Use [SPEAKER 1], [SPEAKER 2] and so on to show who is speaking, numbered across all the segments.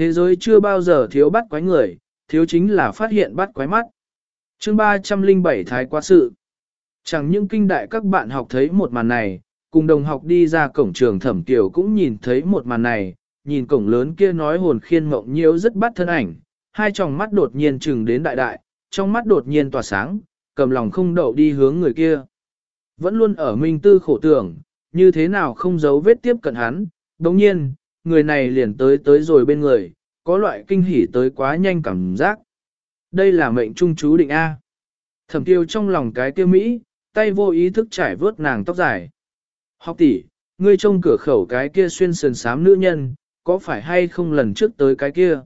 [SPEAKER 1] Thế giới chưa bao giờ thiếu bắt quái người, thiếu chính là phát hiện bắt quái mắt. chương 307 Thái quá sự. Chẳng những kinh đại các bạn học thấy một màn này, cùng đồng học đi ra cổng trường thẩm tiểu cũng nhìn thấy một màn này, nhìn cổng lớn kia nói hồn khiên mộng nhiễu rất bắt thân ảnh, hai tròng mắt đột nhiên chừng đến đại đại, trong mắt đột nhiên tỏa sáng, cầm lòng không đậu đi hướng người kia. Vẫn luôn ở minh tư khổ tưởng, như thế nào không giấu vết tiếp cận hắn, đồng nhiên, người này liền tới tới rồi bên người, có loại kinh hỉ tới quá nhanh cảm giác. Đây là mệnh trung chú định A. Thẩm tiêu trong lòng cái kia Mỹ, tay vô ý thức trải vớt nàng tóc dài. Học tỷ, ngươi trông cửa khẩu cái kia xuyên sườn sám nữ nhân, có phải hay không lần trước tới cái kia?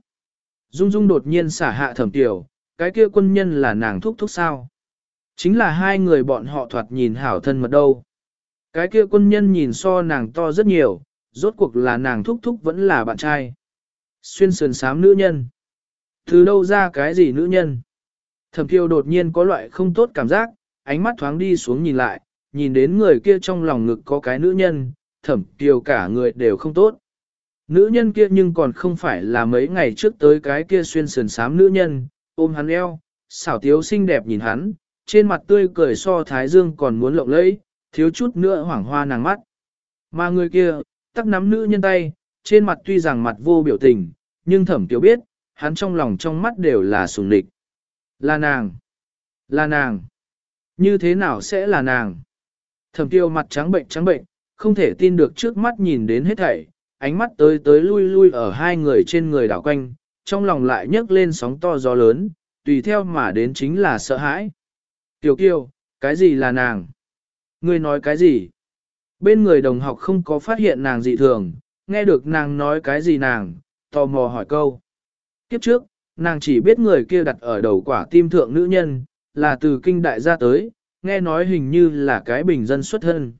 [SPEAKER 1] Dung Dung đột nhiên xả hạ thẩm tiểu, cái kia quân nhân là nàng thúc thúc sao? Chính là hai người bọn họ thoạt nhìn hảo thân mật đâu. Cái kia quân nhân nhìn so nàng to rất nhiều, rốt cuộc là nàng thúc thúc vẫn là bạn trai. Xuyên sườn sám nữ nhân. Từ đâu ra cái gì nữ nhân? Thẩm Kiều đột nhiên có loại không tốt cảm giác, ánh mắt thoáng đi xuống nhìn lại, nhìn đến người kia trong lòng ngực có cái nữ nhân, thẩm Kiều cả người đều không tốt. Nữ nhân kia nhưng còn không phải là mấy ngày trước tới cái kia xuyên sườn sám nữ nhân, ôm hắn eo, xảo tiếu xinh đẹp nhìn hắn, trên mặt tươi cười so thái dương còn muốn lộng lẫy, thiếu chút nữa hoảng hoa nàng mắt. Mà người kia, tắc nắm nữ nhân tay, trên mặt tuy rằng mặt vô biểu tình, nhưng thẩm tiểu biết, hắn trong lòng trong mắt đều là sùng địch. Là nàng. Là nàng. Như thế nào sẽ là nàng? Thẩm tiêu mặt trắng bệnh trắng bệnh, không thể tin được trước mắt nhìn đến hết thảy, ánh mắt tới tới lui lui ở hai người trên người đảo quanh, trong lòng lại nhấc lên sóng to gió lớn, tùy theo mà đến chính là sợ hãi. Tiểu kiều, cái gì là nàng? Ngươi nói cái gì? Bên người đồng học không có phát hiện nàng dị thường, nghe được nàng nói cái gì nàng, tò mò hỏi câu. Kiếp trước, nàng chỉ biết người kia đặt ở đầu quả tim thượng nữ nhân, là từ kinh đại ra tới, nghe nói hình như là cái bình dân xuất thân.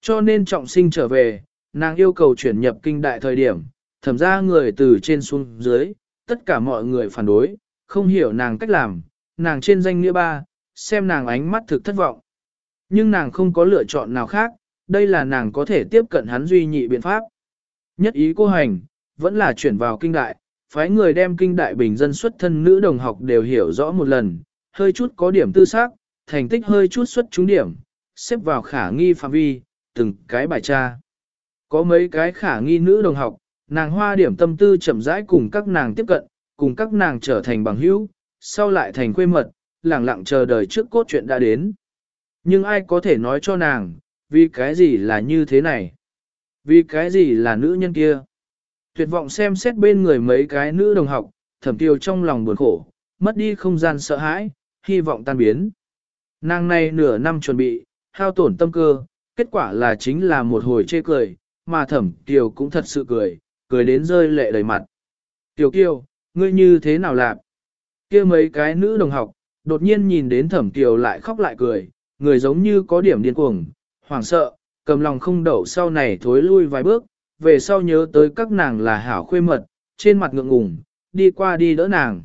[SPEAKER 1] Cho nên trọng sinh trở về, nàng yêu cầu chuyển nhập kinh đại thời điểm, thẩm ra người từ trên xuống dưới, tất cả mọi người phản đối, không hiểu nàng cách làm, nàng trên danh nghĩa ba, xem nàng ánh mắt thực thất vọng. Nhưng nàng không có lựa chọn nào khác, đây là nàng có thể tiếp cận hắn duy nhị biện pháp. Nhất ý cô hành, vẫn là chuyển vào kinh đại, phái người đem kinh đại bình dân xuất thân nữ đồng học đều hiểu rõ một lần, hơi chút có điểm tư xác, thành tích hơi chút xuất trúng điểm, xếp vào khả nghi phạm vi, từng cái bài tra. Có mấy cái khả nghi nữ đồng học, nàng hoa điểm tâm tư chậm rãi cùng các nàng tiếp cận, cùng các nàng trở thành bằng hữu, sau lại thành quê mật, lẳng lặng chờ đợi trước cốt truyện đã đến. Nhưng ai có thể nói cho nàng, vì cái gì là như thế này? Vì cái gì là nữ nhân kia? Tuyệt vọng xem xét bên người mấy cái nữ đồng học, thẩm tiêu trong lòng buồn khổ, mất đi không gian sợ hãi, hy vọng tan biến. Nàng này nửa năm chuẩn bị, hao tổn tâm cơ, kết quả là chính là một hồi chê cười, mà thẩm tiêu cũng thật sự cười, cười đến rơi lệ đầy mặt. Tiểu kiều, ngươi như thế nào làm? kia mấy cái nữ đồng học, đột nhiên nhìn đến thẩm tiêu lại khóc lại cười, người giống như có điểm điên cuồng, hoảng sợ, cầm lòng không đậu sau này thối lui vài bước, về sau nhớ tới các nàng là hảo khuê mật, trên mặt ngượng ngùng, đi qua đi đỡ nàng.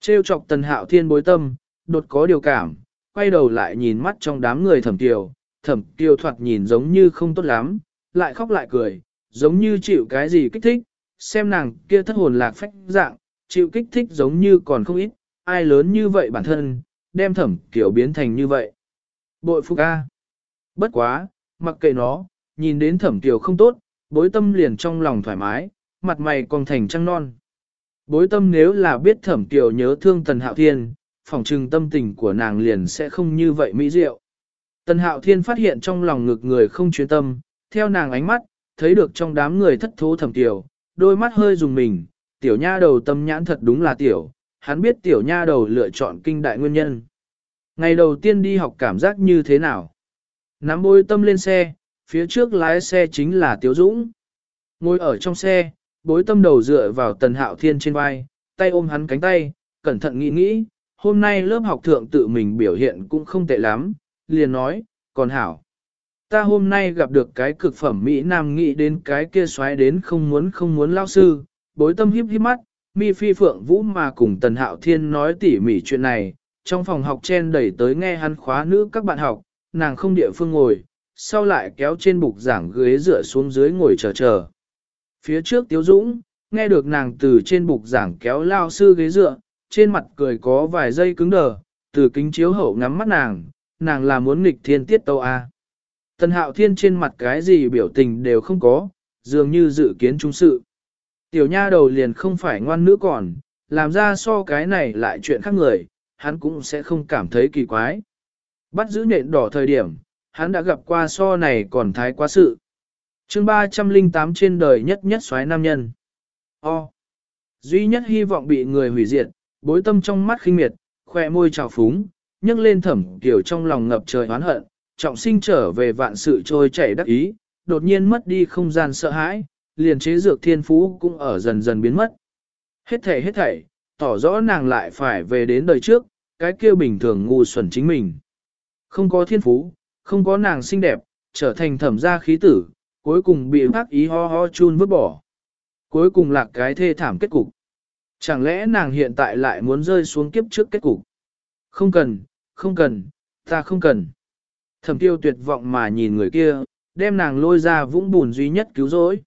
[SPEAKER 1] Trêu chọc tần hạo thiên bối tâm, đột có điều cảm, quay đầu lại nhìn mắt trong đám người thẩm tiều, thẩm Tiêu thoạt nhìn giống như không tốt lắm, lại khóc lại cười, giống như chịu cái gì kích thích, xem nàng kia thất hồn lạc phách dạng, chịu kích thích giống như còn không ít, ai lớn như vậy bản thân, đem thẩm kiểu biến thành như vậy. Bội phục A. Bất quá, mặc kệ nó, nhìn đến thẩm tiểu không tốt, bối tâm liền trong lòng thoải mái, mặt mày còn thành trăng non. Bối tâm nếu là biết thẩm tiểu nhớ thương tần hạo thiên, phỏng trừng tâm tình của nàng liền sẽ không như vậy mỹ diệu. Tần hạo thiên phát hiện trong lòng ngực người không chuyên tâm, theo nàng ánh mắt, thấy được trong đám người thất thố thẩm tiểu, đôi mắt hơi dùng mình, tiểu nha đầu tâm nhãn thật đúng là tiểu, hắn biết tiểu nha đầu lựa chọn kinh đại nguyên nhân. Ngày đầu tiên đi học cảm giác như thế nào? Nắm bôi tâm lên xe, phía trước lái xe chính là Tiếu Dũng. Ngồi ở trong xe, bối tâm đầu dựa vào tần hạo thiên trên vai, tay ôm hắn cánh tay, cẩn thận nghĩ nghĩ, hôm nay lớp học thượng tự mình biểu hiện cũng không tệ lắm, liền nói, còn hảo. Ta hôm nay gặp được cái cực phẩm Mỹ Nam nghĩ đến cái kia xoáy đến không muốn không muốn lao sư, bối tâm hiếp hiếp mắt, mi phi phượng vũ mà cùng tần hạo thiên nói tỉ mỉ chuyện này, trong phòng học chen đẩy tới nghe hắn khóa nữ các bạn học, nàng không địa phương ngồi, sau lại kéo trên bục giảng ghế dựa xuống dưới ngồi chờ chờ. Phía trước Tiếu Dũng, nghe được nàng từ trên bục giảng kéo lao sư ghế dựa, trên mặt cười có vài giây cứng đờ, từ kính chiếu hậu ngắm mắt nàng, nàng là muốn nghịch thiên tiết tâu a. Tần hạo thiên trên mặt cái gì biểu tình đều không có, dường như dự kiến trung sự. Tiểu nha đầu liền không phải ngoan nữ còn, làm ra so cái này lại chuyện khác người, hắn cũng sẽ không cảm thấy kỳ quái. Bắt giữ nện đỏ thời điểm, hắn đã gặp qua so này còn thái quá sự. chương 308 trên đời nhất nhất xoáy nam nhân. O. Duy nhất hy vọng bị người hủy diệt, bối tâm trong mắt khinh miệt, khoe môi trào phúng, nhấc lên thẩm kiểu trong lòng ngập trời oán hận, trọng sinh trở về vạn sự trôi chảy đắc ý, đột nhiên mất đi không gian sợ hãi, liền chế dược thiên phú cũng ở dần dần biến mất. Hết thảy hết thảy, tỏ rõ nàng lại phải về đến đời trước, cái kia bình thường ngu xuẩn chính mình. Không có thiên phú, không có nàng xinh đẹp, trở thành thẩm gia khí tử, cuối cùng bị bác ý ho ho chun vứt bỏ. Cuối cùng là cái thê thảm kết cục. Chẳng lẽ nàng hiện tại lại muốn rơi xuống kiếp trước kết cục? Không cần, không cần, ta không cần. Thẩm tiêu tuyệt vọng mà nhìn người kia, đem nàng lôi ra vũng bùn duy nhất cứu rỗi.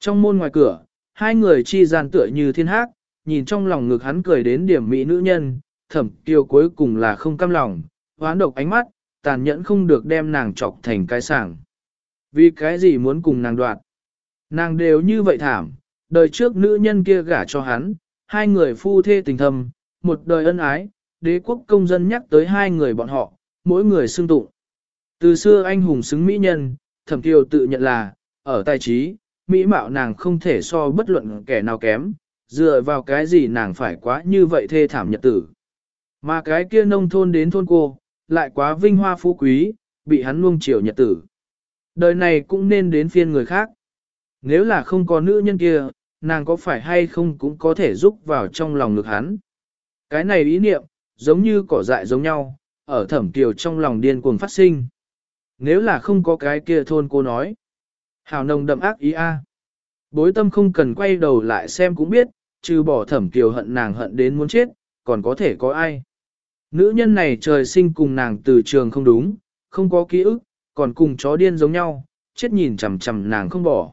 [SPEAKER 1] Trong môn ngoài cửa, hai người chi gian tựa như thiên hát, nhìn trong lòng ngực hắn cười đến điểm mỹ nữ nhân, thẩm tiêu cuối cùng là không cam lòng, hoán độc ánh mắt, tàn nhẫn không được đem nàng chọc thành cái sảng. Vì cái gì muốn cùng nàng đoạt? Nàng đều như vậy thảm, đời trước nữ nhân kia gả cho hắn, hai người phu thê tình thâm, một đời ân ái, đế quốc công dân nhắc tới hai người bọn họ, mỗi người xưng tụng. Từ xưa anh hùng xứng mỹ nhân, thẩm kiều tự nhận là, ở tài trí, mỹ mạo nàng không thể so bất luận kẻ nào kém, dựa vào cái gì nàng phải quá như vậy thê thảm nhật tử. Mà cái kia nông thôn đến thôn cô, lại quá vinh hoa phú quý, bị hắn nuông chiều nhật tử. Đời này cũng nên đến phiên người khác. Nếu là không có nữ nhân kia, nàng có phải hay không cũng có thể giúp vào trong lòng ngực hắn. Cái này ý niệm, giống như cỏ dại giống nhau, ở thẩm kiều trong lòng điên cuồng phát sinh. Nếu là không có cái kia thôn cô nói. Hào nồng đậm ác ý a. Bối tâm không cần quay đầu lại xem cũng biết, trừ bỏ thẩm kiều hận nàng hận đến muốn chết, còn có thể có ai. Nữ nhân này trời sinh cùng nàng từ trường không đúng, không có ký ức, còn cùng chó điên giống nhau, chết nhìn chằm chằm nàng không bỏ.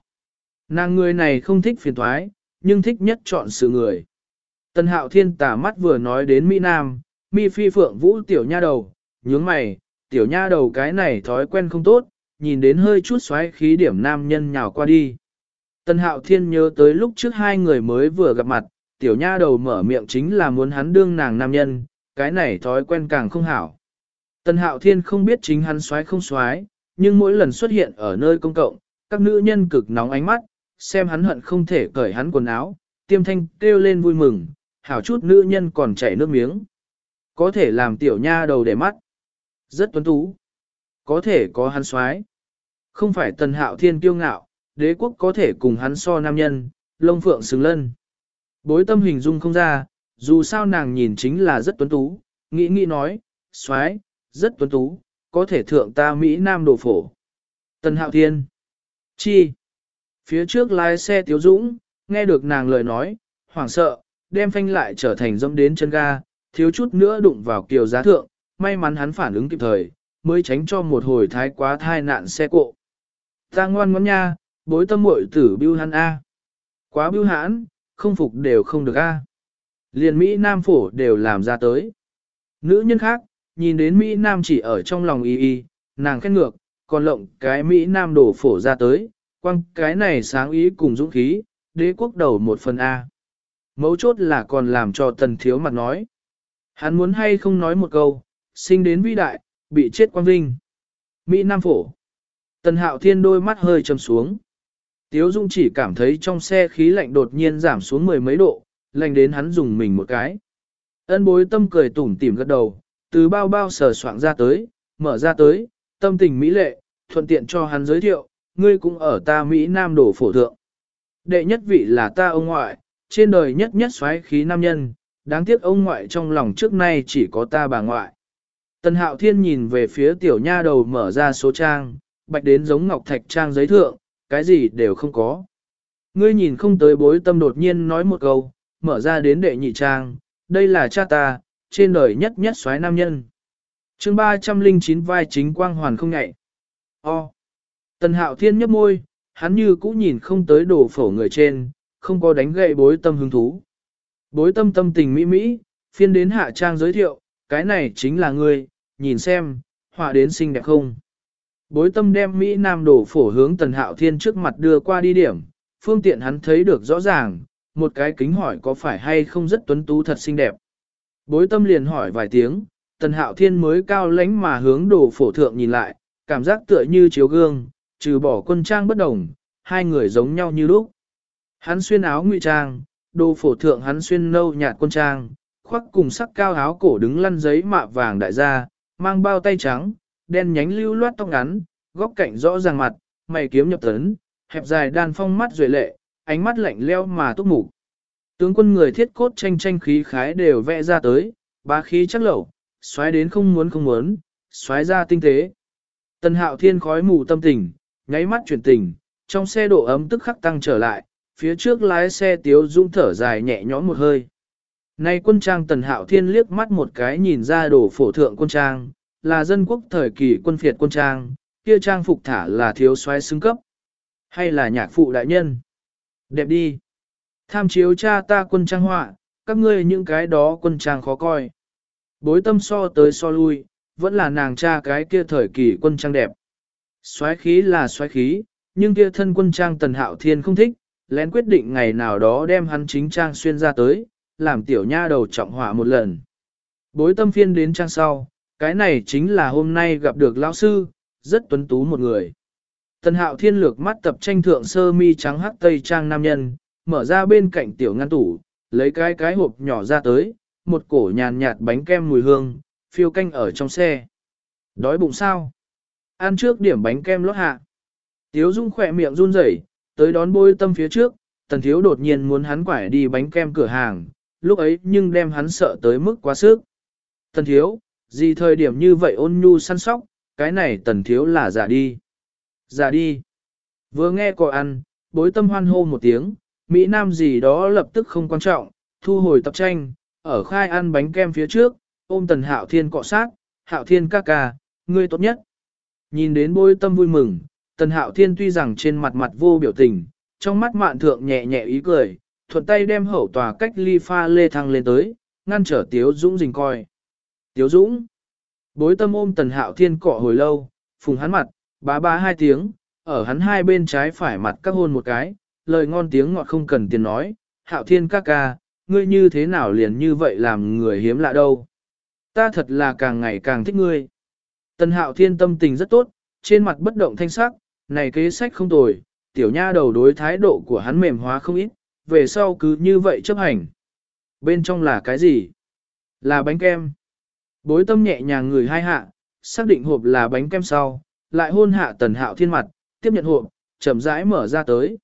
[SPEAKER 1] Nàng người này không thích phiền thoái, nhưng thích nhất chọn sự người. Tân hạo thiên tả mắt vừa nói đến Mỹ Nam, Mi Phi Phượng Vũ tiểu nha đầu, nhướng mày, tiểu nha đầu cái này thói quen không tốt, nhìn đến hơi chút xoáy khí điểm nam nhân nhào qua đi. Tân hạo thiên nhớ tới lúc trước hai người mới vừa gặp mặt, tiểu nha đầu mở miệng chính là muốn hắn đương nàng nam nhân, cái này thói quen càng không hảo. Tần hạo thiên không biết chính hắn xoái không xoái, nhưng mỗi lần xuất hiện ở nơi công cộng, các nữ nhân cực nóng ánh mắt, xem hắn hận không thể cởi hắn quần áo, tiêm thanh kêu lên vui mừng, hảo chút nữ nhân còn chảy nước miếng. Có thể làm tiểu nha đầu để mắt. Rất tuấn tú. Có thể có hắn xoái. Không phải tần hạo thiên kiêu ngạo, đế quốc có thể cùng hắn so nam nhân, lông phượng xứng lân. Bối tâm hình dung không ra, dù sao nàng nhìn chính là rất tuấn tú, nghĩ nghĩ nói, xoái, rất tuấn tú, có thể thượng ta Mỹ Nam đồ phổ. Tần hạo thiên. Chi. Phía trước lái xe tiếu dũng, nghe được nàng lời nói, hoảng sợ, đem phanh lại trở thành dâm đến chân ga, thiếu chút nữa đụng vào kiều giá thượng, may mắn hắn phản ứng kịp thời, mới tránh cho một hồi thái quá thai nạn xe cộ. Ta ngoan ngoãn nha, bối tâm muội tử bưu hắn A. Quá bưu hãn, không phục đều không được A. Liền Mỹ Nam phổ đều làm ra tới. Nữ nhân khác, nhìn đến Mỹ Nam chỉ ở trong lòng y y, nàng khen ngược, còn lộng cái Mỹ Nam đổ phổ ra tới, quăng cái này sáng ý cùng dũng khí, đế quốc đầu một phần A. Mấu chốt là còn làm cho tần thiếu mặt nói. Hắn muốn hay không nói một câu, sinh đến vĩ đại, bị chết quang vinh. Mỹ Nam Phổ. Tần hạo thiên đôi mắt hơi trầm xuống. Tiếu Dung chỉ cảm thấy trong xe khí lạnh đột nhiên giảm xuống mười mấy độ, lành đến hắn dùng mình một cái. Ân bối tâm cười tủm tỉm gật đầu, từ bao bao sờ soạn ra tới, mở ra tới, tâm tình mỹ lệ, thuận tiện cho hắn giới thiệu, ngươi cũng ở ta Mỹ Nam đổ phổ thượng. Đệ nhất vị là ta ông ngoại, trên đời nhất nhất xoáy khí nam nhân, đáng tiếc ông ngoại trong lòng trước nay chỉ có ta bà ngoại. Tần hạo thiên nhìn về phía tiểu nha đầu mở ra số trang, bạch đến giống ngọc thạch trang giấy thượng, cái gì đều không có. Ngươi nhìn không tới bối tâm đột nhiên nói một câu, mở ra đến đệ nhị trang, đây là cha ta, trên đời nhất nhất xoáy nam nhân. chương 309 vai chính quang hoàn không ngại. O. Tần hạo thiên nhấp môi, hắn như cũ nhìn không tới đồ phổ người trên, không có đánh gậy bối tâm hứng thú. Bối tâm tâm tình mỹ mỹ, phiên đến hạ trang giới thiệu, cái này chính là ngươi, nhìn xem, họa đến xinh đẹp không. Bối tâm đem Mỹ Nam đổ phổ hướng tần hạo thiên trước mặt đưa qua đi điểm, phương tiện hắn thấy được rõ ràng, một cái kính hỏi có phải hay không rất tuấn tú thật xinh đẹp. Bối tâm liền hỏi vài tiếng, tần hạo thiên mới cao lánh mà hướng đồ phổ thượng nhìn lại, cảm giác tựa như chiếu gương, trừ bỏ quân trang bất đồng, hai người giống nhau như lúc. Hắn xuyên áo ngụy trang, đồ phổ thượng hắn xuyên nâu nhạt quân trang, khoác cùng sắc cao áo cổ đứng lăn giấy mạ vàng đại gia, mang bao tay trắng, đen nhánh lưu loát tóc ngắn, góc cạnh rõ ràng mặt, mày kiếm nhập tấn, hẹp dài đan phong mắt duệ lệ, ánh mắt lạnh leo mà túc mục. Tướng quân người thiết cốt tranh tranh khí khái đều vẽ ra tới, ba khí chắc lẩu, xoáy đến không muốn không muốn, xoáy ra tinh tế. Tần hạo thiên khói mù tâm tình, nháy mắt chuyển tình, trong xe độ ấm tức khắc tăng trở lại, phía trước lái xe tiếu dũng thở dài nhẹ nhõm một hơi. Nay quân trang tần hạo thiên liếc mắt một cái nhìn ra đổ phổ thượng quân trang, là dân quốc thời kỳ quân phiệt quân trang, kia trang phục thả là thiếu soái xứng cấp, hay là nhạc phụ đại nhân. Đẹp đi. Tham chiếu cha ta quân trang họa, các ngươi những cái đó quân trang khó coi. Bối tâm so tới so lui, vẫn là nàng cha cái kia thời kỳ quân trang đẹp. Xoái khí là xoái khí, nhưng kia thân quân trang tần hạo thiên không thích, lén quyết định ngày nào đó đem hắn chính trang xuyên ra tới, làm tiểu nha đầu trọng họa một lần. Bối tâm phiên đến trang sau, cái này chính là hôm nay gặp được lão sư, rất tuấn tú một người. Tần hạo thiên lược mắt tập tranh thượng sơ mi trắng hắc tây trang nam nhân, mở ra bên cạnh tiểu ngăn tủ, lấy cái cái hộp nhỏ ra tới, một cổ nhàn nhạt bánh kem mùi hương, phiêu canh ở trong xe. Đói bụng sao? Ăn trước điểm bánh kem lót hạ. Tiếu Dung khỏe miệng run rẩy, tới đón bôi tâm phía trước, tần thiếu đột nhiên muốn hắn quải đi bánh kem cửa hàng, lúc ấy nhưng đem hắn sợ tới mức quá sức. Tần thiếu, gì thời điểm như vậy ôn nhu săn sóc, cái này tần thiếu là giả đi. Giả đi. Vừa nghe cò ăn, bối tâm hoan hô một tiếng, Mỹ Nam gì đó lập tức không quan trọng, thu hồi tập tranh, ở khai ăn bánh kem phía trước, ôm tần hạo thiên cọ sát, hạo thiên ca ca, ngươi tốt nhất. Nhìn đến bối tâm vui mừng, tần hạo thiên tuy rằng trên mặt mặt vô biểu tình, trong mắt mạn thượng nhẹ nhẹ ý cười, thuận tay đem hậu tòa cách ly pha lê thăng lên tới, ngăn trở Tiếu Dũng dình coi. Tiếu Dũng, bối tâm ôm tần hạo thiên cọ hồi lâu, phùng hắn mặt, bá bá hai tiếng, ở hắn hai bên trái phải mặt các hôn một cái, lời ngon tiếng ngọt không cần tiền nói, hạo thiên ca ca, ngươi như thế nào liền như vậy làm người hiếm lạ đâu. Ta thật là càng ngày càng thích ngươi. Tần hạo thiên tâm tình rất tốt, trên mặt bất động thanh sắc, này kế sách không tồi, tiểu nha đầu đối thái độ của hắn mềm hóa không ít, về sau cứ như vậy chấp hành. Bên trong là cái gì? Là bánh kem. Bối tâm nhẹ nhàng người hai hạ, xác định hộp là bánh kem sau, lại hôn hạ tần hạo thiên mặt, tiếp nhận hộp, chậm rãi mở ra tới.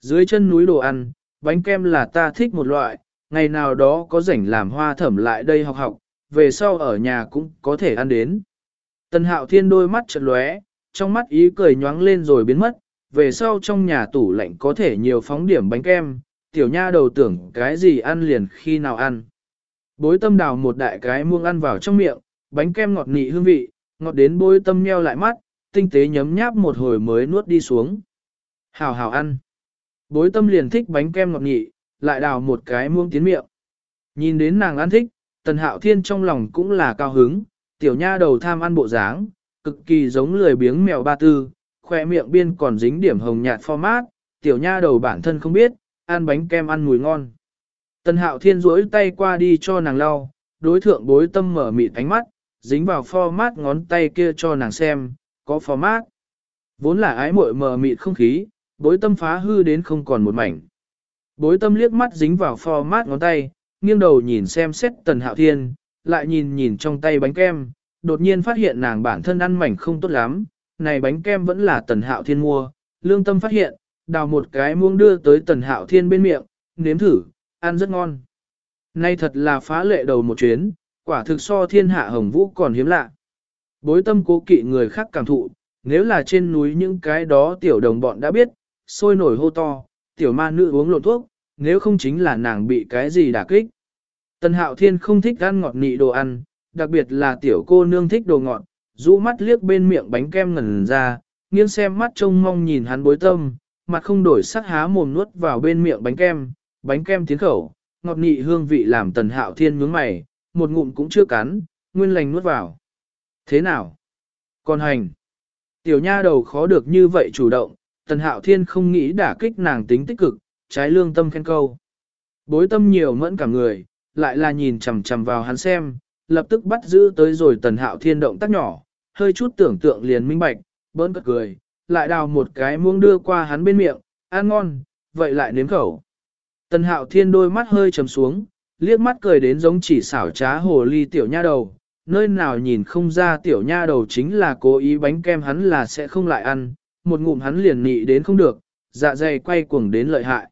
[SPEAKER 1] Dưới chân núi đồ ăn, bánh kem là ta thích một loại, ngày nào đó có rảnh làm hoa thẩm lại đây học học, về sau ở nhà cũng có thể ăn đến. Tần hạo thiên đôi mắt chật lóe, trong mắt ý cười nhoáng lên rồi biến mất, về sau trong nhà tủ lạnh có thể nhiều phóng điểm bánh kem, tiểu nha đầu tưởng cái gì ăn liền khi nào ăn. Bối tâm đào một đại cái muông ăn vào trong miệng, bánh kem ngọt nị hương vị, ngọt đến bối tâm nheo lại mắt, tinh tế nhấm nháp một hồi mới nuốt đi xuống. Hào hào ăn. Bối tâm liền thích bánh kem ngọt nhị, lại đào một cái muông tiến miệng. Nhìn đến nàng ăn thích, tần hạo thiên trong lòng cũng là cao hứng, tiểu nha đầu tham ăn bộ dáng, cực kỳ giống lười biếng mèo ba tư, khoe miệng biên còn dính điểm hồng nhạt format, tiểu nha đầu bản thân không biết, ăn bánh kem ăn mùi ngon. Tần hạo thiên duỗi tay qua đi cho nàng lau, đối thượng bối tâm mở mịt ánh mắt, dính vào format ngón tay kia cho nàng xem, có format. Vốn là ái muội mờ mịt không khí, bối tâm phá hư đến không còn một mảnh. Bối tâm liếc mắt dính vào format ngón tay, nghiêng đầu nhìn xem xét tần hạo thiên, lại nhìn nhìn trong tay bánh kem, đột nhiên phát hiện nàng bản thân ăn mảnh không tốt lắm, này bánh kem vẫn là tần hạo thiên mua, lương tâm phát hiện, đào một cái muông đưa tới tần hạo thiên bên miệng, nếm thử, ăn rất ngon. Nay thật là phá lệ đầu một chuyến, quả thực so thiên hạ hồng vũ còn hiếm lạ. Bối tâm cố kỵ người khác cảm thụ, nếu là trên núi những cái đó tiểu đồng bọn đã biết, sôi nổi hô to, tiểu ma nữ uống lộn thuốc, nếu không chính là nàng bị cái gì đả kích. Tần hạo thiên không thích ăn ngọt nị đồ ăn, đặc biệt là tiểu cô nương thích đồ ngọt, rũ mắt liếc bên miệng bánh kem ngẩn ra, nghiêng xem mắt trông mong nhìn hắn bối tâm, mặt không đổi sắc há mồm nuốt vào bên miệng bánh kem, bánh kem tiến khẩu, ngọt nị hương vị làm tần hạo thiên nhướng mày, một ngụm cũng chưa cắn, nguyên lành nuốt vào. Thế nào? Còn hành. Tiểu nha đầu khó được như vậy chủ động, tần hạo thiên không nghĩ đả kích nàng tính tích cực, trái lương tâm khen câu. Bối tâm nhiều mẫn cả người, lại là nhìn chằm chằm vào hắn xem, lập tức bắt giữ tới rồi tần hạo thiên động tác nhỏ, hơi chút tưởng tượng liền minh bạch, bỡn cất cười, lại đào một cái muông đưa qua hắn bên miệng, ăn ngon, vậy lại nếm khẩu. Tần hạo thiên đôi mắt hơi trầm xuống, liếc mắt cười đến giống chỉ xảo trá hồ ly tiểu nha đầu, nơi nào nhìn không ra tiểu nha đầu chính là cố ý bánh kem hắn là sẽ không lại ăn, một ngụm hắn liền nị đến không được, dạ dày quay cuồng đến lợi hại.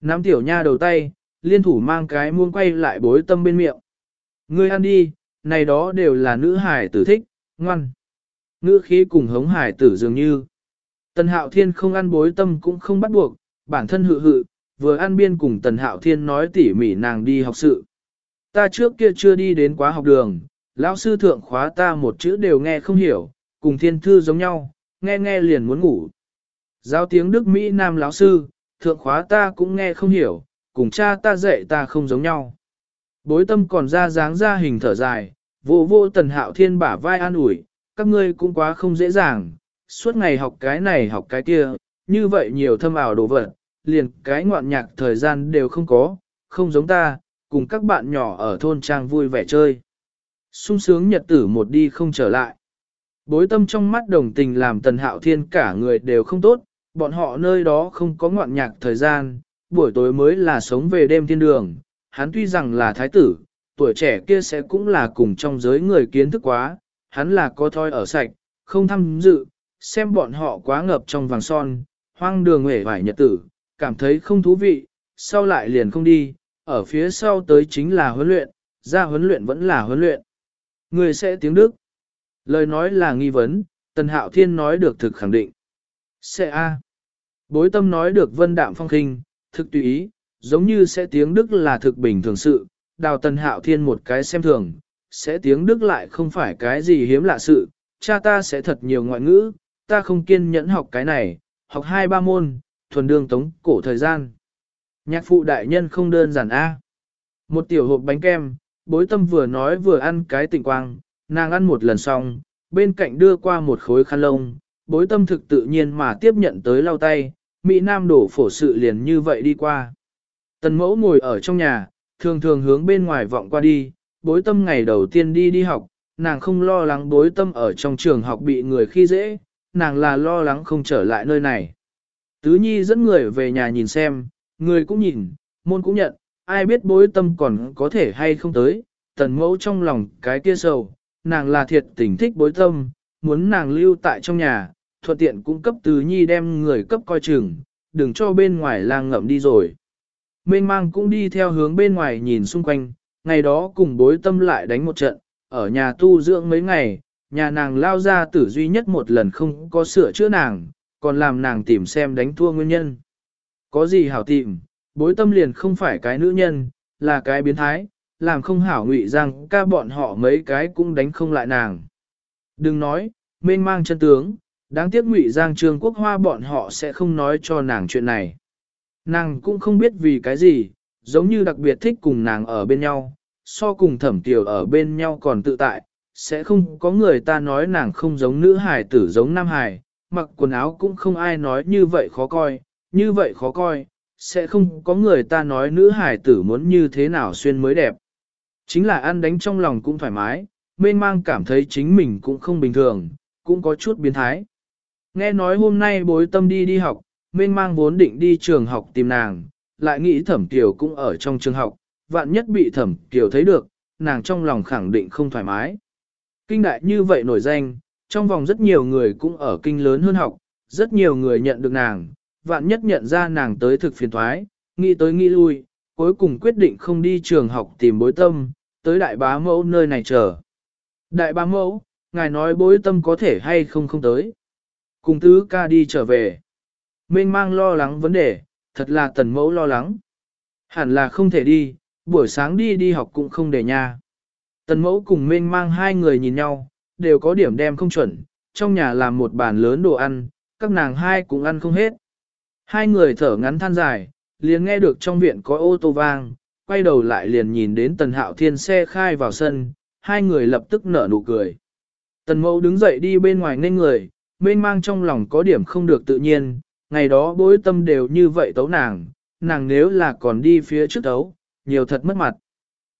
[SPEAKER 1] Nắm tiểu nha đầu tay, liên thủ mang cái muông quay lại bối tâm bên miệng. Ngươi ăn đi, này đó đều là nữ hải tử thích, ngoan. Ngữ khí cùng hống hải tử dường như. Tần hạo thiên không ăn bối tâm cũng không bắt buộc, bản thân hự hự, vừa ăn biên cùng tần hạo thiên nói tỉ mỉ nàng đi học sự. Ta trước kia chưa đi đến quá học đường, lão sư thượng khóa ta một chữ đều nghe không hiểu, cùng thiên thư giống nhau, nghe nghe liền muốn ngủ. Giáo tiếng Đức Mỹ Nam lão sư, thượng khóa ta cũng nghe không hiểu, cùng cha ta dạy ta không giống nhau. Bối tâm còn ra dáng ra hình thở dài, vô vô tần hạo thiên bả vai an ủi, các ngươi cũng quá không dễ dàng, suốt ngày học cái này học cái kia, như vậy nhiều thâm ảo đồ vật, liền cái ngoạn nhạc thời gian đều không có, không giống ta, cùng các bạn nhỏ ở thôn trang vui vẻ chơi sung sướng nhật tử một đi không trở lại. Bối tâm trong mắt đồng tình làm tần hạo thiên cả người đều không tốt, bọn họ nơi đó không có ngoạn nhạc thời gian, buổi tối mới là sống về đêm thiên đường, hắn tuy rằng là thái tử, tuổi trẻ kia sẽ cũng là cùng trong giới người kiến thức quá, hắn là có thoi ở sạch, không tham dự, xem bọn họ quá ngập trong vàng son, hoang đường hể vải nhật tử, cảm thấy không thú vị, sau lại liền không đi, ở phía sau tới chính là huấn luyện, ra huấn luyện vẫn là huấn luyện. Người sẽ tiếng Đức. Lời nói là nghi vấn, Tần Hạo Thiên nói được thực khẳng định. Sẽ A. Bối tâm nói được vân đạm phong khinh, thực tùy ý, giống như sẽ tiếng Đức là thực bình thường sự, đào Tần Hạo Thiên một cái xem thường, sẽ tiếng Đức lại không phải cái gì hiếm lạ sự, cha ta sẽ thật nhiều ngoại ngữ, ta không kiên nhẫn học cái này, học hai ba môn, thuần đương tống cổ thời gian. Nhạc phụ đại nhân không đơn giản a. Một tiểu hộp bánh kem, bối tâm vừa nói vừa ăn cái tỉnh quang, nàng ăn một lần xong, bên cạnh đưa qua một khối khăn lông, bối tâm thực tự nhiên mà tiếp nhận tới lau tay, Mỹ Nam đổ phổ sự liền như vậy đi qua. Tần mẫu ngồi ở trong nhà, thường thường hướng bên ngoài vọng qua đi, bối tâm ngày đầu tiên đi đi học, nàng không lo lắng bối tâm ở trong trường học bị người khi dễ, nàng là lo lắng không trở lại nơi này. Tứ Nhi dẫn người về nhà nhìn xem, người cũng nhìn, môn cũng nhận, ai biết bối tâm còn có thể hay không tới, tần mẫu trong lòng cái kia sầu, nàng là thiệt tình thích bối tâm, muốn nàng lưu tại trong nhà, thuận tiện cung cấp Tứ Nhi đem người cấp coi chừng, đừng cho bên ngoài lang ngậm đi rồi. Mênh mang cũng đi theo hướng bên ngoài nhìn xung quanh, ngày đó cùng bối tâm lại đánh một trận, ở nhà tu dưỡng mấy ngày, nhà nàng lao ra tử duy nhất một lần không có sửa chữa nàng, còn làm nàng tìm xem đánh thua nguyên nhân. Có gì hảo tìm, bối tâm liền không phải cái nữ nhân, là cái biến thái, làm không hảo ngụy rằng ca bọn họ mấy cái cũng đánh không lại nàng. Đừng nói, mênh mang chân tướng, đáng tiếc ngụy giang trương quốc hoa bọn họ sẽ không nói cho nàng chuyện này. Nàng cũng không biết vì cái gì, giống như đặc biệt thích cùng nàng ở bên nhau, so cùng thẩm tiểu ở bên nhau còn tự tại, sẽ không có người ta nói nàng không giống nữ hài tử giống nam hài, mặc quần áo cũng không ai nói như vậy khó coi, như vậy khó coi, sẽ không có người ta nói nữ hải tử muốn như thế nào xuyên mới đẹp. Chính là ăn đánh trong lòng cũng thoải mái, mênh mang cảm thấy chính mình cũng không bình thường, cũng có chút biến thái. Nghe nói hôm nay bối tâm đi đi học, mênh mang vốn định đi trường học tìm nàng, lại nghĩ thẩm tiểu cũng ở trong trường học, vạn nhất bị thẩm tiểu thấy được, nàng trong lòng khẳng định không thoải mái. Kinh đại như vậy nổi danh, trong vòng rất nhiều người cũng ở kinh lớn hơn học, rất nhiều người nhận được nàng, vạn nhất nhận ra nàng tới thực phiền thoái, nghĩ tới nghĩ lui, cuối cùng quyết định không đi trường học tìm bối tâm, tới đại bá mẫu nơi này chờ. Đại bá mẫu, ngài nói bối tâm có thể hay không không tới. Cùng tứ ca đi trở về. Mênh mang lo lắng vấn đề, thật là tần mẫu lo lắng. Hẳn là không thể đi, buổi sáng đi đi học cũng không để nhà. Tần mẫu cùng mênh mang hai người nhìn nhau, đều có điểm đem không chuẩn, trong nhà làm một bàn lớn đồ ăn, các nàng hai cũng ăn không hết. Hai người thở ngắn than dài, liền nghe được trong viện có ô tô vang, quay đầu lại liền nhìn đến tần hạo thiên xe khai vào sân, hai người lập tức nở nụ cười. Tần mẫu đứng dậy đi bên ngoài nên người, mênh mang trong lòng có điểm không được tự nhiên, ngày đó bối tâm đều như vậy tấu nàng, nàng nếu là còn đi phía trước tấu, nhiều thật mất mặt.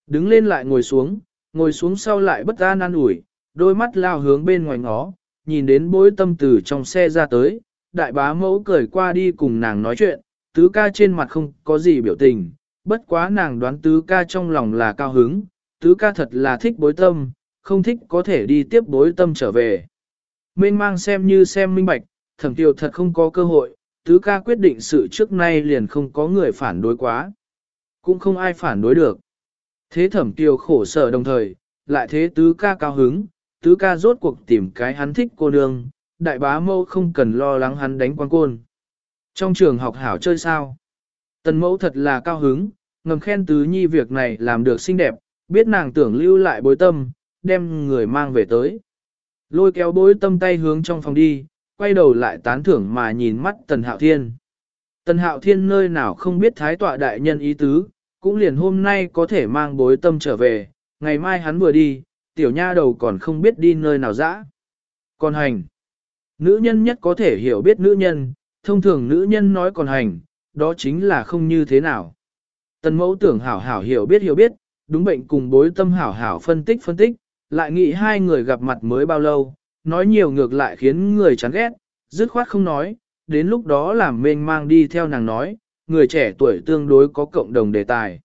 [SPEAKER 1] Đứng lên lại ngồi xuống, ngồi xuống sau lại bất an an ủi, đôi mắt lao hướng bên ngoài ngó, nhìn đến bối tâm từ trong xe ra tới, đại bá mẫu cười qua đi cùng nàng nói chuyện, tứ ca trên mặt không có gì biểu tình, bất quá nàng đoán tứ ca trong lòng là cao hứng, tứ ca thật là thích bối tâm, không thích có thể đi tiếp bối tâm trở về. Mênh mang xem như xem minh bạch, thẩm tiêu thật không có cơ hội, tứ ca quyết định sự trước nay liền không có người phản đối quá. Cũng không ai phản đối được. Thế thẩm tiêu khổ sở đồng thời, lại thế tứ ca cao hứng, tứ ca rốt cuộc tìm cái hắn thích cô nương, đại bá mâu không cần lo lắng hắn đánh quan côn. Trong trường học hảo chơi sao? Tần mẫu thật là cao hứng, ngầm khen tứ nhi việc này làm được xinh đẹp, biết nàng tưởng lưu lại bối tâm, đem người mang về tới. Lôi kéo bối tâm tay hướng trong phòng đi, quay đầu lại tán thưởng mà nhìn mắt tần hạo thiên. Tần hạo thiên nơi nào không biết thái tọa đại nhân ý tứ, cũng liền hôm nay có thể mang bối tâm trở về, ngày mai hắn vừa đi, tiểu nha đầu còn không biết đi nơi nào dã. Còn hành, nữ nhân nhất có thể hiểu biết nữ nhân, thông thường nữ nhân nói còn hành, đó chính là không như thế nào. Tần mẫu tưởng hảo hảo hiểu biết hiểu biết, đúng bệnh cùng bối tâm hảo hảo phân tích phân tích, lại nghĩ hai người gặp mặt mới bao lâu, nói nhiều ngược lại khiến người chán ghét, dứt khoát không nói, đến lúc đó làm mênh mang đi theo nàng nói, người trẻ tuổi tương đối có cộng đồng đề tài.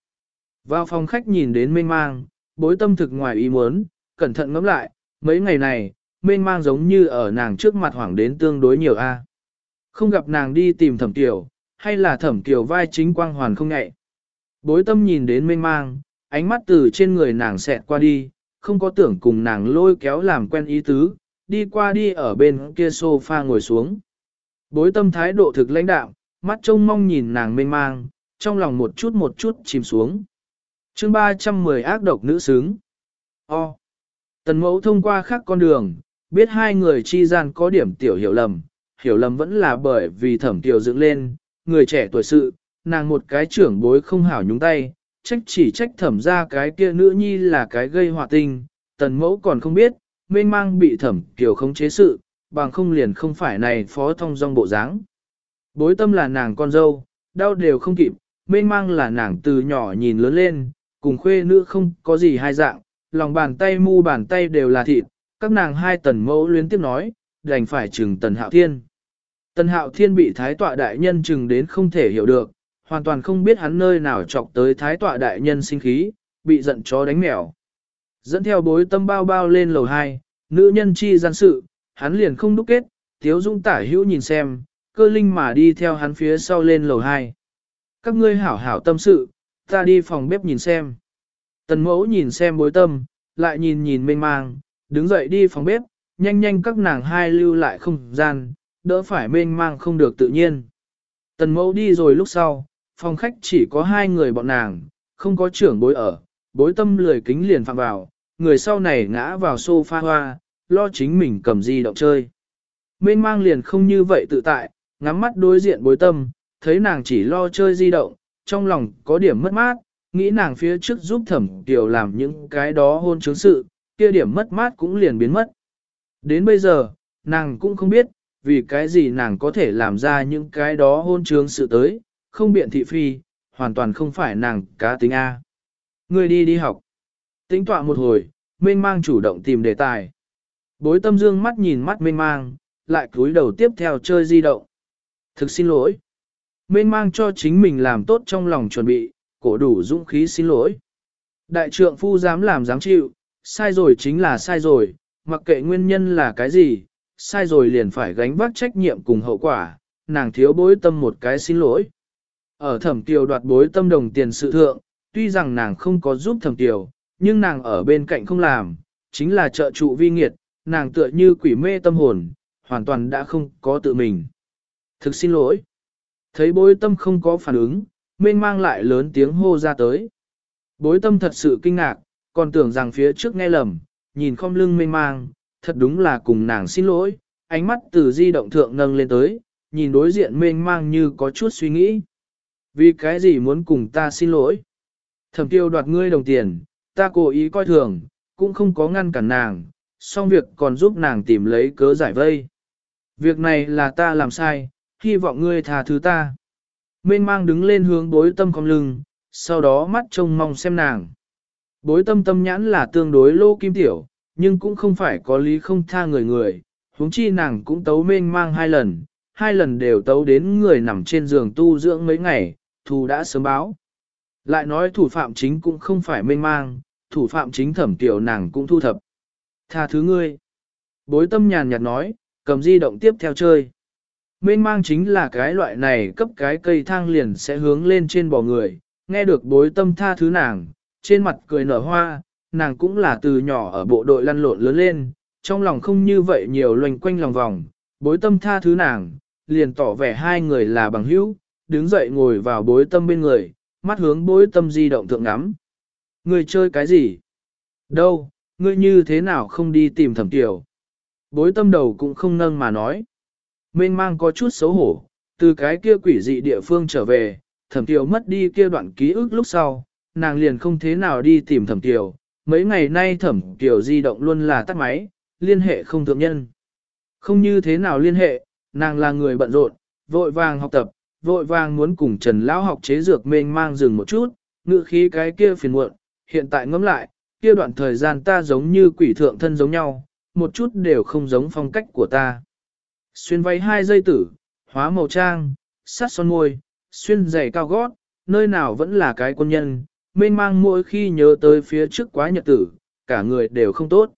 [SPEAKER 1] Vào phòng khách nhìn đến mênh mang, bối tâm thực ngoài ý muốn, cẩn thận ngẫm lại, mấy ngày này, mênh mang giống như ở nàng trước mặt hoảng đến tương đối nhiều a. Không gặp nàng đi tìm thẩm tiểu, hay là thẩm tiểu vai chính quang hoàn không ngại. Bối tâm nhìn đến mênh mang, ánh mắt từ trên người nàng xẹt qua đi, không có tưởng cùng nàng lôi kéo làm quen ý tứ, đi qua đi ở bên kia sofa ngồi xuống. Bối tâm thái độ thực lãnh đạo, mắt trông mong nhìn nàng mênh mang, trong lòng một chút một chút chìm xuống. chương 310 ác độc nữ xứng. O. Tần mẫu thông qua khác con đường, biết hai người chi gian có điểm tiểu hiểu lầm, hiểu lầm vẫn là bởi vì thẩm tiểu dựng lên, người trẻ tuổi sự, nàng một cái trưởng bối không hảo nhúng tay, trách chỉ trách thẩm ra cái kia nữ nhi là cái gây họa tinh, tần mẫu còn không biết, mênh mang bị thẩm tiểu không chế sự, bằng không liền không phải này phó thông dong bộ dáng. Bối tâm là nàng con dâu, đau đều không kịp, mênh mang là nàng từ nhỏ nhìn lớn lên, cùng khuê nữ không có gì hai dạng, lòng bàn tay mu bàn tay đều là thịt, các nàng hai tần mẫu liên tiếp nói, đành phải chừng tần hạo thiên. Tần hạo thiên bị thái tọa đại nhân chừng đến không thể hiểu được, hoàn toàn không biết hắn nơi nào chọc tới thái tọa đại nhân sinh khí, bị giận chó đánh mèo. Dẫn theo bối tâm bao bao lên lầu 2, nữ nhân chi gian sự, hắn liền không đúc kết, tiếu dung tả hữu nhìn xem, cơ linh mà đi theo hắn phía sau lên lầu 2. Các ngươi hảo hảo tâm sự, ta đi phòng bếp nhìn xem. Tần mẫu nhìn xem bối tâm, lại nhìn nhìn mênh mang, đứng dậy đi phòng bếp, nhanh nhanh các nàng hai lưu lại không gian, đỡ phải mênh mang không được tự nhiên. Tần mẫu đi rồi lúc sau, phòng khách chỉ có hai người bọn nàng, không có trưởng bối ở, bối tâm lười kính liền phạm vào, người sau này ngã vào sofa hoa, lo chính mình cầm di động chơi. Mênh mang liền không như vậy tự tại, ngắm mắt đối diện bối tâm, thấy nàng chỉ lo chơi di động, trong lòng có điểm mất mát, nghĩ nàng phía trước giúp thẩm tiểu làm những cái đó hôn chứng sự, kia điểm mất mát cũng liền biến mất. Đến bây giờ, nàng cũng không biết, vì cái gì nàng có thể làm ra những cái đó hôn trướng sự tới, không biện thị phi, hoàn toàn không phải nàng cá tính A. Người đi đi học. Tính tọa một hồi, mênh mang chủ động tìm đề tài. Bối tâm dương mắt nhìn mắt mênh mang, lại cúi đầu tiếp theo chơi di động. Thực xin lỗi. Mênh mang cho chính mình làm tốt trong lòng chuẩn bị, cổ đủ dũng khí xin lỗi. Đại trượng phu dám làm dám chịu, sai rồi chính là sai rồi, mặc kệ nguyên nhân là cái gì, sai rồi liền phải gánh vác trách nhiệm cùng hậu quả, nàng thiếu bối tâm một cái xin lỗi. Ở thẩm tiều đoạt bối tâm đồng tiền sự thượng, tuy rằng nàng không có giúp thẩm tiều, nhưng nàng ở bên cạnh không làm, chính là trợ trụ vi nghiệt, nàng tựa như quỷ mê tâm hồn, hoàn toàn đã không có tự mình. Thực xin lỗi. Thấy bối tâm không có phản ứng, mênh mang lại lớn tiếng hô ra tới. Bối tâm thật sự kinh ngạc, còn tưởng rằng phía trước nghe lầm, nhìn không lưng mênh mang, thật đúng là cùng nàng xin lỗi, ánh mắt từ di động thượng nâng lên tới, nhìn đối diện mênh mang như có chút suy nghĩ. Vì cái gì muốn cùng ta xin lỗi? Thẩm tiêu đoạt ngươi đồng tiền, ta cố ý coi thường, cũng không có ngăn cản nàng, xong việc còn giúp nàng tìm lấy cớ giải vây. Việc này là ta làm sai, hy vọng ngươi tha thứ ta. Mênh mang đứng lên hướng đối tâm con lưng, sau đó mắt trông mong xem nàng. Bối tâm tâm nhãn là tương đối lô kim tiểu, nhưng cũng không phải có lý không tha người người, huống chi nàng cũng tấu mênh mang hai lần, hai lần đều tấu đến người nằm trên giường tu dưỡng mấy ngày, thù đã sớm báo. Lại nói thủ phạm chính cũng không phải mênh mang, thủ phạm chính thẩm tiểu nàng cũng thu thập. Tha thứ ngươi. Bối tâm nhàn nhạt nói, cầm di động tiếp theo chơi. Mênh mang chính là cái loại này cấp cái cây thang liền sẽ hướng lên trên bò người, nghe được bối tâm tha thứ nàng, trên mặt cười nở hoa, nàng cũng là từ nhỏ ở bộ đội lăn lộn lớn lên, trong lòng không như vậy nhiều loành quanh lòng vòng, bối tâm tha thứ nàng, liền tỏ vẻ hai người là bằng hữu, đứng dậy ngồi vào bối tâm bên người, mắt hướng bối tâm di động thượng ngắm. Người chơi cái gì? Đâu, ngươi như thế nào không đi tìm thẩm tiểu? Bối tâm đầu cũng không nâng mà nói. Mênh mang có chút xấu hổ, từ cái kia quỷ dị địa phương trở về, thẩm tiểu mất đi kia đoạn ký ức lúc sau, nàng liền không thế nào đi tìm thẩm tiểu. Mấy ngày nay thẩm tiểu di động luôn là tắt máy, liên hệ không thượng nhân. Không như thế nào liên hệ, nàng là người bận rộn, vội vàng học tập, vội vàng muốn cùng Trần Lão học chế dược mênh mang dừng một chút, ngự khí cái kia phiền muộn, hiện tại ngẫm lại, kia đoạn thời gian ta giống như quỷ thượng thân giống nhau, một chút đều không giống phong cách của ta. Xuyên váy hai dây tử, hóa màu trang, sát son môi, xuyên giày cao gót, nơi nào vẫn là cái quân nhân, mênh mang mỗi khi nhớ tới phía trước quá nhật tử, cả người đều không tốt.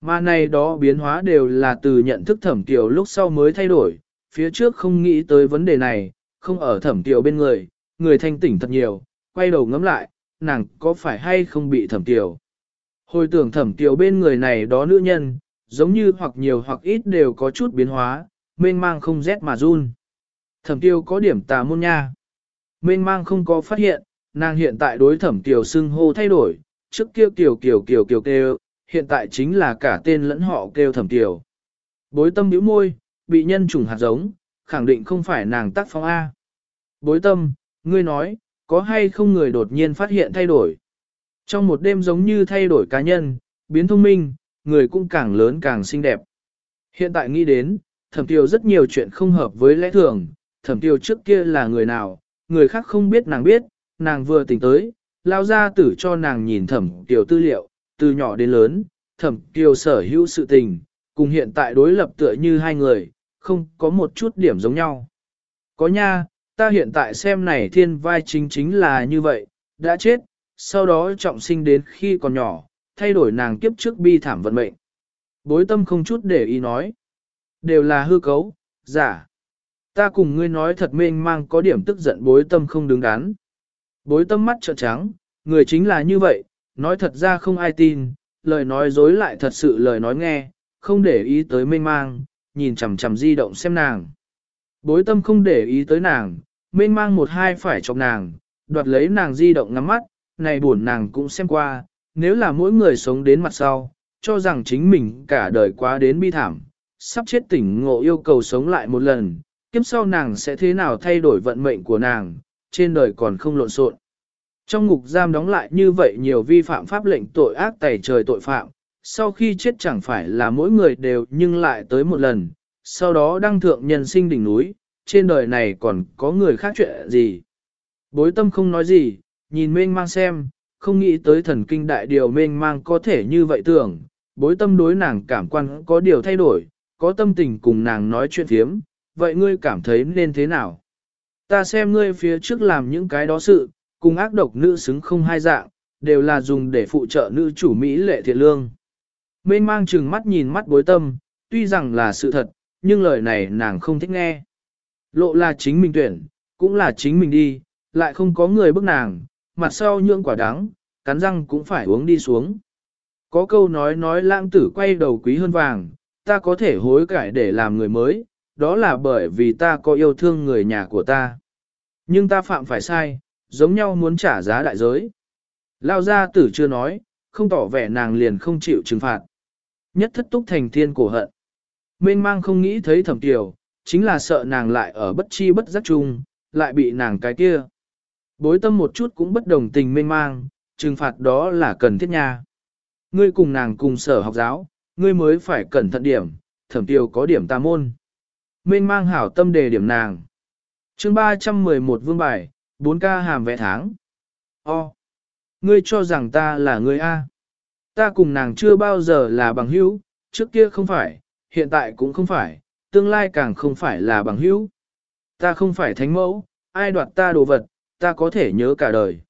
[SPEAKER 1] Mà này đó biến hóa đều là từ nhận thức thẩm tiểu lúc sau mới thay đổi, phía trước không nghĩ tới vấn đề này, không ở thẩm tiểu bên người, người thanh tỉnh thật nhiều, quay đầu ngắm lại, nàng có phải hay không bị thẩm tiểu. Hồi tưởng thẩm tiểu bên người này đó nữ nhân, giống như hoặc nhiều hoặc ít đều có chút biến hóa, mênh mang không rét mà run. Thẩm tiêu có điểm tà môn nha. Mênh mang không có phát hiện, nàng hiện tại đối thẩm tiểu xưng hô thay đổi, trước kia tiểu kiểu kiểu kiểu kêu, hiện tại chính là cả tên lẫn họ kêu thẩm tiểu. Bối tâm bĩu môi, bị nhân trùng hạt giống, khẳng định không phải nàng tác phong A. Bối tâm, ngươi nói, có hay không người đột nhiên phát hiện thay đổi. Trong một đêm giống như thay đổi cá nhân, biến thông minh, người cũng càng lớn càng xinh đẹp. Hiện tại nghĩ đến, thẩm tiêu rất nhiều chuyện không hợp với lẽ thường, thẩm tiêu trước kia là người nào, người khác không biết nàng biết, nàng vừa tỉnh tới, lao ra tử cho nàng nhìn thẩm tiêu tư liệu, từ nhỏ đến lớn, thẩm tiêu sở hữu sự tình, cùng hiện tại đối lập tựa như hai người, không có một chút điểm giống nhau. Có nha, ta hiện tại xem này thiên vai chính chính là như vậy, đã chết, sau đó trọng sinh đến khi còn nhỏ, thay đổi nàng kiếp trước bi thảm vận mệnh. Bối tâm không chút để ý nói. Đều là hư cấu, giả. Ta cùng ngươi nói thật mênh mang có điểm tức giận bối tâm không đứng đắn. Bối tâm mắt trợn trắng, người chính là như vậy, nói thật ra không ai tin, lời nói dối lại thật sự lời nói nghe, không để ý tới mênh mang, nhìn chằm chằm di động xem nàng. Bối tâm không để ý tới nàng, mênh mang một hai phải chọc nàng, đoạt lấy nàng di động ngắm mắt, này buồn nàng cũng xem qua, nếu là mỗi người sống đến mặt sau, cho rằng chính mình cả đời quá đến bi thảm, sắp chết tỉnh ngộ yêu cầu sống lại một lần, kiếp sau nàng sẽ thế nào thay đổi vận mệnh của nàng, trên đời còn không lộn xộn. Trong ngục giam đóng lại như vậy nhiều vi phạm pháp lệnh tội ác tẩy trời tội phạm, sau khi chết chẳng phải là mỗi người đều nhưng lại tới một lần, sau đó đăng thượng nhân sinh đỉnh núi, trên đời này còn có người khác chuyện gì. Bối tâm không nói gì, nhìn mênh mang xem, không nghĩ tới thần kinh đại điều mênh mang có thể như vậy tưởng, bối tâm đối nàng cảm quan có điều thay đổi, có tâm tình cùng nàng nói chuyện thiếm, vậy ngươi cảm thấy nên thế nào? Ta xem ngươi phía trước làm những cái đó sự, cùng ác độc nữ xứng không hai dạng, đều là dùng để phụ trợ nữ chủ Mỹ lệ thiện lương. Mênh mang chừng mắt nhìn mắt bối tâm, tuy rằng là sự thật, nhưng lời này nàng không thích nghe. Lộ là chính mình tuyển, cũng là chính mình đi, lại không có người bức nàng, mặt sau nhượng quả đắng, cắn răng cũng phải uống đi xuống. Có câu nói nói lãng tử quay đầu quý hơn vàng, ta có thể hối cải để làm người mới, đó là bởi vì ta có yêu thương người nhà của ta. Nhưng ta phạm phải sai, giống nhau muốn trả giá đại giới. Lao gia tử chưa nói, không tỏ vẻ nàng liền không chịu trừng phạt. Nhất thất túc thành thiên cổ hận. Mênh mang không nghĩ thấy thẩm tiểu, chính là sợ nàng lại ở bất chi bất giác chung, lại bị nàng cái kia. Bối tâm một chút cũng bất đồng tình mênh mang, trừng phạt đó là cần thiết nha. Ngươi cùng nàng cùng sở học giáo, ngươi mới phải cẩn thận điểm, thẩm tiểu có điểm tà môn. Mênh mang hảo tâm đề điểm nàng. chương 311 vương bài, 4 ca hàm vẽ tháng. O. Ngươi cho rằng ta là người A. Ta cùng nàng chưa bao giờ là bằng hữu, trước kia không phải, hiện tại cũng không phải, tương lai càng không phải là bằng hữu. Ta không phải thánh mẫu, ai đoạt ta đồ vật, ta có thể nhớ cả đời.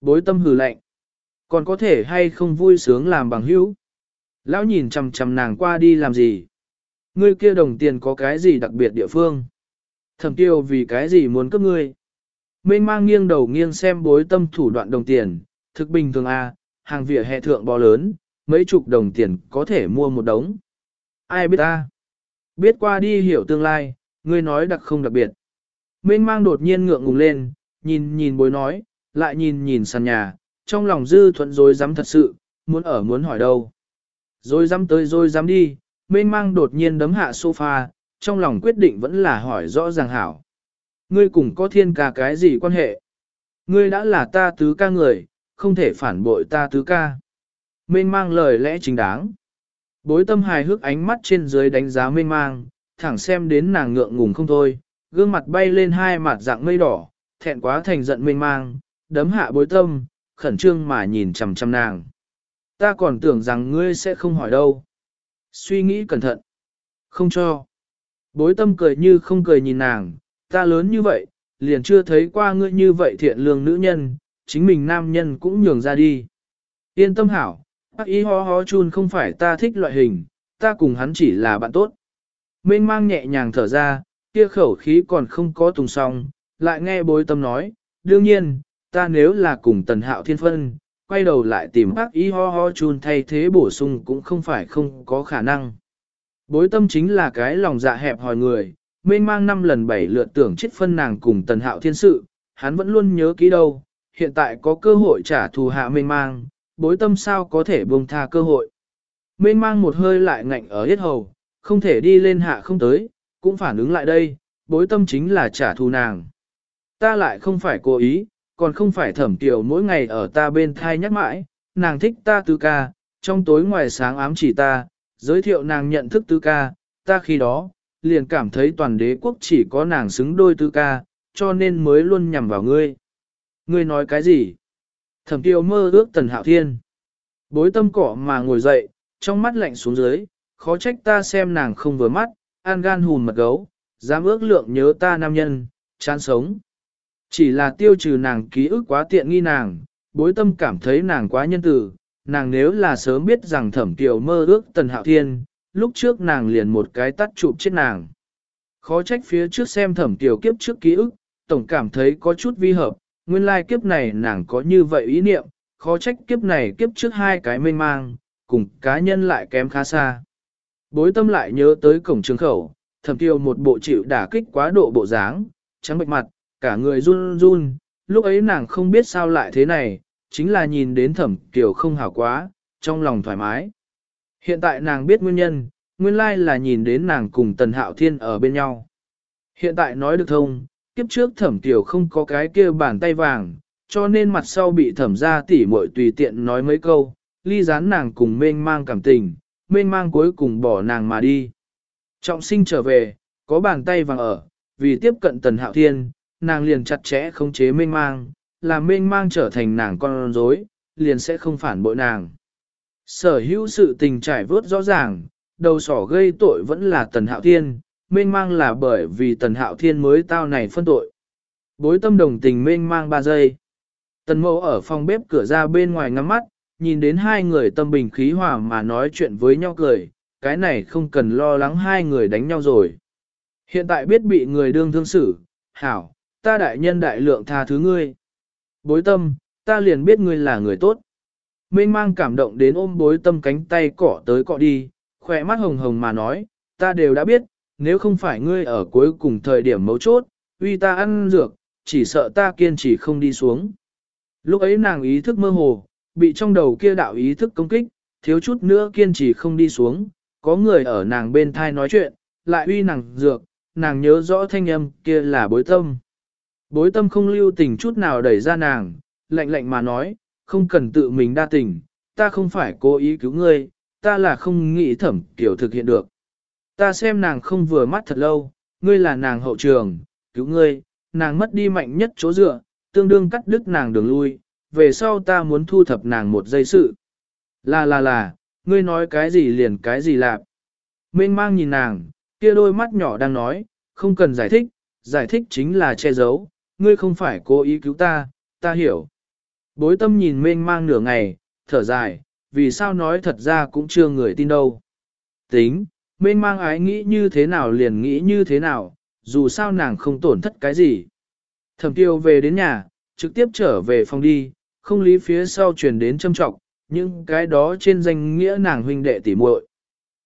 [SPEAKER 1] Bối tâm hừ lạnh. Còn có thể hay không vui sướng làm bằng hữu. Lão nhìn chằm chằm nàng qua đi làm gì? Ngươi kia đồng tiền có cái gì đặc biệt địa phương? Thẩm tiêu vì cái gì muốn cấp ngươi? Mênh mang nghiêng đầu nghiêng xem bối tâm thủ đoạn đồng tiền, thực bình thường a, à, hàng vỉa hè thượng bò lớn, mấy chục đồng tiền có thể mua một đống. Ai biết ta? Biết qua đi hiểu tương lai, ngươi nói đặc không đặc biệt. Mênh mang đột nhiên ngượng ngùng lên, nhìn nhìn bối nói, lại nhìn nhìn sàn nhà, trong lòng dư thuận rồi dám thật sự, muốn ở muốn hỏi đâu. Rồi dám tới rồi dám đi, mênh mang đột nhiên đấm hạ sofa, trong lòng quyết định vẫn là hỏi rõ ràng hảo. Ngươi cùng có thiên ca cái gì quan hệ? Ngươi đã là ta tứ ca người, không thể phản bội ta tứ ca. Mênh mang lời lẽ chính đáng. Bối tâm hài hước ánh mắt trên dưới đánh giá mênh mang, thẳng xem đến nàng ngượng ngùng không thôi, gương mặt bay lên hai mặt dạng mây đỏ, thẹn quá thành giận mênh mang, đấm hạ bối tâm, khẩn trương mà nhìn chằm chằm nàng. Ta còn tưởng rằng ngươi sẽ không hỏi đâu. Suy nghĩ cẩn thận. Không cho. Bối tâm cười như không cười nhìn nàng, ta lớn như vậy, liền chưa thấy qua ngươi như vậy thiện lương nữ nhân, chính mình nam nhân cũng nhường ra đi. Yên tâm hảo, bác ý ho ho chun không phải ta thích loại hình, ta cùng hắn chỉ là bạn tốt. Mênh mang nhẹ nhàng thở ra, kia khẩu khí còn không có tùng song, lại nghe bối tâm nói, đương nhiên, ta nếu là cùng tần hạo thiên phân, quay đầu lại tìm bác ý ho ho chun thay thế bổ sung cũng không phải không có khả năng. Bối tâm chính là cái lòng dạ hẹp hòi người, mênh mang năm lần bảy lượt tưởng chết phân nàng cùng tần hạo thiên sự, hắn vẫn luôn nhớ kỹ đâu, hiện tại có cơ hội trả thù hạ mênh mang, bối tâm sao có thể buông tha cơ hội. Mênh mang một hơi lại ngạnh ở hết hầu, không thể đi lên hạ không tới, cũng phản ứng lại đây, bối tâm chính là trả thù nàng. Ta lại không phải cố ý, còn không phải thẩm tiểu mỗi ngày ở ta bên thai nhắc mãi, nàng thích ta tứ ca, trong tối ngoài sáng ám chỉ ta, giới thiệu nàng nhận thức tứ ca, ta khi đó, liền cảm thấy toàn đế quốc chỉ có nàng xứng đôi tứ ca, cho nên mới luôn nhằm vào ngươi. Ngươi nói cái gì? Thẩm tiêu mơ ước tần hạo thiên. Bối tâm cỏ mà ngồi dậy, trong mắt lạnh xuống dưới, khó trách ta xem nàng không vừa mắt, an gan hùn mật gấu, dám ước lượng nhớ ta nam nhân, chán sống. Chỉ là tiêu trừ nàng ký ức quá tiện nghi nàng, bối tâm cảm thấy nàng quá nhân tử, nàng nếu là sớm biết rằng thẩm tiểu mơ ước tần hạo thiên, lúc trước nàng liền một cái tắt chụp chết nàng. Khó trách phía trước xem thẩm tiểu kiếp trước ký ức, tổng cảm thấy có chút vi hợp, nguyên lai kiếp này nàng có như vậy ý niệm, khó trách kiếp này kiếp trước hai cái mênh mang, cùng cá nhân lại kém khá xa. Bối tâm lại nhớ tới cổng trường khẩu, thẩm tiêu một bộ chịu đả kích quá độ bộ dáng, trắng bệch mặt, cả người run run, lúc ấy nàng không biết sao lại thế này, chính là nhìn đến thẩm tiểu không hảo quá, trong lòng thoải mái. Hiện tại nàng biết nguyên nhân, nguyên lai là nhìn đến nàng cùng tần hạo thiên ở bên nhau. Hiện tại nói được thông, kiếp trước thẩm tiểu không có cái kia bàn tay vàng, cho nên mặt sau bị thẩm ra tỉ muội tùy tiện nói mấy câu, ly gián nàng cùng mênh mang cảm tình, mênh mang cuối cùng bỏ nàng mà đi. Trọng sinh trở về, có bàn tay vàng ở, vì tiếp cận tần hạo thiên, nàng liền chặt chẽ khống chế mênh mang, làm mênh mang trở thành nàng con rối, liền sẽ không phản bội nàng. Sở hữu sự tình trải vớt rõ ràng, đầu sỏ gây tội vẫn là tần hạo thiên, mênh mang là bởi vì tần hạo thiên mới tao này phân tội. Bối tâm đồng tình mênh mang 3 giây. Tần mẫu ở phòng bếp cửa ra bên ngoài ngắm mắt, nhìn đến hai người tâm bình khí hòa mà nói chuyện với nhau cười, cái này không cần lo lắng hai người đánh nhau rồi. Hiện tại biết bị người đương thương xử, hảo, ta đại nhân đại lượng tha thứ ngươi. Bối tâm, ta liền biết ngươi là người tốt. Mênh mang cảm động đến ôm bối tâm cánh tay cỏ tới cọ đi, khỏe mắt hồng hồng mà nói, ta đều đã biết, nếu không phải ngươi ở cuối cùng thời điểm mấu chốt, uy ta ăn dược, chỉ sợ ta kiên trì không đi xuống. Lúc ấy nàng ý thức mơ hồ, bị trong đầu kia đạo ý thức công kích, thiếu chút nữa kiên trì không đi xuống, có người ở nàng bên thai nói chuyện, lại uy nàng dược, nàng nhớ rõ thanh âm kia là bối tâm. Bối tâm không lưu tình chút nào đẩy ra nàng, lạnh lạnh mà nói, không cần tự mình đa tình, ta không phải cố ý cứu ngươi, ta là không nghĩ thẩm kiểu thực hiện được. Ta xem nàng không vừa mắt thật lâu, ngươi là nàng hậu trường, cứu ngươi, nàng mất đi mạnh nhất chỗ dựa, tương đương cắt đứt nàng đường lui, về sau ta muốn thu thập nàng một giây sự. Là là là, ngươi nói cái gì liền cái gì lạp. Mênh mang nhìn nàng, kia đôi mắt nhỏ đang nói, không cần giải thích, giải thích chính là che giấu, ngươi không phải cố ý cứu ta, ta hiểu. Bối tâm nhìn mênh mang nửa ngày, thở dài, vì sao nói thật ra cũng chưa người tin đâu. Tính, mênh mang ái nghĩ như thế nào liền nghĩ như thế nào, dù sao nàng không tổn thất cái gì. Thẩm tiêu về đến nhà, trực tiếp trở về phòng đi, không lý phía sau truyền đến châm trọng, nhưng cái đó trên danh nghĩa nàng huynh đệ tỉ muội.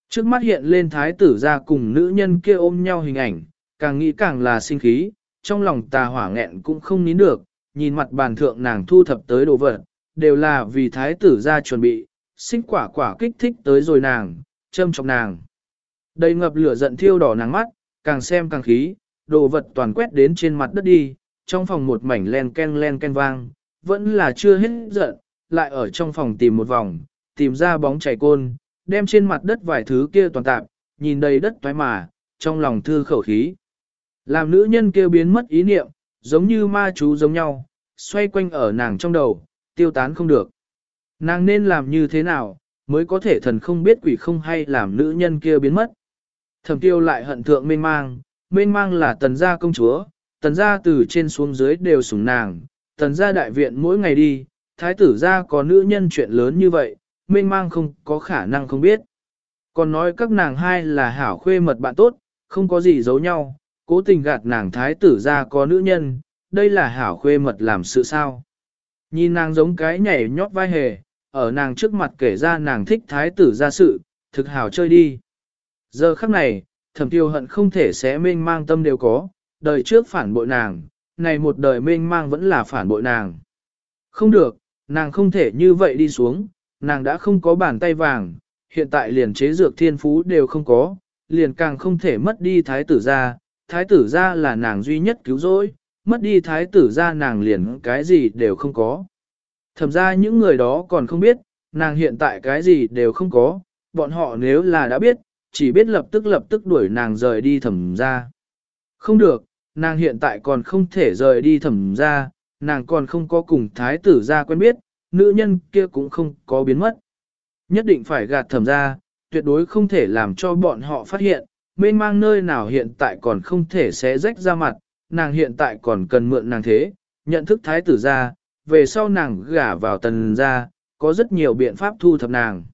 [SPEAKER 1] Trước mắt hiện lên thái tử ra cùng nữ nhân kia ôm nhau hình ảnh, càng nghĩ càng là sinh khí, trong lòng tà hỏa nghẹn cũng không nín được, nhìn mặt bàn thượng nàng thu thập tới đồ vật, đều là vì thái tử ra chuẩn bị, xích quả quả kích thích tới rồi nàng, châm trọng nàng. Đầy ngập lửa giận thiêu đỏ nàng mắt, càng xem càng khí, đồ vật toàn quét đến trên mặt đất đi, trong phòng một mảnh len ken len ken vang, vẫn là chưa hết giận, lại ở trong phòng tìm một vòng, tìm ra bóng chảy côn, đem trên mặt đất vài thứ kia toàn tạp, nhìn đầy đất toái mà, trong lòng thư khẩu khí. Làm nữ nhân kia biến mất ý niệm, giống như ma chú giống nhau, xoay quanh ở nàng trong đầu, tiêu tán không được. Nàng nên làm như thế nào, mới có thể thần không biết quỷ không hay làm nữ nhân kia biến mất. Thẩm tiêu lại hận thượng mênh mang, mênh mang là tần gia công chúa, tần gia từ trên xuống dưới đều sủng nàng, tần gia đại viện mỗi ngày đi, thái tử gia có nữ nhân chuyện lớn như vậy, mênh mang không có khả năng không biết. Còn nói các nàng hai là hảo khuê mật bạn tốt, không có gì giấu nhau, cố tình gạt nàng thái tử gia có nữ nhân, đây là hảo khuê mật làm sự sao. Nhìn nàng giống cái nhảy nhót vai hề, ở nàng trước mặt kể ra nàng thích thái tử gia sự, thực hảo chơi đi. Giờ khắc này, thẩm tiêu hận không thể sẽ mênh mang tâm đều có, đời trước phản bội nàng, này một đời mênh mang vẫn là phản bội nàng. Không được, nàng không thể như vậy đi xuống, nàng đã không có bàn tay vàng, hiện tại liền chế dược thiên phú đều không có, liền càng không thể mất đi thái tử gia, thái tử gia là nàng duy nhất cứu rỗi, mất đi thái tử gia nàng liền cái gì đều không có. Thẩm ra những người đó còn không biết, nàng hiện tại cái gì đều không có, bọn họ nếu là đã biết, chỉ biết lập tức lập tức đuổi nàng rời đi thẩm ra. Không được, nàng hiện tại còn không thể rời đi thẩm ra, nàng còn không có cùng thái tử ra quen biết, nữ nhân kia cũng không có biến mất. Nhất định phải gạt thẩm ra, tuyệt đối không thể làm cho bọn họ phát hiện, mênh mang nơi nào hiện tại còn không thể xé rách ra mặt, nàng hiện tại còn cần mượn nàng thế, nhận thức thái tử ra, về sau nàng gả vào tần ra, có rất nhiều biện pháp thu thập nàng.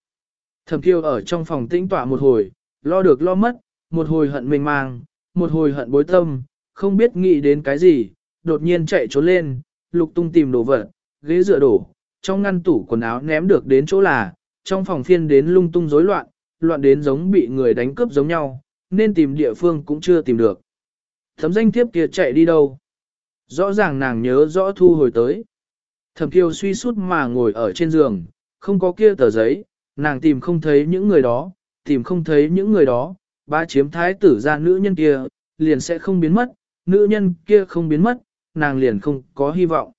[SPEAKER 1] Thẩm kiêu ở trong phòng tĩnh tọa một hồi, lo được lo mất, một hồi hận mênh mang, một hồi hận bối tâm, không biết nghĩ đến cái gì, đột nhiên chạy trốn lên, lục tung tìm đồ vật, ghế dựa đổ, trong ngăn tủ quần áo ném được đến chỗ là, trong phòng phiên đến lung tung rối loạn, loạn đến giống bị người đánh cướp giống nhau, nên tìm địa phương cũng chưa tìm được. Thấm danh thiếp kia chạy đi đâu? Rõ ràng nàng nhớ rõ thu hồi tới. Thẩm kiều suy sút mà ngồi ở trên giường, không có kia tờ giấy, nàng tìm không thấy những người đó, tìm không thấy những người đó, ba chiếm thái tử ra nữ nhân kia, liền sẽ không biến mất, nữ nhân kia không biến mất, nàng liền không có hy vọng.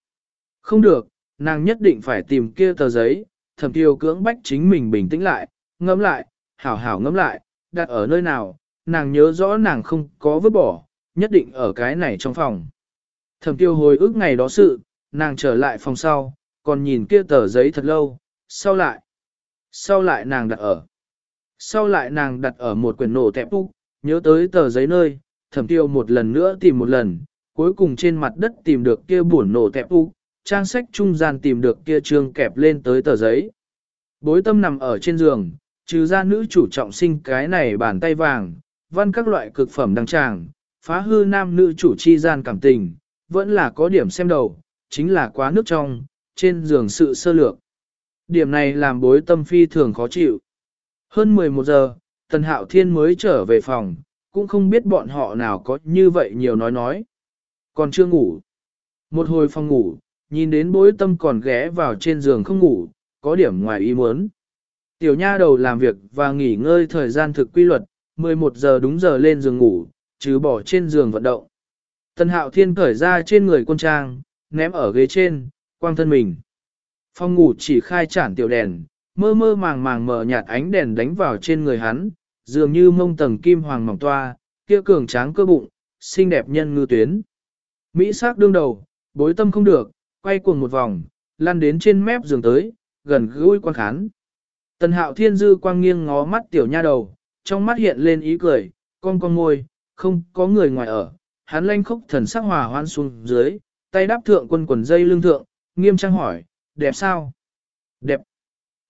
[SPEAKER 1] Không được, nàng nhất định phải tìm kia tờ giấy, thẩm tiêu cưỡng bách chính mình bình tĩnh lại, ngẫm lại, hảo hảo ngẫm lại, đặt ở nơi nào, nàng nhớ rõ nàng không có vứt bỏ, nhất định ở cái này trong phòng. Thẩm tiêu hồi ức ngày đó sự, nàng trở lại phòng sau, còn nhìn kia tờ giấy thật lâu, sau lại, sau lại nàng đặt ở, sau lại nàng đặt ở một quyển nổ tẹp úc, nhớ tới tờ giấy nơi, thẩm tiêu một lần nữa tìm một lần, cuối cùng trên mặt đất tìm được kia buồn nổ tẹp úc, trang sách trung gian tìm được kia trương kẹp lên tới tờ giấy. Bối tâm nằm ở trên giường, trừ ra nữ chủ trọng sinh cái này bàn tay vàng, văn các loại cực phẩm đăng tràng, phá hư nam nữ chủ chi gian cảm tình, vẫn là có điểm xem đầu, chính là quá nước trong, trên giường sự sơ lược. Điểm này làm bối tâm phi thường khó chịu. Hơn 11 giờ, Tần Hạo Thiên mới trở về phòng, cũng không biết bọn họ nào có như vậy nhiều nói nói. Còn chưa ngủ. Một hồi phòng ngủ, nhìn đến bối tâm còn ghé vào trên giường không ngủ, có điểm ngoài ý muốn. Tiểu nha đầu làm việc và nghỉ ngơi thời gian thực quy luật, 11 giờ đúng giờ lên giường ngủ, trừ bỏ trên giường vận động. Tần hạo thiên cởi ra trên người quân trang, ném ở ghế trên, quang thân mình. Phòng ngủ chỉ khai chản tiểu đèn, mơ mơ màng màng mở nhạt ánh đèn đánh vào trên người hắn, dường như mông tầng kim hoàng mỏng toa, kia cường tráng cơ bụng, xinh đẹp nhân ngư tuyến. Mỹ sắc đương đầu, bối tâm không được, quay cuồng một vòng, lăn đến trên mép giường tới, gần gũi quan khán. Tần hạo thiên dư quang nghiêng ngó mắt tiểu nha đầu, trong mắt hiện lên ý cười, con con môi, không có người ngoài ở. Hắn lanh khốc thần sắc hòa hoan xuống dưới, tay đáp thượng quân quần dây lưng thượng, nghiêm trang hỏi, đẹp sao? Đẹp.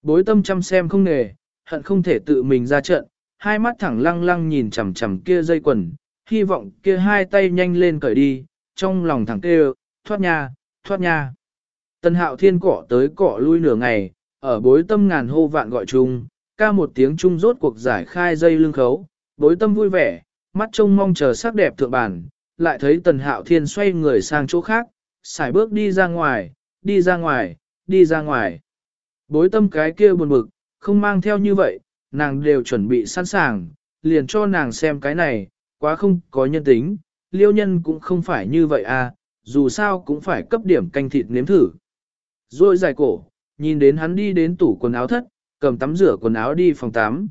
[SPEAKER 1] Bối tâm chăm xem không nề, hận không thể tự mình ra trận, hai mắt thẳng lăng lăng nhìn chằm chằm kia dây quần, hy vọng kia hai tay nhanh lên cởi đi, trong lòng thẳng kêu, thoát nha, thoát nha. tân hạo thiên cỏ tới cỏ lui nửa ngày, ở bối tâm ngàn hô vạn gọi chung, ca một tiếng trung rốt cuộc giải khai dây lưng khấu, đối tâm vui vẻ, mắt trông mong chờ sắc đẹp thượng bản, lại thấy tần hạo thiên xoay người sang chỗ khác, xài bước đi ra ngoài, đi ra ngoài, đi ra ngoài. Bối tâm cái kia buồn bực, không mang theo như vậy, nàng đều chuẩn bị sẵn sàng, liền cho nàng xem cái này, quá không có nhân tính, liêu nhân cũng không phải như vậy à, dù sao cũng phải cấp điểm canh thịt nếm thử. Rồi dài cổ, nhìn đến hắn đi đến tủ quần áo thất, cầm tắm rửa quần áo đi phòng tắm.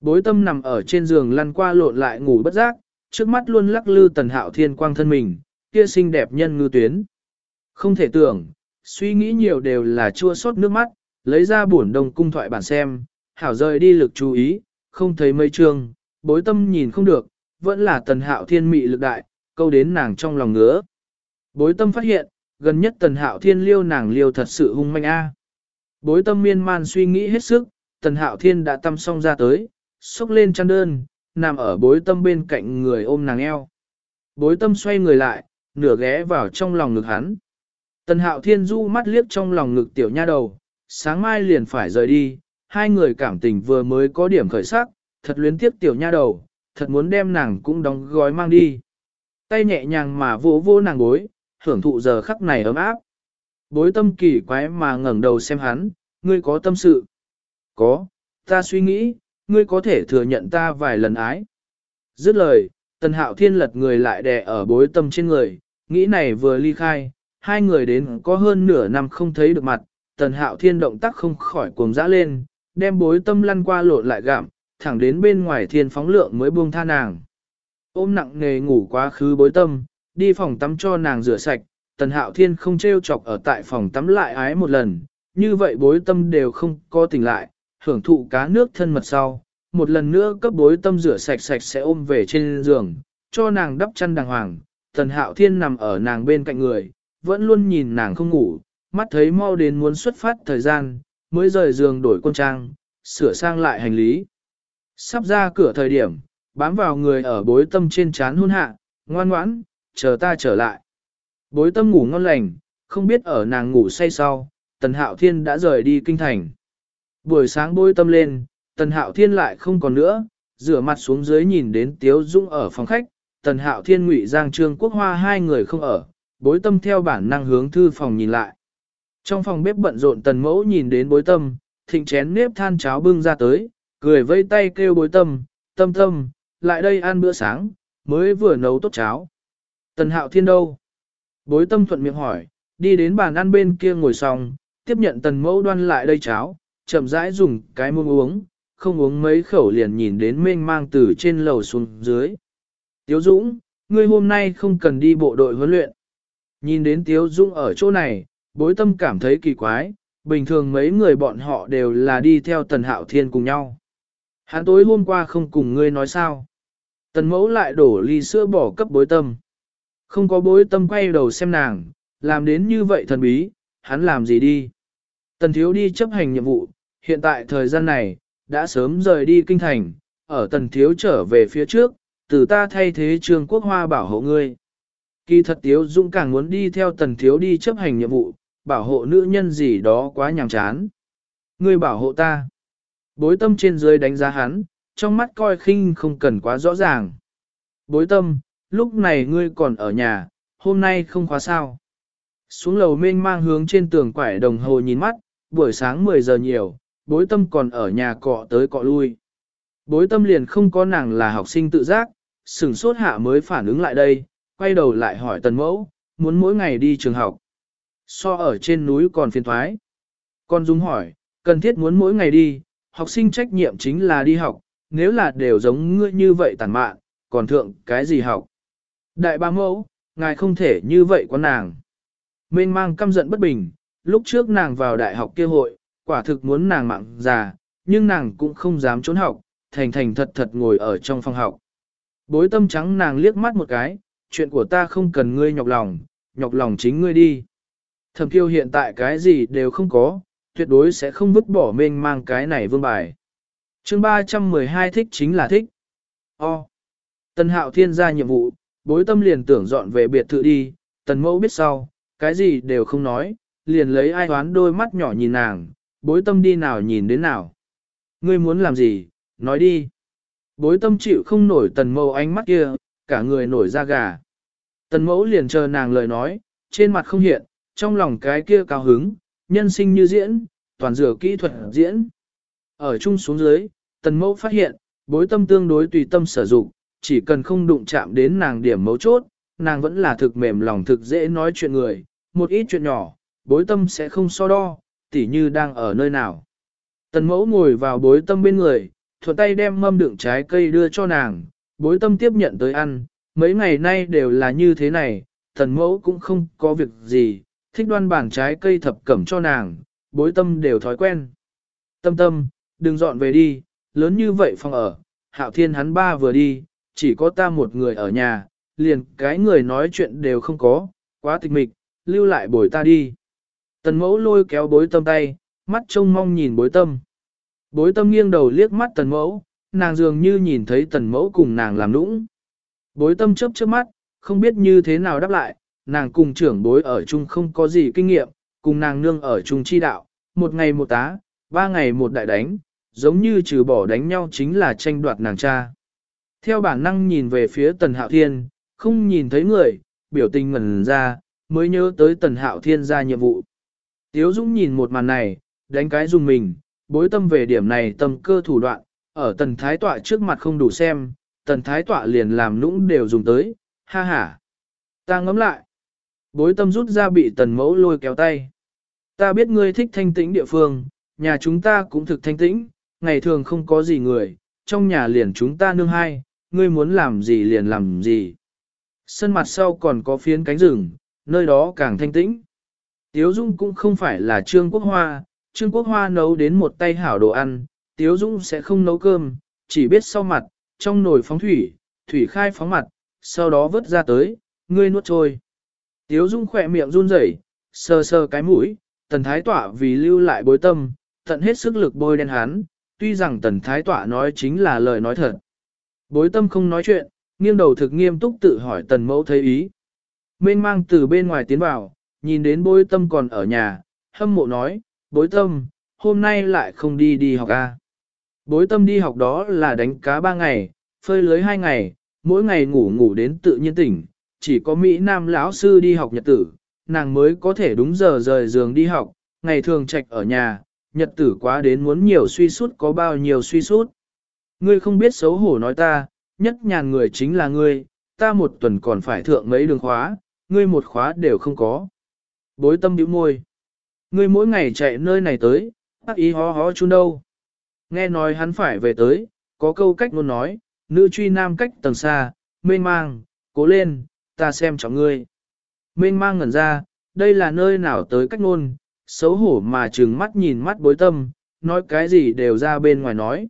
[SPEAKER 1] Bối tâm nằm ở trên giường lăn qua lộn lại ngủ bất giác, trước mắt luôn lắc lư tần hạo thiên quang thân mình, kia xinh đẹp nhân ngư tuyến. Không thể tưởng, suy nghĩ nhiều đều là chua xót nước mắt, lấy ra buồn đồng cung thoại bản xem, hảo rời đi lực chú ý, không thấy mấy trường, bối tâm nhìn không được, vẫn là tần hạo thiên mị lực đại, câu đến nàng trong lòng ngứa. Bối tâm phát hiện, gần nhất tần hạo thiên liêu nàng liêu thật sự hung manh a. Bối tâm miên man suy nghĩ hết sức, tần hạo thiên đã tâm xong ra tới, xúc lên chăn đơn, nằm ở bối tâm bên cạnh người ôm nàng eo. Bối tâm xoay người lại, nửa ghé vào trong lòng ngực hắn. Tần hạo thiên du mắt liếc trong lòng ngực tiểu nha đầu, sáng mai liền phải rời đi, hai người cảm tình vừa mới có điểm khởi sắc, thật luyến tiếc tiểu nha đầu, thật muốn đem nàng cũng đóng gói mang đi. Tay nhẹ nhàng mà vỗ vỗ nàng bối, hưởng thụ giờ khắc này ấm áp. Bối tâm kỳ quái mà ngẩng đầu xem hắn, ngươi có tâm sự. Có, ta suy nghĩ, ngươi có thể thừa nhận ta vài lần ái. Dứt lời, tần hạo thiên lật người lại đè ở bối tâm trên người, nghĩ này vừa ly khai, hai người đến có hơn nửa năm không thấy được mặt, tần hạo thiên động tác không khỏi cuồng dã lên, đem bối tâm lăn qua lộn lại gạm, thẳng đến bên ngoài thiên phóng lượng mới buông tha nàng. Ôm nặng nề ngủ quá khứ bối tâm, đi phòng tắm cho nàng rửa sạch, tần hạo thiên không trêu chọc ở tại phòng tắm lại ái một lần, như vậy bối tâm đều không có tỉnh lại, hưởng thụ cá nước thân mật sau, một lần nữa cấp bối tâm rửa sạch sạch sẽ ôm về trên giường, cho nàng đắp chăn đàng hoàng, tần hạo thiên nằm ở nàng bên cạnh người, vẫn luôn nhìn nàng không ngủ, mắt thấy mau đến muốn xuất phát thời gian, mới rời giường đổi quân trang, sửa sang lại hành lý. Sắp ra cửa thời điểm, bám vào người ở bối tâm trên chán hôn hạ, ngoan ngoãn, chờ ta trở lại. Bối tâm ngủ ngon lành, không biết ở nàng ngủ say sau, tần hạo thiên đã rời đi kinh thành. Buổi sáng bối tâm lên, tần hạo thiên lại không còn nữa, rửa mặt xuống dưới nhìn đến tiếu dung ở phòng khách, tần hạo thiên ngụy giang trương quốc hoa hai người không ở, bối tâm theo bản năng hướng thư phòng nhìn lại. Trong phòng bếp bận rộn tần mẫu nhìn đến bối tâm, thịnh chén nếp than cháo bưng ra tới, cười vây tay kêu bối tâm, tâm tâm, lại đây ăn bữa sáng, mới vừa nấu tốt cháo. Tần hạo thiên đâu? Bối tâm thuận miệng hỏi, đi đến bàn ăn bên kia ngồi xong, tiếp nhận tần mẫu đoan lại đây cháo, chậm rãi dùng cái muông uống, không uống mấy khẩu liền nhìn đến mênh mang từ trên lầu xuống dưới. Tiếu Dũng, ngươi hôm nay không cần đi bộ đội huấn luyện. Nhìn đến Tiếu Dũng ở chỗ này, bối tâm cảm thấy kỳ quái, bình thường mấy người bọn họ đều là đi theo tần hạo thiên cùng nhau. Hắn tối hôm qua không cùng ngươi nói sao. Tần mẫu lại đổ ly sữa bỏ cấp bối tâm. Không có bối tâm quay đầu xem nàng, làm đến như vậy thần bí, hắn làm gì đi. Tần thiếu đi chấp hành nhiệm vụ, hiện tại thời gian này, đã sớm rời đi kinh thành, ở tần thiếu trở về phía trước, từ ta thay thế trường quốc hoa bảo hộ ngươi. Kỳ thật tiếu dũng càng muốn đi theo tần thiếu đi chấp hành nhiệm vụ, bảo hộ nữ nhân gì đó quá nhàm chán. Ngươi bảo hộ ta. Bối tâm trên dưới đánh giá hắn, trong mắt coi khinh không cần quá rõ ràng. Bối tâm, lúc này ngươi còn ở nhà, hôm nay không khóa sao. Xuống lầu mênh mang hướng trên tường quải đồng hồ nhìn mắt, buổi sáng 10 giờ nhiều, bối tâm còn ở nhà cọ tới cọ lui. Bối tâm liền không có nàng là học sinh tự giác, sừng sốt hạ mới phản ứng lại đây, quay đầu lại hỏi tần mẫu, muốn mỗi ngày đi trường học. So ở trên núi còn phiền thoái. Con Dung hỏi, cần thiết muốn mỗi ngày đi, học sinh trách nhiệm chính là đi học, nếu là đều giống ngươi như vậy tàn mạn, còn thượng cái gì học. Đại ba mẫu, ngài không thể như vậy quá nàng. Mênh mang căm giận bất bình, lúc trước nàng vào đại học kia hội, quả thực muốn nàng mạng già, nhưng nàng cũng không dám trốn học, thành thành thật thật ngồi ở trong phòng học. Bối tâm trắng nàng liếc mắt một cái, chuyện của ta không cần ngươi nhọc lòng, nhọc lòng chính ngươi đi. Thẩm kiêu hiện tại cái gì đều không có, tuyệt đối sẽ không vứt bỏ mênh mang cái này vương bài. chương 312 thích chính là thích. O. tân hạo thiên ra nhiệm vụ, bối tâm liền tưởng dọn về biệt thự đi, tần mẫu biết sau, cái gì đều không nói, liền lấy ai hoán đôi mắt nhỏ nhìn nàng, bối tâm đi nào nhìn đến nào. Ngươi muốn làm gì, nói đi. Bối tâm chịu không nổi tần mẫu ánh mắt kia, cả người nổi da gà. Tần mẫu liền chờ nàng lời nói, trên mặt không hiện, trong lòng cái kia cao hứng, nhân sinh như diễn, toàn dựa kỹ thuật diễn. Ở chung xuống dưới, tần mẫu phát hiện, bối tâm tương đối tùy tâm sử dụng, chỉ cần không đụng chạm đến nàng điểm mấu chốt, nàng vẫn là thực mềm lòng thực dễ nói chuyện người, một ít chuyện nhỏ, bối tâm sẽ không so đo, tỉ như đang ở nơi nào. Tần mẫu ngồi vào bối tâm bên người, thuận tay đem mâm đựng trái cây đưa cho nàng, bối tâm tiếp nhận tới ăn, mấy ngày nay đều là như thế này, tần mẫu cũng không có việc gì, thích đoan bản trái cây thập cẩm cho nàng, bối tâm đều thói quen. Tâm tâm, đừng dọn về đi, lớn như vậy phòng ở, hạo thiên hắn ba vừa đi, chỉ có ta một người ở nhà, liền cái người nói chuyện đều không có, quá tịch mịch, lưu lại bồi ta đi. Tần mẫu lôi kéo bối tâm tay, mắt trông mong nhìn bối tâm. Bối tâm nghiêng đầu liếc mắt tần mẫu, nàng dường như nhìn thấy tần mẫu cùng nàng làm nũng. Bối tâm chớp chớp mắt, không biết như thế nào đáp lại, nàng cùng trưởng bối ở chung không có gì kinh nghiệm, cùng nàng nương ở chung chi đạo, một ngày một tá, ba ngày một đại đánh, giống như trừ bỏ đánh nhau chính là tranh đoạt nàng cha. Theo bản năng nhìn về phía tần hạo thiên, không nhìn thấy người, biểu tình ngẩn ra, mới nhớ tới tần hạo thiên ra nhiệm vụ. Tiếu Dũng nhìn một màn này, đánh cái dùng mình, bối tâm về điểm này tâm cơ thủ đoạn, ở tần thái tọa trước mặt không đủ xem, tần thái tọa liền làm lũng đều dùng tới, ha ha. Ta ngấm lại. Bối tâm rút ra bị tần mẫu lôi kéo tay. Ta biết ngươi thích thanh tĩnh địa phương, nhà chúng ta cũng thực thanh tĩnh, ngày thường không có gì người, trong nhà liền chúng ta nương hai, ngươi muốn làm gì liền làm gì. Sân mặt sau còn có phiến cánh rừng, nơi đó càng thanh tĩnh. Tiếu Dung cũng không phải là Trương Quốc Hoa, Trương Quốc Hoa nấu đến một tay hảo đồ ăn, Tiếu Dung sẽ không nấu cơm, chỉ biết sau mặt, trong nồi phóng thủy, thủy khai phóng mặt, sau đó vớt ra tới, ngươi nuốt trôi. Tiếu Dung khỏe miệng run rẩy, sờ sờ cái mũi, tần thái tỏa vì lưu lại bối tâm, tận hết sức lực bôi đen hắn, tuy rằng tần thái tỏa nói chính là lời nói thật. Bối tâm không nói chuyện, nghiêng đầu thực nghiêm túc tự hỏi tần mẫu thấy ý. Mênh mang từ bên ngoài tiến vào, nhìn đến bối tâm còn ở nhà, hâm mộ nói, bối tâm, hôm nay lại không đi đi học à. Bối tâm đi học đó là đánh cá ba ngày, phơi lưới hai ngày, mỗi ngày ngủ ngủ đến tự nhiên tỉnh, chỉ có Mỹ Nam lão sư đi học nhật tử, nàng mới có thể đúng giờ rời giường đi học, ngày thường trạch ở nhà, nhật tử quá đến muốn nhiều suy sút có bao nhiêu suy sút. Ngươi không biết xấu hổ nói ta, nhất nhàn người chính là ngươi, ta một tuần còn phải thượng mấy đường khóa, ngươi một khóa đều không có. Bối tâm bĩu môi. Ngươi mỗi ngày chạy nơi này tới, bác ý hó hó chun đâu. Nghe nói hắn phải về tới, có câu cách luôn nói, nữ truy nam cách tầng xa, mênh mang, cố lên, ta xem trọng ngươi. Mênh mang ngẩn ra, đây là nơi nào tới cách ngôn, xấu hổ mà trừng mắt nhìn mắt bối tâm, nói cái gì đều ra bên ngoài nói.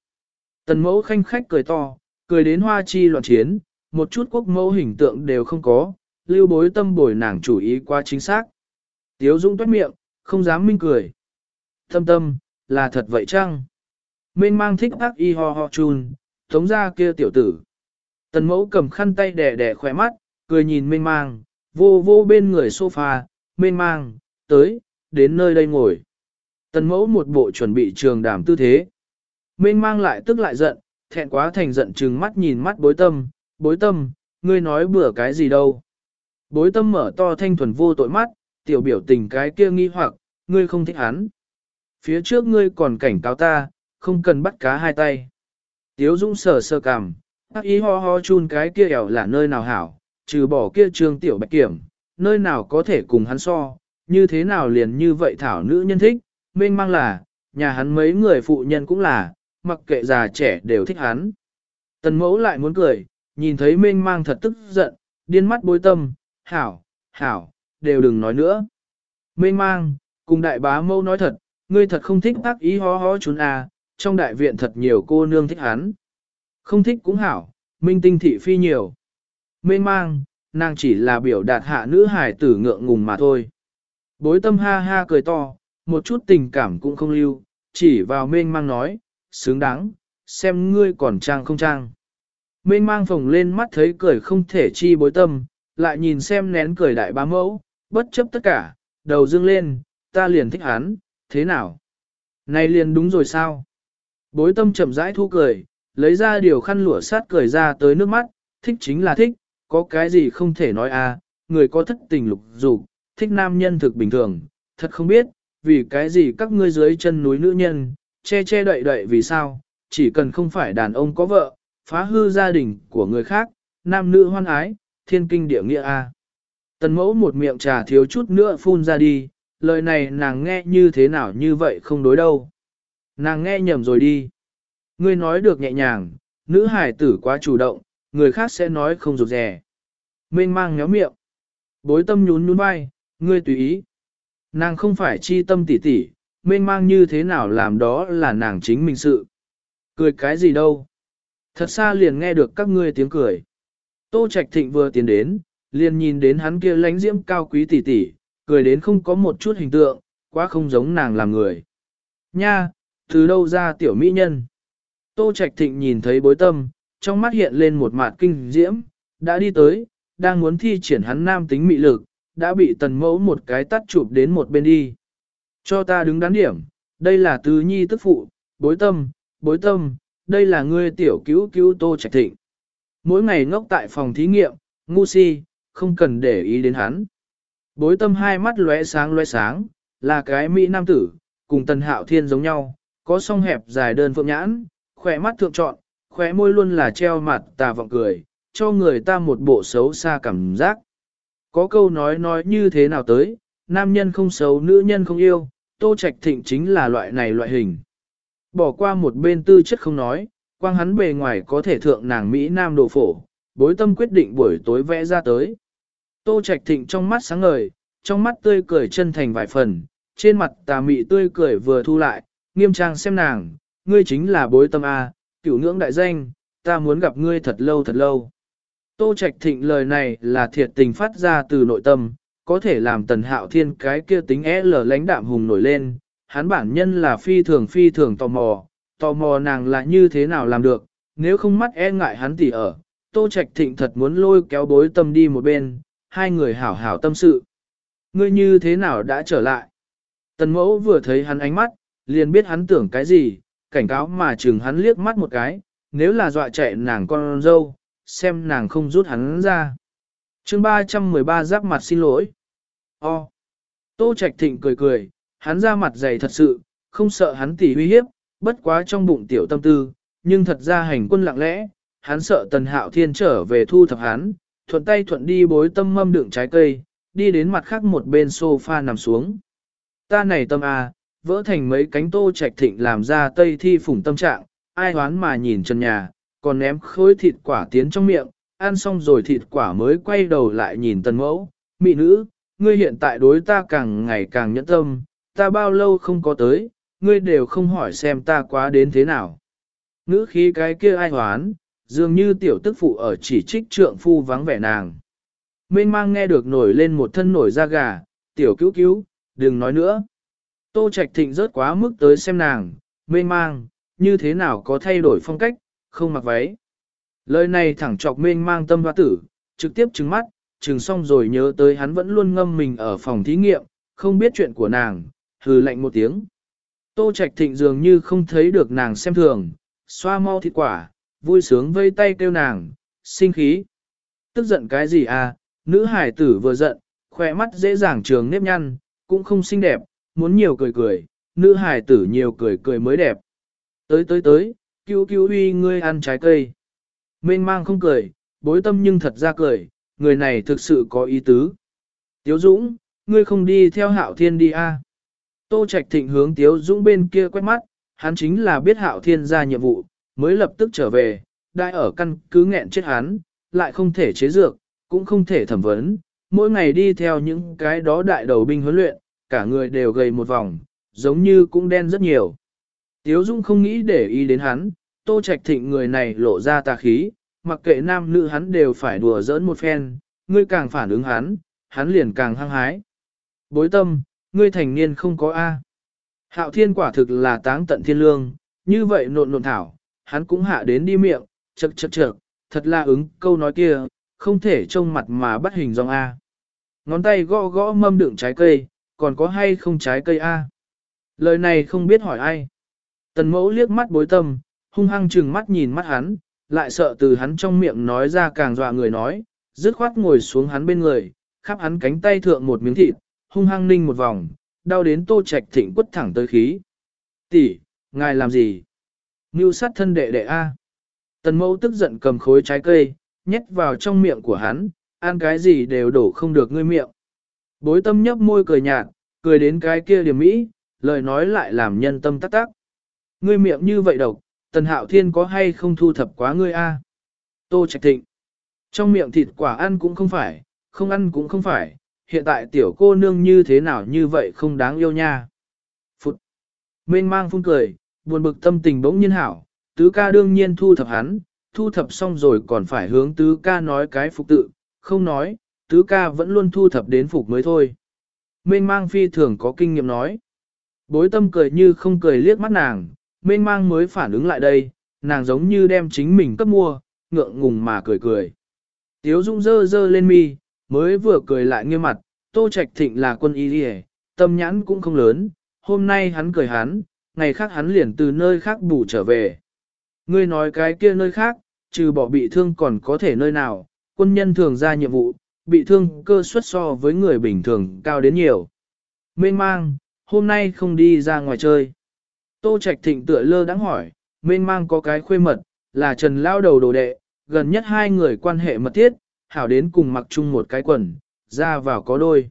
[SPEAKER 1] Tần mẫu khanh khách cười to, cười đến hoa chi loạn chiến, một chút quốc mẫu hình tượng đều không có, lưu bối tâm bồi nàng chủ ý qua chính xác. Tiếu Dung toát miệng, không dám minh cười. Tâm tâm, là thật vậy chăng? Mênh mang thích ác y ho ho chun, tống ra kia tiểu tử. Tần mẫu cầm khăn tay đẻ đẻ khỏe mắt, cười nhìn mênh mang, vô vô bên người sofa, mênh mang, tới, đến nơi đây ngồi. Tần mẫu một bộ chuẩn bị trường đàm tư thế. Mênh mang lại tức lại giận, thẹn quá thành giận trừng mắt nhìn mắt bối tâm, bối tâm, ngươi nói bừa cái gì đâu. Bối tâm mở to thanh thuần vô tội mắt, tiểu biểu tình cái kia nghi hoặc, ngươi không thích hắn. Phía trước ngươi còn cảnh cáo ta, không cần bắt cá hai tay. Tiếu Dũng sờ sơ cằm, Ác ý ho ho chun cái kia ẻo là nơi nào hảo, trừ bỏ kia trường tiểu bạch kiểm, nơi nào có thể cùng hắn so, như thế nào liền như vậy thảo nữ nhân thích, mênh mang là, nhà hắn mấy người phụ nhân cũng là, mặc kệ già trẻ đều thích hắn. Tần mẫu lại muốn cười, nhìn thấy mênh mang thật tức giận, điên mắt bối tâm, hảo, hảo, đều đừng nói nữa. Mênh mang, cùng đại bá mâu nói thật, ngươi thật không thích tác ý hó hó chúng à, trong đại viện thật nhiều cô nương thích hắn. Không thích cũng hảo, minh tinh thị phi nhiều. Mênh mang, nàng chỉ là biểu đạt hạ nữ hài tử ngượng ngùng mà thôi. Bối tâm ha ha cười to, một chút tình cảm cũng không lưu, chỉ vào mênh mang nói, xứng đáng, xem ngươi còn trang không trang. Mênh mang phồng lên mắt thấy cười không thể chi bối tâm, lại nhìn xem nén cười đại bá mẫu, bất chấp tất cả, đầu dương lên, ta liền thích hắn, thế nào? Này liền đúng rồi sao? Bối tâm chậm rãi thu cười, lấy ra điều khăn lụa sát cười ra tới nước mắt, thích chính là thích, có cái gì không thể nói à, người có thất tình lục dục, thích nam nhân thực bình thường, thật không biết, vì cái gì các ngươi dưới chân núi nữ nhân, che che đậy đậy vì sao, chỉ cần không phải đàn ông có vợ, phá hư gia đình của người khác, nam nữ hoan ái, thiên kinh địa nghĩa a. Tần mẫu một miệng trà thiếu chút nữa phun ra đi, lời này nàng nghe như thế nào như vậy không đối đâu. Nàng nghe nhầm rồi đi. Ngươi nói được nhẹ nhàng, nữ hải tử quá chủ động, người khác sẽ nói không rụt rè. Mênh mang nhó miệng. Bối tâm nhún nhún vai, ngươi tùy ý. Nàng không phải chi tâm tỉ tỉ, mênh mang như thế nào làm đó là nàng chính mình sự. Cười cái gì đâu. Thật xa liền nghe được các ngươi tiếng cười. Tô Trạch Thịnh vừa tiến đến, liền nhìn đến hắn kia lánh diễm cao quý tỉ tỉ, cười đến không có một chút hình tượng, quá không giống nàng làm người. Nha, từ đâu ra tiểu mỹ nhân? Tô Trạch Thịnh nhìn thấy bối tâm, trong mắt hiện lên một mạt kinh diễm, đã đi tới, đang muốn thi triển hắn nam tính mị lực, đã bị tần mẫu một cái tắt chụp đến một bên đi. Cho ta đứng đắn điểm, đây là tứ nhi tức phụ, bối tâm, bối tâm, đây là ngươi tiểu cứu cứu Tô Trạch Thịnh. Mỗi ngày ngốc tại phòng thí nghiệm, ngu si, không cần để ý đến hắn. Bối tâm hai mắt lóe sáng lóe sáng, là cái Mỹ nam tử, cùng tần hạo thiên giống nhau, có song hẹp dài đơn phượng nhãn, khỏe mắt thượng trọn, khóe môi luôn là treo mặt tà vọng cười, cho người ta một bộ xấu xa cảm giác. Có câu nói nói như thế nào tới, nam nhân không xấu nữ nhân không yêu, tô trạch thịnh chính là loại này loại hình. Bỏ qua một bên tư chất không nói, quang hắn bề ngoài có thể thượng nàng Mỹ Nam đồ phổ, bối tâm quyết định buổi tối vẽ ra tới. Tô Trạch Thịnh trong mắt sáng ngời, trong mắt tươi cười chân thành vài phần, trên mặt tà mị tươi cười vừa thu lại, nghiêm trang xem nàng, ngươi chính là bối tâm A, cửu ngưỡng đại danh, ta muốn gặp ngươi thật lâu thật lâu. Tô Trạch Thịnh lời này là thiệt tình phát ra từ nội tâm, có thể làm tần hạo thiên cái kia tính L lãnh đạm hùng nổi lên, hắn bản nhân là phi thường phi thường tò mò, tò mò nàng là như thế nào làm được, nếu không mắt e ngại hắn tỉ ở, Tô Trạch Thịnh thật muốn lôi kéo bối tâm đi một bên, hai người hảo hảo tâm sự. Ngươi như thế nào đã trở lại? Tần mẫu vừa thấy hắn ánh mắt, liền biết hắn tưởng cái gì, cảnh cáo mà chừng hắn liếc mắt một cái, nếu là dọa chạy nàng con dâu, xem nàng không rút hắn ra chương 313 giáp mặt xin lỗi. O. Tô Trạch Thịnh cười cười, hắn ra mặt dày thật sự, không sợ hắn tỉ uy hiếp, bất quá trong bụng tiểu tâm tư, nhưng thật ra hành quân lặng lẽ, hắn sợ tần hạo thiên trở về thu thập hắn, thuận tay thuận đi bối tâm mâm đựng trái cây, đi đến mặt khác một bên sofa nằm xuống. Ta này tâm à, vỡ thành mấy cánh tô trạch thịnh làm ra tây thi phủng tâm trạng, ai hoán mà nhìn chân nhà, còn ném khối thịt quả tiến trong miệng, ăn xong rồi thịt quả mới quay đầu lại nhìn tần mẫu, mị nữ, ngươi hiện tại đối ta càng ngày càng nhẫn tâm, ta bao lâu không có tới, ngươi đều không hỏi xem ta quá đến thế nào. Ngữ khí cái kia ai hoán, dường như tiểu tức phụ ở chỉ trích trượng phu vắng vẻ nàng. Mênh mang nghe được nổi lên một thân nổi da gà, tiểu cứu cứu, đừng nói nữa. Tô Trạch Thịnh rớt quá mức tới xem nàng, mênh mang, như thế nào có thay đổi phong cách, không mặc váy. Lời này thẳng chọc mênh mang tâm hoa tử, trực tiếp trừng mắt, trừng xong rồi nhớ tới hắn vẫn luôn ngâm mình ở phòng thí nghiệm, không biết chuyện của nàng, hừ lạnh một tiếng. Tô Trạch Thịnh dường như không thấy được nàng xem thường, xoa mau thịt quả, vui sướng vây tay kêu nàng, sinh khí. Tức giận cái gì à, nữ hải tử vừa giận, khỏe mắt dễ dàng trường nếp nhăn, cũng không xinh đẹp, muốn nhiều cười cười, nữ hải tử nhiều cười cười mới đẹp. Tới tới tới, cứu cứu uy ngươi ăn trái cây. Mênh mang không cười, bối tâm nhưng thật ra cười, người này thực sự có ý tứ. Tiếu Dũng, ngươi không đi theo hạo thiên đi a? À? Tô Trạch Thịnh hướng Tiếu Dũng bên kia quét mắt, hắn chính là biết hạo thiên ra nhiệm vụ, mới lập tức trở về, đại ở căn cứ nghẹn chết hắn, lại không thể chế dược, cũng không thể thẩm vấn, mỗi ngày đi theo những cái đó đại đầu binh huấn luyện, cả người đều gầy một vòng, giống như cũng đen rất nhiều. Tiếu Dũng không nghĩ để ý đến hắn, Tô Trạch Thịnh người này lộ ra tà khí, mặc kệ nam nữ hắn đều phải đùa giỡn một phen, ngươi càng phản ứng hắn, hắn liền càng hăng hái. Bối tâm, ngươi thành niên không có A. Hạo thiên quả thực là táng tận thiên lương, như vậy nộn nộn thảo, hắn cũng hạ đến đi miệng, chật chật chật, thật là ứng câu nói kia, không thể trông mặt mà bắt hình dòng A. Ngón tay gõ gõ mâm đựng trái cây, còn có hay không trái cây A. Lời này không biết hỏi ai. Tần mẫu liếc mắt bối tâm, hung hăng chừng mắt nhìn mắt hắn, lại sợ từ hắn trong miệng nói ra càng dọa người nói, dứt khoát ngồi xuống hắn bên người, khắp hắn cánh tay thượng một miếng thịt, hung hăng ninh một vòng, đau đến tô trạch thịnh quất thẳng tới khí. Tỷ, ngài làm gì? Ngưu sát thân đệ đệ A. Tần mẫu tức giận cầm khối trái cây, nhét vào trong miệng của hắn, ăn cái gì đều đổ không được ngươi miệng. Bối tâm nhấp môi cười nhạt, cười đến cái kia điểm mỹ, lời nói lại làm nhân tâm tắc tắc. Ngươi miệng như vậy độc, tần hạo thiên có hay không thu thập quá ngươi a? Tô trạch thịnh. Trong miệng thịt quả ăn cũng không phải, không ăn cũng không phải, hiện tại tiểu cô nương như thế nào như vậy không đáng yêu nha. Phụt. Mênh mang phun cười, buồn bực tâm tình bỗng nhiên hảo, tứ ca đương nhiên thu thập hắn, thu thập xong rồi còn phải hướng tứ ca nói cái phục tự, không nói, tứ ca vẫn luôn thu thập đến phục mới thôi. Mênh mang phi thường có kinh nghiệm nói. Bối tâm cười như không cười liếc mắt nàng, mênh mang mới phản ứng lại đây, nàng giống như đem chính mình cấp mua, ngượng ngùng mà cười cười. Tiếu Dung dơ dơ lên mi, mới vừa cười lại nghiêm mặt, Tô Trạch Thịnh là quân y đi tâm nhãn cũng không lớn, hôm nay hắn cười hắn, ngày khác hắn liền từ nơi khác bù trở về. Ngươi nói cái kia nơi khác, trừ bỏ bị thương còn có thể nơi nào, quân nhân thường ra nhiệm vụ, bị thương cơ suất so với người bình thường cao đến nhiều. Mênh mang, hôm nay không đi ra ngoài chơi. Tô Trạch Thịnh tựa lơ đãng hỏi, mênh mang có cái khuê mật, là Trần Lao đầu đồ đệ, gần nhất hai người quan hệ mật thiết, hảo đến cùng mặc chung một cái quần, ra vào có đôi.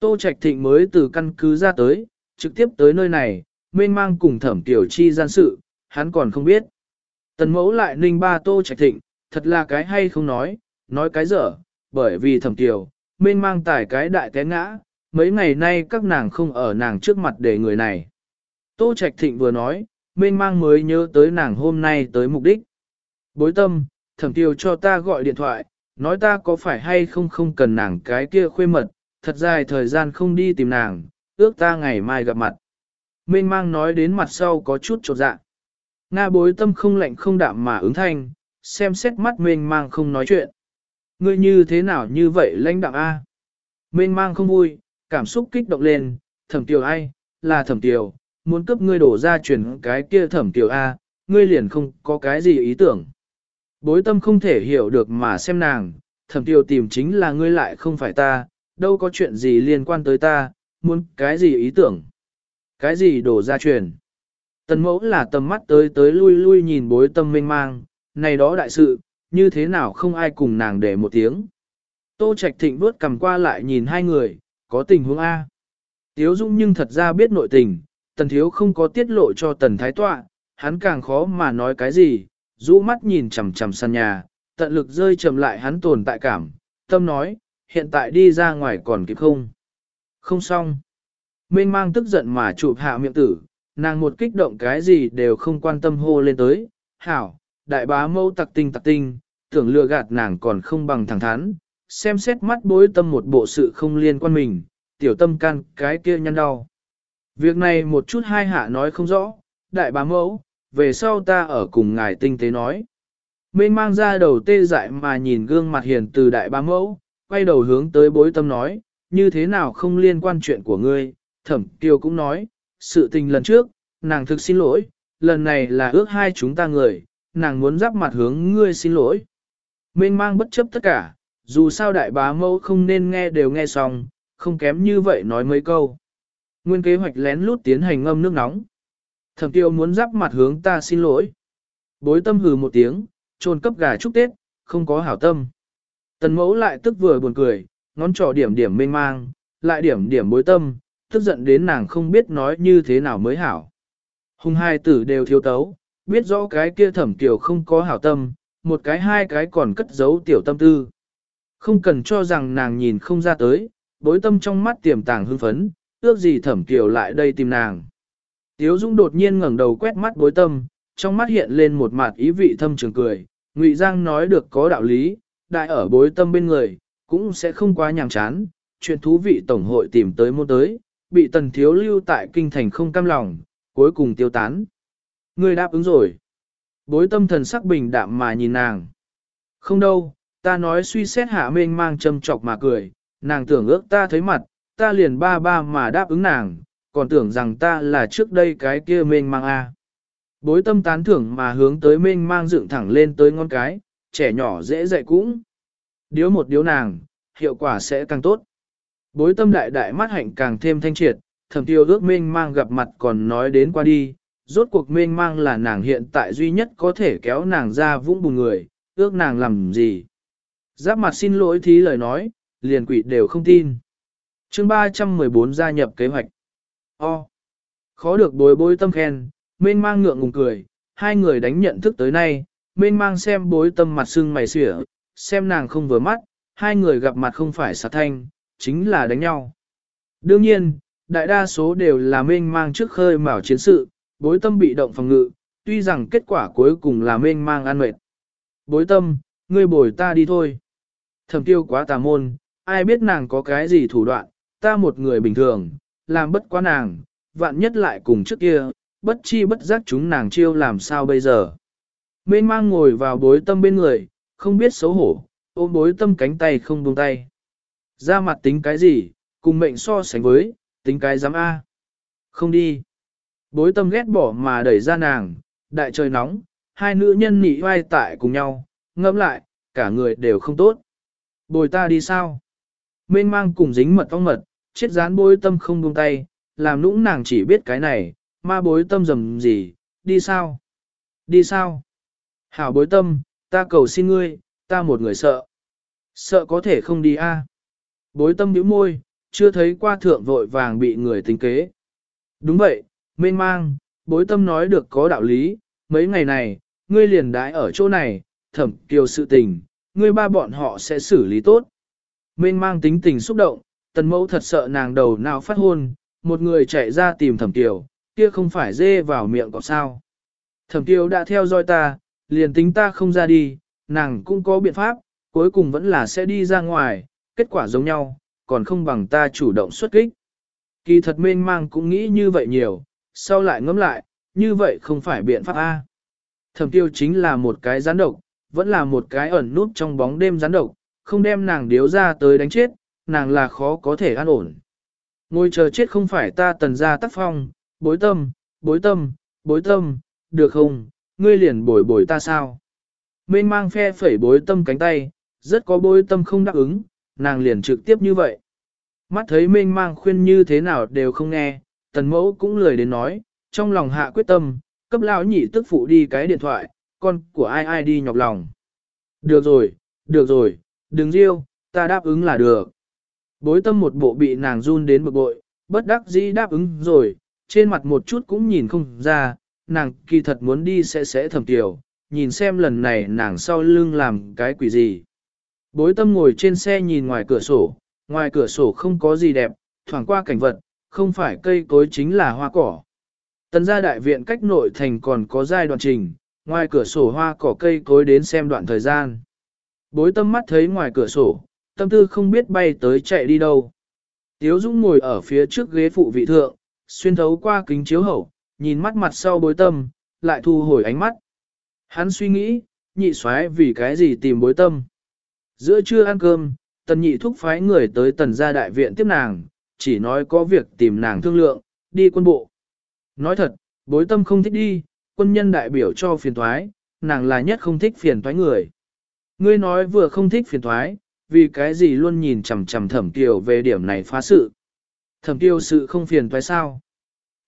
[SPEAKER 1] Tô Trạch Thịnh mới từ căn cứ ra tới, trực tiếp tới nơi này, mênh mang cùng thẩm tiểu chi gian sự, hắn còn không biết. Tần mẫu lại ninh ba Tô Trạch Thịnh, thật là cái hay không nói, nói cái dở, bởi vì thẩm tiểu, mênh mang tải cái đại té ngã, mấy ngày nay các nàng không ở nàng trước mặt để người này. Tô Trạch Thịnh vừa nói, mênh mang mới nhớ tới nàng hôm nay tới mục đích. Bối tâm, thẩm tiêu cho ta gọi điện thoại, nói ta có phải hay không không cần nàng cái kia khuê mật, thật dài thời gian không đi tìm nàng, ước ta ngày mai gặp mặt. Mênh mang nói đến mặt sau có chút trột dạ. Nga bối tâm không lạnh không đạm mà ứng thanh, xem xét mắt mênh mang không nói chuyện. Ngươi như thế nào như vậy lãnh đạm A? À? Mênh mang không vui, cảm xúc kích động lên, thẩm tiểu ai, là thẩm tiểu, muốn cấp ngươi đổ ra chuyển cái kia thẩm tiểu A, ngươi liền không có cái gì ý tưởng. Bối tâm không thể hiểu được mà xem nàng, thẩm tiểu tìm chính là ngươi lại không phải ta, đâu có chuyện gì liên quan tới ta, muốn cái gì ý tưởng. Cái gì đổ ra truyền. Tần mẫu là tầm mắt tới tới lui lui nhìn bối tâm mênh mang, này đó đại sự, như thế nào không ai cùng nàng để một tiếng. Tô Trạch Thịnh bước cầm qua lại nhìn hai người, có tình huống A. Tiếu Dung nhưng thật ra biết nội tình, tần thiếu không có tiết lộ cho tần thái tọa, hắn càng khó mà nói cái gì, rũ mắt nhìn chằm chằm sàn nhà, tận lực rơi chậm lại hắn tồn tại cảm, tâm nói, hiện tại đi ra ngoài còn kịp không? Không xong. Mênh mang tức giận mà chụp hạ miệng tử, nàng một kích động cái gì đều không quan tâm hô lên tới, hảo, đại bá mâu tặc tinh tặc tinh, tưởng lừa gạt nàng còn không bằng thẳng thắn, xem xét mắt bối tâm một bộ sự không liên quan mình, tiểu tâm can cái kia nhăn đau. Việc này một chút hai hạ nói không rõ, đại bá mẫu, về sau ta ở cùng ngài tinh tế nói. Mênh mang ra đầu tê dại mà nhìn gương mặt hiền từ đại bá mẫu, quay đầu hướng tới bối tâm nói, như thế nào không liên quan chuyện của ngươi, thẩm tiêu cũng nói, sự tình lần trước, nàng thực xin lỗi, lần này là ước hai chúng ta người, nàng muốn giáp mặt hướng ngươi xin lỗi. Mênh mang bất chấp tất cả, dù sao đại bá mẫu không nên nghe đều nghe xong, không kém như vậy nói mấy câu. Nguyên kế hoạch lén lút tiến hành ngâm nước nóng. Thẩm tiêu muốn giáp mặt hướng ta xin lỗi. Bối tâm hừ một tiếng, trôn cấp gà chúc Tết, không có hảo tâm. Tần mẫu lại tức vừa buồn cười, ngón trỏ điểm điểm mênh mang, lại điểm điểm bối tâm, tức giận đến nàng không biết nói như thế nào mới hảo. Hùng hai tử đều thiếu tấu, biết rõ cái kia thẩm tiểu không có hảo tâm, một cái hai cái còn cất giấu tiểu tâm tư. Không cần cho rằng nàng nhìn không ra tới, bối tâm trong mắt tiềm tàng hưng phấn, ước gì thẩm kiều lại đây tìm nàng. Tiếu Dung đột nhiên ngẩng đầu quét mắt bối tâm, trong mắt hiện lên một mặt ý vị thâm trường cười, Ngụy Giang nói được có đạo lý, đại ở bối tâm bên người, cũng sẽ không quá nhàm chán, chuyện thú vị tổng hội tìm tới môn tới, bị tần thiếu lưu tại kinh thành không cam lòng, cuối cùng tiêu tán. Người đáp ứng rồi. Bối tâm thần sắc bình đạm mà nhìn nàng. Không đâu, ta nói suy xét hạ mênh mang châm chọc mà cười, nàng tưởng ước ta thấy mặt, ta liền ba ba mà đáp ứng nàng, còn tưởng rằng ta là trước đây cái kia mênh mang a. Bối tâm tán thưởng mà hướng tới mênh mang dựng thẳng lên tới ngón cái, trẻ nhỏ dễ dạy cũng. Điếu một điếu nàng, hiệu quả sẽ càng tốt. Bối tâm đại đại mắt hạnh càng thêm thanh triệt, thầm tiêu ước mênh mang gặp mặt còn nói đến qua đi, rốt cuộc mênh mang là nàng hiện tại duy nhất có thể kéo nàng ra vũng bùn người, ước nàng làm gì. Giáp mặt xin lỗi thí lời nói, liền quỷ đều không tin chương 314 gia nhập kế hoạch. O. Khó được bối bối tâm khen, mênh mang ngượng ngùng cười, hai người đánh nhận thức tới nay, mênh mang xem bối tâm mặt sưng mày xỉa, xem nàng không vừa mắt, hai người gặp mặt không phải sát thanh, chính là đánh nhau. Đương nhiên, đại đa số đều là mênh mang trước khơi mào chiến sự, bối tâm bị động phòng ngự, tuy rằng kết quả cuối cùng là mênh mang ăn mệt. Bối tâm, ngươi bồi ta đi thôi. Thẩm tiêu quá tà môn, ai biết nàng có cái gì thủ đoạn, ta một người bình thường, làm bất quá nàng, vạn nhất lại cùng trước kia, bất chi bất giác chúng nàng chiêu làm sao bây giờ. Mênh mang ngồi vào bối tâm bên người, không biết xấu hổ, ôm bối tâm cánh tay không buông tay. Ra mặt tính cái gì, cùng mệnh so sánh với, tính cái dám A. Không đi. Bối tâm ghét bỏ mà đẩy ra nàng, đại trời nóng, hai nữ nhân nỉ vai tại cùng nhau, ngâm lại, cả người đều không tốt. Bồi ta đi sao? Mênh mang cùng dính mật ong mật, chết dán bối tâm không buông tay, làm nũng nàng chỉ biết cái này, ma bối tâm dầm gì, đi sao? Đi sao? Hảo bối tâm, ta cầu xin ngươi, ta một người sợ. Sợ có thể không đi a. Bối tâm nhíu môi, chưa thấy qua thượng vội vàng bị người tính kế. Đúng vậy, mênh mang, bối tâm nói được có đạo lý, mấy ngày này, ngươi liền đãi ở chỗ này, thẩm kiều sự tình, ngươi ba bọn họ sẽ xử lý tốt. Mênh mang tính tình xúc động, tần mẫu thật sợ nàng đầu nào phát hôn, một người chạy ra tìm thẩm tiểu, kia không phải dê vào miệng có sao. Thẩm tiểu đã theo dõi ta, liền tính ta không ra đi, nàng cũng có biện pháp, cuối cùng vẫn là sẽ đi ra ngoài, kết quả giống nhau, còn không bằng ta chủ động xuất kích. Kỳ thật mênh mang cũng nghĩ như vậy nhiều, sau lại ngẫm lại, như vậy không phải biện pháp A. Thẩm tiêu chính là một cái gián độc, vẫn là một cái ẩn núp trong bóng đêm gián độc, không đem nàng điếu ra tới đánh chết, nàng là khó có thể an ổn. Ngồi chờ chết không phải ta tần ra tác phong, bối tâm, bối tâm, bối tâm, được không, ngươi liền bồi bồi ta sao? Mênh mang phe phẩy bối tâm cánh tay, rất có bối tâm không đáp ứng, nàng liền trực tiếp như vậy. Mắt thấy mênh mang khuyên như thế nào đều không nghe, tần mẫu cũng lười đến nói, trong lòng hạ quyết tâm, cấp lão nhị tức phụ đi cái điện thoại, con của ai ai đi nhọc lòng. Được rồi, được rồi, đừng riêu, ta đáp ứng là được. Bối tâm một bộ bị nàng run đến bực bội, bất đắc dĩ đáp ứng rồi, trên mặt một chút cũng nhìn không ra, nàng kỳ thật muốn đi sẽ sẽ thầm tiểu, nhìn xem lần này nàng sau lưng làm cái quỷ gì. Bối tâm ngồi trên xe nhìn ngoài cửa sổ, ngoài cửa sổ không có gì đẹp, thoảng qua cảnh vật, không phải cây cối chính là hoa cỏ. Tần gia đại viện cách nội thành còn có giai đoạn trình, ngoài cửa sổ hoa cỏ cây cối đến xem đoạn thời gian. Bối tâm mắt thấy ngoài cửa sổ, tâm tư không biết bay tới chạy đi đâu. Tiếu Dũng ngồi ở phía trước ghế phụ vị thượng, xuyên thấu qua kính chiếu hậu, nhìn mắt mặt sau bối tâm, lại thu hồi ánh mắt. Hắn suy nghĩ, nhị xoáy vì cái gì tìm bối tâm. Giữa trưa ăn cơm, tần nhị thúc phái người tới tần gia đại viện tiếp nàng, chỉ nói có việc tìm nàng thương lượng, đi quân bộ. Nói thật, bối tâm không thích đi, quân nhân đại biểu cho phiền thoái, nàng là nhất không thích phiền thoái người. Ngươi nói vừa không thích phiền thoái, vì cái gì luôn nhìn chằm chằm thẩm tiêu về điểm này phá sự. Thẩm tiêu sự không phiền toái sao?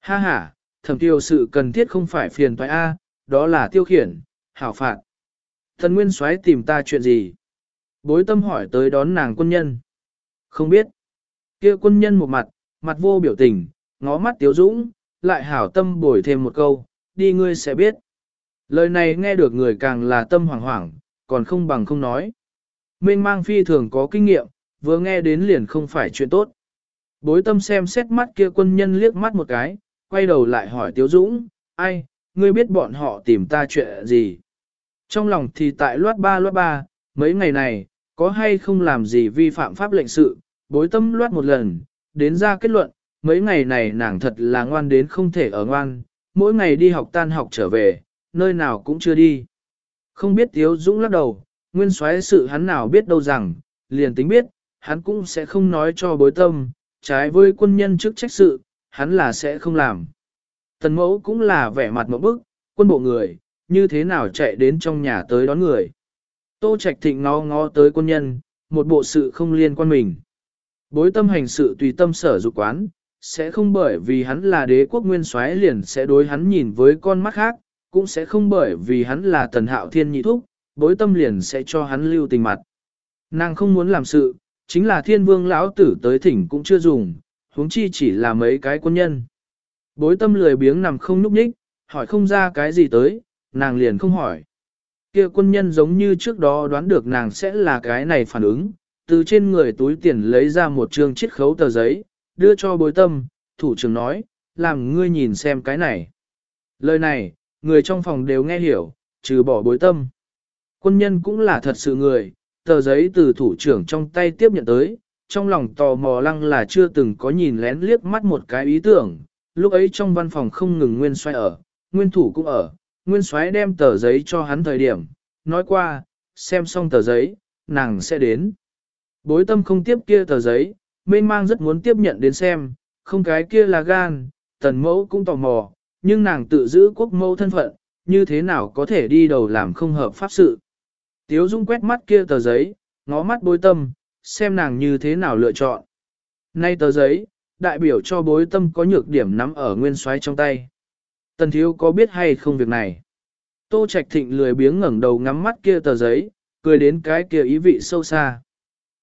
[SPEAKER 1] Ha ha, thẩm tiêu sự cần thiết không phải phiền toái A, đó là tiêu khiển, hảo phạt. Thần Nguyên Soái tìm ta chuyện gì? Bối tâm hỏi tới đón nàng quân nhân. Không biết. kia quân nhân một mặt, mặt vô biểu tình, ngó mắt tiếu dũng, lại hảo tâm bồi thêm một câu, đi ngươi sẽ biết. Lời này nghe được người càng là tâm hoảng hoảng, còn không bằng không nói. Mênh mang phi thường có kinh nghiệm, vừa nghe đến liền không phải chuyện tốt. Bối tâm xem xét mắt kia quân nhân liếc mắt một cái, quay đầu lại hỏi Tiếu Dũng, ai, ngươi biết bọn họ tìm ta chuyện gì? Trong lòng thì tại loát ba loát ba, mấy ngày này, có hay không làm gì vi phạm pháp lệnh sự, bối tâm loát một lần, đến ra kết luận, mấy ngày này nàng thật là ngoan đến không thể ở ngoan, mỗi ngày đi học tan học trở về, nơi nào cũng chưa đi. Không biết Tiếu Dũng lắc đầu, nguyên soái sự hắn nào biết đâu rằng, liền tính biết, hắn cũng sẽ không nói cho bối tâm, trái với quân nhân chức trách sự, hắn là sẽ không làm. Tần mẫu cũng là vẻ mặt một bức, quân bộ người, như thế nào chạy đến trong nhà tới đón người. Tô Trạch Thịnh ngó ngó tới quân nhân, một bộ sự không liên quan mình. Bối tâm hành sự tùy tâm sở dục quán, sẽ không bởi vì hắn là đế quốc nguyên soái liền sẽ đối hắn nhìn với con mắt khác, cũng sẽ không bởi vì hắn là tần hạo thiên nhị thúc, bối tâm liền sẽ cho hắn lưu tình mặt. Nàng không muốn làm sự, chính là thiên vương lão tử tới thỉnh cũng chưa dùng, huống chi chỉ là mấy cái quân nhân. Bối tâm lười biếng nằm không núp ních, hỏi không ra cái gì tới, nàng liền không hỏi. Kia quân nhân giống như trước đó đoán được nàng sẽ là cái này phản ứng, từ trên người túi tiền lấy ra một trương chiết khấu tờ giấy, đưa cho bối tâm, thủ trưởng nói, làm ngươi nhìn xem cái này. Lời này, người trong phòng đều nghe hiểu, trừ bỏ bối tâm. Quân nhân cũng là thật sự người, tờ giấy từ thủ trưởng trong tay tiếp nhận tới, trong lòng tò mò lăng là chưa từng có nhìn lén liếc mắt một cái ý tưởng, lúc ấy trong văn phòng không ngừng nguyên xoay ở, nguyên thủ cũng ở, nguyên xoáy đem tờ giấy cho hắn thời điểm, nói qua, xem xong tờ giấy, nàng sẽ đến. Bối tâm không tiếp kia tờ giấy, mênh mang rất muốn tiếp nhận đến xem, không cái kia là gan, tần mẫu cũng tò mò, nhưng nàng tự giữ quốc mẫu thân phận, như thế nào có thể đi đầu làm không hợp pháp sự. Tiếu Dung quét mắt kia tờ giấy, ngó mắt bối tâm, xem nàng như thế nào lựa chọn. Nay tờ giấy, đại biểu cho bối tâm có nhược điểm nắm ở nguyên xoáy trong tay. Tần thiếu có biết hay không việc này? Tô Trạch Thịnh lười biếng ngẩng đầu ngắm mắt kia tờ giấy, cười đến cái kia ý vị sâu xa.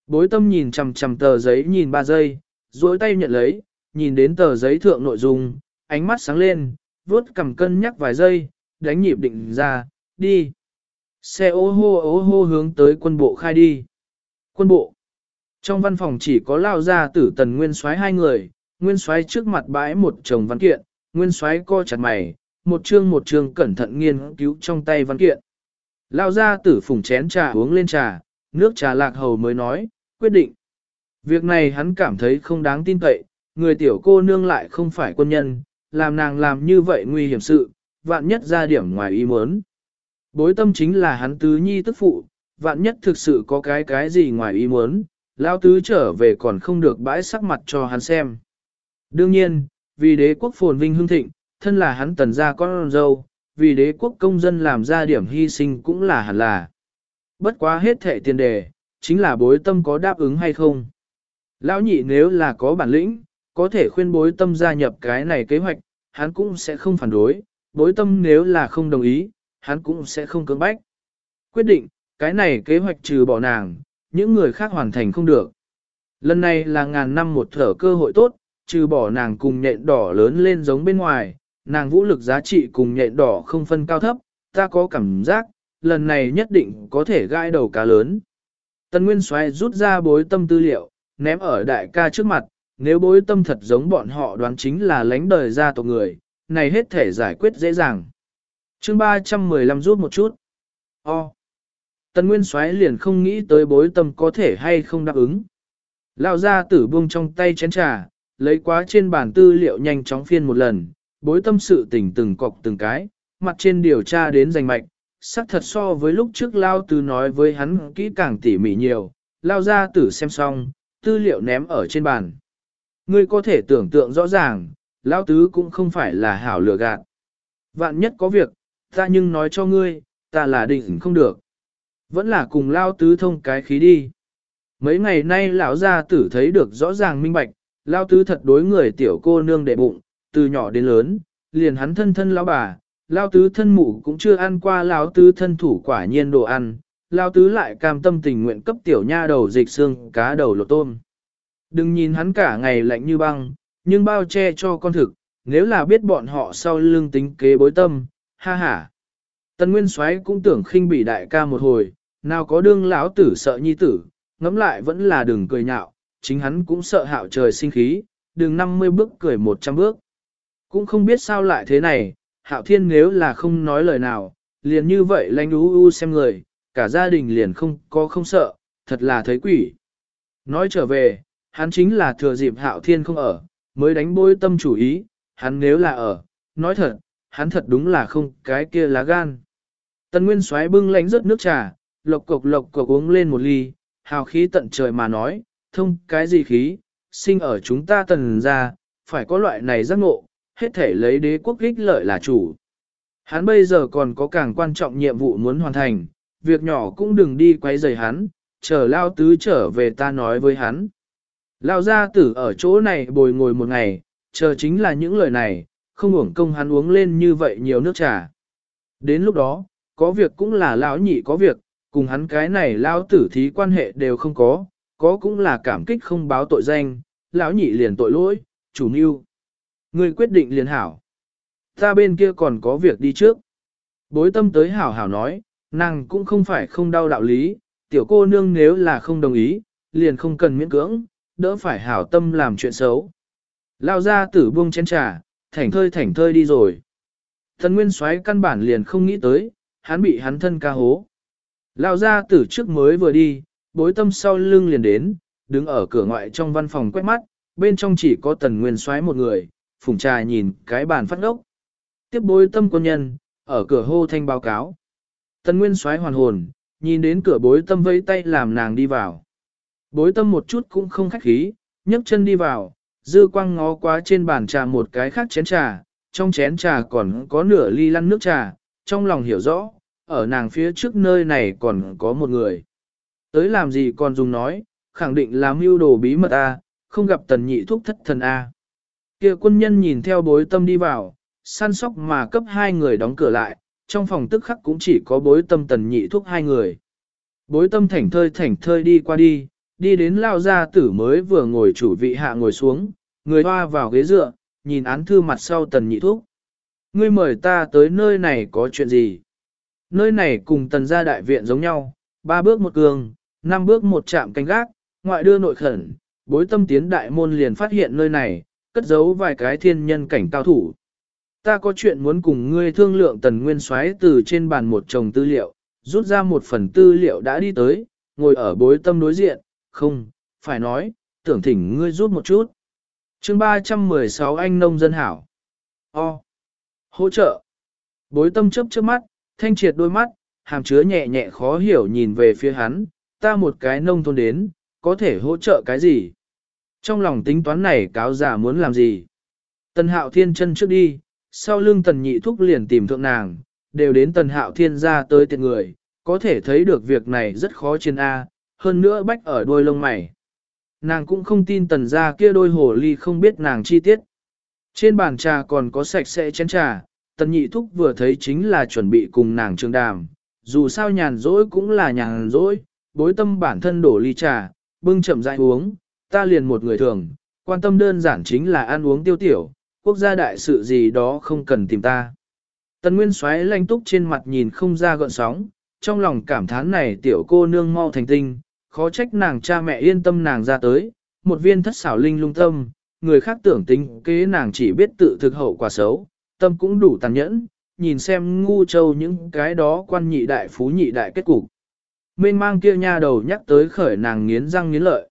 [SPEAKER 1] Bối tâm nhìn chằm chằm tờ giấy nhìn ba giây, duỗi tay nhận lấy, nhìn đến tờ giấy thượng nội dung, ánh mắt sáng lên, vuốt cầm cân nhắc vài giây, đánh nhịp định ra, đi. Xe ô hô ô hô hướng tới quân bộ khai đi. Quân bộ. Trong văn phòng chỉ có lao ra tử tần nguyên soái hai người, nguyên soái trước mặt bãi một chồng văn kiện, nguyên soái co chặt mày, một chương một chương cẩn thận nghiên cứu trong tay văn kiện. Lao ra tử phùng chén trà uống lên trà, nước trà lạc hầu mới nói, quyết định. Việc này hắn cảm thấy không đáng tin cậy, người tiểu cô nương lại không phải quân nhân, làm nàng làm như vậy nguy hiểm sự, vạn nhất ra điểm ngoài ý muốn. Bối tâm chính là hắn tứ nhi tức phụ, vạn nhất thực sự có cái cái gì ngoài ý muốn, lao tứ trở về còn không được bãi sắc mặt cho hắn xem. Đương nhiên, vì đế quốc phồn vinh hưng thịnh, thân là hắn tần gia con dâu, vì đế quốc công dân làm ra điểm hy sinh cũng là hẳn là. Bất quá hết thệ tiền đề, chính là bối tâm có đáp ứng hay không. Lão nhị nếu là có bản lĩnh, có thể khuyên bối tâm gia nhập cái này kế hoạch, hắn cũng sẽ không phản đối, bối tâm nếu là không đồng ý, hắn cũng sẽ không cưỡng bách. Quyết định, cái này kế hoạch trừ bỏ nàng, những người khác hoàn thành không được. Lần này là ngàn năm một thở cơ hội tốt, trừ bỏ nàng cùng nhện đỏ lớn lên giống bên ngoài, nàng vũ lực giá trị cùng nhện đỏ không phân cao thấp, ta có cảm giác, lần này nhất định có thể gai đầu cá lớn. Tân Nguyên Soái rút ra bối tâm tư liệu, ném ở đại ca trước mặt, nếu bối tâm thật giống bọn họ đoán chính là lãnh đời ra tộc người, này hết thể giải quyết dễ dàng chương 315 rút một chút. O. tần Nguyên Soái liền không nghĩ tới bối tâm có thể hay không đáp ứng. Lao ra tử buông trong tay chén trà, lấy quá trên bàn tư liệu nhanh chóng phiên một lần, bối tâm sự tình từng cọc từng cái, mặt trên điều tra đến giành mạch, xác thật so với lúc trước Lao Tứ nói với hắn kỹ càng tỉ mỉ nhiều, Lao ra tử xem xong, tư liệu ném ở trên bàn. Ngươi có thể tưởng tượng rõ ràng, Lao Tứ cũng không phải là hảo lừa gạt. Vạn nhất có việc, ta nhưng nói cho ngươi, ta là định không được. Vẫn là cùng Lao Tứ thông cái khí đi. Mấy ngày nay lão gia tử thấy được rõ ràng minh bạch, Lao Tứ thật đối người tiểu cô nương đệ bụng, từ nhỏ đến lớn, liền hắn thân thân lão bà, lao tứ thân mụ cũng chưa ăn qua lao tứ thân thủ quả nhiên đồ ăn, lao tứ lại cam tâm tình nguyện cấp tiểu nha đầu dịch xương cá đầu lột tôm. Đừng nhìn hắn cả ngày lạnh như băng, nhưng bao che cho con thực, nếu là biết bọn họ sau lưng tính kế bối tâm, ha ha. Tần Nguyên Soái cũng tưởng khinh bị đại ca một hồi, nào có đương lão tử sợ nhi tử, ngẫm lại vẫn là đừng cười nhạo, chính hắn cũng sợ hạo trời sinh khí, đừng 50 bước cười 100 bước. Cũng không biết sao lại thế này, hạo thiên nếu là không nói lời nào, liền như vậy lanh u u xem người, cả gia đình liền không có không sợ, thật là thấy quỷ. Nói trở về, hắn chính là thừa dịp hạo thiên không ở, mới đánh bôi tâm chủ ý, hắn nếu là ở, nói thật, hắn thật đúng là không cái kia lá gan. Tần Nguyên xoáy bưng lánh rớt nước trà, lộc cộc lộc cộc uống lên một ly, hào khí tận trời mà nói, thông cái gì khí, sinh ở chúng ta tần ra, phải có loại này giác ngộ, hết thể lấy đế quốc ích lợi là chủ. Hắn bây giờ còn có càng quan trọng nhiệm vụ muốn hoàn thành, việc nhỏ cũng đừng đi quấy rầy hắn, chờ lao tứ trở về ta nói với hắn. Lao gia tử ở chỗ này bồi ngồi một ngày, chờ chính là những lời này, không uổng công hắn uống lên như vậy nhiều nước trà. Đến lúc đó, có việc cũng là lão nhị có việc, cùng hắn cái này lão tử thí quan hệ đều không có, có cũng là cảm kích không báo tội danh, lão nhị liền tội lỗi, chủ mưu. Người quyết định liền hảo. Ta bên kia còn có việc đi trước. Bối tâm tới hảo hảo nói, nàng cũng không phải không đau đạo lý, tiểu cô nương nếu là không đồng ý, liền không cần miễn cưỡng, đỡ phải hảo tâm làm chuyện xấu. Lao ra tử buông chén trà, thảnh thơi thảnh thơi đi rồi. Thần Nguyên Soái căn bản liền không nghĩ tới, hắn bị hắn thân ca hố. Lao ra tử trước mới vừa đi, bối tâm sau lưng liền đến, đứng ở cửa ngoại trong văn phòng quét mắt, bên trong chỉ có tần nguyên soái một người, phùng trà nhìn cái bàn phát ngốc. Tiếp bối tâm quân nhân, ở cửa hô thanh báo cáo. Tần nguyên soái hoàn hồn, nhìn đến cửa bối tâm vẫy tay làm nàng đi vào. Bối tâm một chút cũng không khách khí, nhấc chân đi vào, dư quang ngó quá trên bàn trà một cái khác chén trà, trong chén trà còn có nửa ly lăn nước trà, trong lòng hiểu rõ, ở nàng phía trước nơi này còn có một người. Tới làm gì còn dùng nói, khẳng định là mưu đồ bí mật A, không gặp tần nhị thuốc thất thần A. kia quân nhân nhìn theo bối tâm đi vào, săn sóc mà cấp hai người đóng cửa lại, trong phòng tức khắc cũng chỉ có bối tâm tần nhị thuốc hai người. Bối tâm thảnh thơi thảnh thơi đi qua đi, đi đến lao gia tử mới vừa ngồi chủ vị hạ ngồi xuống, người hoa vào ghế dựa, nhìn án thư mặt sau tần nhị thúc. Ngươi mời ta tới nơi này có chuyện gì? Nơi này cùng tần gia đại viện giống nhau, ba bước một cường, năm bước một chạm canh gác, ngoại đưa nội khẩn, bối tâm tiến đại môn liền phát hiện nơi này, cất giấu vài cái thiên nhân cảnh cao thủ. Ta có chuyện muốn cùng ngươi thương lượng tần nguyên xoáy từ trên bàn một chồng tư liệu, rút ra một phần tư liệu đã đi tới, ngồi ở bối tâm đối diện, không, phải nói, tưởng thỉnh ngươi rút một chút. chương 316 anh nông dân hảo. O. Hỗ trợ. Bối tâm chấp trước mắt, thanh triệt đôi mắt, hàm chứa nhẹ nhẹ khó hiểu nhìn về phía hắn, ta một cái nông thôn đến, có thể hỗ trợ cái gì? Trong lòng tính toán này cáo giả muốn làm gì? Tần hạo thiên chân trước đi, sau lưng tần nhị thúc liền tìm thượng nàng, đều đến tần hạo thiên ra tới tiện người, có thể thấy được việc này rất khó trên A, hơn nữa bách ở đôi lông mày. Nàng cũng không tin tần ra kia đôi hồ ly không biết nàng chi tiết. Trên bàn trà còn có sạch sẽ chén trà, tần nhị thúc vừa thấy chính là chuẩn bị cùng nàng trường đàm, dù sao nhàn rỗi cũng là nhàn rỗi, bối tâm bản thân đổ ly trà, bưng chậm rãi uống, ta liền một người thường, quan tâm đơn giản chính là ăn uống tiêu tiểu, quốc gia đại sự gì đó không cần tìm ta. Tần Nguyên xoáy lanh túc trên mặt nhìn không ra gợn sóng, trong lòng cảm thán này tiểu cô nương mau thành tinh, khó trách nàng cha mẹ yên tâm nàng ra tới, một viên thất xảo linh lung tâm, người khác tưởng tính kế nàng chỉ biết tự thực hậu quả xấu, tâm cũng đủ tàn nhẫn, nhìn xem ngu châu những cái đó quan nhị đại phú nhị đại kết cục. Mênh mang kia nha đầu nhắc tới khởi nàng nghiến răng nghiến lợi.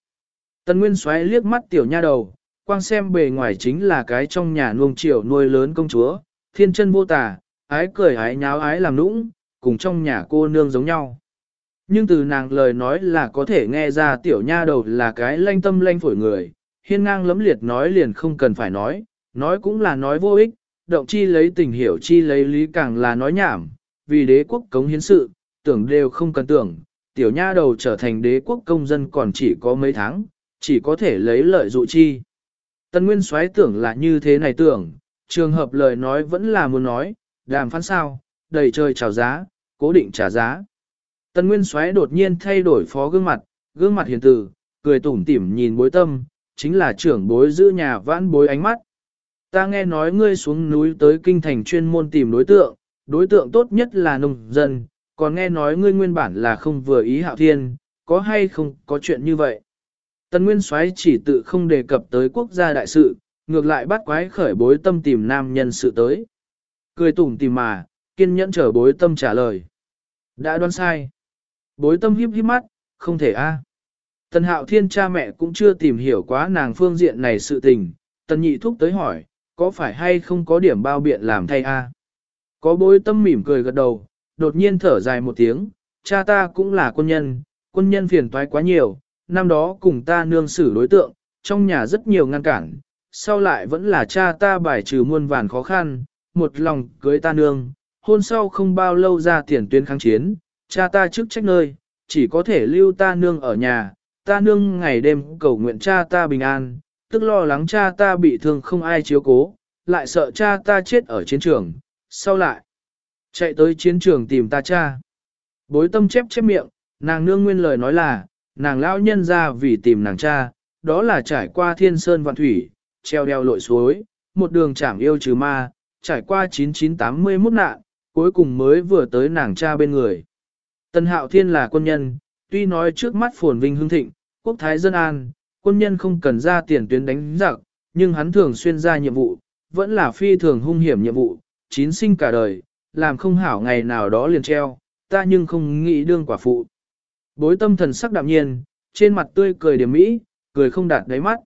[SPEAKER 1] Tần Nguyên xoáy liếc mắt tiểu nha đầu, quang xem bề ngoài chính là cái trong nhà nuông chiều nuôi lớn công chúa, thiên chân vô tả ái cười ái nháo ái làm nũng, cùng trong nhà cô nương giống nhau. Nhưng từ nàng lời nói là có thể nghe ra tiểu nha đầu là cái lanh tâm lanh phổi người, hiên ngang lấm liệt nói liền không cần phải nói, nói cũng là nói vô ích, động chi lấy tình hiểu chi lấy lý càng là nói nhảm, vì đế quốc cống hiến sự, tưởng đều không cần tưởng, tiểu nha đầu trở thành đế quốc công dân còn chỉ có mấy tháng, chỉ có thể lấy lợi dụ chi. Tân Nguyên xoáy tưởng là như thế này tưởng, trường hợp lời nói vẫn là muốn nói, đàm phán sao, đầy trời chào giá, cố định trả giá. Tần Nguyên Soái đột nhiên thay đổi phó gương mặt, gương mặt hiền từ, cười tủm tỉm nhìn bối tâm, chính là trưởng bối giữ nhà vãn bối ánh mắt. Ta nghe nói ngươi xuống núi tới kinh thành chuyên môn tìm đối tượng, đối tượng tốt nhất là nông dân, còn nghe nói ngươi nguyên bản là không vừa ý hạo thiên, có hay không có chuyện như vậy. Tần Nguyên Soái chỉ tự không đề cập tới quốc gia đại sự, ngược lại bắt quái khởi bối tâm tìm nam nhân sự tới. Cười tủm tìm mà, kiên nhẫn chờ bối tâm trả lời. Đã đoán sai. Bối tâm híp híp mắt, không thể a. Tần hạo thiên cha mẹ cũng chưa tìm hiểu quá nàng phương diện này sự tình. Tần nhị thúc tới hỏi, có phải hay không có điểm bao biện làm thay a? Có bối tâm mỉm cười gật đầu, đột nhiên thở dài một tiếng, cha ta cũng là quân nhân, quân nhân phiền toái quá nhiều, năm đó cùng ta nương xử đối tượng, trong nhà rất nhiều ngăn cản, sau lại vẫn là cha ta bài trừ muôn vàn khó khăn, một lòng cưới ta nương, hôn sau không bao lâu ra tiền tuyến kháng chiến, cha ta chức trách nơi, chỉ có thể lưu ta nương ở nhà, ta nương ngày đêm cầu nguyện cha ta bình an, tức lo lắng cha ta bị thương không ai chiếu cố, lại sợ cha ta chết ở chiến trường, sau lại chạy tới chiến trường tìm ta cha. Bối tâm chép chép miệng, nàng nương nguyên lời nói là, nàng lão nhân ra vì tìm nàng cha, đó là trải qua thiên sơn vạn thủy, treo đeo lội suối, một đường chảm yêu trừ ma, trải qua 9981 nạn, cuối cùng mới vừa tới nàng cha bên người. Tần Hạo Thiên là quân nhân, tuy nói trước mắt phồn vinh hương thịnh, quốc thái dân an, quân nhân không cần ra tiền tuyến đánh giặc, nhưng hắn thường xuyên ra nhiệm vụ, vẫn là phi thường hung hiểm nhiệm vụ, chín sinh cả đời, làm không hảo ngày nào đó liền treo, ta nhưng không nghĩ đương quả phụ. Bối tâm thần sắc đạm nhiên, trên mặt tươi cười điểm mỹ, cười không đạt đáy mắt.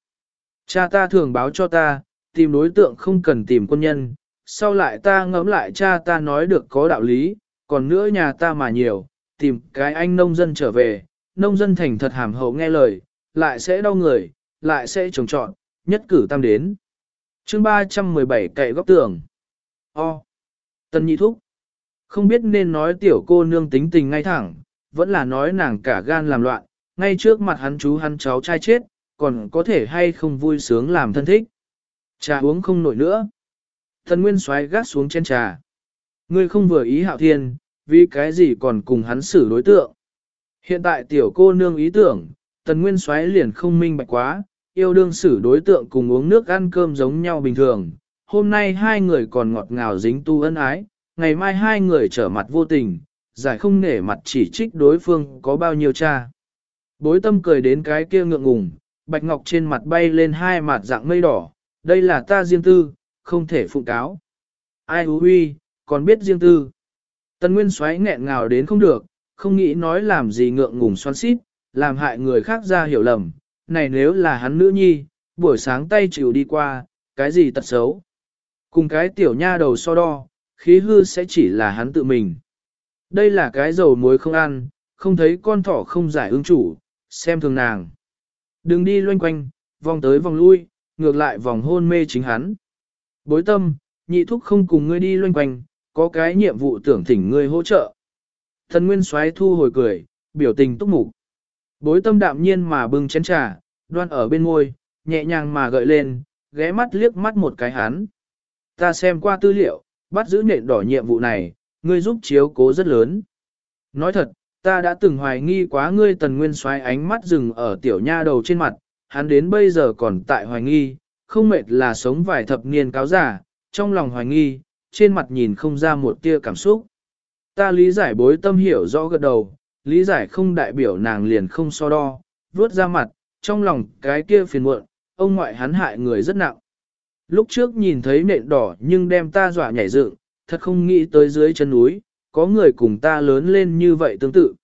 [SPEAKER 1] Cha ta thường báo cho ta, tìm đối tượng không cần tìm quân nhân, sau lại ta ngẫm lại cha ta nói được có đạo lý, còn nữa nhà ta mà nhiều, tìm cái anh nông dân trở về, nông dân thành thật hàm hậu nghe lời, lại sẽ đau người, lại sẽ trồng trọn, nhất cử tam đến. chương 317 cậy góc tường. O. Tân nhị thúc. Không biết nên nói tiểu cô nương tính tình ngay thẳng, vẫn là nói nàng cả gan làm loạn, ngay trước mặt hắn chú hắn cháu trai chết, còn có thể hay không vui sướng làm thân thích. Trà uống không nổi nữa. Thần Nguyên xoáy gác xuống trên trà. Ngươi không vừa ý hạo thiên, vì cái gì còn cùng hắn xử đối tượng. Hiện tại tiểu cô nương ý tưởng, tần nguyên xoáy liền không minh bạch quá, yêu đương xử đối tượng cùng uống nước ăn cơm giống nhau bình thường. Hôm nay hai người còn ngọt ngào dính tu ân ái, ngày mai hai người trở mặt vô tình, giải không nể mặt chỉ trích đối phương có bao nhiêu cha. Bối tâm cười đến cái kia ngượng ngùng, bạch ngọc trên mặt bay lên hai mặt dạng mây đỏ, đây là ta riêng tư, không thể phụ cáo. Ai hú huy, còn biết riêng tư. Tần Nguyên xoáy nghẹn ngào đến không được, không nghĩ nói làm gì ngượng ngùng xoắn xít, làm hại người khác ra hiểu lầm. Này nếu là hắn nữ nhi, buổi sáng tay chịu đi qua, cái gì tật xấu. Cùng cái tiểu nha đầu so đo, khí hư sẽ chỉ là hắn tự mình. Đây là cái dầu muối không ăn, không thấy con thỏ không giải ứng chủ, xem thường nàng. Đừng đi loanh quanh, vòng tới vòng lui, ngược lại vòng hôn mê chính hắn. Bối tâm, nhị thúc không cùng ngươi đi loanh quanh, có cái nhiệm vụ tưởng thỉnh ngươi hỗ trợ. Thần Nguyên soái thu hồi cười, biểu tình túc mục. Bối tâm đạm nhiên mà bưng chén trà, đoan ở bên môi, nhẹ nhàng mà gợi lên, ghé mắt liếc mắt một cái hắn. Ta xem qua tư liệu, bắt giữ nện đỏ nhiệm vụ này, ngươi giúp chiếu cố rất lớn. Nói thật, ta đã từng hoài nghi quá ngươi tần nguyên xoáy ánh mắt dừng ở tiểu nha đầu trên mặt, hắn đến bây giờ còn tại hoài nghi, không mệt là sống vài thập niên cáo giả, trong lòng hoài nghi, trên mặt nhìn không ra một tia cảm xúc. Ta lý giải bối tâm hiểu rõ gật đầu, lý giải không đại biểu nàng liền không so đo, vuốt ra mặt, trong lòng cái kia phiền muộn, ông ngoại hắn hại người rất nặng. Lúc trước nhìn thấy nện đỏ nhưng đem ta dọa nhảy dựng, thật không nghĩ tới dưới chân núi, có người cùng ta lớn lên như vậy tương tự.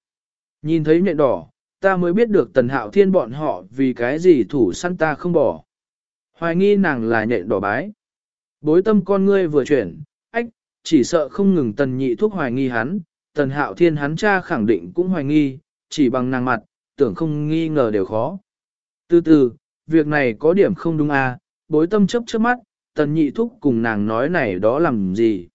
[SPEAKER 1] Nhìn thấy nện đỏ, ta mới biết được tần hạo thiên bọn họ vì cái gì thủ săn ta không bỏ. Hoài nghi nàng là nhện đỏ bái. Bối tâm con ngươi vừa chuyển, chỉ sợ không ngừng tần nhị thuốc hoài nghi hắn, tần hạo thiên hắn cha khẳng định cũng hoài nghi, chỉ bằng nàng mặt, tưởng không nghi ngờ đều khó. Từ từ, việc này có điểm không đúng à, bối tâm chấp trước mắt, tần nhị thúc cùng nàng nói này đó làm gì.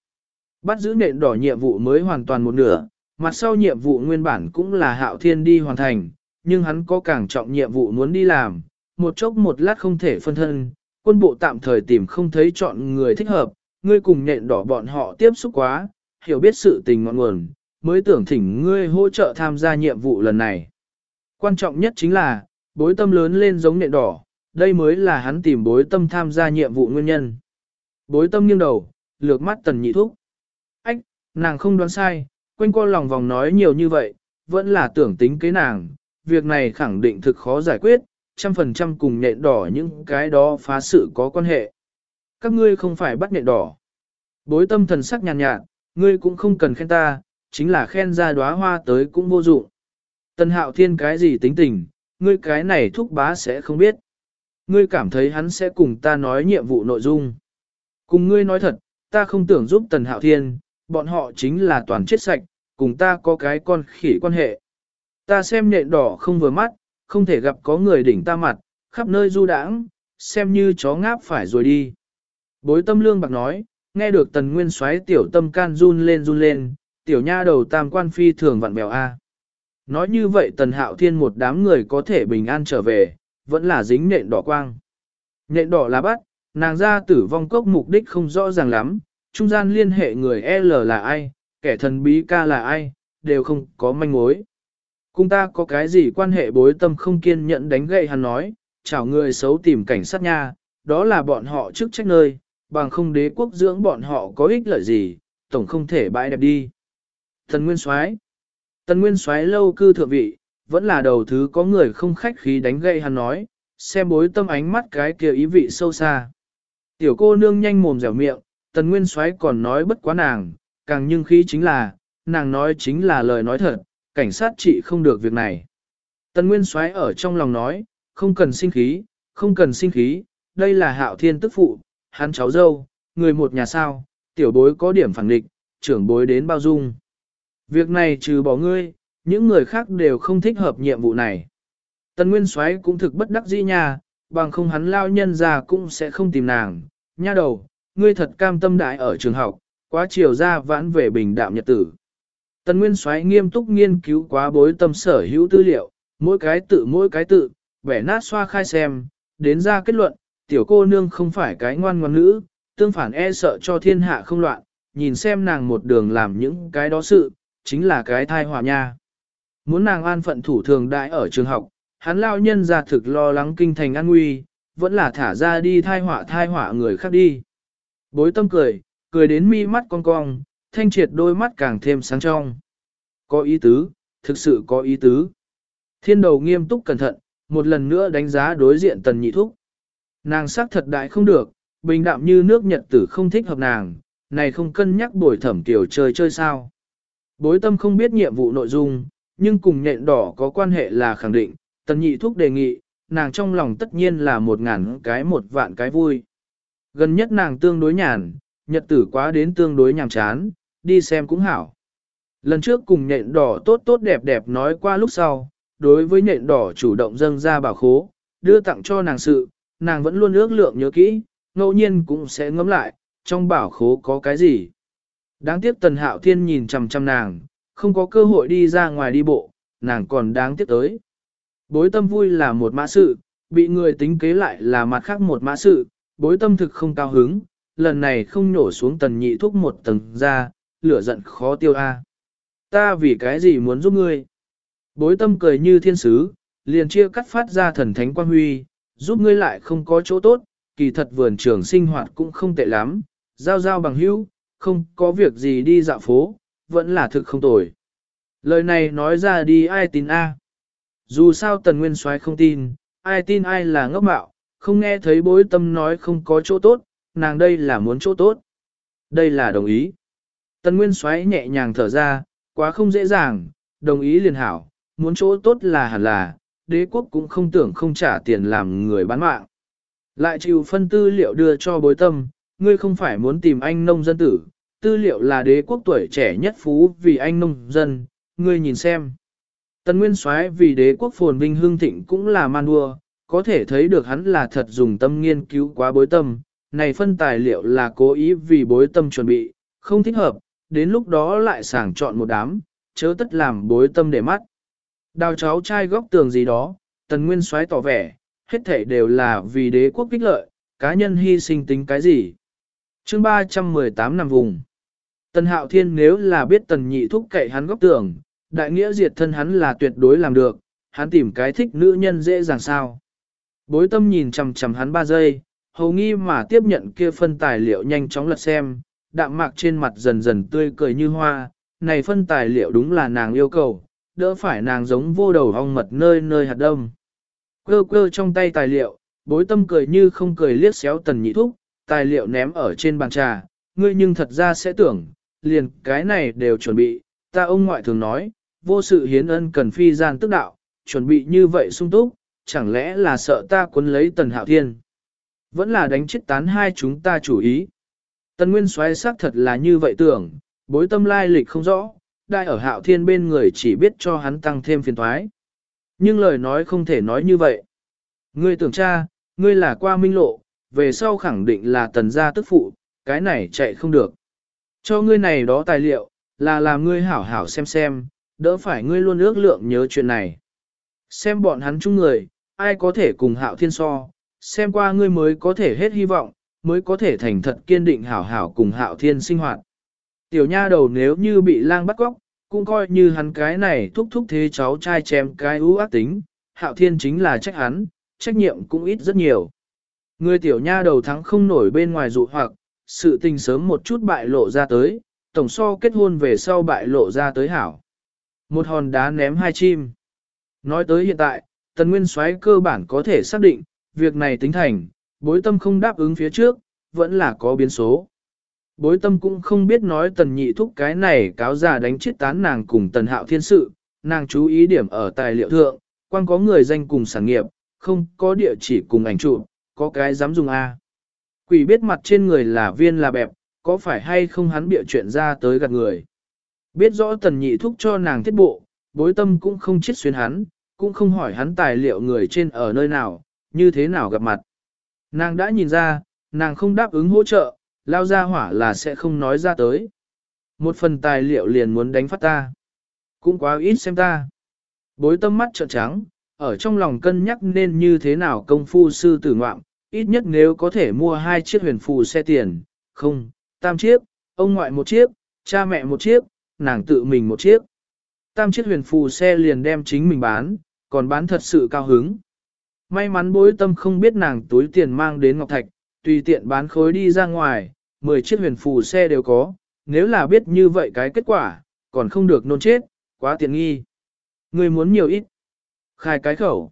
[SPEAKER 1] Bắt giữ nện đỏ nhiệm vụ mới hoàn toàn một nửa, mặt sau nhiệm vụ nguyên bản cũng là hạo thiên đi hoàn thành, nhưng hắn có càng trọng nhiệm vụ muốn đi làm, một chốc một lát không thể phân thân, quân bộ tạm thời tìm không thấy chọn người thích hợp, ngươi cùng nhện đỏ bọn họ tiếp xúc quá, hiểu biết sự tình ngọn nguồn, mới tưởng thỉnh ngươi hỗ trợ tham gia nhiệm vụ lần này. Quan trọng nhất chính là, bối tâm lớn lên giống nhện đỏ, đây mới là hắn tìm bối tâm tham gia nhiệm vụ nguyên nhân. Bối tâm nghiêng đầu, lược mắt tần nhị thúc. Ách, nàng không đoán sai, quanh co lòng vòng nói nhiều như vậy, vẫn là tưởng tính kế nàng, việc này khẳng định thực khó giải quyết, trăm phần trăm cùng nhện đỏ những cái đó phá sự có quan hệ. Các ngươi không phải bắt nhện đỏ. Bối tâm thần sắc nhàn nhạt, nhạt, ngươi cũng không cần khen ta, chính là khen ra đóa hoa tới cũng vô dụng. Tần hạo thiên cái gì tính tình, ngươi cái này thúc bá sẽ không biết. Ngươi cảm thấy hắn sẽ cùng ta nói nhiệm vụ nội dung. Cùng ngươi nói thật, ta không tưởng giúp tần hạo thiên, bọn họ chính là toàn chết sạch, cùng ta có cái con khỉ quan hệ. Ta xem nhện đỏ không vừa mắt, không thể gặp có người đỉnh ta mặt, khắp nơi du đãng, xem như chó ngáp phải rồi đi. Bối tâm lương bạc nói, nghe được tần nguyên xoáy tiểu tâm can run lên run lên, tiểu nha đầu tam quan phi thường vặn bèo A. Nói như vậy tần hạo thiên một đám người có thể bình an trở về, vẫn là dính nện đỏ quang. Nện đỏ là bắt, nàng ra tử vong cốc mục đích không rõ ràng lắm, trung gian liên hệ người L là ai, kẻ thần bí ca là ai, đều không có manh mối. Cùng ta có cái gì quan hệ bối tâm không kiên nhẫn đánh gậy hắn nói, chào người xấu tìm cảnh sát nha, đó là bọn họ trước trách nơi, bằng không đế quốc dưỡng bọn họ có ích lợi gì, tổng không thể bãi đẹp đi. Tần Nguyên Soái Tần Nguyên Soái lâu cư thượng vị, vẫn là đầu thứ có người không khách khí đánh gậy hắn nói, xem bối tâm ánh mắt cái kia ý vị sâu xa. Tiểu cô nương nhanh mồm dẻo miệng, Tần Nguyên Soái còn nói bất quá nàng, càng nhưng khí chính là, nàng nói chính là lời nói thật, cảnh sát trị không được việc này. Tần Nguyên Soái ở trong lòng nói, không cần sinh khí, không cần sinh khí, đây là hạo thiên tức phụ, hắn cháu dâu, người một nhà sao, tiểu bối có điểm phản định trưởng bối đến bao dung. Việc này trừ bỏ ngươi, những người khác đều không thích hợp nhiệm vụ này. Tần Nguyên Soái cũng thực bất đắc dĩ nha, bằng không hắn lao nhân ra cũng sẽ không tìm nàng. Nha đầu, ngươi thật cam tâm đại ở trường học, quá chiều ra vãn về bình đạm nhật tử. Tần Nguyên Soái nghiêm túc nghiên cứu quá bối tâm sở hữu tư liệu, mỗi cái tự mỗi cái tự, bẻ nát xoa khai xem, đến ra kết luận, tiểu cô nương không phải cái ngoan ngoan nữ, tương phản e sợ cho thiên hạ không loạn, nhìn xem nàng một đường làm những cái đó sự, chính là cái thai hòa nha. Muốn nàng an phận thủ thường đại ở trường học, hắn lao nhân ra thực lo lắng kinh thành an nguy, vẫn là thả ra đi thai họa thai họa người khác đi. Bối tâm cười, cười đến mi mắt cong cong, thanh triệt đôi mắt càng thêm sáng trong. Có ý tứ, thực sự có ý tứ. Thiên đầu nghiêm túc cẩn thận, một lần nữa đánh giá đối diện tần nhị thúc. Nàng sắc thật đại không được, bình đạm như nước nhật tử không thích hợp nàng, này không cân nhắc bồi thẩm tiểu chơi chơi sao. Bối tâm không biết nhiệm vụ nội dung, nhưng cùng nhện đỏ có quan hệ là khẳng định, tần nhị thúc đề nghị, nàng trong lòng tất nhiên là một ngàn cái một vạn cái vui. Gần nhất nàng tương đối nhàn, nhật tử quá đến tương đối nhàm chán, đi xem cũng hảo. Lần trước cùng nhện đỏ tốt tốt đẹp đẹp nói qua lúc sau, đối với nhện đỏ chủ động dâng ra bảo khố, đưa tặng cho nàng sự, nàng vẫn luôn ước lượng nhớ kỹ, ngẫu nhiên cũng sẽ ngẫm lại, trong bảo khố có cái gì. Đáng tiếc tần hạo thiên nhìn chằm chằm nàng, không có cơ hội đi ra ngoài đi bộ, nàng còn đáng tiếc tới. Bối tâm vui là một mã sự, bị người tính kế lại là mặt khác một mã sự, bối tâm thực không cao hứng, lần này không nổ xuống tần nhị thuốc một tầng ra, lửa giận khó tiêu a. Ta vì cái gì muốn giúp ngươi? Bối tâm cười như thiên sứ, liền chia cắt phát ra thần thánh quan huy, giúp ngươi lại không có chỗ tốt, kỳ thật vườn trường sinh hoạt cũng không tệ lắm, giao giao bằng hữu, không có việc gì đi dạo phố, vẫn là thực không tồi. Lời này nói ra đi ai tin a? Dù sao tần nguyên soái không tin, ai tin ai là ngốc mạo, không nghe thấy bối tâm nói không có chỗ tốt, nàng đây là muốn chỗ tốt. Đây là đồng ý. Tần nguyên soái nhẹ nhàng thở ra, quá không dễ dàng, đồng ý liền hảo, muốn chỗ tốt là hẳn là, đế quốc cũng không tưởng không trả tiền làm người bán mạng. Lại chịu phân tư liệu đưa cho bối tâm, ngươi không phải muốn tìm anh nông dân tử, tư liệu là đế quốc tuổi trẻ nhất phú vì anh nông dân, ngươi nhìn xem. Tần Nguyên Soái vì đế quốc phồn vinh hương thịnh cũng là man đua, có thể thấy được hắn là thật dùng tâm nghiên cứu quá bối tâm, này phân tài liệu là cố ý vì bối tâm chuẩn bị, không thích hợp, đến lúc đó lại sàng chọn một đám, chớ tất làm bối tâm để mắt. Đào cháu trai góc tường gì đó, Tần Nguyên Soái tỏ vẻ, hết thể đều là vì đế quốc kích lợi, cá nhân hy sinh tính cái gì. chương 318 nằm vùng. Tần Hạo Thiên nếu là biết tần nhị thúc cậy hắn góc tường, đại nghĩa diệt thân hắn là tuyệt đối làm được, hắn tìm cái thích nữ nhân dễ dàng sao. Bối tâm nhìn chầm chầm hắn 3 giây, hầu nghi mà tiếp nhận kia phân tài liệu nhanh chóng lật xem, đạm mạc trên mặt dần dần tươi cười như hoa, này phân tài liệu đúng là nàng yêu cầu, đỡ phải nàng giống vô đầu ong mật nơi nơi hạt đông. Quơ quơ trong tay tài liệu, bối tâm cười như không cười liếc xéo tần nhị thúc, tài liệu ném ở trên bàn trà, ngươi nhưng thật ra sẽ tưởng, liền cái này đều chuẩn bị, ta ông ngoại thường nói, vô sự hiến ân cần phi gian tức đạo, chuẩn bị như vậy sung túc, chẳng lẽ là sợ ta cuốn lấy tần hạo thiên. Vẫn là đánh chết tán hai chúng ta chủ ý. Tần Nguyên xoay xác thật là như vậy tưởng, bối tâm lai lịch không rõ, đại ở hạo thiên bên người chỉ biết cho hắn tăng thêm phiền thoái. Nhưng lời nói không thể nói như vậy. Ngươi tưởng cha, ngươi là qua minh lộ, về sau khẳng định là tần gia tức phụ, cái này chạy không được. Cho ngươi này đó tài liệu, là làm ngươi hảo hảo xem xem, đỡ phải ngươi luôn ước lượng nhớ chuyện này. Xem bọn hắn chung người, ai có thể cùng hạo thiên so, xem qua ngươi mới có thể hết hy vọng, mới có thể thành thật kiên định hảo hảo cùng hạo thiên sinh hoạt. Tiểu nha đầu nếu như bị lang bắt góc, cũng coi như hắn cái này thúc thúc thế cháu trai chém cái ưu ác tính, hạo thiên chính là trách hắn, trách nhiệm cũng ít rất nhiều. Người tiểu nha đầu thắng không nổi bên ngoài dụ hoặc, sự tình sớm một chút bại lộ ra tới, tổng so kết hôn về sau bại lộ ra tới hảo. Một hòn đá ném hai chim. Nói tới hiện tại, tần nguyên soái cơ bản có thể xác định, việc này tính thành, bối tâm không đáp ứng phía trước, vẫn là có biến số. Bối tâm cũng không biết nói tần nhị thúc cái này cáo già đánh chết tán nàng cùng tần hạo thiên sự, nàng chú ý điểm ở tài liệu thượng, quan có người danh cùng sản nghiệp, không có địa chỉ cùng ảnh trụ, có cái dám dùng A. Quỷ biết mặt trên người là viên là bẹp, có phải hay không hắn bịa chuyện ra tới gạt người. Biết rõ tần nhị thúc cho nàng thiết bộ, bối tâm cũng không chết xuyên hắn, cũng không hỏi hắn tài liệu người trên ở nơi nào, như thế nào gặp mặt. Nàng đã nhìn ra, nàng không đáp ứng hỗ trợ, lao ra hỏa là sẽ không nói ra tới. Một phần tài liệu liền muốn đánh phát ta. Cũng quá ít xem ta. Bối tâm mắt trợn trắng, ở trong lòng cân nhắc nên như thế nào công phu sư tử ngoạm, ít nhất nếu có thể mua hai chiếc huyền phù xe tiền, không, tam chiếc, ông ngoại một chiếc, cha mẹ một chiếc, nàng tự mình một chiếc. Tam chiếc huyền phù xe liền đem chính mình bán, còn bán thật sự cao hứng. May mắn bối tâm không biết nàng túi tiền mang đến Ngọc Thạch, tùy tiện bán khối đi ra ngoài, 10 chiếc huyền phù xe đều có, nếu là biết như vậy cái kết quả, còn không được nôn chết, quá tiện nghi. Người muốn nhiều ít. Khai cái khẩu.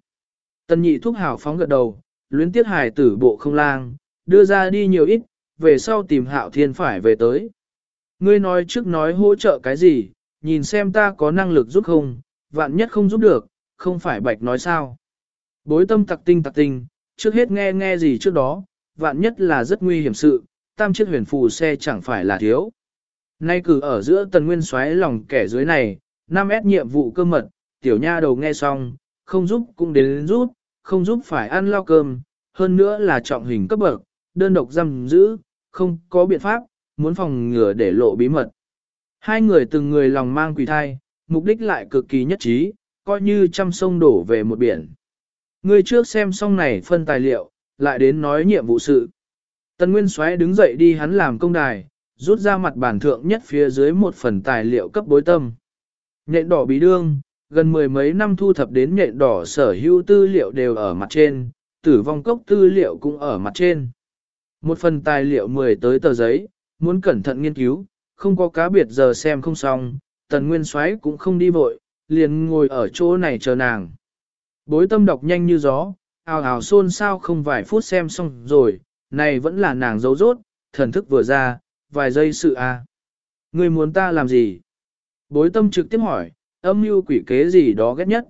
[SPEAKER 1] Tần nhị thúc hào phóng gật đầu, luyến tiết hài tử bộ không lang, đưa ra đi nhiều ít, về sau tìm hạo thiên phải về tới. Ngươi nói trước nói hỗ trợ cái gì, nhìn xem ta có năng lực giúp không, vạn nhất không giúp được, không phải bạch nói sao. Bối tâm tặc tinh tặc tinh, trước hết nghe nghe gì trước đó, vạn nhất là rất nguy hiểm sự, tam chiếc huyền phù xe chẳng phải là thiếu. Nay cử ở giữa tần nguyên xoáy lòng kẻ dưới này, 5S nhiệm vụ cơ mật, tiểu nha đầu nghe xong, không giúp cũng đến giúp, không giúp phải ăn lao cơm, hơn nữa là trọng hình cấp bậc, đơn độc giam giữ, không có biện pháp, muốn phòng ngừa để lộ bí mật. Hai người từng người lòng mang quỷ thai, mục đích lại cực kỳ nhất trí, coi như trăm sông đổ về một biển. Người trước xem xong này phân tài liệu, lại đến nói nhiệm vụ sự. Tần Nguyên Soái đứng dậy đi hắn làm công đài, rút ra mặt bản thượng nhất phía dưới một phần tài liệu cấp bối tâm. Nhện đỏ bí đương, gần mười mấy năm thu thập đến nhện đỏ sở hữu tư liệu đều ở mặt trên, tử vong cốc tư liệu cũng ở mặt trên. Một phần tài liệu mười tới tờ giấy, muốn cẩn thận nghiên cứu, không có cá biệt giờ xem không xong, tần nguyên soái cũng không đi vội, liền ngồi ở chỗ này chờ nàng. Bối tâm đọc nhanh như gió, ào ào xôn xao không vài phút xem xong rồi, này vẫn là nàng dấu rốt, thần thức vừa ra, vài giây sự a. À. Người muốn ta làm gì? Bối tâm trực tiếp hỏi, âm mưu quỷ kế gì đó ghét nhất.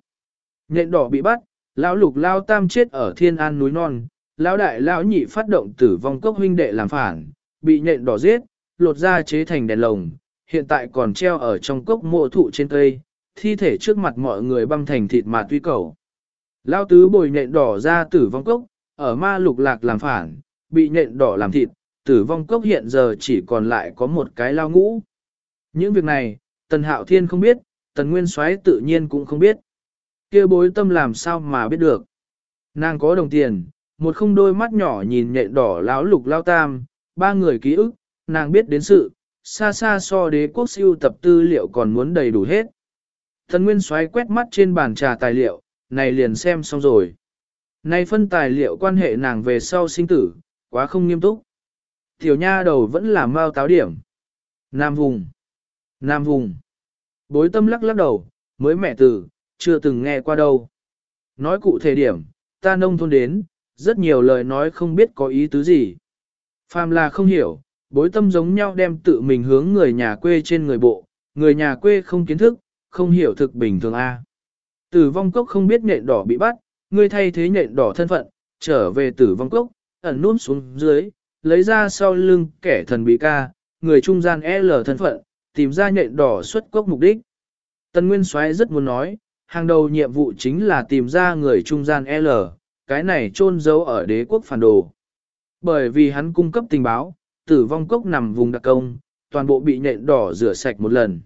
[SPEAKER 1] Nhện đỏ bị bắt, lão lục lao tam chết ở thiên an núi non, lão đại lão nhị phát động tử vong cốc huynh đệ làm phản, bị nhện đỏ giết, lột ra chế thành đèn lồng, hiện tại còn treo ở trong cốc mộ thụ trên cây, thi thể trước mặt mọi người băm thành thịt mà tuy cầu. Lao tứ bồi nhện đỏ ra tử vong cốc, ở ma lục lạc làm phản, bị nhện đỏ làm thịt, tử vong cốc hiện giờ chỉ còn lại có một cái lao ngũ. Những việc này, Tần Hạo Thiên không biết, Tần Nguyên Soái tự nhiên cũng không biết. kia bối tâm làm sao mà biết được. Nàng có đồng tiền, một không đôi mắt nhỏ nhìn nhện đỏ láo lục lao tam, ba người ký ức, nàng biết đến sự, xa xa so đế quốc siêu tập tư liệu còn muốn đầy đủ hết. tần Nguyên xoáy quét mắt trên bàn trà tài liệu, này liền xem xong rồi. Này phân tài liệu quan hệ nàng về sau sinh tử, quá không nghiêm túc. Tiểu nha đầu vẫn là mau táo điểm. Nam vùng. Nam vùng. Bối tâm lắc lắc đầu, mới mẹ tử, chưa từng nghe qua đâu. Nói cụ thể điểm, ta nông thôn đến, rất nhiều lời nói không biết có ý tứ gì. Phàm là không hiểu, bối tâm giống nhau đem tự mình hướng người nhà quê trên người bộ, người nhà quê không kiến thức, không hiểu thực bình thường A. Tử vong cốc không biết nhện đỏ bị bắt, ngươi thay thế nhện đỏ thân phận, trở về tử vong cốc, ẩn núm xuống dưới, lấy ra sau lưng kẻ thần bị ca, người trung gian L thân phận, tìm ra nhện đỏ xuất cốc mục đích. Tân Nguyên Soái rất muốn nói, hàng đầu nhiệm vụ chính là tìm ra người trung gian L, cái này chôn giấu ở đế quốc phản đồ. Bởi vì hắn cung cấp tình báo, tử vong cốc nằm vùng đặc công, toàn bộ bị nhện đỏ rửa sạch một lần.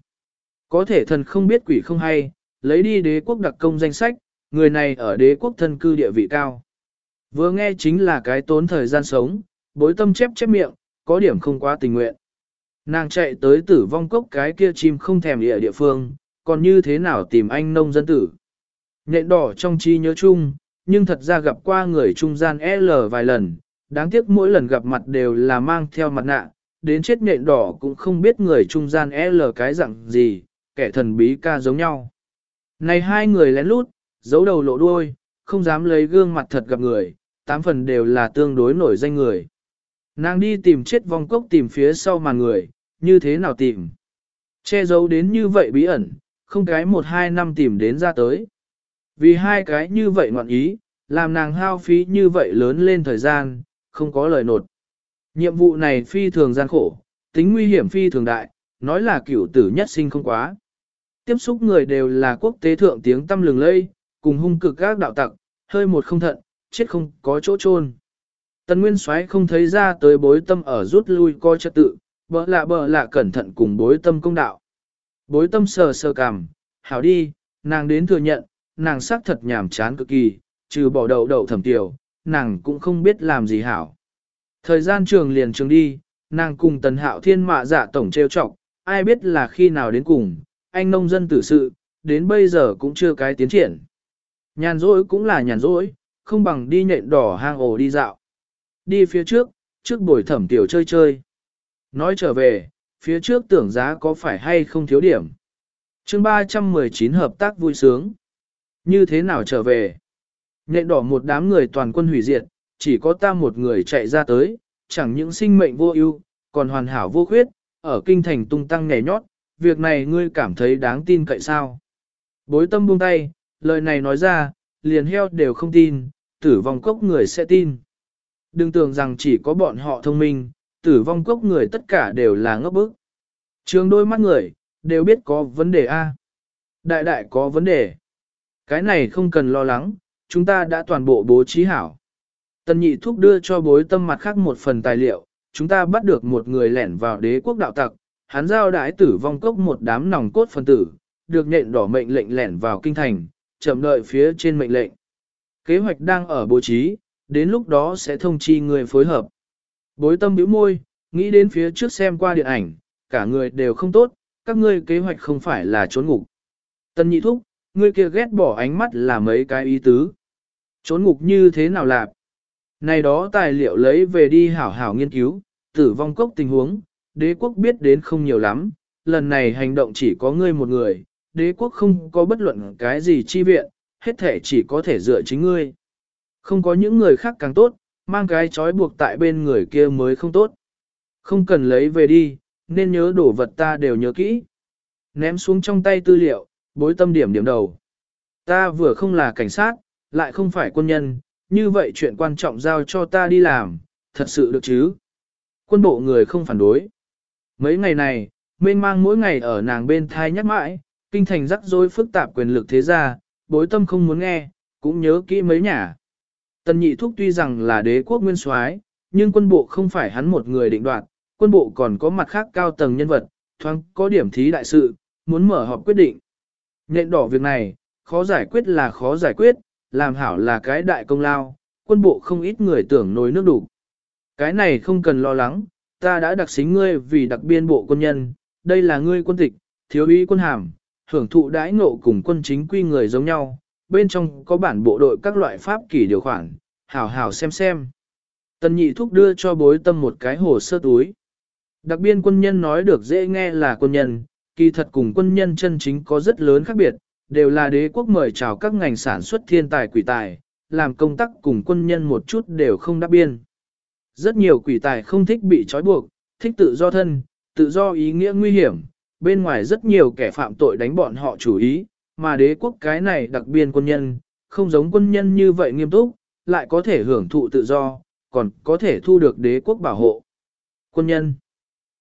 [SPEAKER 1] Có thể thần không biết quỷ không hay, lấy đi đế quốc đặc công danh sách, người này ở đế quốc thân cư địa vị cao. Vừa nghe chính là cái tốn thời gian sống, bối tâm chép chép miệng, có điểm không quá tình nguyện. Nàng chạy tới tử vong cốc cái kia chim không thèm địa địa phương, còn như thế nào tìm anh nông dân tử. Nhện đỏ trong chi nhớ chung, nhưng thật ra gặp qua người trung gian L vài lần, đáng tiếc mỗi lần gặp mặt đều là mang theo mặt nạ, đến chết nhện đỏ cũng không biết người trung gian L cái dạng gì, kẻ thần bí ca giống nhau. Này hai người lén lút, giấu đầu lộ đuôi, không dám lấy gương mặt thật gặp người, tám phần đều là tương đối nổi danh người. Nàng đi tìm chết vong cốc tìm phía sau màn người, như thế nào tìm? Che giấu đến như vậy bí ẩn, không cái một hai năm tìm đến ra tới. Vì hai cái như vậy ngoạn ý, làm nàng hao phí như vậy lớn lên thời gian, không có lời nột. Nhiệm vụ này phi thường gian khổ, tính nguy hiểm phi thường đại, nói là cửu tử nhất sinh không quá. Tiếp xúc người đều là quốc tế thượng tiếng tâm lừng lây, cùng hung cực các đạo tặc, hơi một không thận, chết không có chỗ chôn. Tần Nguyên Soái không thấy ra tới bối tâm ở rút lui coi trật tự, bỡ lạ bỡ lạ cẩn thận cùng bối tâm công đạo. Bối tâm sờ sờ cằm, hảo đi, nàng đến thừa nhận, nàng xác thật nhàm chán cực kỳ, trừ bỏ đậu đậu thẩm tiểu, nàng cũng không biết làm gì hảo. Thời gian trường liền trường đi, nàng cùng tần hạo thiên mạ dạ tổng trêu chọc, ai biết là khi nào đến cùng, anh nông dân tử sự, đến bây giờ cũng chưa cái tiến triển. Nhàn rỗi cũng là nhàn rỗi, không bằng đi nhện đỏ hang ổ đi dạo. Đi phía trước, trước buổi thẩm tiểu chơi chơi. Nói trở về, phía trước tưởng giá có phải hay không thiếu điểm. chương 319 hợp tác vui sướng. Như thế nào trở về? Nhện đỏ một đám người toàn quân hủy diệt, chỉ có ta một người chạy ra tới, chẳng những sinh mệnh vô ưu, còn hoàn hảo vô khuyết, ở kinh thành tung tăng nhảy nhót, việc này ngươi cảm thấy đáng tin cậy sao? Bối tâm buông tay, lời này nói ra, liền heo đều không tin, tử vong cốc người sẽ tin. Đừng tưởng rằng chỉ có bọn họ thông minh, tử vong cốc người tất cả đều là ngốc bức. Trường đôi mắt người, đều biết có vấn đề A. Đại đại có vấn đề. Cái này không cần lo lắng, chúng ta đã toàn bộ bố trí hảo. Tần nhị thúc đưa cho bối tâm mặt khác một phần tài liệu, chúng ta bắt được một người lẻn vào đế quốc đạo tặc, hắn giao đái tử vong cốc một đám nòng cốt phần tử, được nhện đỏ mệnh lệnh lẻn vào kinh thành, chậm đợi phía trên mệnh lệnh. Kế hoạch đang ở bố trí, đến lúc đó sẽ thông chi người phối hợp. Bối tâm bĩu môi, nghĩ đến phía trước xem qua điện ảnh, cả người đều không tốt, các ngươi kế hoạch không phải là trốn ngục. Tân nhị thúc, ngươi kia ghét bỏ ánh mắt là mấy cái ý tứ. Trốn ngục như thế nào lạp? Này đó tài liệu lấy về đi hảo hảo nghiên cứu, tử vong cốc tình huống, đế quốc biết đến không nhiều lắm, lần này hành động chỉ có ngươi một người, đế quốc không có bất luận cái gì chi viện, hết thể chỉ có thể dựa chính ngươi. Không có những người khác càng tốt, mang cái trói buộc tại bên người kia mới không tốt. Không cần lấy về đi, nên nhớ đổ vật ta đều nhớ kỹ. Ném xuống trong tay tư liệu, bối tâm điểm điểm đầu. Ta vừa không là cảnh sát, lại không phải quân nhân, như vậy chuyện quan trọng giao cho ta đi làm, thật sự được chứ. Quân bộ người không phản đối. Mấy ngày này, mênh mang mỗi ngày ở nàng bên thai nhắc mãi, kinh thành rắc rối phức tạp quyền lực thế gia, bối tâm không muốn nghe, cũng nhớ kỹ mấy nhà. Tần nhị thúc tuy rằng là đế quốc nguyên soái, nhưng quân bộ không phải hắn một người định đoạt, quân bộ còn có mặt khác cao tầng nhân vật, thoáng có điểm thí đại sự, muốn mở họp quyết định. Nhện đỏ việc này, khó giải quyết là khó giải quyết, làm hảo là cái đại công lao, quân bộ không ít người tưởng nối nước đủ. Cái này không cần lo lắng, ta đã đặc xính ngươi vì đặc biên bộ quân nhân, đây là ngươi quân tịch, thiếu úy quân hàm, hưởng thụ đãi ngộ cùng quân chính quy người giống nhau, bên trong có bản bộ đội các loại pháp kỷ điều khoản, hảo hảo xem xem. Tần nhị thúc đưa cho bối tâm một cái hồ sơ túi. Đặc biên quân nhân nói được dễ nghe là quân nhân, kỳ thật cùng quân nhân chân chính có rất lớn khác biệt, đều là đế quốc mời chào các ngành sản xuất thiên tài quỷ tài, làm công tác cùng quân nhân một chút đều không đáp biên. Rất nhiều quỷ tài không thích bị trói buộc, thích tự do thân, tự do ý nghĩa nguy hiểm, bên ngoài rất nhiều kẻ phạm tội đánh bọn họ chủ ý, mà đế quốc cái này đặc biên quân nhân, không giống quân nhân như vậy nghiêm túc, lại có thể hưởng thụ tự do, còn có thể thu được đế quốc bảo hộ. Quân nhân,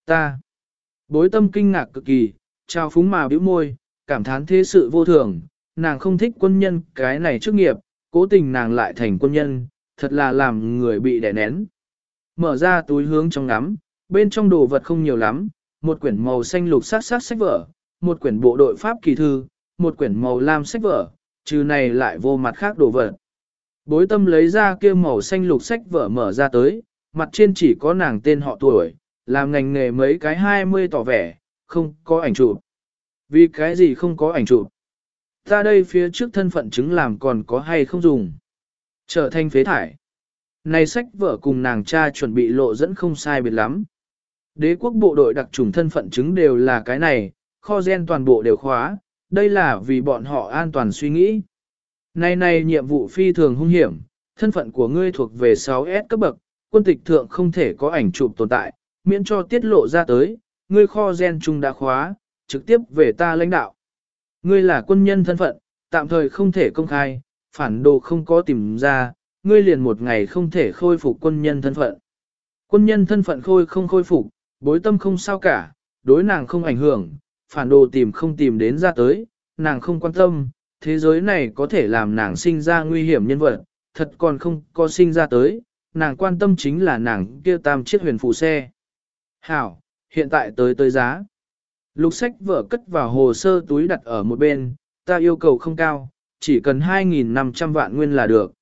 [SPEAKER 1] ta, bối tâm kinh ngạc cực kỳ, trao phúng mà bĩu môi, cảm thán thế sự vô thường, nàng không thích quân nhân cái này chức nghiệp, cố tình nàng lại thành quân nhân, thật là làm người bị đè nén. Mở ra túi hướng trong ngắm, bên trong đồ vật không nhiều lắm, một quyển màu xanh lục sắc sắc sách vở, một quyển bộ đội pháp kỳ thư, một quyển màu lam sách vở, trừ này lại vô mặt khác đồ vật. Bối tâm lấy ra kia màu xanh lục sách vở mở ra tới, mặt trên chỉ có nàng tên họ tuổi, làm ngành nghề mấy cái 20 tỏ vẻ, không có ảnh chụp. Vì cái gì không có ảnh chụp? Ta đây phía trước thân phận chứng làm còn có hay không dùng? Trở thành phế thải. Này sách vở cùng nàng cha chuẩn bị lộ dẫn không sai biệt lắm. Đế quốc bộ đội đặc trùng thân phận chứng đều là cái này, kho gen toàn bộ đều khóa, đây là vì bọn họ an toàn suy nghĩ. Này này nhiệm vụ phi thường hung hiểm, thân phận của ngươi thuộc về 6S cấp bậc, quân tịch thượng không thể có ảnh chụp tồn tại, miễn cho tiết lộ ra tới, ngươi kho gen chung đã khóa, trực tiếp về ta lãnh đạo. Ngươi là quân nhân thân phận, tạm thời không thể công khai, phản đồ không có tìm ra, ngươi liền một ngày không thể khôi phục quân nhân thân phận. Quân nhân thân phận khôi không khôi phục, bối tâm không sao cả, đối nàng không ảnh hưởng, phản đồ tìm không tìm đến ra tới, nàng không quan tâm, thế giới này có thể làm nàng sinh ra nguy hiểm nhân vật, thật còn không có sinh ra tới, nàng quan tâm chính là nàng kia tam chiếc huyền phù xe. Hảo, hiện tại tới tới giá. Lục sách vở cất vào hồ sơ túi đặt ở một bên, ta yêu cầu không cao, chỉ cần 2.500 vạn nguyên là được.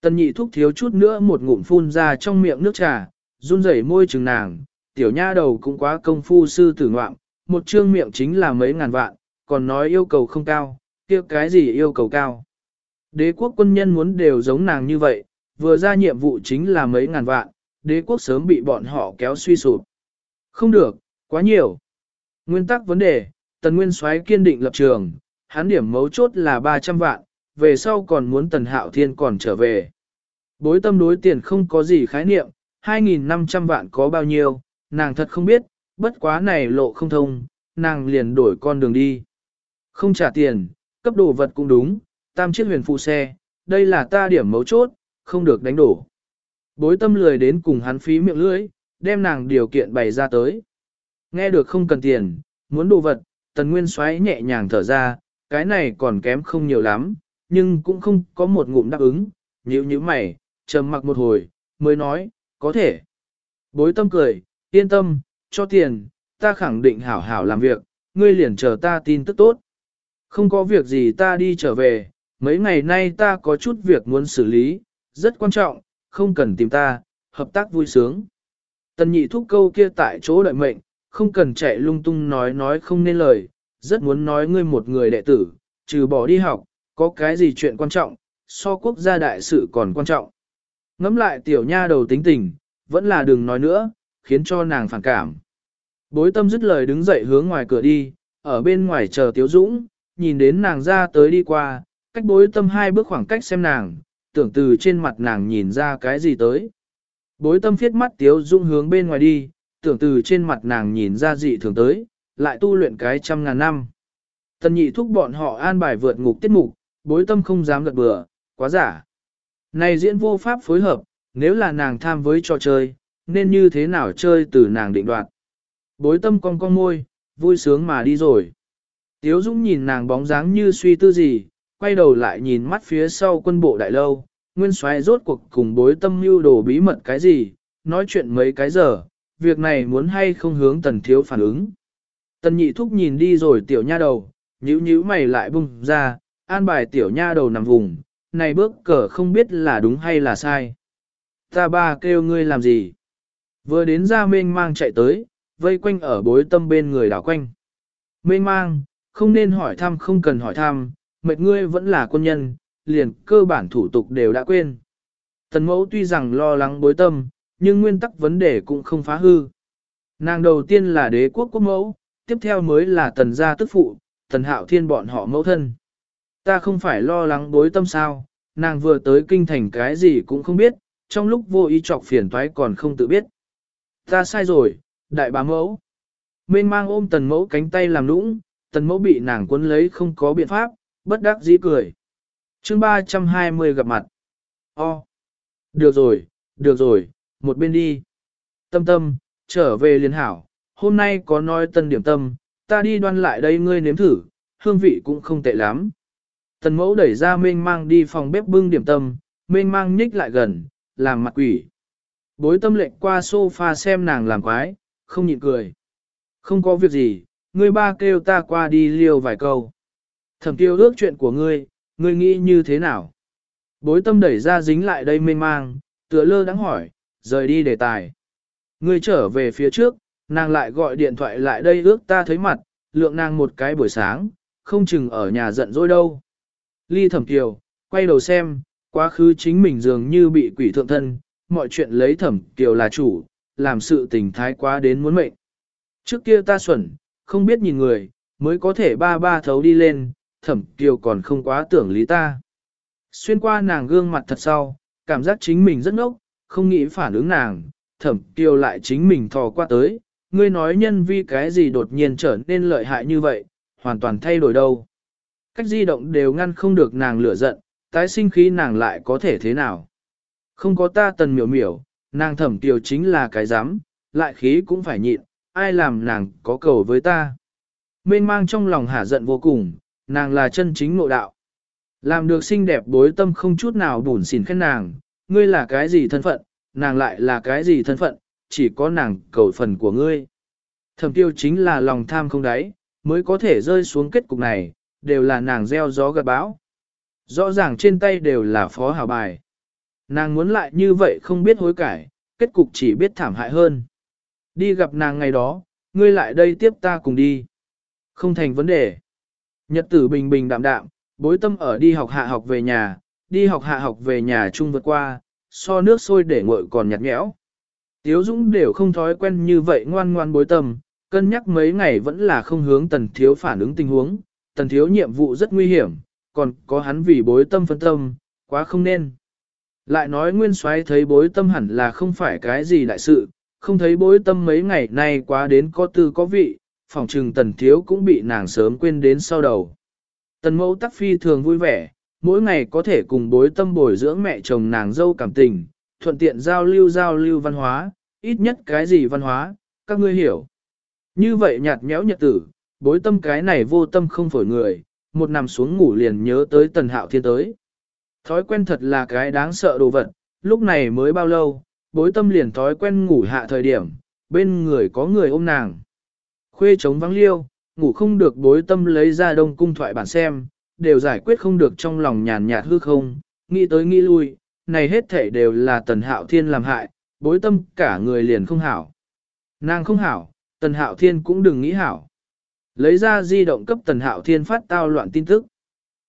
[SPEAKER 1] Tần nhị thúc thiếu chút nữa một ngụm phun ra trong miệng nước trà, run rẩy môi trừng nàng, tiểu nha đầu cũng quá công phu sư tử ngoạm, một trương miệng chính là mấy ngàn vạn, còn nói yêu cầu không cao, kia cái gì yêu cầu cao. Đế quốc quân nhân muốn đều giống nàng như vậy, vừa ra nhiệm vụ chính là mấy ngàn vạn, đế quốc sớm bị bọn họ kéo suy sụp. Không được, quá nhiều. Nguyên tắc vấn đề, tần nguyên soái kiên định lập trường, hắn điểm mấu chốt là 300 vạn, về sau còn muốn tần hạo thiên còn trở về. Bối tâm đối tiền không có gì khái niệm, 2.500 vạn có bao nhiêu, nàng thật không biết, bất quá này lộ không thông, nàng liền đổi con đường đi. Không trả tiền, cấp đồ vật cũng đúng, tam chiếc huyền phụ xe, đây là ta điểm mấu chốt, không được đánh đổ. Bối tâm lười đến cùng hắn phí miệng lưỡi, đem nàng điều kiện bày ra tới. Nghe được không cần tiền, muốn đồ vật, tần nguyên xoáy nhẹ nhàng thở ra, cái này còn kém không nhiều lắm, nhưng cũng không có một ngụm đáp ứng, nhíu nhíu mày, trầm mặc một hồi, mới nói, có thể. Bối tâm cười, yên tâm, cho tiền, ta khẳng định hảo hảo làm việc, ngươi liền chờ ta tin tức tốt. Không có việc gì ta đi trở về, mấy ngày nay ta có chút việc muốn xử lý, rất quan trọng, không cần tìm ta, hợp tác vui sướng. Tần nhị thúc câu kia tại chỗ đợi mệnh, không cần chạy lung tung nói nói không nên lời, rất muốn nói ngươi một người đệ tử, trừ bỏ đi học, có cái gì chuyện quan trọng, so quốc gia đại sự còn quan trọng. Ngắm lại tiểu nha đầu tính tình, vẫn là đừng nói nữa, khiến cho nàng phản cảm. Bối tâm dứt lời đứng dậy hướng ngoài cửa đi, ở bên ngoài chờ Tiếu Dũng, nhìn đến nàng ra tới đi qua, cách bối tâm hai bước khoảng cách xem nàng, tưởng từ trên mặt nàng nhìn ra cái gì tới. Bối tâm phiết mắt Tiếu Dũng hướng bên ngoài đi, tưởng từ trên mặt nàng nhìn ra dị thường tới, lại tu luyện cái trăm ngàn năm. Tần nhị thúc bọn họ an bài vượt ngục tiết mục, bối tâm không dám gật bừa, quá giả. Này diễn vô pháp phối hợp, nếu là nàng tham với trò chơi, nên như thế nào chơi từ nàng định đoạt. Bối tâm cong cong môi, vui sướng mà đi rồi. Tiếu Dũng nhìn nàng bóng dáng như suy tư gì, quay đầu lại nhìn mắt phía sau quân bộ đại lâu, nguyên soái rốt cuộc cùng bối tâm mưu đồ bí mật cái gì, nói chuyện mấy cái giờ, việc này muốn hay không hướng tần thiếu phản ứng. Tần nhị thúc nhìn đi rồi tiểu nha đầu, nhíu nhíu mày lại bung ra, an bài tiểu nha đầu nằm vùng, này bước cờ không biết là đúng hay là sai. Ta ba kêu ngươi làm gì? Vừa đến ra mênh mang chạy tới, vây quanh ở bối tâm bên người đảo quanh. Mênh mang, không nên hỏi thăm không cần hỏi thăm, mệt ngươi vẫn là quân nhân, liền cơ bản thủ tục đều đã quên. Tần mẫu tuy rằng lo lắng bối tâm, nhưng nguyên tắc vấn đề cũng không phá hư. Nàng đầu tiên là đế quốc quốc mẫu, tiếp theo mới là tần gia tức phụ, tần hạo thiên bọn họ mẫu thân. Ta không phải lo lắng bối tâm sao, nàng vừa tới kinh thành cái gì cũng không biết, trong lúc vô ý trọc phiền toái còn không tự biết. Ta sai rồi, đại bá mẫu. Mênh mang ôm tần mẫu cánh tay làm nũng, tần mẫu bị nàng cuốn lấy không có biện pháp, bất đắc dĩ cười. chương 320 gặp mặt. O. Được rồi, được rồi, một bên đi. Tâm tâm, trở về liền hảo, hôm nay có nói tân điểm tâm, ta đi đoan lại đây ngươi nếm thử, hương vị cũng không tệ lắm. Tần mẫu đẩy ra mênh mang đi phòng bếp bưng điểm tâm, mênh mang nhích lại gần, làm mặt quỷ. Bối tâm lệnh qua sofa xem nàng làm quái, không nhịn cười. Không có việc gì, ngươi ba kêu ta qua đi liêu vài câu. Thẩm tiêu ước chuyện của ngươi, ngươi nghĩ như thế nào? Bối tâm đẩy ra dính lại đây mênh mang, tựa lơ đáng hỏi, rời đi đề tài. Ngươi trở về phía trước, nàng lại gọi điện thoại lại đây ước ta thấy mặt, lượng nàng một cái buổi sáng, không chừng ở nhà giận dỗi đâu. Ly thẩm kiều, quay đầu xem, quá khứ chính mình dường như bị quỷ thượng thân, mọi chuyện lấy thẩm kiều là chủ, làm sự tình thái quá đến muốn mệnh. Trước kia ta xuẩn, không biết nhìn người, mới có thể ba ba thấu đi lên, thẩm kiều còn không quá tưởng lý ta. Xuyên qua nàng gương mặt thật sau, cảm giác chính mình rất ngốc, không nghĩ phản ứng nàng, thẩm kiều lại chính mình thò qua tới, ngươi nói nhân vi cái gì đột nhiên trở nên lợi hại như vậy, hoàn toàn thay đổi đâu. Cách di động đều ngăn không được nàng lửa giận, tái sinh khí nàng lại có thể thế nào. Không có ta tần miểu miểu, nàng thẩm tiểu chính là cái dám, lại khí cũng phải nhịn, ai làm nàng có cầu với ta. Mênh mang trong lòng hả giận vô cùng, nàng là chân chính nội đạo. Làm được xinh đẹp bối tâm không chút nào bùn xỉn khen nàng, ngươi là cái gì thân phận, nàng lại là cái gì thân phận, chỉ có nàng cầu phần của ngươi. Thẩm tiêu chính là lòng tham không đáy, mới có thể rơi xuống kết cục này, đều là nàng gieo gió gặt bão. Rõ ràng trên tay đều là phó hào bài. Nàng muốn lại như vậy không biết hối cải, kết cục chỉ biết thảm hại hơn. Đi gặp nàng ngày đó, ngươi lại đây tiếp ta cùng đi. Không thành vấn đề. Nhật tử bình bình đạm đạm, bối tâm ở đi học hạ học về nhà, đi học hạ học về nhà chung vượt qua, so nước sôi để nguội còn nhạt nhẽo. Tiếu Dũng đều không thói quen như vậy ngoan ngoan bối tâm, cân nhắc mấy ngày vẫn là không hướng tần thiếu phản ứng tình huống, tần thiếu nhiệm vụ rất nguy hiểm, còn có hắn vì bối tâm phân tâm, quá không nên. Lại nói nguyên soái thấy bối tâm hẳn là không phải cái gì đại sự, không thấy bối tâm mấy ngày nay quá đến có tư có vị, phòng trừng tần thiếu cũng bị nàng sớm quên đến sau đầu. Tần mẫu tắc phi thường vui vẻ, mỗi ngày có thể cùng bối tâm bồi dưỡng mẹ chồng nàng dâu cảm tình, thuận tiện giao lưu giao lưu văn hóa, ít nhất cái gì văn hóa, các ngươi hiểu. Như vậy nhạt nhẽo nhật tử, bối tâm cái này vô tâm không phổi người, một nằm xuống ngủ liền nhớ tới tần hạo thiên tới. Thói quen thật là cái đáng sợ đồ vật, lúc này mới bao lâu, bối tâm liền thói quen ngủ hạ thời điểm, bên người có người ôm nàng. Khuê trống vắng liêu, ngủ không được bối tâm lấy ra đông cung thoại bản xem, đều giải quyết không được trong lòng nhàn nhạt hư không, nghĩ tới nghĩ lui, này hết thể đều là tần hạo thiên làm hại, bối tâm cả người liền không hảo. Nàng không hảo, tần hạo thiên cũng đừng nghĩ hảo. Lấy ra di động cấp tần hạo thiên phát tao loạn tin tức.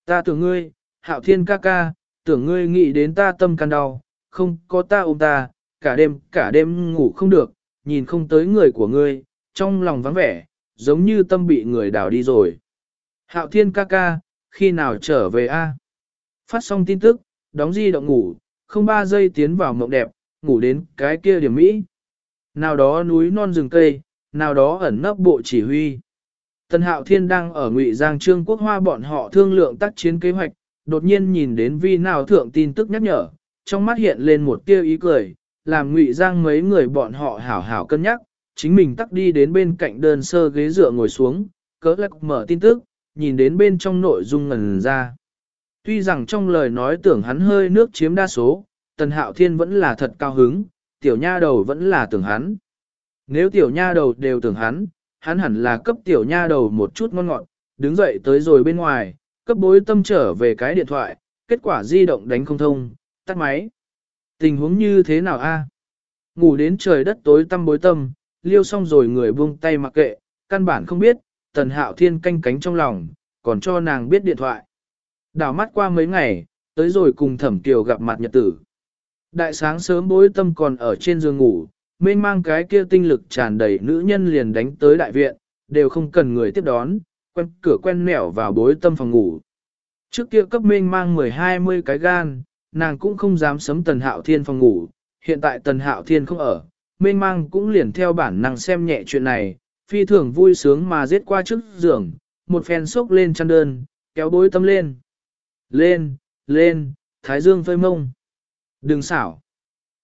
[SPEAKER 1] Ta tưởng ngươi, hạo thiên ca ca, tưởng ngươi nghĩ đến ta tâm can đau, không có ta ôm ta, cả đêm, cả đêm ngủ không được, nhìn không tới người của ngươi, trong lòng vắng vẻ, giống như tâm bị người đảo đi rồi. Hạo thiên ca ca, khi nào trở về a? Phát xong tin tức, đóng di động ngủ, không ba giây tiến vào mộng đẹp, ngủ đến cái kia điểm mỹ. Nào đó núi non rừng cây, nào đó ẩn nấp bộ chỉ huy. Tần Hạo Thiên đang ở Ngụy Giang Trương Quốc Hoa bọn họ thương lượng tác chiến kế hoạch, đột nhiên nhìn đến vi nào thượng tin tức nhắc nhở, trong mắt hiện lên một tia ý cười, làm Ngụy Giang mấy người bọn họ hảo hảo cân nhắc, chính mình tắt đi đến bên cạnh đơn sơ ghế dựa ngồi xuống, cỡ lạc mở tin tức, nhìn đến bên trong nội dung ngần ra. Tuy rằng trong lời nói tưởng hắn hơi nước chiếm đa số, Tần Hạo Thiên vẫn là thật cao hứng, tiểu nha đầu vẫn là tưởng hắn. Nếu tiểu nha đầu đều tưởng hắn, hắn hẳn là cấp tiểu nha đầu một chút ngon ngọt, đứng dậy tới rồi bên ngoài, cấp bối tâm trở về cái điện thoại, kết quả di động đánh không thông, tắt máy. Tình huống như thế nào a? Ngủ đến trời đất tối tăm bối tâm, liêu xong rồi người buông tay mặc kệ, căn bản không biết, tần hạo thiên canh cánh trong lòng, còn cho nàng biết điện thoại. Đảo mắt qua mấy ngày, tới rồi cùng thẩm kiều gặp mặt nhật tử. Đại sáng sớm bối tâm còn ở trên giường ngủ, mênh mang cái kia tinh lực tràn đầy nữ nhân liền đánh tới đại viện, đều không cần người tiếp đón, quen cửa quen nẻo vào bối tâm phòng ngủ. Trước kia cấp Minh mang 10-20 cái gan, nàng cũng không dám sấm tần hạo thiên phòng ngủ, hiện tại tần hạo thiên không ở, Minh mang cũng liền theo bản năng xem nhẹ chuyện này, phi thường vui sướng mà giết qua trước giường, một phen sốc lên chăn đơn, kéo bối tâm lên. Lên, lên, thái dương phơi mông. Đừng xảo.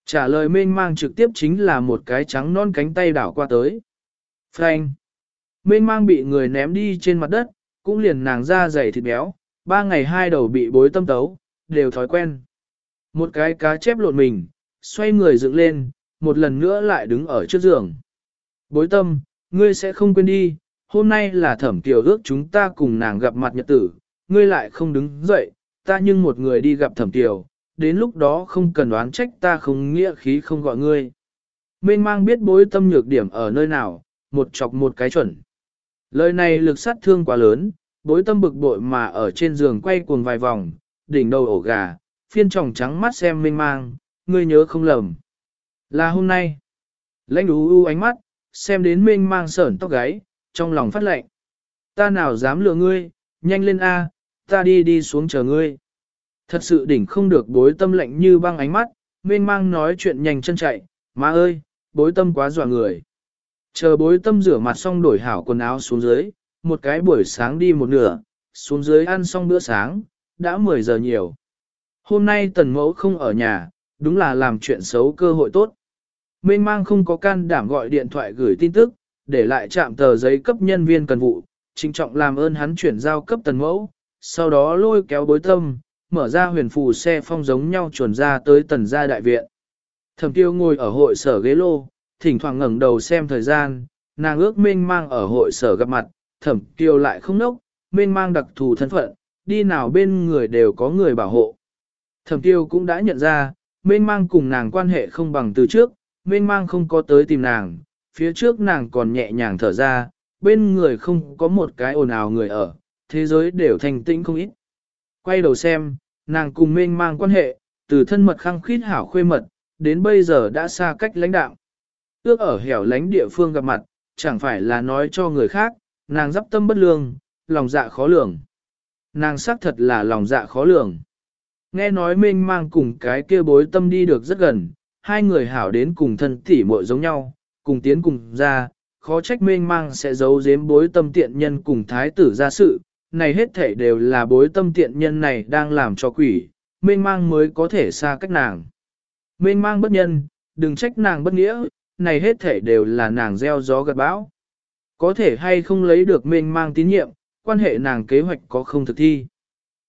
[SPEAKER 1] Trả lời mênh mang trực tiếp chính là một cái trắng non cánh tay đảo qua tới. Frank. Mênh mang bị người ném đi trên mặt đất, cũng liền nàng ra dày thịt béo, ba ngày hai đầu bị bối tâm tấu, đều thói quen. Một cái cá chép lộn mình, xoay người dựng lên, một lần nữa lại đứng ở trước giường. Bối tâm, ngươi sẽ không quên đi, hôm nay là thẩm tiểu ước chúng ta cùng nàng gặp mặt nhật tử, ngươi lại không đứng dậy, ta nhưng một người đi gặp thẩm tiểu, đến lúc đó không cần đoán trách ta không nghĩa khí không gọi ngươi. Mênh mang biết bối tâm nhược điểm ở nơi nào, một chọc một cái chuẩn. Lời này lực sát thương quá lớn, bối tâm bực bội mà ở trên giường quay cuồng vài vòng, đỉnh đầu ổ gà, phiên tròng trắng mắt xem mênh mang, ngươi nhớ không lầm. Là hôm nay, lãnh đú u ánh mắt, xem đến mênh mang sởn tóc gáy, trong lòng phát lệnh. Ta nào dám lừa ngươi, nhanh lên A, ta đi đi xuống chờ ngươi. Thật sự đỉnh không được bối tâm lạnh như băng ánh mắt, mênh mang nói chuyện nhanh chân chạy, má ơi, bối tâm quá dọa người. Chờ bối tâm rửa mặt xong đổi hảo quần áo xuống dưới, một cái buổi sáng đi một nửa, xuống dưới ăn xong bữa sáng, đã 10 giờ nhiều. Hôm nay tần mẫu không ở nhà, đúng là làm chuyện xấu cơ hội tốt. Mênh mang không có can đảm gọi điện thoại gửi tin tức, để lại chạm tờ giấy cấp nhân viên cần vụ, trinh trọng làm ơn hắn chuyển giao cấp tần mẫu, sau đó lôi kéo bối tâm, mở ra huyền phù xe phong giống nhau chuẩn ra tới tần gia đại viện. Thẩm tiêu ngồi ở hội sở ghế lô, thỉnh thoảng ngẩng đầu xem thời gian, nàng ước mênh mang ở hội sở gặp mặt, thẩm tiêu lại không nốc, mênh mang đặc thù thân phận, đi nào bên người đều có người bảo hộ. Thẩm tiêu cũng đã nhận ra, mênh mang cùng nàng quan hệ không bằng từ trước, mênh mang không có tới tìm nàng, phía trước nàng còn nhẹ nhàng thở ra, bên người không có một cái ồn ào người ở, thế giới đều thành tĩnh không ít. Quay đầu xem, nàng cùng mênh mang quan hệ, từ thân mật khăng khít hảo khuê mật, đến bây giờ đã xa cách lãnh đạo. Ước ở hẻo lánh địa phương gặp mặt, chẳng phải là nói cho người khác, nàng dắp tâm bất lương, lòng dạ khó lường. Nàng xác thật là lòng dạ khó lường. Nghe nói mênh mang cùng cái kia bối tâm đi được rất gần, hai người hảo đến cùng thân tỉ muội giống nhau, cùng tiến cùng ra, khó trách mênh mang sẽ giấu giếm bối tâm tiện nhân cùng thái tử ra sự, này hết thể đều là bối tâm tiện nhân này đang làm cho quỷ, mênh mang mới có thể xa cách nàng. Mênh mang bất nhân, đừng trách nàng bất nghĩa, này hết thể đều là nàng gieo gió gặt bão. Có thể hay không lấy được mênh mang tín nhiệm, quan hệ nàng kế hoạch có không thực thi.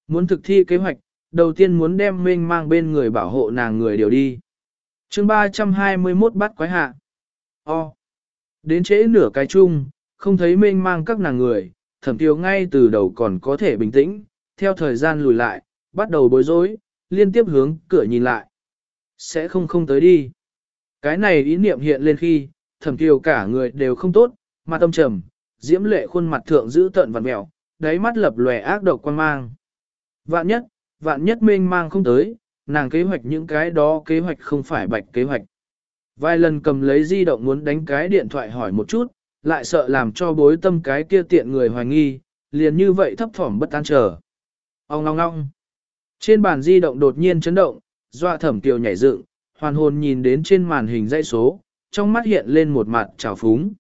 [SPEAKER 1] Muốn thực thi kế hoạch, đầu tiên muốn đem mênh mang bên người bảo hộ nàng người điều đi. chương 321 bắt quái hạ. O. Đến trễ nửa cái chung, không thấy mênh mang các nàng người, thẩm tiêu ngay từ đầu còn có thể bình tĩnh, theo thời gian lùi lại, bắt đầu bối rối, liên tiếp hướng cửa nhìn lại. Sẽ không không tới đi. Cái này ý niệm hiện lên khi, thẩm kiều cả người đều không tốt, mà tâm trầm, diễm lệ khuôn mặt thượng giữ tận vằn mẹo, đáy mắt lập lòe ác độc quan mang. Vạn nhất, vạn nhất mênh mang không tới, nàng kế hoạch những cái đó kế hoạch không phải bạch kế hoạch. Vài lần cầm lấy di động muốn đánh cái điện thoại hỏi một chút, lại sợ làm cho bối tâm cái kia tiện người hoài nghi, liền như vậy thấp thỏm bất an chờ. Ông ngong ngong. Trên bàn di động đột nhiên chấn động, doa thẩm kiều nhảy dựng, hoàn hồn nhìn đến trên màn hình dãy số, trong mắt hiện lên một mặt trào phúng.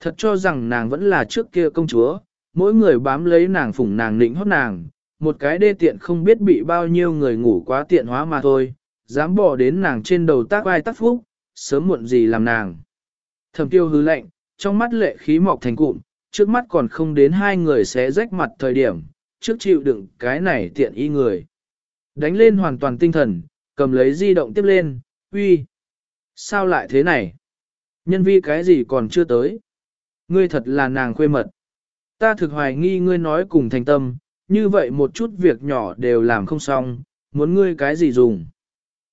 [SPEAKER 1] Thật cho rằng nàng vẫn là trước kia công chúa, mỗi người bám lấy nàng phủng nàng nịnh hót nàng, một cái đê tiện không biết bị bao nhiêu người ngủ quá tiện hóa mà thôi, dám bỏ đến nàng trên đầu tác vai tác phúc, sớm muộn gì làm nàng. Thẩm tiêu hứ lệnh, trong mắt lệ khí mọc thành cụm, trước mắt còn không đến hai người sẽ rách mặt thời điểm, trước chịu đựng cái này tiện y người. Đánh lên hoàn toàn tinh thần, cầm lấy di động tiếp lên, uy. Sao lại thế này? Nhân vi cái gì còn chưa tới? Ngươi thật là nàng khuê mật. Ta thực hoài nghi ngươi nói cùng thành tâm, như vậy một chút việc nhỏ đều làm không xong, muốn ngươi cái gì dùng.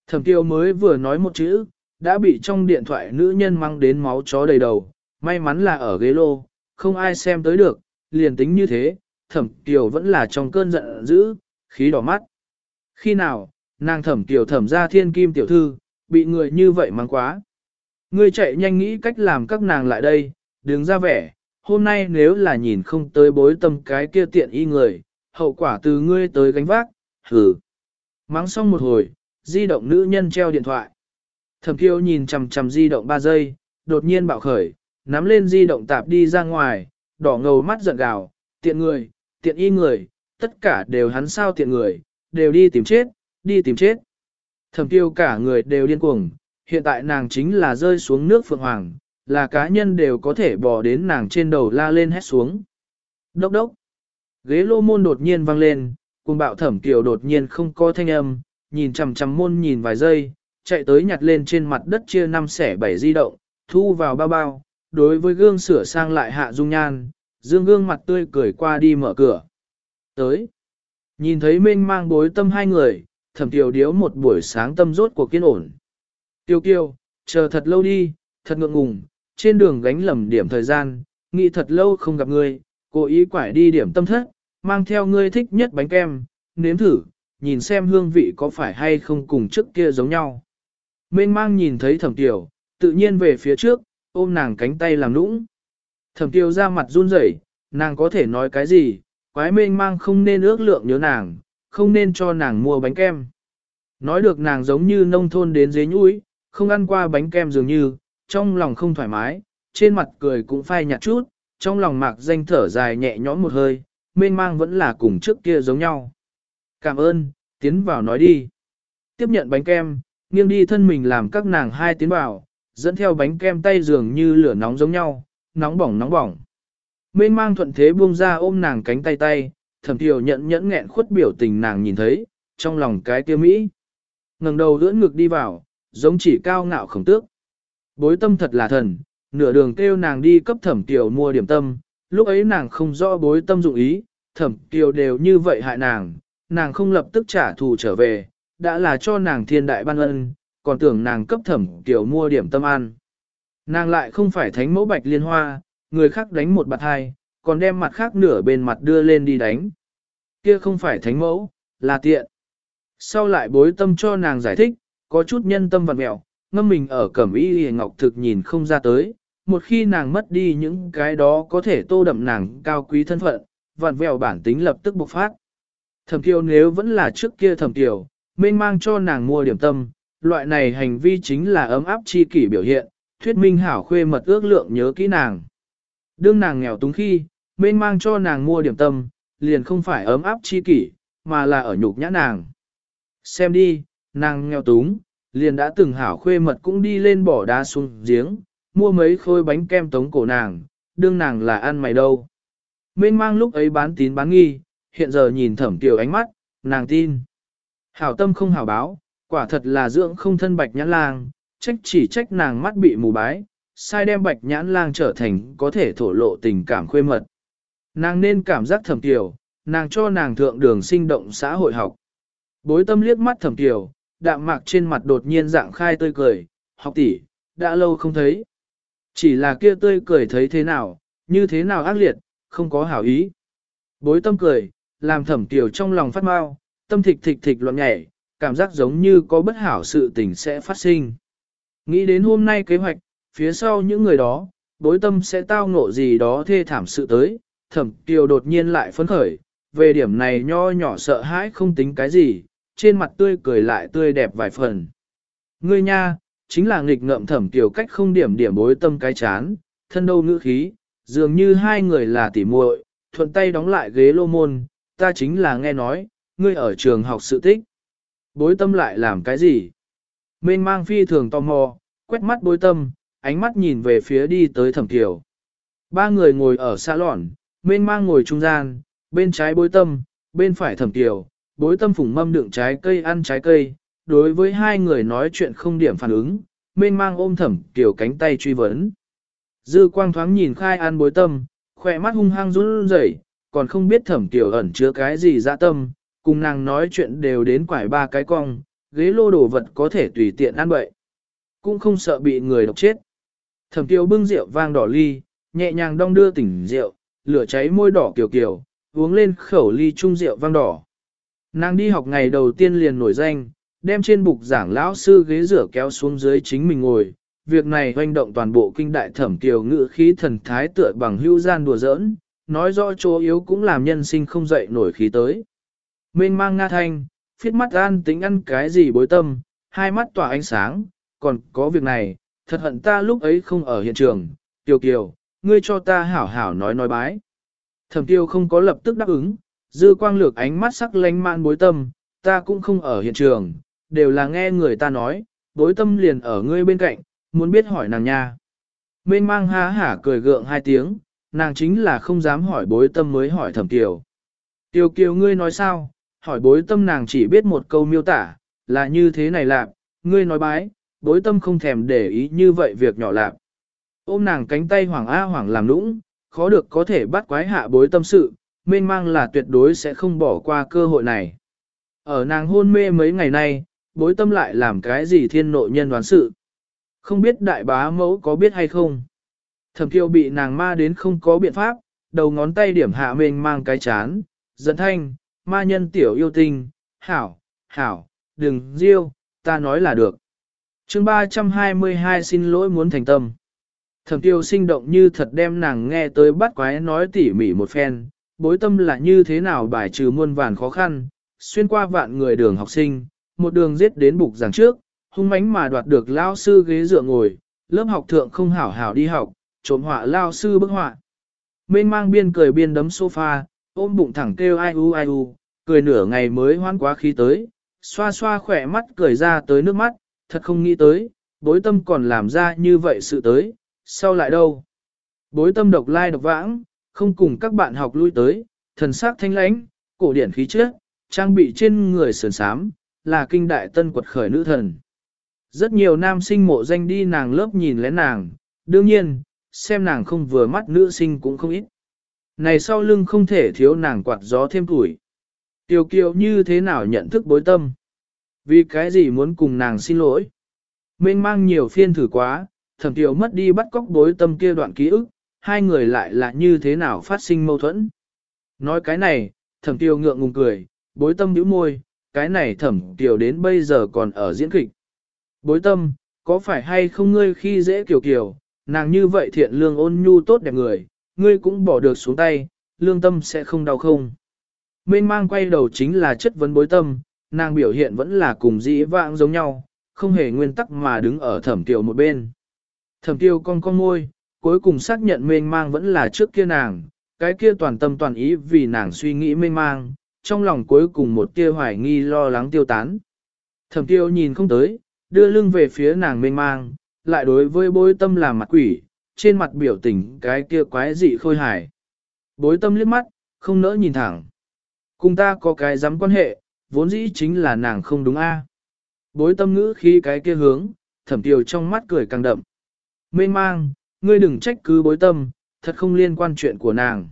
[SPEAKER 1] Thẩm tiêu mới vừa nói một chữ, đã bị trong điện thoại nữ nhân mang đến máu chó đầy đầu, may mắn là ở ghế lô, không ai xem tới được, liền tính như thế, thẩm Tiêu vẫn là trong cơn giận dữ, khí đỏ mắt. Khi nào, nàng thẩm tiểu thẩm ra thiên kim tiểu thư, bị người như vậy mang quá. Ngươi chạy nhanh nghĩ cách làm các nàng lại đây, đứng ra vẻ, hôm nay nếu là nhìn không tới bối tâm cái kia tiện y người, hậu quả từ ngươi tới gánh vác, hừ. Mắng xong một hồi, di động nữ nhân treo điện thoại. Thẩm kiêu nhìn chằm chằm di động 3 giây, đột nhiên bạo khởi, nắm lên di động tạp đi ra ngoài, đỏ ngầu mắt giận gào, tiện người, tiện y người, tất cả đều hắn sao tiện người, đều đi tìm chết, đi tìm chết. Thẩm tiêu cả người đều điên cuồng, hiện tại nàng chính là rơi xuống nước phượng hoàng, là cá nhân đều có thể bỏ đến nàng trên đầu la lên hét xuống. Đốc đốc. Ghế lô môn đột nhiên vang lên, cùng bạo thẩm kiều đột nhiên không có thanh âm, nhìn chằm chằm môn nhìn vài giây, chạy tới nhặt lên trên mặt đất chia năm xẻ bảy di động, thu vào bao bao, đối với gương sửa sang lại hạ dung nhan, dương gương mặt tươi cười qua đi mở cửa. Tới, nhìn thấy mênh mang bối tâm hai người, thẩm tiểu điếu một buổi sáng tâm rốt của kiên ổn. Tiêu kiêu, chờ thật lâu đi, thật ngượng ngùng, trên đường gánh lầm điểm thời gian, nghĩ thật lâu không gặp ngươi, cố ý quải đi điểm tâm thất, mang theo ngươi thích nhất bánh kem, nếm thử, nhìn xem hương vị có phải hay không cùng trước kia giống nhau. Mênh mang nhìn thấy thẩm tiểu, tự nhiên về phía trước, ôm nàng cánh tay làm nũng. Thẩm tiêu ra mặt run rẩy, nàng có thể nói cái gì, quái mênh mang không nên ước lượng nhớ nàng, không nên cho nàng mua bánh kem. Nói được nàng giống như nông thôn đến dế nhũi, không ăn qua bánh kem dường như, trong lòng không thoải mái, trên mặt cười cũng phai nhạt chút, trong lòng mạc danh thở dài nhẹ nhõm một hơi, mênh mang vẫn là cùng trước kia giống nhau. Cảm ơn, tiến vào nói đi. Tiếp nhận bánh kem, nghiêng đi thân mình làm các nàng hai tiến vào, dẫn theo bánh kem tay dường như lửa nóng giống nhau, nóng bỏng nóng bỏng. Mênh mang thuận thế buông ra ôm nàng cánh tay tay, thẩm thiều nhẫn nhẫn nghẹn khuất biểu tình nàng nhìn thấy, trong lòng cái kia Mỹ. ngẩng đầu đưỡn ngực đi vào, giống chỉ cao ngạo khổng tước. Bối tâm thật là thần, nửa đường kêu nàng đi cấp thẩm tiểu mua điểm tâm, lúc ấy nàng không rõ bối tâm dụng ý, thẩm tiểu đều như vậy hại nàng, nàng không lập tức trả thù trở về, đã là cho nàng thiên đại ban ân, còn tưởng nàng cấp thẩm tiểu mua điểm tâm ăn. Nàng lại không phải thánh mẫu bạch liên hoa, người khác đánh một bạt hai, còn đem mặt khác nửa bên mặt đưa lên đi đánh. Kia không phải thánh mẫu, là tiện. Sau lại bối tâm cho nàng giải thích, có chút nhân tâm vật mẹo, ngâm mình ở cẩm y hề ngọc thực nhìn không ra tới, một khi nàng mất đi những cái đó có thể tô đậm nàng cao quý thân phận, vặn vẹo bản tính lập tức bộc phát. Thẩm kiều nếu vẫn là trước kia thẩm kiều, mênh mang cho nàng mua điểm tâm, loại này hành vi chính là ấm áp chi kỷ biểu hiện, thuyết minh hảo khuê mật ước lượng nhớ kỹ nàng. Đương nàng nghèo túng khi, mênh mang cho nàng mua điểm tâm, liền không phải ấm áp chi kỷ, mà là ở nhục nhã nàng. Xem đi, nàng nghèo túng, liền đã từng hảo khuê mật cũng đi lên bỏ đá xuống giếng, mua mấy khối bánh kem tống cổ nàng, đương nàng là ăn mày đâu. Mênh mang lúc ấy bán tín bán nghi, hiện giờ nhìn thẩm tiểu ánh mắt, nàng tin. Hảo tâm không hảo báo, quả thật là dưỡng không thân bạch nhãn lang, trách chỉ trách nàng mắt bị mù bái, sai đem bạch nhãn lang trở thành có thể thổ lộ tình cảm khuê mật. Nàng nên cảm giác thẩm tiểu, nàng cho nàng thượng đường sinh động xã hội học. Bối tâm liếc mắt thẩm tiểu, đạm mạc trên mặt đột nhiên dạng khai tươi cười, học tỷ, đã lâu không thấy. Chỉ là kia tươi cười thấy thế nào, như thế nào ác liệt, không có hảo ý. Bối tâm cười, làm thẩm tiểu trong lòng phát mau, tâm thịch thịch thịch loạn nhảy, cảm giác giống như có bất hảo sự tình sẽ phát sinh. Nghĩ đến hôm nay kế hoạch, phía sau những người đó, bối tâm sẽ tao ngộ gì đó thê thảm sự tới, thẩm kiều đột nhiên lại phấn khởi, về điểm này nho nhỏ sợ hãi không tính cái gì, trên mặt tươi cười lại tươi đẹp vài phần. Ngươi nha, chính là nghịch ngợm thẩm kiều cách không điểm điểm bối tâm cái chán, thân đâu ngữ khí, dường như hai người là tỉ muội, thuận tay đóng lại ghế lô môn, ta chính là nghe nói, ngươi ở trường học sự tích. Bối tâm lại làm cái gì? Mênh mang phi thường tò mò, quét mắt bối tâm, ánh mắt nhìn về phía đi tới thẩm kiều. Ba người ngồi ở xa lọn, mênh mang ngồi trung gian, bên trái bối tâm, bên phải thẩm tiểu. bối tâm phủng mâm đựng trái cây ăn trái cây, đối với hai người nói chuyện không điểm phản ứng, mênh mang ôm thẩm tiểu cánh tay truy vấn. Dư quang thoáng nhìn khai ăn bối tâm, khỏe mắt hung hăng run rẩy, còn không biết thẩm tiểu ẩn chứa cái gì dạ tâm, cùng nàng nói chuyện đều đến quải ba cái cong, ghế lô đồ vật có thể tùy tiện ăn bậy. cũng không sợ bị người độc chết. Thẩm tiểu bưng rượu vang đỏ ly, nhẹ nhàng đong đưa tỉnh rượu, lửa cháy môi đỏ kiều kiều, uống lên khẩu ly chung rượu vang đỏ. Nàng đi học ngày đầu tiên liền nổi danh, đem trên bục giảng lão sư ghế rửa kéo xuống dưới chính mình ngồi. Việc này hoành động toàn bộ kinh đại thẩm kiều ngự khí thần thái tựa bằng hữu gian đùa giỡn, nói rõ chỗ yếu cũng làm nhân sinh không dậy nổi khí tới. Mênh mang nga thanh, phiết mắt an tính ăn cái gì bối tâm, hai mắt tỏa ánh sáng, còn có việc này, thật hận ta lúc ấy không ở hiện trường, Kiều Kiều, ngươi cho ta hảo hảo nói nói bái. Thẩm tiêu không có lập tức đáp ứng, dư quang lược ánh mắt sắc lánh man bối tâm, ta cũng không ở hiện trường, đều là nghe người ta nói, bối tâm liền ở ngươi bên cạnh, muốn biết hỏi nàng nha. Mênh mang ha hả cười gượng hai tiếng, nàng chính là không dám hỏi bối tâm mới hỏi thẩm tiêu. Tiêu kiều ngươi nói sao, hỏi bối tâm nàng chỉ biết một câu miêu tả, là như thế này lạc, ngươi nói bái, bối tâm không thèm để ý như vậy việc nhỏ lạc. Ôm nàng cánh tay hoàng a hoàng làm lũng, khó được có thể bắt quái hạ bối tâm sự, mênh mang là tuyệt đối sẽ không bỏ qua cơ hội này. Ở nàng hôn mê mấy ngày nay, bối tâm lại làm cái gì thiên nội nhân đoán sự. Không biết đại bá mẫu có biết hay không. Thẩm kiều bị nàng ma đến không có biện pháp, đầu ngón tay điểm hạ mênh mang cái chán, dẫn thanh, ma nhân tiểu yêu tinh, hảo, hảo, đừng riêu, ta nói là được. chương 322 xin lỗi muốn thành tâm. Thẩm tiêu sinh động như thật đem nàng nghe tới bắt quái nói tỉ mỉ một phen, bối tâm là như thế nào bài trừ muôn vàn khó khăn, xuyên qua vạn người đường học sinh, một đường giết đến bục giảng trước, hung mãnh mà đoạt được lao sư ghế dựa ngồi, lớp học thượng không hảo hảo đi học, trộm họa lao sư bức họa. Mênh mang biên cười biên đấm sofa, ôm bụng thẳng kêu ai u ai u, cười nửa ngày mới hoan quá khí tới, xoa xoa khỏe mắt cười ra tới nước mắt, thật không nghĩ tới, bối tâm còn làm ra như vậy sự tới, sau lại đâu? Bối tâm độc lai độc vãng, không cùng các bạn học lui tới, thần sắc thanh lãnh, cổ điển khí chất, trang bị trên người sườn sám, là kinh đại tân quật khởi nữ thần. Rất nhiều nam sinh mộ danh đi nàng lớp nhìn lén nàng, đương nhiên, xem nàng không vừa mắt nữ sinh cũng không ít. Này sau lưng không thể thiếu nàng quạt gió thêm tuổi. tiểu kiều như thế nào nhận thức bối tâm? Vì cái gì muốn cùng nàng xin lỗi? Mênh mang nhiều phiên thử quá, thẩm tiểu mất đi bắt cóc bối tâm kia đoạn ký ức, hai người lại là như thế nào phát sinh mâu thuẫn. Nói cái này, thẩm tiểu ngượng ngùng cười, bối tâm nhíu môi, cái này thẩm tiểu đến bây giờ còn ở diễn kịch. Bối tâm, có phải hay không ngươi khi dễ kiểu kiểu, nàng như vậy thiện lương ôn nhu tốt đẹp người, ngươi cũng bỏ được xuống tay, lương tâm sẽ không đau không. Mênh mang quay đầu chính là chất vấn bối tâm, nàng biểu hiện vẫn là cùng dĩ vãng giống nhau, không hề nguyên tắc mà đứng ở thẩm tiểu một bên. Thẩm tiêu con con môi, cuối cùng xác nhận mênh mang vẫn là trước kia nàng, cái kia toàn tâm toàn ý vì nàng suy nghĩ mênh mang, trong lòng cuối cùng một tia hoài nghi lo lắng tiêu tán. Thẩm tiêu nhìn không tới, đưa lưng về phía nàng mênh mang, lại đối với bối tâm làm mặt quỷ, trên mặt biểu tình cái kia quái dị khôi hài. Bối tâm liếc mắt, không nỡ nhìn thẳng. Cùng ta có cái dám quan hệ, vốn dĩ chính là nàng không đúng a. Bối tâm ngữ khi cái kia hướng, thẩm tiêu trong mắt cười càng đậm. Mê mang, ngươi đừng trách cứ bối tâm, thật không liên quan chuyện của nàng.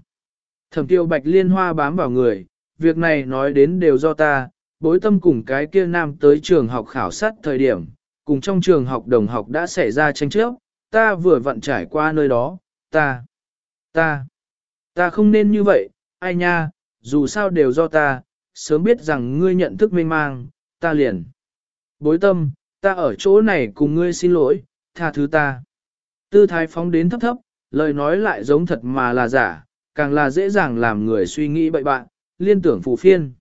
[SPEAKER 1] Thẩm tiêu bạch liên hoa bám vào người, việc này nói đến đều do ta, bối tâm cùng cái kia nam tới trường học khảo sát thời điểm, cùng trong trường học đồng học đã xảy ra tranh chấp, ta vừa vặn trải qua nơi đó, ta, ta, ta không nên như vậy, ai nha, dù sao đều do ta, sớm biết rằng ngươi nhận thức mênh mang, ta liền. Bối tâm, ta ở chỗ này cùng ngươi xin lỗi, tha thứ ta. Tư thái phóng đến thấp thấp, lời nói lại giống thật mà là giả, càng là dễ dàng làm người suy nghĩ bậy bạn, liên tưởng phù phiên.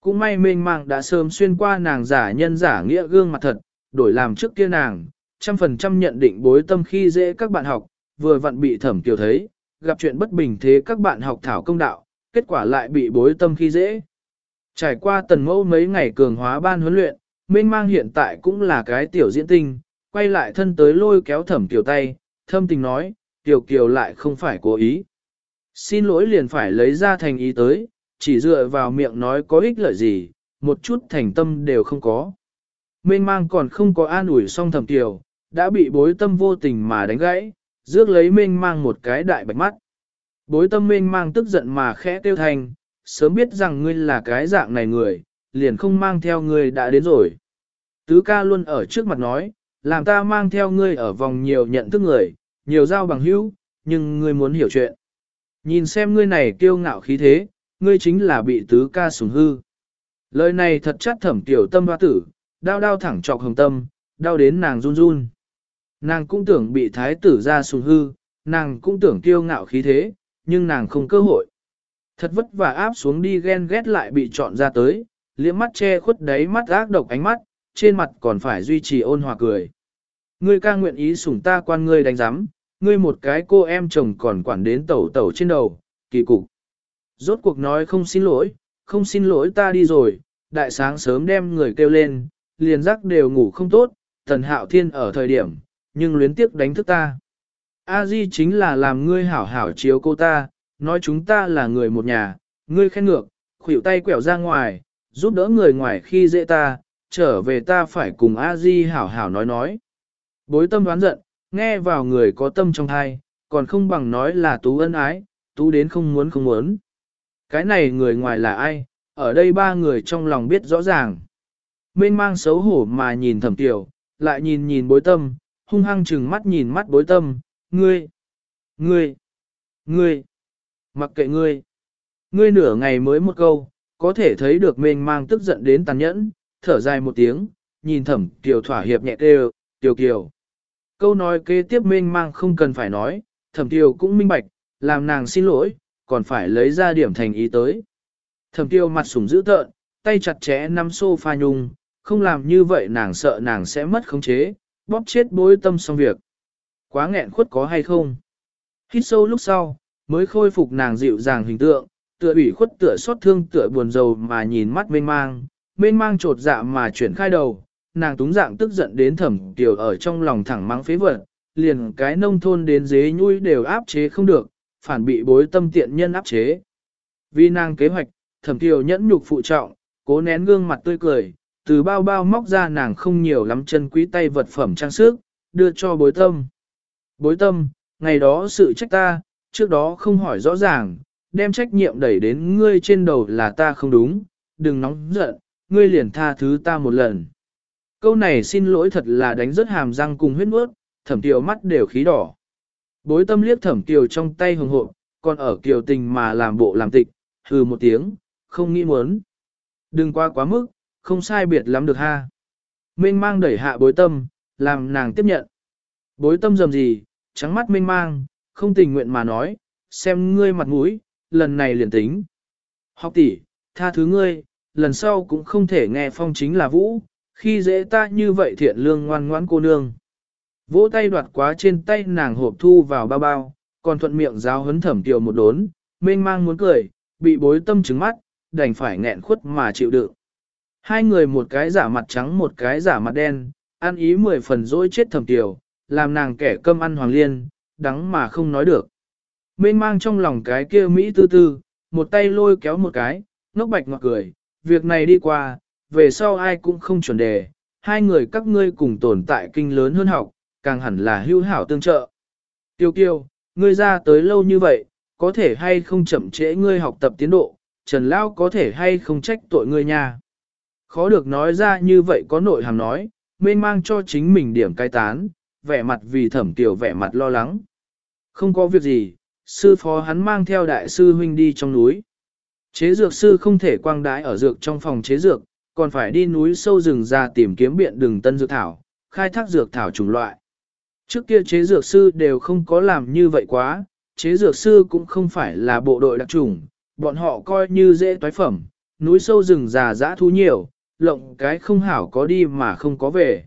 [SPEAKER 1] Cũng may mênh mang đã sớm xuyên qua nàng giả nhân giả nghĩa gương mặt thật, đổi làm trước kia nàng, trăm phần trăm nhận định bối tâm khi dễ các bạn học, vừa vặn bị thẩm kiều thấy, gặp chuyện bất bình thế các bạn học thảo công đạo, kết quả lại bị bối tâm khi dễ. Trải qua tần mẫu mấy ngày cường hóa ban huấn luyện, mênh mang hiện tại cũng là cái tiểu diễn tinh, quay lại thân tới lôi kéo thẩm kiều tay, thâm tình nói, tiểu kiều lại không phải cố ý. Xin lỗi liền phải lấy ra thành ý tới, chỉ dựa vào miệng nói có ích lợi gì, một chút thành tâm đều không có. Mênh mang còn không có an ủi xong thầm kiều, đã bị bối tâm vô tình mà đánh gãy, rước lấy mênh mang một cái đại bạch mắt. Bối tâm mênh mang tức giận mà khẽ tiêu thành, sớm biết rằng ngươi là cái dạng này người, liền không mang theo ngươi đã đến rồi. Tứ ca luôn ở trước mặt nói, làm ta mang theo ngươi ở vòng nhiều nhận thức người, nhiều giao bằng hữu, nhưng ngươi muốn hiểu chuyện. Nhìn xem ngươi này kiêu ngạo khí thế, ngươi chính là bị tứ ca sủng hư. Lời này thật chắc thẩm tiểu tâm hoa tử, đau đau thẳng trọc hồng tâm, đau đến nàng run run. Nàng cũng tưởng bị thái tử ra sủng hư, nàng cũng tưởng kiêu ngạo khí thế, nhưng nàng không cơ hội. Thật vất vả áp xuống đi ghen ghét lại bị chọn ra tới, liễm mắt che khuất đáy mắt ác độc ánh mắt, trên mặt còn phải duy trì ôn hòa cười. Ngươi ca nguyện ý sủng ta quan ngươi đánh giám, ngươi một cái cô em chồng còn quản đến tẩu tẩu trên đầu, kỳ cục. Rốt cuộc nói không xin lỗi, không xin lỗi ta đi rồi, đại sáng sớm đem người kêu lên, liền giấc đều ngủ không tốt, tần hạo thiên ở thời điểm, nhưng luyến tiếc đánh thức ta. A Di chính là làm ngươi hảo hảo chiếu cô ta, nói chúng ta là người một nhà, ngươi khen ngược, khuỷu tay quẹo ra ngoài, giúp đỡ người ngoài khi dễ ta, trở về ta phải cùng A Di hảo hảo nói nói. Bối tâm đoán giận, nghe vào người có tâm trong thai, còn không bằng nói là tú ân ái, tú đến không muốn không muốn. Cái này người ngoài là ai, ở đây ba người trong lòng biết rõ ràng. Mênh mang xấu hổ mà nhìn thẩm tiểu, lại nhìn nhìn bối tâm, hung hăng chừng mắt nhìn mắt bối tâm, ngươi, ngươi, ngươi, mặc kệ ngươi. Ngươi nửa ngày mới một câu, có thể thấy được mênh mang tức giận đến tàn nhẫn, thở dài một tiếng, nhìn thẩm tiểu thỏa hiệp nhẹ đều, tiểu kiều. Câu nói kế tiếp mênh mang không cần phải nói, thẩm Tiêu cũng minh bạch, làm nàng xin lỗi, còn phải lấy ra điểm thành ý tới. Thẩm tiêu mặt sủng dữ tợn, tay chặt chẽ nắm sofa nhung, không làm như vậy nàng sợ nàng sẽ mất khống chế, bóp chết bối tâm xong việc. Quá nghẹn khuất có hay không? Hít sâu lúc sau, mới khôi phục nàng dịu dàng hình tượng, tựa ủy khuất tựa xót thương tựa buồn rầu mà nhìn mắt mênh mang, mênh mang trột dạ mà chuyển khai đầu, nàng túng dạng tức giận đến thẩm tiểu ở trong lòng thẳng mang phế vật, liền cái nông thôn đến dế nhui đều áp chế không được, phản bị bối tâm tiện nhân áp chế. Vì nàng kế hoạch, thẩm tiểu nhẫn nhục phụ trọng, cố nén gương mặt tươi cười, từ bao bao móc ra nàng không nhiều lắm chân quý tay vật phẩm trang sức, đưa cho bối tâm. Bối tâm, ngày đó sự trách ta, trước đó không hỏi rõ ràng, đem trách nhiệm đẩy đến ngươi trên đầu là ta không đúng, đừng nóng giận, ngươi liền tha thứ ta một lần. Câu này xin lỗi thật là đánh rớt hàm răng cùng huyết mướt, thẩm tiểu mắt đều khí đỏ. Bối tâm liếc thẩm tiểu trong tay hồng hộ, còn ở kiều tình mà làm bộ làm tịch, hừ một tiếng, không nghĩ muốn. Đừng qua quá mức, không sai biệt lắm được ha. Mênh mang đẩy hạ bối tâm, làm nàng tiếp nhận. Bối tâm dầm gì, trắng mắt mênh mang, không tình nguyện mà nói, xem ngươi mặt mũi, lần này liền tính. Học tỷ, tha thứ ngươi, lần sau cũng không thể nghe phong chính là vũ, khi dễ ta như vậy thiện lương ngoan ngoãn cô nương. Vỗ tay đoạt quá trên tay nàng hộp thu vào bao bao, còn thuận miệng giáo hấn thẩm tiểu một đốn, mênh mang muốn cười, bị bối tâm trứng mắt, đành phải nghẹn khuất mà chịu đựng. Hai người một cái giả mặt trắng một cái giả mặt đen, ăn ý mười phần dỗi chết thẩm tiểu, làm nàng kẻ cơm ăn hoàng liên, đắng mà không nói được. Mênh mang trong lòng cái kia Mỹ tư tư, một tay lôi kéo một cái, ngốc bạch ngọt cười, việc này đi qua, về sau ai cũng không chuẩn đề, hai người các ngươi cùng tồn tại kinh lớn hơn học, càng hẳn là hữu hảo tương trợ. Tiêu kiêu, ngươi ra tới lâu như vậy, có thể hay không chậm trễ ngươi học tập tiến độ, Trần Lao có thể hay không trách tội ngươi nha. Khó được nói ra như vậy có nội hàm nói, mênh mang cho chính mình điểm cai tán, vẻ mặt vì thẩm tiểu vẻ mặt lo lắng. Không có việc gì, sư phó hắn mang theo đại sư huynh đi trong núi. Chế dược sư không thể quang đái ở dược trong phòng chế dược, còn phải đi núi sâu rừng ra tìm kiếm biện đường tân dược thảo, khai thác dược thảo chủng loại. Trước kia chế dược sư đều không có làm như vậy quá, chế dược sư cũng không phải là bộ đội đặc trùng, bọn họ coi như dễ toái phẩm, núi sâu rừng già dã thú nhiều, lộng cái không hảo có đi mà không có về.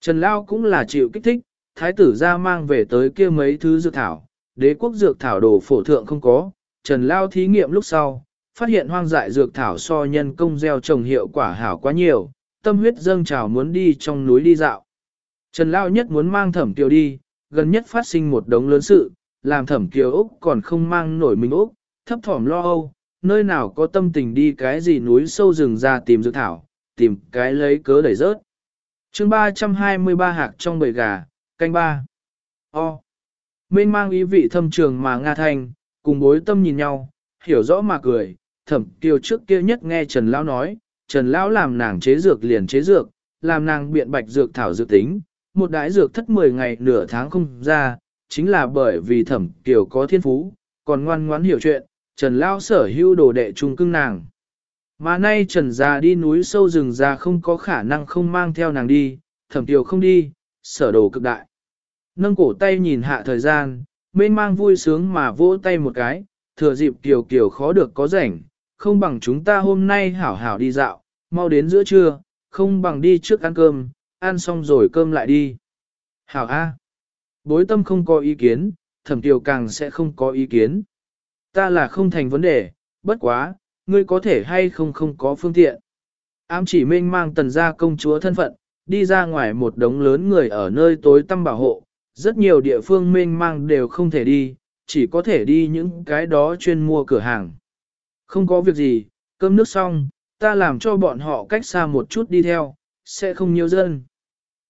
[SPEAKER 1] Trần Lao cũng là chịu kích thích, thái tử ra mang về tới kia mấy thứ dược thảo, đế quốc dược thảo đồ phổ thượng không có, Trần Lao thí nghiệm lúc sau, phát hiện hoang dại dược thảo so nhân công gieo trồng hiệu quả hảo quá nhiều, tâm huyết dâng trào muốn đi trong núi đi dạo. Trần Lao nhất muốn mang thẩm kiều đi, gần nhất phát sinh một đống lớn sự, làm thẩm kiều Úc còn không mang nổi mình Úc, thấp thỏm lo âu, nơi nào có tâm tình đi cái gì núi sâu rừng ra tìm dược thảo, tìm cái lấy cớ đẩy rớt. chương 323 hạc trong bầy gà, canh ba. O. Mênh mang ý vị thâm trường mà Nga Thanh, cùng bối tâm nhìn nhau, hiểu rõ mà cười, thẩm kiều trước kia nhất nghe Trần Lão nói, Trần Lão làm nàng chế dược liền chế dược, làm nàng biện bạch dược thảo dược tính, một đái dược thất 10 ngày nửa tháng không ra, chính là bởi vì thẩm kiều có thiên phú, còn ngoan ngoãn hiểu chuyện, Trần Lão sở hữu đồ đệ trung cưng nàng. Mà nay Trần già đi núi sâu rừng già không có khả năng không mang theo nàng đi, thẩm kiều không đi, sở đồ cực đại. Nâng cổ tay nhìn hạ thời gian, mênh mang vui sướng mà vỗ tay một cái, thừa dịp kiều kiều khó được có rảnh, không bằng chúng ta hôm nay hảo hảo đi dạo, mau đến giữa trưa, không bằng đi trước ăn cơm, ăn xong rồi cơm lại đi. Hảo A. Bối tâm không có ý kiến, thẩm tiểu càng sẽ không có ý kiến. Ta là không thành vấn đề, bất quá, ngươi có thể hay không không có phương tiện. Ám chỉ mênh mang tần gia công chúa thân phận, đi ra ngoài một đống lớn người ở nơi tối tăm bảo hộ, rất nhiều địa phương mênh mang đều không thể đi, chỉ có thể đi những cái đó chuyên mua cửa hàng. Không có việc gì, cơm nước xong, ta làm cho bọn họ cách xa một chút đi theo, sẽ không nhiều dân.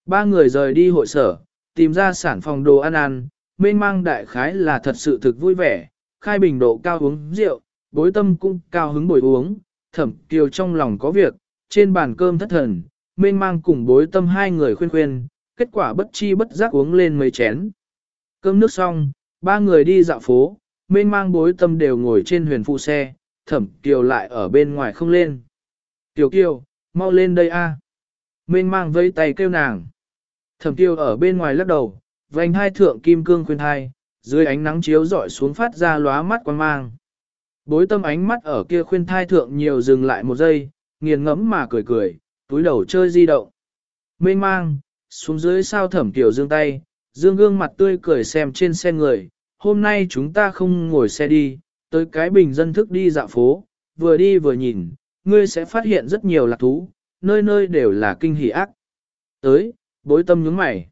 [SPEAKER 1] Ba người rời đi hội sở, tìm ra sản phòng đồ ăn ăn, mênh mang đại khái là thật sự thực vui vẻ, khai bình độ cao uống rượu, bối tâm cũng cao hứng bồi uống, thẩm kiều trong lòng có việc, trên bàn cơm thất thần, mênh mang cùng bối tâm hai người khuyên khuyên, kết quả bất chi bất giác uống lên mấy chén. Cơm nước xong, ba người đi dạo phố, mênh mang bối tâm đều ngồi trên huyền phụ xe, thẩm kiều lại ở bên ngoài không lên. Kiều kiều, mau lên đây a. Mênh mang vây tay kêu nàng. Thẩm kiều ở bên ngoài lắc đầu, vành hai thượng kim cương khuyên hai, dưới ánh nắng chiếu rọi xuống phát ra lóa mắt quan mang. Bối tâm ánh mắt ở kia khuyên thai thượng nhiều dừng lại một giây, nghiền ngẫm mà cười cười, túi đầu chơi di động. Mênh mang, xuống dưới sao thẩm tiểu dương tay, dương gương mặt tươi cười xem trên xe người, hôm nay chúng ta không ngồi xe đi, tới cái bình dân thức đi dạo phố, vừa đi vừa nhìn, ngươi sẽ phát hiện rất nhiều lạc thú, nơi nơi đều là kinh hỉ ác. Tới, bối tâm nhướng mày.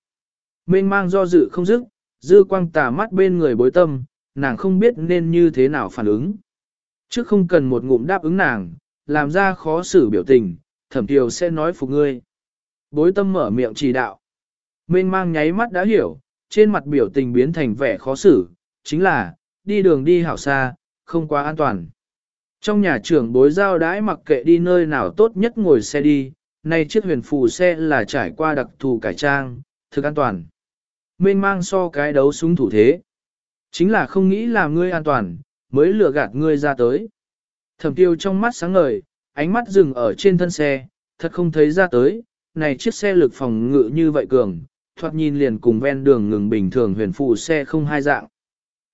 [SPEAKER 1] Mênh mang do dự không dứt, dư quang tà mắt bên người bối tâm, nàng không biết nên như thế nào phản ứng. Chứ không cần một ngụm đáp ứng nàng, làm ra khó xử biểu tình, thẩm tiều sẽ nói phục ngươi. Bối tâm mở miệng chỉ đạo. Mênh mang nháy mắt đã hiểu, trên mặt biểu tình biến thành vẻ khó xử, chính là, đi đường đi hảo xa, không quá an toàn. Trong nhà trưởng bối giao đãi mặc kệ đi nơi nào tốt nhất ngồi xe đi, nay chiếc huyền phù xe là trải qua đặc thù cải trang, thực an toàn. Mênh mang so cái đấu súng thủ thế. Chính là không nghĩ là ngươi an toàn, mới lừa gạt ngươi ra tới. Thẩm tiêu trong mắt sáng ngời, ánh mắt dừng ở trên thân xe, thật không thấy ra tới, này chiếc xe lực phòng ngự như vậy cường, thoạt nhìn liền cùng ven đường ngừng bình thường huyền phù xe không hai dạng.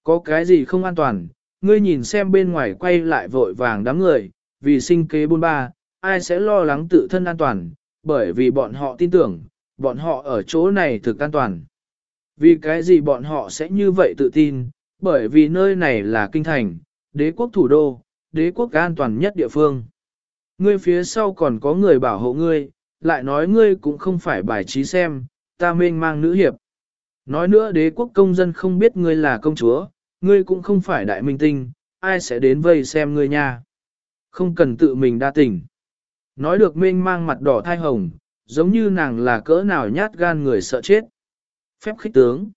[SPEAKER 1] Có cái gì không an toàn, ngươi nhìn xem bên ngoài quay lại vội vàng đám người, vì sinh kế bôn ba, ai sẽ lo lắng tự thân an toàn, bởi vì bọn họ tin tưởng, bọn họ ở chỗ này thực an toàn. Vì cái gì bọn họ sẽ như vậy tự tin, bởi vì nơi này là kinh thành, đế quốc thủ đô, đế quốc an toàn nhất địa phương. Ngươi phía sau còn có người bảo hộ ngươi, lại nói ngươi cũng không phải bài trí xem, ta mênh mang nữ hiệp. Nói nữa đế quốc công dân không biết ngươi là công chúa, ngươi cũng không phải đại minh tinh, ai sẽ đến vây xem ngươi nha. Không cần tự mình đa tình. Nói được mênh mang mặt đỏ thai hồng, giống như nàng là cỡ nào nhát gan người sợ chết. Phép khích tướng.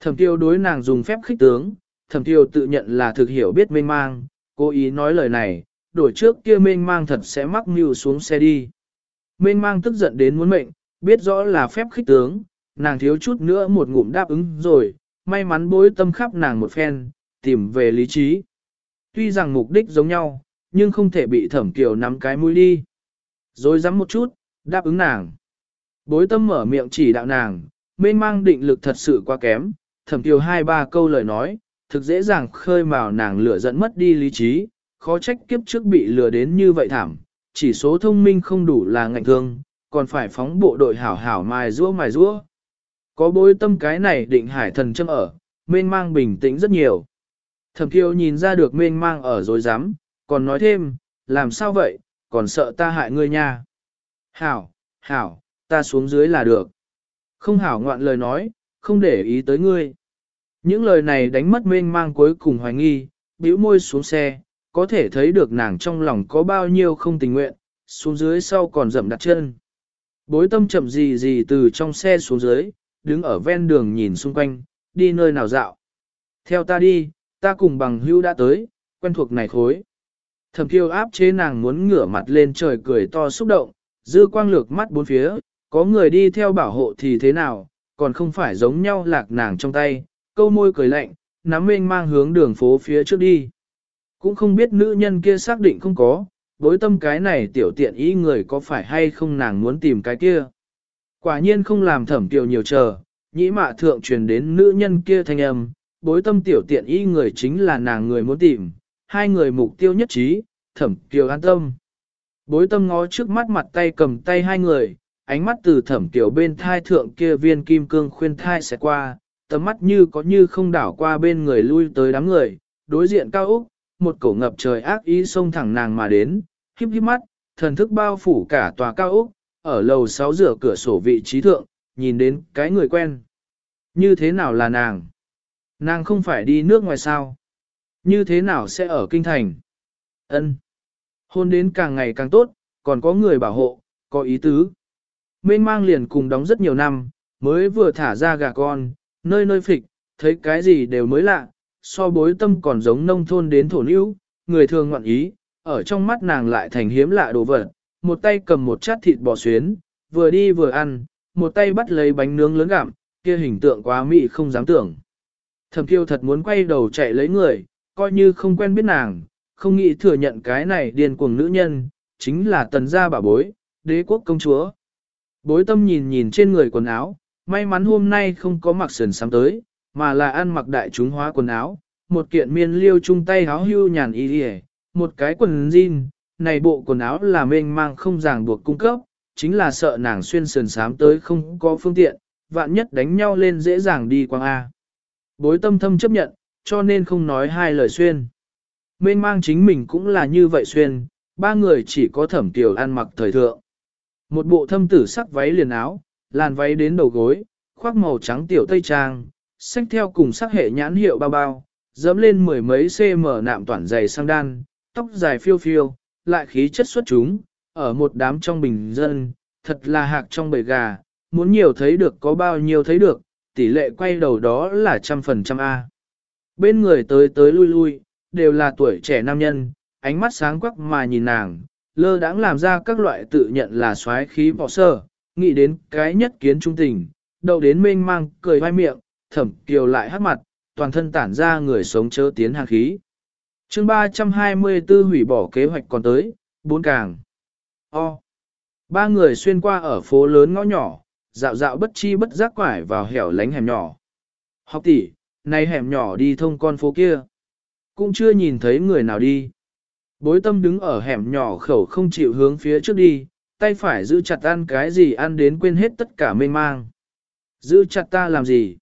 [SPEAKER 1] Thẩm tiêu đối nàng dùng phép khích tướng, thẩm tiêu tự nhận là thực hiểu biết mênh mang, cố ý nói lời này, đổi trước kia mênh mang thật sẽ mắc mưu xuống xe đi. Mênh mang tức giận đến muốn mệnh, biết rõ là phép khích tướng, nàng thiếu chút nữa một ngụm đáp ứng rồi, may mắn bối tâm khắp nàng một phen, tìm về lý trí. Tuy rằng mục đích giống nhau, nhưng không thể bị thẩm kiều nắm cái mũi đi. Rồi dám một chút, đáp ứng nàng. Bối tâm mở miệng chỉ đạo nàng, mênh mang định lực thật sự quá kém, thẩm kiều hai ba câu lời nói, thực dễ dàng khơi mào nàng lửa dẫn mất đi lý trí, khó trách kiếp trước bị lừa đến như vậy thảm, chỉ số thông minh không đủ là ngạnh thương, còn phải phóng bộ đội hảo hảo mài rũa mài rũa. Có bối tâm cái này định hải thần châm ở, mênh mang bình tĩnh rất nhiều. Thẩm kiều nhìn ra được mênh mang ở dối rắm còn nói thêm, làm sao vậy, còn sợ ta hại ngươi nha. Hảo, hảo, ta xuống dưới là được. Không hảo ngoạn lời nói, không để ý tới ngươi. Những lời này đánh mất mênh mang cuối cùng hoài nghi, bĩu môi xuống xe, có thể thấy được nàng trong lòng có bao nhiêu không tình nguyện, xuống dưới sau còn dậm đặt chân. Bối tâm chậm gì gì từ trong xe xuống dưới, đứng ở ven đường nhìn xung quanh, đi nơi nào dạo. Theo ta đi, ta cùng bằng hưu đã tới, quen thuộc này khối. Thẩm kiêu áp chế nàng muốn ngửa mặt lên trời cười to xúc động, dư quang lược mắt bốn phía, có người đi theo bảo hộ thì thế nào, còn không phải giống nhau lạc nàng trong tay, câu môi cười lạnh, nắm mênh mang hướng đường phố phía trước đi. Cũng không biết nữ nhân kia xác định không có, đối tâm cái này tiểu tiện ý người có phải hay không nàng muốn tìm cái kia. Quả nhiên không làm thẩm tiểu nhiều chờ, nhĩ mạ thượng truyền đến nữ nhân kia thanh âm, bối tâm tiểu tiện y người chính là nàng người muốn tìm, hai người mục tiêu nhất trí, thẩm tiểu an tâm. Bối tâm ngó trước mắt mặt tay cầm tay hai người, ánh mắt từ thẩm tiểu bên thai thượng kia viên kim cương khuyên thai sẽ qua, tầm mắt như có như không đảo qua bên người lui tới đám người, đối diện cao Úc, một cổ ngập trời ác ý xông thẳng nàng mà đến, híp híp mắt, thần thức bao phủ cả tòa cao Úc, ở lầu sáu rửa cửa sổ vị trí thượng, nhìn đến cái người quen. Như thế nào là nàng? Nàng không phải đi nước ngoài sao? Như thế nào sẽ ở kinh thành? Ân. Hôn đến càng ngày càng tốt, còn có người bảo hộ, có ý tứ. Mênh mang liền cùng đóng rất nhiều năm, mới vừa thả ra gà con, nơi nơi phịch, thấy cái gì đều mới lạ, so bối tâm còn giống nông thôn đến thổ nữ, người thường ngoạn ý, ở trong mắt nàng lại thành hiếm lạ đồ vật, một tay cầm một chát thịt bò xuyến, vừa đi vừa ăn, một tay bắt lấy bánh nướng lớn gặm, kia hình tượng quá mị không dám tưởng. Thẩm kiêu thật muốn quay đầu chạy lấy người, coi như không quen biết nàng, không nghĩ thừa nhận cái này điên cuồng nữ nhân, chính là tần gia bà bối, đế quốc công chúa. Bối tâm nhìn nhìn trên người quần áo, may mắn hôm nay không có mặc sườn sám tới, mà là ăn mặc đại chúng hóa quần áo, một kiện miên liêu chung tay áo hưu nhàn y đi một cái quần jean, này bộ quần áo là mênh mang không ràng buộc cung cấp, chính là sợ nàng xuyên sườn sám tới không có phương tiện, vạn nhất đánh nhau lên dễ dàng đi quang A. Bối tâm thâm chấp nhận, cho nên không nói hai lời xuyên. Mênh mang chính mình cũng là như vậy xuyên, ba người chỉ có thẩm tiểu ăn mặc thời thượng. Một bộ thâm tử sắc váy liền áo, làn váy đến đầu gối, khoác màu trắng tiểu tây trang, xách theo cùng sắc hệ nhãn hiệu bao bao, dẫm lên mười mấy cm nạm toàn dày sang đan, tóc dài phiêu phiêu, lại khí chất xuất chúng, ở một đám trong bình dân, thật là hạc trong bầy gà, muốn nhiều thấy được có bao nhiêu thấy được, tỷ lệ quay đầu đó là trăm phần trăm A. Bên người tới tới lui lui, đều là tuổi trẻ nam nhân, ánh mắt sáng quắc mà nhìn nàng, lơ đãng làm ra các loại tự nhận là xoái khí bỏ sơ, nghĩ đến cái nhất kiến trung tình, đầu đến mênh mang, cười vai miệng, thẩm kiều lại hát mặt, toàn thân tản ra người sống chớ tiến hàng khí chương 324 hủy bỏ kế hoạch còn tới, bốn càng. O. Ba người xuyên qua ở phố lớn ngõ nhỏ, dạo dạo bất chi bất giác quải vào hẻo lánh hẻm nhỏ. Học tỷ, nay hẻm nhỏ đi thông con phố kia. Cũng chưa nhìn thấy người nào đi. Bối tâm đứng ở hẻm nhỏ khẩu không chịu hướng phía trước đi, tay phải giữ chặt ăn cái gì ăn đến quên hết tất cả mênh mang. Giữ chặt ta làm gì?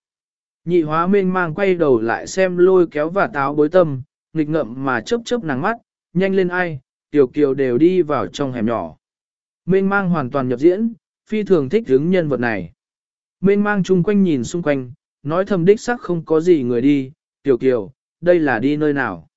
[SPEAKER 1] Nhị hóa mênh mang quay đầu lại xem lôi kéo và táo bối tâm, nghịch ngậm mà chớp chớp nắng mắt, nhanh lên ai, tiểu kiều đều đi vào trong hẻm nhỏ. Mênh mang hoàn toàn nhập diễn, phi thường thích hứng nhân vật này. Mênh mang chung quanh nhìn xung quanh, nói thầm đích sắc không có gì người đi, tiểu kiều, đây là đi nơi nào.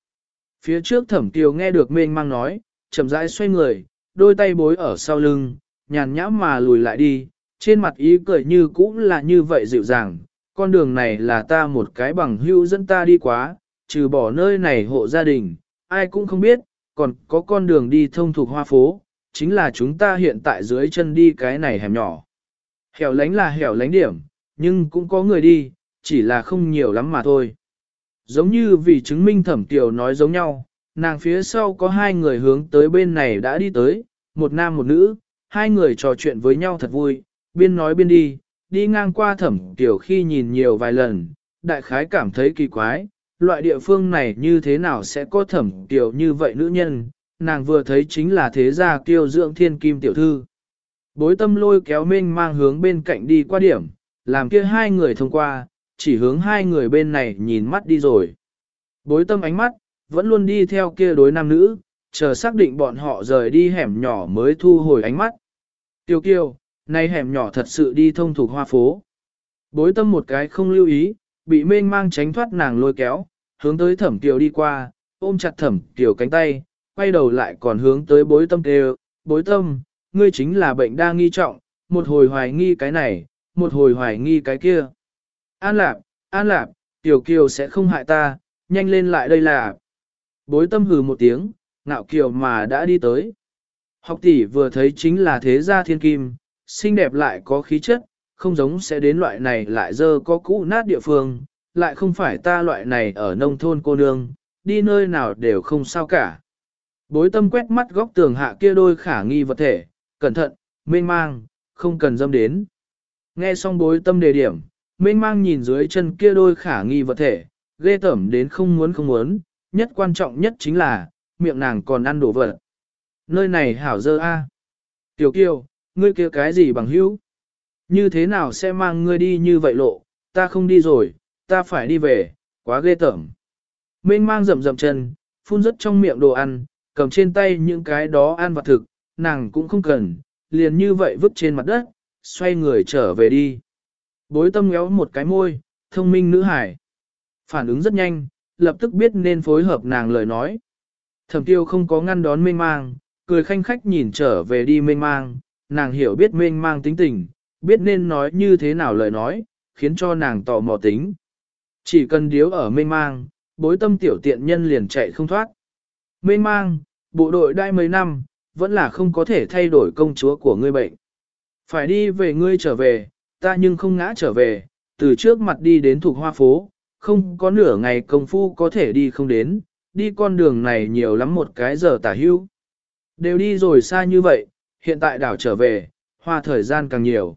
[SPEAKER 1] Phía trước thẩm kiều nghe được mênh mang nói, chậm rãi xoay người, đôi tay bối ở sau lưng, nhàn nhã mà lùi lại đi, trên mặt ý cười như cũng là như vậy dịu dàng, con đường này là ta một cái bằng hữu dẫn ta đi quá, trừ bỏ nơi này hộ gia đình, ai cũng không biết, còn có con đường đi thông thuộc hoa phố, chính là chúng ta hiện tại dưới chân đi cái này hẻm nhỏ. Hẻo lánh là hẻo lánh điểm, nhưng cũng có người đi, chỉ là không nhiều lắm mà thôi. Giống như vì chứng minh thẩm tiểu nói giống nhau, nàng phía sau có hai người hướng tới bên này đã đi tới, một nam một nữ, hai người trò chuyện với nhau thật vui, biên nói biên đi, đi ngang qua thẩm tiểu khi nhìn nhiều vài lần, đại khái cảm thấy kỳ quái, loại địa phương này như thế nào sẽ có thẩm tiểu như vậy nữ nhân, nàng vừa thấy chính là thế gia kiêu dưỡng thiên kim tiểu thư. Bối tâm lôi kéo minh mang hướng bên cạnh đi qua điểm, làm kia hai người thông qua, chỉ hướng hai người bên này nhìn mắt đi rồi. Bối tâm ánh mắt, vẫn luôn đi theo kia đối nam nữ, chờ xác định bọn họ rời đi hẻm nhỏ mới thu hồi ánh mắt. Tiêu kiêu, nay hẻm nhỏ thật sự đi thông thuộc hoa phố. Bối tâm một cái không lưu ý, bị mênh mang tránh thoát nàng lôi kéo, hướng tới thẩm kiều đi qua, ôm chặt thẩm kiều cánh tay, quay đầu lại còn hướng tới bối tâm kêu, bối tâm, ngươi chính là bệnh đa nghi trọng, một hồi hoài nghi cái này, một hồi hoài nghi cái kia. An lạp, an lạp, tiểu kiều sẽ không hại ta, nhanh lên lại đây là. Bối tâm hừ một tiếng, ngạo kiều mà đã đi tới. Học tỷ vừa thấy chính là thế gia thiên kim, xinh đẹp lại có khí chất, không giống sẽ đến loại này lại dơ có cũ nát địa phương, lại không phải ta loại này ở nông thôn cô nương, đi nơi nào đều không sao cả. Bối tâm quét mắt góc tường hạ kia đôi khả nghi vật thể, cẩn thận, mênh mang, không cần dâm đến. Nghe xong bối tâm đề điểm, mênh mang nhìn dưới chân kia đôi khả nghi vật thể, ghê tẩm đến không muốn không muốn, nhất quan trọng nhất chính là, miệng nàng còn ăn đồ vật. Nơi này hảo dơ a. Tiểu kiều, ngươi kia cái gì bằng hữu? Như thế nào sẽ mang ngươi đi như vậy lộ, ta không đi rồi, ta phải đi về, quá ghê tởm. Mênh mang rậm rậm chân, phun rất trong miệng đồ ăn, cầm trên tay những cái đó ăn vặt thực, nàng cũng không cần, liền như vậy vứt trên mặt đất, xoay người trở về đi. Bối tâm ngéo một cái môi, thông minh nữ hải. Phản ứng rất nhanh, lập tức biết nên phối hợp nàng lời nói. Thẩm tiêu không có ngăn đón mênh mang, cười khanh khách nhìn trở về đi mênh mang, nàng hiểu biết mênh mang tính tình, biết nên nói như thế nào lời nói, khiến cho nàng tò mò tính. Chỉ cần điếu ở mênh mang, bối tâm tiểu tiện nhân liền chạy không thoát. Mênh mang, bộ đội đai mấy năm, vẫn là không có thể thay đổi công chúa của ngươi bệnh. Phải đi về ngươi trở về, ta nhưng không ngã trở về, từ trước mặt đi đến thuộc hoa phố, không có nửa ngày công phu có thể đi không đến, đi con đường này nhiều lắm một cái giờ tả hưu. Đều đi rồi xa như vậy, hiện tại đảo trở về, hoa thời gian càng nhiều.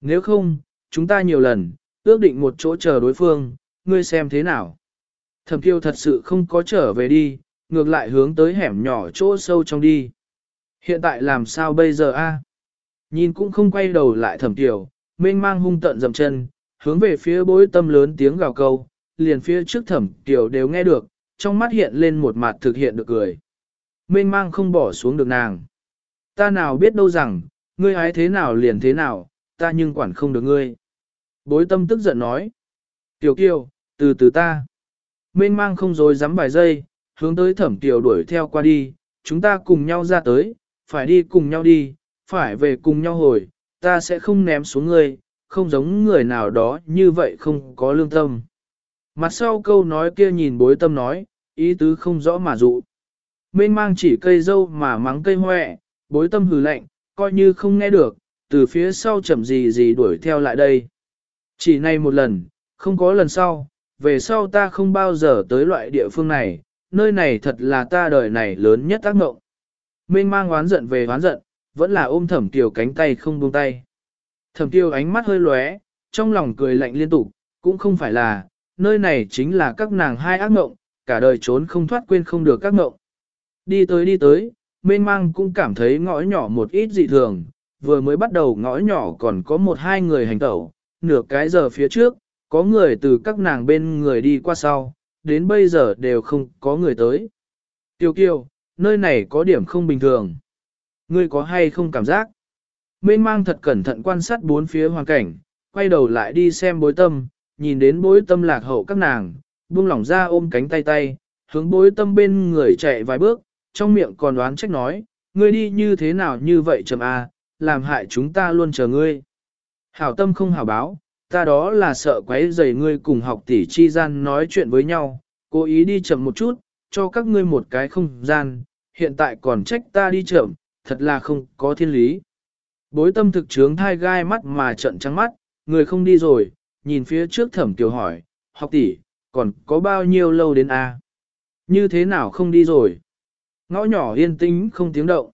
[SPEAKER 1] Nếu không, chúng ta nhiều lần, ước định một chỗ chờ đối phương, ngươi xem thế nào. Thẩm kiêu thật sự không có trở về đi, ngược lại hướng tới hẻm nhỏ chỗ sâu trong đi. Hiện tại làm sao bây giờ a? Nhìn cũng không quay đầu lại thẩm kiều, mênh mang hung tận dầm chân, hướng về phía bối tâm lớn tiếng gào câu, liền phía trước thẩm kiều đều nghe được, trong mắt hiện lên một mặt thực hiện được cười. Mênh mang không bỏ xuống được nàng. Ta nào biết đâu rằng, ngươi ái thế nào liền thế nào, ta nhưng quản không được ngươi. Bối tâm tức giận nói. Tiểu kiều, từ từ ta. Mênh mang không dối dám vài giây, hướng tới thẩm tiểu đuổi theo qua đi, chúng ta cùng nhau ra tới, phải đi cùng nhau đi, phải về cùng nhau hồi, ta sẽ không ném xuống ngươi, không giống người nào đó như vậy không có lương tâm. Mặt sau câu nói kia nhìn bối tâm nói, ý tứ không rõ mà dụ. Mênh mang chỉ cây dâu mà mắng cây hoẹ, bối tâm hừ lạnh, coi như không nghe được, từ phía sau chậm gì gì đuổi theo lại đây. Chỉ này một lần, không có lần sau, về sau ta không bao giờ tới loại địa phương này, nơi này thật là ta đời này lớn nhất tác mộng. Mênh mang oán giận về oán giận, vẫn là ôm thẩm tiêu cánh tay không buông tay. Thẩm tiêu ánh mắt hơi lóe, trong lòng cười lạnh liên tục, cũng không phải là, nơi này chính là các nàng hai ác mộng, cả đời trốn không thoát quên không được các mộng. Đi tới đi tới, mênh mang cũng cảm thấy ngõ nhỏ một ít dị thường, vừa mới bắt đầu ngõ nhỏ còn có một hai người hành tẩu, nửa cái giờ phía trước, có người từ các nàng bên người đi qua sau, đến bây giờ đều không có người tới. Tiêu kiều, nơi này có điểm không bình thường. Ngươi có hay không cảm giác? Mên mang thật cẩn thận quan sát bốn phía hoàn cảnh, quay đầu lại đi xem bối tâm, nhìn đến bối tâm lạc hậu các nàng, buông lỏng ra ôm cánh tay tay, hướng bối tâm bên người chạy vài bước, trong miệng còn đoán trách nói, ngươi đi như thế nào như vậy chầm a, à, làm hại chúng ta luôn chờ ngươi. Hảo tâm không hảo báo, ta đó là sợ quấy rầy ngươi cùng học tỷ chi gian nói chuyện với nhau, cố ý đi chậm một chút, cho các ngươi một cái không gian, hiện tại còn trách ta đi chậm, thật là không có thiên lý. Bối tâm thực trướng thai gai mắt mà trận trắng mắt, người không đi rồi, nhìn phía trước thẩm kiều hỏi, học tỷ, còn có bao nhiêu lâu đến a? Như thế nào không đi rồi? Ngõ nhỏ yên tĩnh không tiếng động.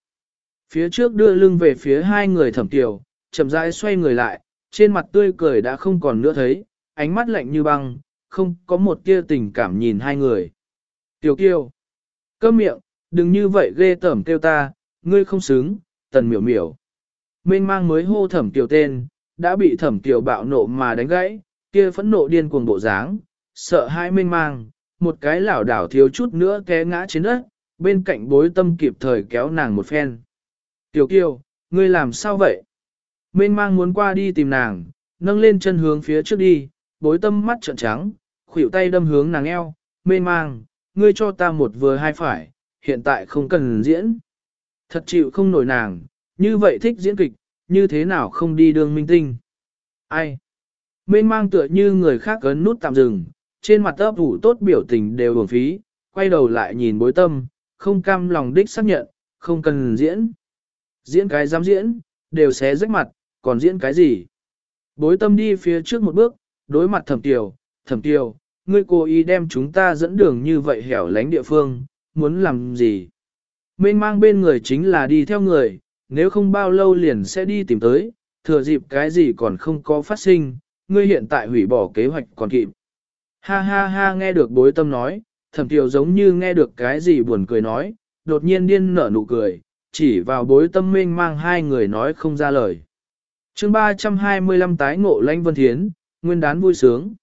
[SPEAKER 1] Phía trước đưa lưng về phía hai người thẩm tiểu, chậm rãi xoay người lại, trên mặt tươi cười đã không còn nữa thấy, ánh mắt lạnh như băng, không có một tia tình cảm nhìn hai người. Tiểu kiêu, cơm miệng, đừng như vậy ghê tởm kêu ta, ngươi không xứng, tần miểu miểu. Mênh mang mới hô thẩm tiểu tên, đã bị thẩm tiểu bạo nộ mà đánh gãy, kia phẫn nộ điên cuồng bộ dáng, sợ hai mênh mang, một cái lảo đảo thiếu chút nữa té ngã trên đất, bên cạnh bối tâm kịp thời kéo nàng một phen. Tiểu kiều, ngươi làm sao vậy? Mênh mang muốn qua đi tìm nàng, nâng lên chân hướng phía trước đi, bối tâm mắt trợn trắng, khuỷu tay đâm hướng nàng eo, mênh mang, ngươi cho ta một vừa hai phải, hiện tại không cần diễn. Thật chịu không nổi nàng, như vậy thích diễn kịch, như thế nào không đi đường minh tinh. Ai? Mênh mang tựa như người khác ấn nút tạm dừng, trên mặt ấp ủ tốt biểu tình đều uổng phí, quay đầu lại nhìn bối tâm, không cam lòng đích xác nhận, không cần diễn. Diễn cái dám diễn, đều xé rách mặt, còn diễn cái gì? Bối tâm đi phía trước một bước, đối mặt thẩm tiểu, thẩm tiểu, ngươi cố ý đem chúng ta dẫn đường như vậy hẻo lánh địa phương, muốn làm gì? Mênh mang bên người chính là đi theo người, nếu không bao lâu liền sẽ đi tìm tới, thừa dịp cái gì còn không có phát sinh, ngươi hiện tại hủy bỏ kế hoạch còn kịp. Ha ha ha nghe được bối tâm nói, thẩm tiểu giống như nghe được cái gì buồn cười nói, đột nhiên điên nở nụ cười, chỉ vào bối tâm minh mang hai người nói không ra lời. chương 325 tái ngộ lãnh vân thiến, nguyên đán vui sướng.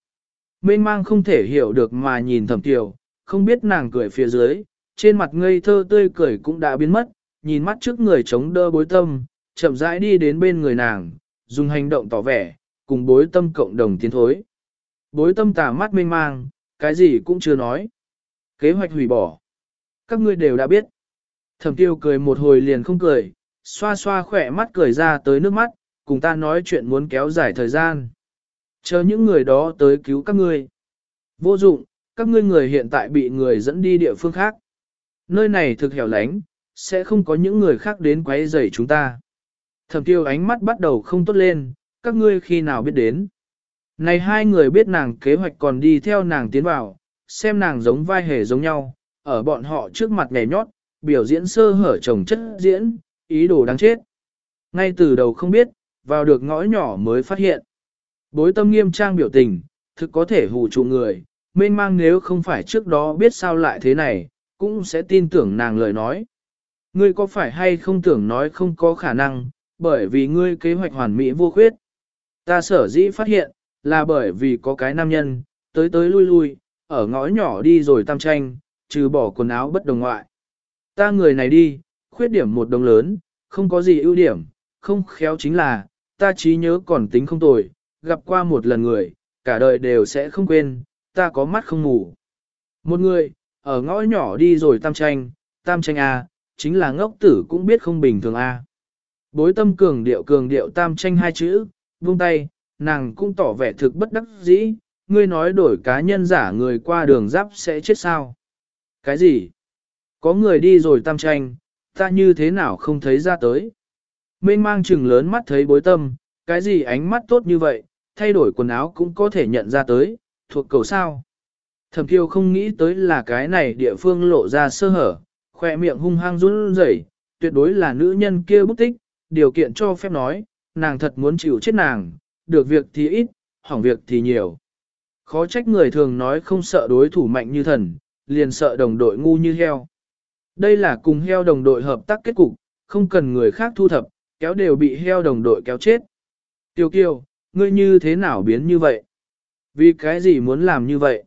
[SPEAKER 1] minh mang không thể hiểu được mà nhìn thẩm tiểu, không biết nàng cười phía dưới, trên mặt ngây thơ tươi cười cũng đã biến mất, nhìn mắt trước người chống đỡ bối tâm, chậm rãi đi đến bên người nàng, dùng hành động tỏ vẻ, cùng bối tâm cộng đồng tiến thối. Bối tâm tà mắt mênh mang, cái gì cũng chưa nói. Kế hoạch hủy bỏ. Các ngươi đều đã biết. Thẩm tiêu cười một hồi liền không cười, xoa xoa khỏe mắt cười ra tới nước mắt, cùng ta nói chuyện muốn kéo dài thời gian. Chờ những người đó tới cứu các ngươi. Vô dụng, các ngươi người hiện tại bị người dẫn đi địa phương khác. Nơi này thực hẻo lánh, sẽ không có những người khác đến quấy rầy chúng ta. Thẩm tiêu ánh mắt bắt đầu không tốt lên, các ngươi khi nào biết đến. Này hai người biết nàng kế hoạch còn đi theo nàng tiến vào, xem nàng giống vai hề giống nhau, ở bọn họ trước mặt nhảy nhót, biểu diễn sơ hở chồng chất diễn, ý đồ đáng chết. Ngay từ đầu không biết, vào được ngõ nhỏ mới phát hiện. Bối tâm nghiêm trang biểu tình, thực có thể hù trụ người, mênh mang nếu không phải trước đó biết sao lại thế này, cũng sẽ tin tưởng nàng lời nói. Ngươi có phải hay không tưởng nói không có khả năng, bởi vì ngươi kế hoạch hoàn mỹ vô khuyết. Ta sở dĩ phát hiện, là bởi vì có cái nam nhân, tới tới lui lui, ở ngõ nhỏ đi rồi tam tranh, trừ bỏ quần áo bất đồng ngoại. Ta người này đi, khuyết điểm một đồng lớn, không có gì ưu điểm, không khéo chính là, ta trí nhớ còn tính không tồi, gặp qua một lần người, cả đời đều sẽ không quên, ta có mắt không ngủ. Một người, ở ngõ nhỏ đi rồi tam tranh, tam tranh A, chính là ngốc tử cũng biết không bình thường A. Bối tâm cường điệu cường điệu tam tranh hai chữ, vung tay, nàng cũng tỏ vẻ thực bất đắc dĩ, ngươi nói đổi cá nhân giả người qua đường giáp sẽ chết sao. Cái gì? Có người đi rồi tam tranh, ta như thế nào không thấy ra tới. Mênh mang chừng lớn mắt thấy bối tâm, cái gì ánh mắt tốt như vậy, thay đổi quần áo cũng có thể nhận ra tới, thuộc cầu sao. Thẩm Kiêu không nghĩ tới là cái này địa phương lộ ra sơ hở, khoe miệng hung hăng run rẩy, tuyệt đối là nữ nhân kia bút tích, điều kiện cho phép nói, nàng thật muốn chịu chết nàng, được việc thì ít, hỏng việc thì nhiều. Khó trách người thường nói không sợ đối thủ mạnh như thần, liền sợ đồng đội ngu như heo. Đây là cùng heo đồng đội hợp tác kết cục, không cần người khác thu thập, kéo đều bị heo đồng đội kéo chết. Tiêu kiều, ngươi như thế nào biến như vậy? Vì cái gì muốn làm như vậy?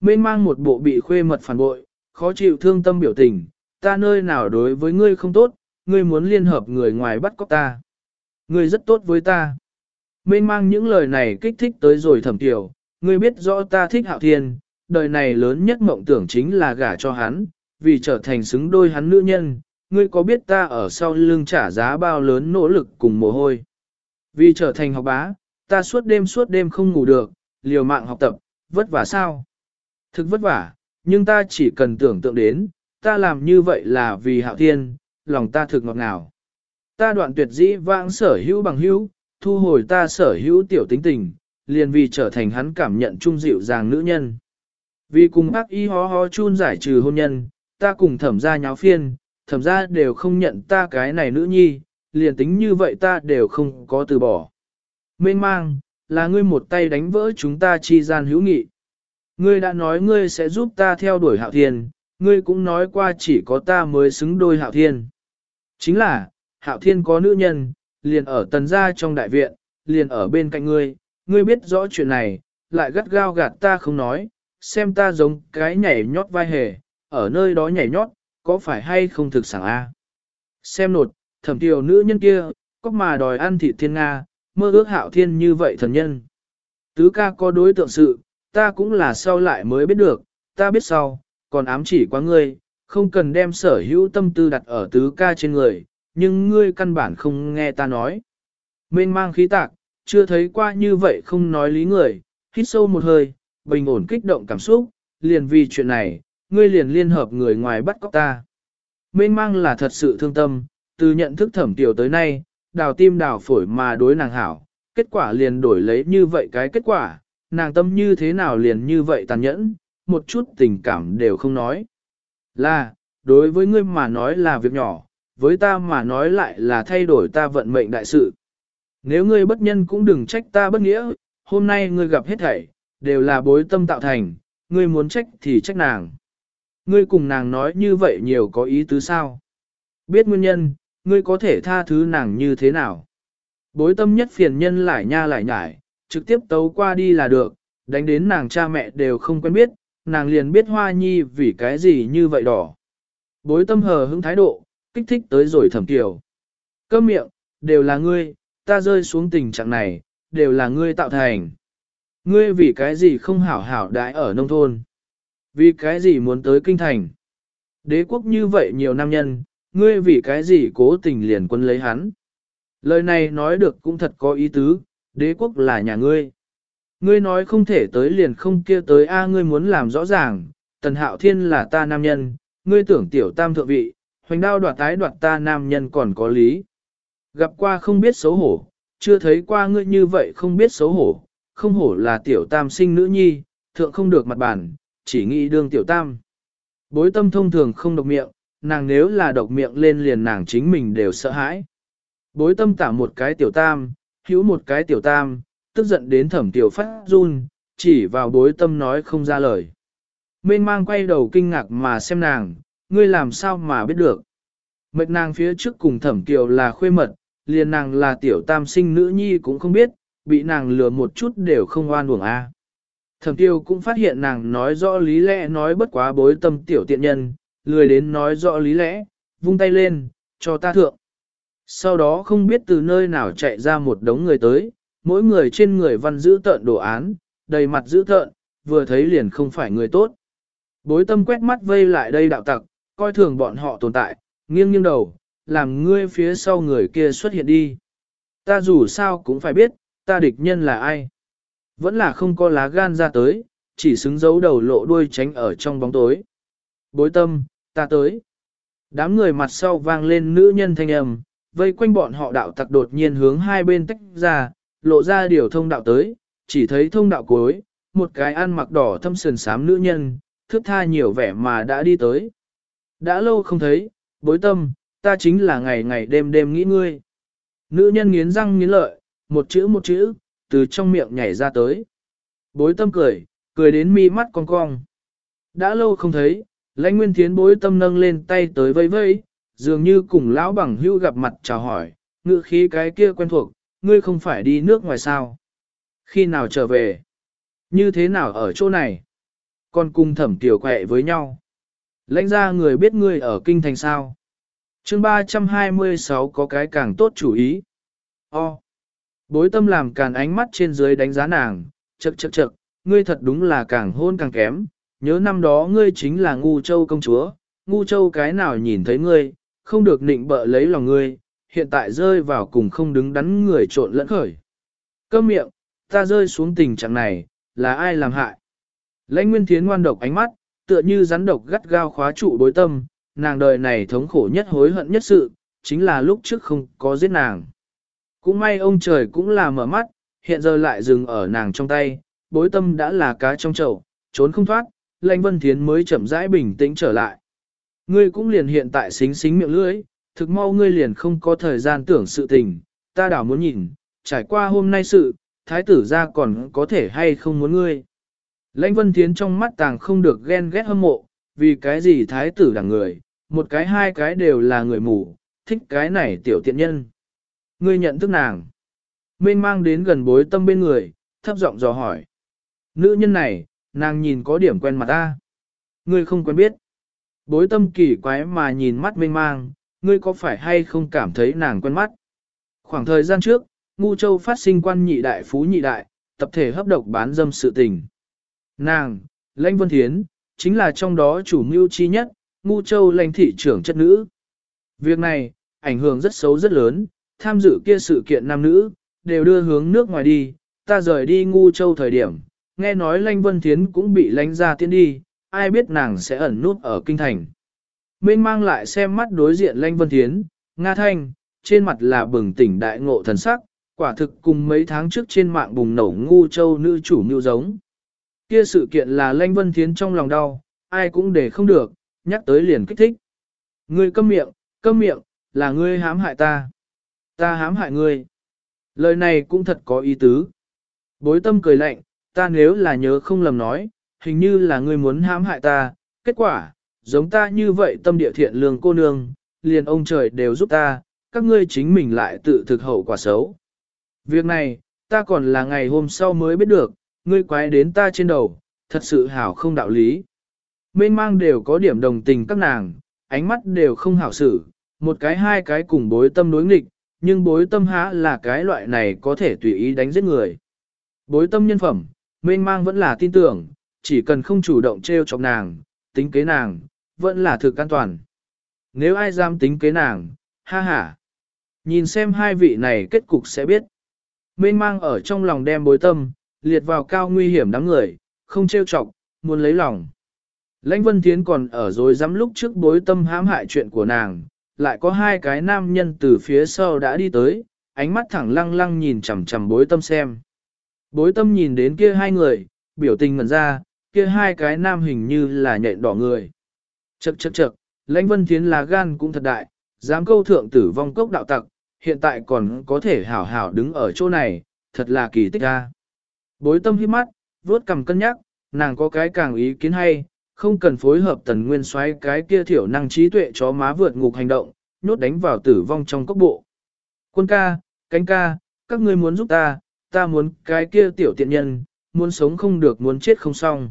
[SPEAKER 1] Mên mang một bộ bị khuê mật phản bội, khó chịu thương tâm biểu tình, ta nơi nào đối với ngươi không tốt, ngươi muốn liên hợp người ngoài bắt cóc ta. Ngươi rất tốt với ta. Mên mang những lời này kích thích tới rồi thẩm tiểu, ngươi biết rõ ta thích hạo thiên, đời này lớn nhất mộng tưởng chính là gả cho hắn, vì trở thành xứng đôi hắn nữ nhân, ngươi có biết ta ở sau lưng trả giá bao lớn nỗ lực cùng mồ hôi. Vì trở thành học bá, ta suốt đêm suốt đêm không ngủ được, liều mạng học tập, vất vả sao? Thực vất vả, nhưng ta chỉ cần tưởng tượng đến, ta làm như vậy là vì hạo thiên, lòng ta thực ngọt ngào. Ta đoạn tuyệt dĩ vãng sở hữu bằng hữu, thu hồi ta sở hữu tiểu tính tình, liền vì trở thành hắn cảm nhận trung dịu dàng nữ nhân. Vì cùng bác y ho ho chun giải trừ hôn nhân, ta cùng thẩm gia nháo phiên, thẩm gia đều không nhận ta cái này nữ nhi, liền tính như vậy ta đều không có từ bỏ. Mênh mang, là ngươi một tay đánh vỡ chúng ta chi gian hữu nghị. Ngươi đã nói ngươi sẽ giúp ta theo đuổi hạo thiên, ngươi cũng nói qua chỉ có ta mới xứng đôi hạo thiên. Chính là, hạo thiên có nữ nhân, liền ở tần gia trong đại viện, liền ở bên cạnh ngươi, ngươi biết rõ chuyện này, lại gắt gao gạt ta không nói, xem ta giống cái nhảy nhót vai hề, ở nơi đó nhảy nhót, có phải hay không thực sảng a? Xem nột, thẩm tiểu nữ nhân kia, có mà đòi ăn thịt thiên Nga, mơ ước hạo thiên như vậy thần nhân. Tứ ca có đối tượng sự, ta cũng là sau lại mới biết được, ta biết sau, còn ám chỉ quá ngươi, không cần đem sở hữu tâm tư đặt ở tứ ca trên người, nhưng ngươi căn bản không nghe ta nói. Mênh mang khí tạc, chưa thấy qua như vậy không nói lý người, hít sâu một hơi, bình ổn kích động cảm xúc, liền vì chuyện này, ngươi liền liên hợp người ngoài bắt cóc ta. Mênh mang là thật sự thương tâm, từ nhận thức thẩm tiểu tới nay, đào tim đào phổi mà đối nàng hảo, kết quả liền đổi lấy như vậy cái kết quả, nàng tâm như thế nào liền như vậy tàn nhẫn, một chút tình cảm đều không nói. Là, đối với ngươi mà nói là việc nhỏ, với ta mà nói lại là thay đổi ta vận mệnh đại sự. Nếu ngươi bất nhân cũng đừng trách ta bất nghĩa, hôm nay ngươi gặp hết thảy, đều là bối tâm tạo thành, ngươi muốn trách thì trách nàng. Ngươi cùng nàng nói như vậy nhiều có ý tứ sao? Biết nguyên nhân, ngươi có thể tha thứ nàng như thế nào? Bối tâm nhất phiền nhân lại nha lại nhải, trực tiếp tấu qua đi là được, đánh đến nàng cha mẹ đều không quen biết, nàng liền biết hoa nhi vì cái gì như vậy đỏ. Bối tâm hờ hững thái độ, kích thích tới rồi thẩm kiểu. Cơ miệng, đều là ngươi, ta rơi xuống tình trạng này, đều là ngươi tạo thành. Ngươi vì cái gì không hảo hảo đãi ở nông thôn? Vì cái gì muốn tới kinh thành? Đế quốc như vậy nhiều nam nhân, ngươi vì cái gì cố tình liền quân lấy hắn? Lời này nói được cũng thật có ý tứ, đế quốc là nhà ngươi. Ngươi nói không thể tới liền không kia tới a ngươi muốn làm rõ ràng, tần hạo thiên là ta nam nhân, ngươi tưởng tiểu tam thượng vị, hoành đao đoạt tái đoạt ta nam nhân còn có lý. Gặp qua không biết xấu hổ, chưa thấy qua ngươi như vậy không biết xấu hổ, không hổ là tiểu tam sinh nữ nhi, thượng không được mặt bản, chỉ nghĩ đương tiểu tam. Bối tâm thông thường không độc miệng, nàng nếu là độc miệng lên liền nàng chính mình đều sợ hãi. Bối tâm tả một cái tiểu tam, hữu một cái tiểu tam, tức giận đến thẩm tiểu phát run, chỉ vào bối tâm nói không ra lời. Mên mang quay đầu kinh ngạc mà xem nàng, ngươi làm sao mà biết được. Mệnh nàng phía trước cùng thẩm kiều là khuê mật, liền nàng là tiểu tam sinh nữ nhi cũng không biết, bị nàng lừa một chút đều không oan uổng a. Thẩm tiêu cũng phát hiện nàng nói rõ lý lẽ nói bất quá bối tâm tiểu tiện nhân, lười đến nói rõ lý lẽ, vung tay lên, cho ta thượng. Sau đó không biết từ nơi nào chạy ra một đống người tới, mỗi người trên người văn giữ tợn đồ án, đầy mặt giữ tợn, vừa thấy liền không phải người tốt. Bối tâm quét mắt vây lại đây đạo tặc, coi thường bọn họ tồn tại, nghiêng nghiêng đầu, làm ngươi phía sau người kia xuất hiện đi. Ta dù sao cũng phải biết, ta địch nhân là ai. Vẫn là không có lá gan ra tới, chỉ xứng giấu đầu lộ đuôi tránh ở trong bóng tối. Bối tâm, ta tới. Đám người mặt sau vang lên nữ nhân thanh âm, vây quanh bọn họ đạo tặc đột nhiên hướng hai bên tách ra, lộ ra điều thông đạo tới, chỉ thấy thông đạo cuối, một cái ăn mặc đỏ thâm sườn sám nữ nhân, thước tha nhiều vẻ mà đã đi tới. Đã lâu không thấy, bối tâm, ta chính là ngày ngày đêm đêm nghĩ ngươi. Nữ nhân nghiến răng nghiến lợi, một chữ một chữ, từ trong miệng nhảy ra tới. Bối tâm cười, cười đến mi mắt cong cong. Đã lâu không thấy, lãnh nguyên thiến bối tâm nâng lên tay tới vây vây, dường như cùng lão bằng hưu gặp mặt chào hỏi, ngự khí cái kia quen thuộc, ngươi không phải đi nước ngoài sao. Khi nào trở về? Như thế nào ở chỗ này? Còn cùng thẩm tiểu quẹ với nhau. Lãnh ra người biết ngươi ở kinh thành sao. chương 326 có cái càng tốt chủ ý. O. Bối tâm làm càn ánh mắt trên dưới đánh giá nàng, chật chật chật, ngươi thật đúng là càng hôn càng kém, nhớ năm đó ngươi chính là ngu châu công chúa, ngu châu cái nào nhìn thấy ngươi, không được nịnh bợ lấy lòng ngươi, hiện tại rơi vào cùng không đứng đắn người trộn lẫn khởi. Câm miệng, ta rơi xuống tình trạng này, là ai làm hại? Lãnh Nguyên Thiến ngoan độc ánh mắt, tựa như rắn độc gắt gao khóa trụ bối tâm, nàng đời này thống khổ nhất hối hận nhất sự, chính là lúc trước không có giết nàng. Cũng may ông trời cũng là mở mắt, hiện giờ lại dừng ở nàng trong tay, bối tâm đã là cá trong chậu, trốn không thoát, Lãnh Vân Thiến mới chậm rãi bình tĩnh trở lại. Ngươi cũng liền hiện tại xính xính miệng lưỡi, thực mau ngươi liền không có thời gian tưởng sự tình, ta đảo muốn nhìn, trải qua hôm nay sự, thái tử ra còn có thể hay không muốn ngươi. Lãnh Vân Thiến trong mắt tàng không được ghen ghét hâm mộ, vì cái gì thái tử đảng người, một cái hai cái đều là người mù, thích cái này tiểu tiện nhân. Ngươi nhận thức nàng. Mênh mang đến gần bối tâm bên người, thấp giọng dò hỏi. Nữ nhân này, nàng nhìn có điểm quen mặt ta. Ngươi không quen biết. Bối tâm kỳ quái mà nhìn mắt mênh mang, ngươi có phải hay không cảm thấy nàng quen mắt? Khoảng thời gian trước, Ngu Châu phát sinh quan nhị đại phú nhị đại, tập thể hấp độc bán dâm sự tình. Nàng, Lãnh Vân Thiến, chính là trong đó chủ mưu chi nhất, Ngu Châu lãnh thị trưởng chất nữ. Việc này, ảnh hưởng rất xấu rất lớn, tham dự kia sự kiện nam nữ, đều đưa hướng nước ngoài đi, ta rời đi Ngu Châu thời điểm, nghe nói lanh Vân Thiến cũng bị lãnh ra tiến đi, ai biết nàng sẽ ẩn nút ở kinh thành. Mênh mang lại xem mắt đối diện lanh Vân Thiến, Nga Thanh, trên mặt là bừng tỉnh đại ngộ thần sắc, quả thực cùng mấy tháng trước trên mạng bùng nổ ngu châu nữ chủ như giống. Kia sự kiện là Lanh Vân Thiến trong lòng đau, ai cũng để không được, nhắc tới liền kích thích. Ngươi câm miệng, câm miệng, là ngươi hãm hại ta. Ta hãm hại ngươi. Lời này cũng thật có ý tứ. Bối tâm cười lạnh, ta nếu là nhớ không lầm nói, hình như là ngươi muốn hãm hại ta, kết quả, giống ta như vậy tâm địa thiện lương cô nương, liền ông trời đều giúp ta, các ngươi chính mình lại tự thực hậu quả xấu. Việc này, ta còn là ngày hôm sau mới biết được, ngươi quái đến ta trên đầu, thật sự hảo không đạo lý. Mênh mang đều có điểm đồng tình các nàng, ánh mắt đều không hảo xử, một cái hai cái cùng bối tâm đối nghịch, nhưng bối tâm há là cái loại này có thể tùy ý đánh giết người. Bối tâm nhân phẩm, mênh mang vẫn là tin tưởng, chỉ cần không chủ động treo chọc nàng, tính kế nàng, vẫn là thực an toàn. Nếu ai dám tính kế nàng, ha ha. Nhìn xem hai vị này kết cục sẽ biết. Mênh mang ở trong lòng đem bối tâm, liệt vào cao nguy hiểm đám người, không trêu chọc, muốn lấy lòng. Lãnh Vân Thiến còn ở rồi dám lúc trước bối tâm hãm hại chuyện của nàng, lại có hai cái nam nhân từ phía sau đã đi tới, ánh mắt thẳng lăng lăng nhìn chằm chằm bối tâm xem. Bối tâm nhìn đến kia hai người, biểu tình ngẩn ra, kia hai cái nam hình như là nhện đỏ người. Chậc chậc chậc, lãnh vân thiến là gan cũng thật đại, dám câu thượng tử vong cốc đạo tặc, hiện tại còn có thể hảo hảo đứng ở chỗ này, thật là kỳ tích a. Bối tâm hiếp mắt, vuốt cầm cân nhắc, nàng có cái càng ý kiến hay, không cần phối hợp tần nguyên xoáy cái kia thiểu năng trí tuệ chó má vượt ngục hành động, nhốt đánh vào tử vong trong cốc bộ. Quân ca, cánh ca, các ngươi muốn giúp ta, ta muốn cái kia tiểu tiện nhân, muốn sống không được muốn chết không xong.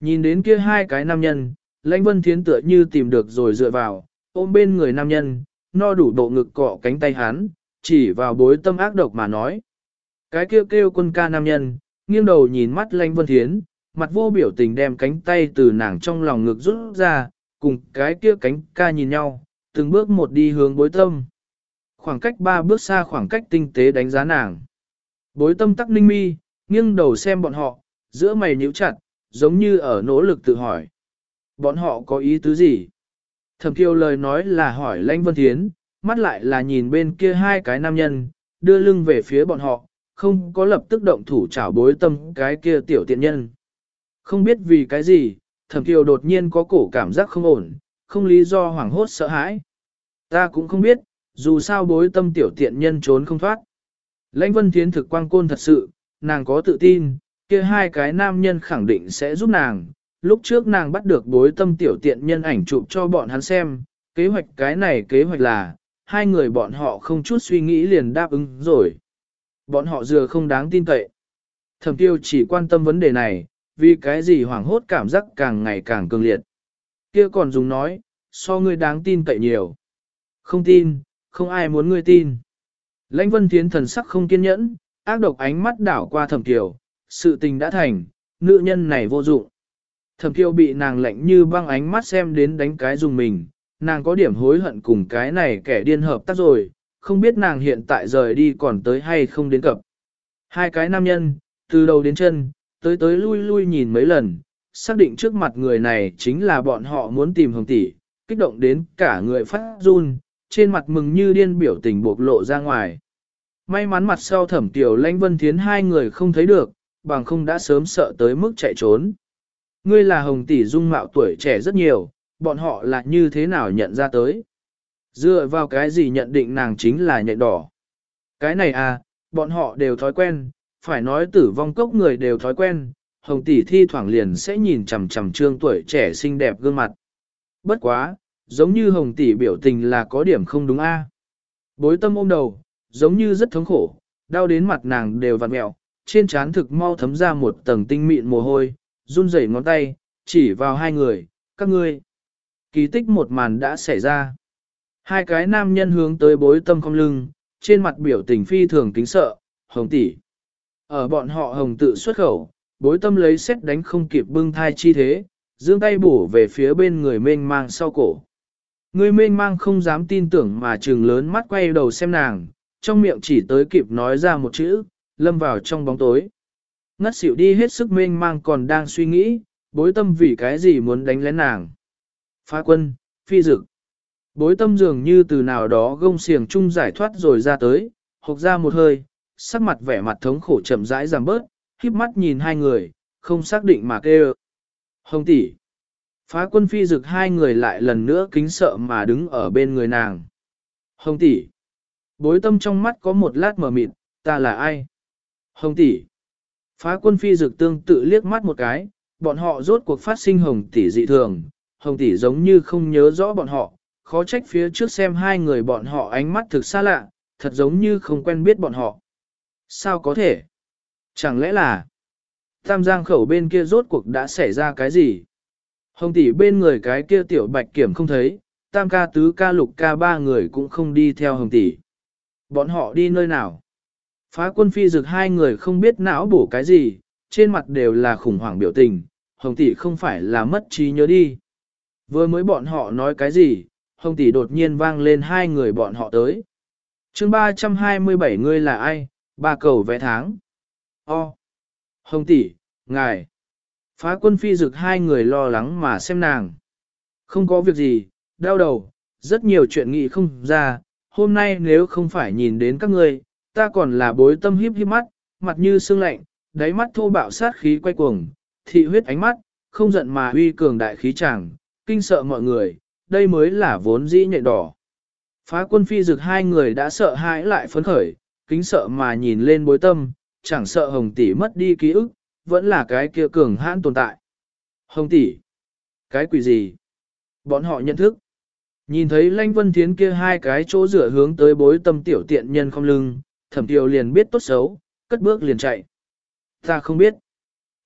[SPEAKER 1] Nhìn đến kia hai cái nam nhân, lãnh vân thiến tựa như tìm được rồi dựa vào, ôm bên người nam nhân, no đủ độ ngực cọ cánh tay hắn, chỉ vào bối tâm ác độc mà nói. Cái kêu kêu quân ca nam nhân, nghiêng đầu nhìn mắt lãnh vân thiến, mặt vô biểu tình đem cánh tay từ nàng trong lòng ngực rút ra, cùng cái kia cánh ca nhìn nhau, từng bước một đi hướng bối tâm. Khoảng cách ba bước xa khoảng cách tinh tế đánh giá nàng. Bối tâm tắc ninh mi, nghiêng đầu xem bọn họ, giữa mày nhíu chặt, giống như ở nỗ lực tự hỏi. Bọn họ có ý tứ gì? Thẩm kiều lời nói là hỏi lãnh vân thiến, mắt lại là nhìn bên kia hai cái nam nhân, đưa lưng về phía bọn họ, không có lập tức động thủ chảo bối tâm cái kia tiểu tiện nhân. Không biết vì cái gì, thẩm kiều đột nhiên có cổ cảm giác không ổn, không lý do hoảng hốt sợ hãi. Ta cũng không biết, dù sao bối tâm tiểu tiện nhân trốn không thoát. Lãnh vân thiến thực quang côn thật sự, nàng có tự tin, kia hai cái nam nhân khẳng định sẽ giúp nàng. Lúc trước nàng bắt được bối tâm tiểu tiện nhân ảnh chụp cho bọn hắn xem, kế hoạch cái này kế hoạch là, hai người bọn họ không chút suy nghĩ liền đáp ứng rồi. Bọn họ dừa không đáng tin cậy. Thẩm tiêu chỉ quan tâm vấn đề này, vì cái gì hoảng hốt cảm giác càng ngày càng cường liệt. Kia còn dùng nói, so ngươi đáng tin cậy nhiều. Không tin, không ai muốn ngươi tin. Lãnh vân tiến thần sắc không kiên nhẫn, ác độc ánh mắt đảo qua thẩm kiều, sự tình đã thành, nữ nhân này vô dụng. Thẩm kiều bị nàng lạnh như băng ánh mắt xem đến đánh cái dùng mình, nàng có điểm hối hận cùng cái này kẻ điên hợp tác rồi, không biết nàng hiện tại rời đi còn tới hay không đến cập. Hai cái nam nhân, từ đầu đến chân, tới tới lui lui nhìn mấy lần, xác định trước mặt người này chính là bọn họ muốn tìm hồng tỷ, kích động đến cả người phát run, trên mặt mừng như điên biểu tình bộc lộ ra ngoài. May mắn mặt sau thẩm tiểu lãnh vân thiến hai người không thấy được, bằng không đã sớm sợ tới mức chạy trốn. Ngươi là hồng tỷ dung mạo tuổi trẻ rất nhiều, bọn họ là như thế nào nhận ra tới. Dựa vào cái gì nhận định nàng chính là nhạy đỏ. Cái này à, bọn họ đều thói quen, phải nói tử vong cốc người đều thói quen, hồng tỷ thi thoảng liền sẽ nhìn chằm chằm trương tuổi trẻ xinh đẹp gương mặt. Bất quá, giống như hồng tỷ biểu tình là có điểm không đúng a. Bối tâm ôm đầu, giống như rất thống khổ, đau đến mặt nàng đều vặn mẹo, trên trán thực mau thấm ra một tầng tinh mịn mồ hôi, run rẩy ngón tay, chỉ vào hai người, các ngươi. Kỳ tích một màn đã xảy ra. Hai cái nam nhân hướng tới bối tâm không lưng, trên mặt biểu tình phi thường kính sợ, hồng tỷ. Ở bọn họ hồng tự xuất khẩu, bối tâm lấy xét đánh không kịp bưng thai chi thế, dương tay bổ về phía bên người mênh mang sau cổ. Người mênh mang không dám tin tưởng mà trừng lớn mắt quay đầu xem nàng, trong miệng chỉ tới kịp nói ra một chữ, lâm vào trong bóng tối. Ngất xỉu đi hết sức mênh mang còn đang suy nghĩ, bối tâm vì cái gì muốn đánh lén nàng. Phá quân, phi dực. Bối tâm dường như từ nào đó gông xiềng chung giải thoát rồi ra tới, hộc ra một hơi, sắc mặt vẻ mặt thống khổ chậm rãi giảm bớt, híp mắt nhìn hai người, không xác định mà kêu. Hồng tỷ, phá quân phi dực hai người lại lần nữa kính sợ mà đứng ở bên người nàng. Hồng tỷ, bối tâm trong mắt có một lát mờ mịt, ta là ai? Hồng tỷ, phá quân phi dực tương tự liếc mắt một cái, bọn họ rốt cuộc phát sinh hồng tỷ dị thường, hồng tỷ giống như không nhớ rõ bọn họ, khó trách phía trước xem hai người bọn họ ánh mắt thực xa lạ, thật giống như không quen biết bọn họ. Sao có thể? Chẳng lẽ là Tam Giang khẩu bên kia rốt cuộc đã xảy ra cái gì? Hồng tỷ bên người cái kia tiểu bạch kiểm không thấy, tam ca tứ ca lục ca ba người cũng không đi theo hồng tỷ. Bọn họ đi nơi nào? Phá quân phi dực hai người không biết não bổ cái gì, trên mặt đều là khủng hoảng biểu tình, hồng tỷ không phải là mất trí nhớ đi. Vừa mới bọn họ nói cái gì, hồng tỷ đột nhiên vang lên hai người bọn họ tới. chương 327 ngươi là ai, ba cầu vẽ tháng. O. Hồng tỷ, ngài. Phá quân phi dực hai người lo lắng mà xem nàng. Không có việc gì, đau đầu, rất nhiều chuyện nghị không ra, hôm nay nếu không phải nhìn đến các ngươi, ta còn là bối tâm hiếp hiếp mắt, mặt như sương lạnh, đáy mắt thô bạo sát khí quay cuồng, thị huyết ánh mắt, không giận mà uy cường đại khí chàng, kinh sợ mọi người, đây mới là vốn dĩ nhện đỏ. Phá quân phi dực hai người đã sợ hãi lại phấn khởi, kính sợ mà nhìn lên bối tâm, chẳng sợ hồng tỷ mất đi ký ức, vẫn là cái kia cường hãn tồn tại. Hồng tỷ, cái quỷ gì? Bọn họ nhận thức. Nhìn thấy Lanh Vân Thiến kia hai cái chỗ rửa hướng tới bối tâm tiểu tiện nhân không lưng, thẩm tiểu liền biết tốt xấu, cất bước liền chạy. Ta không biết.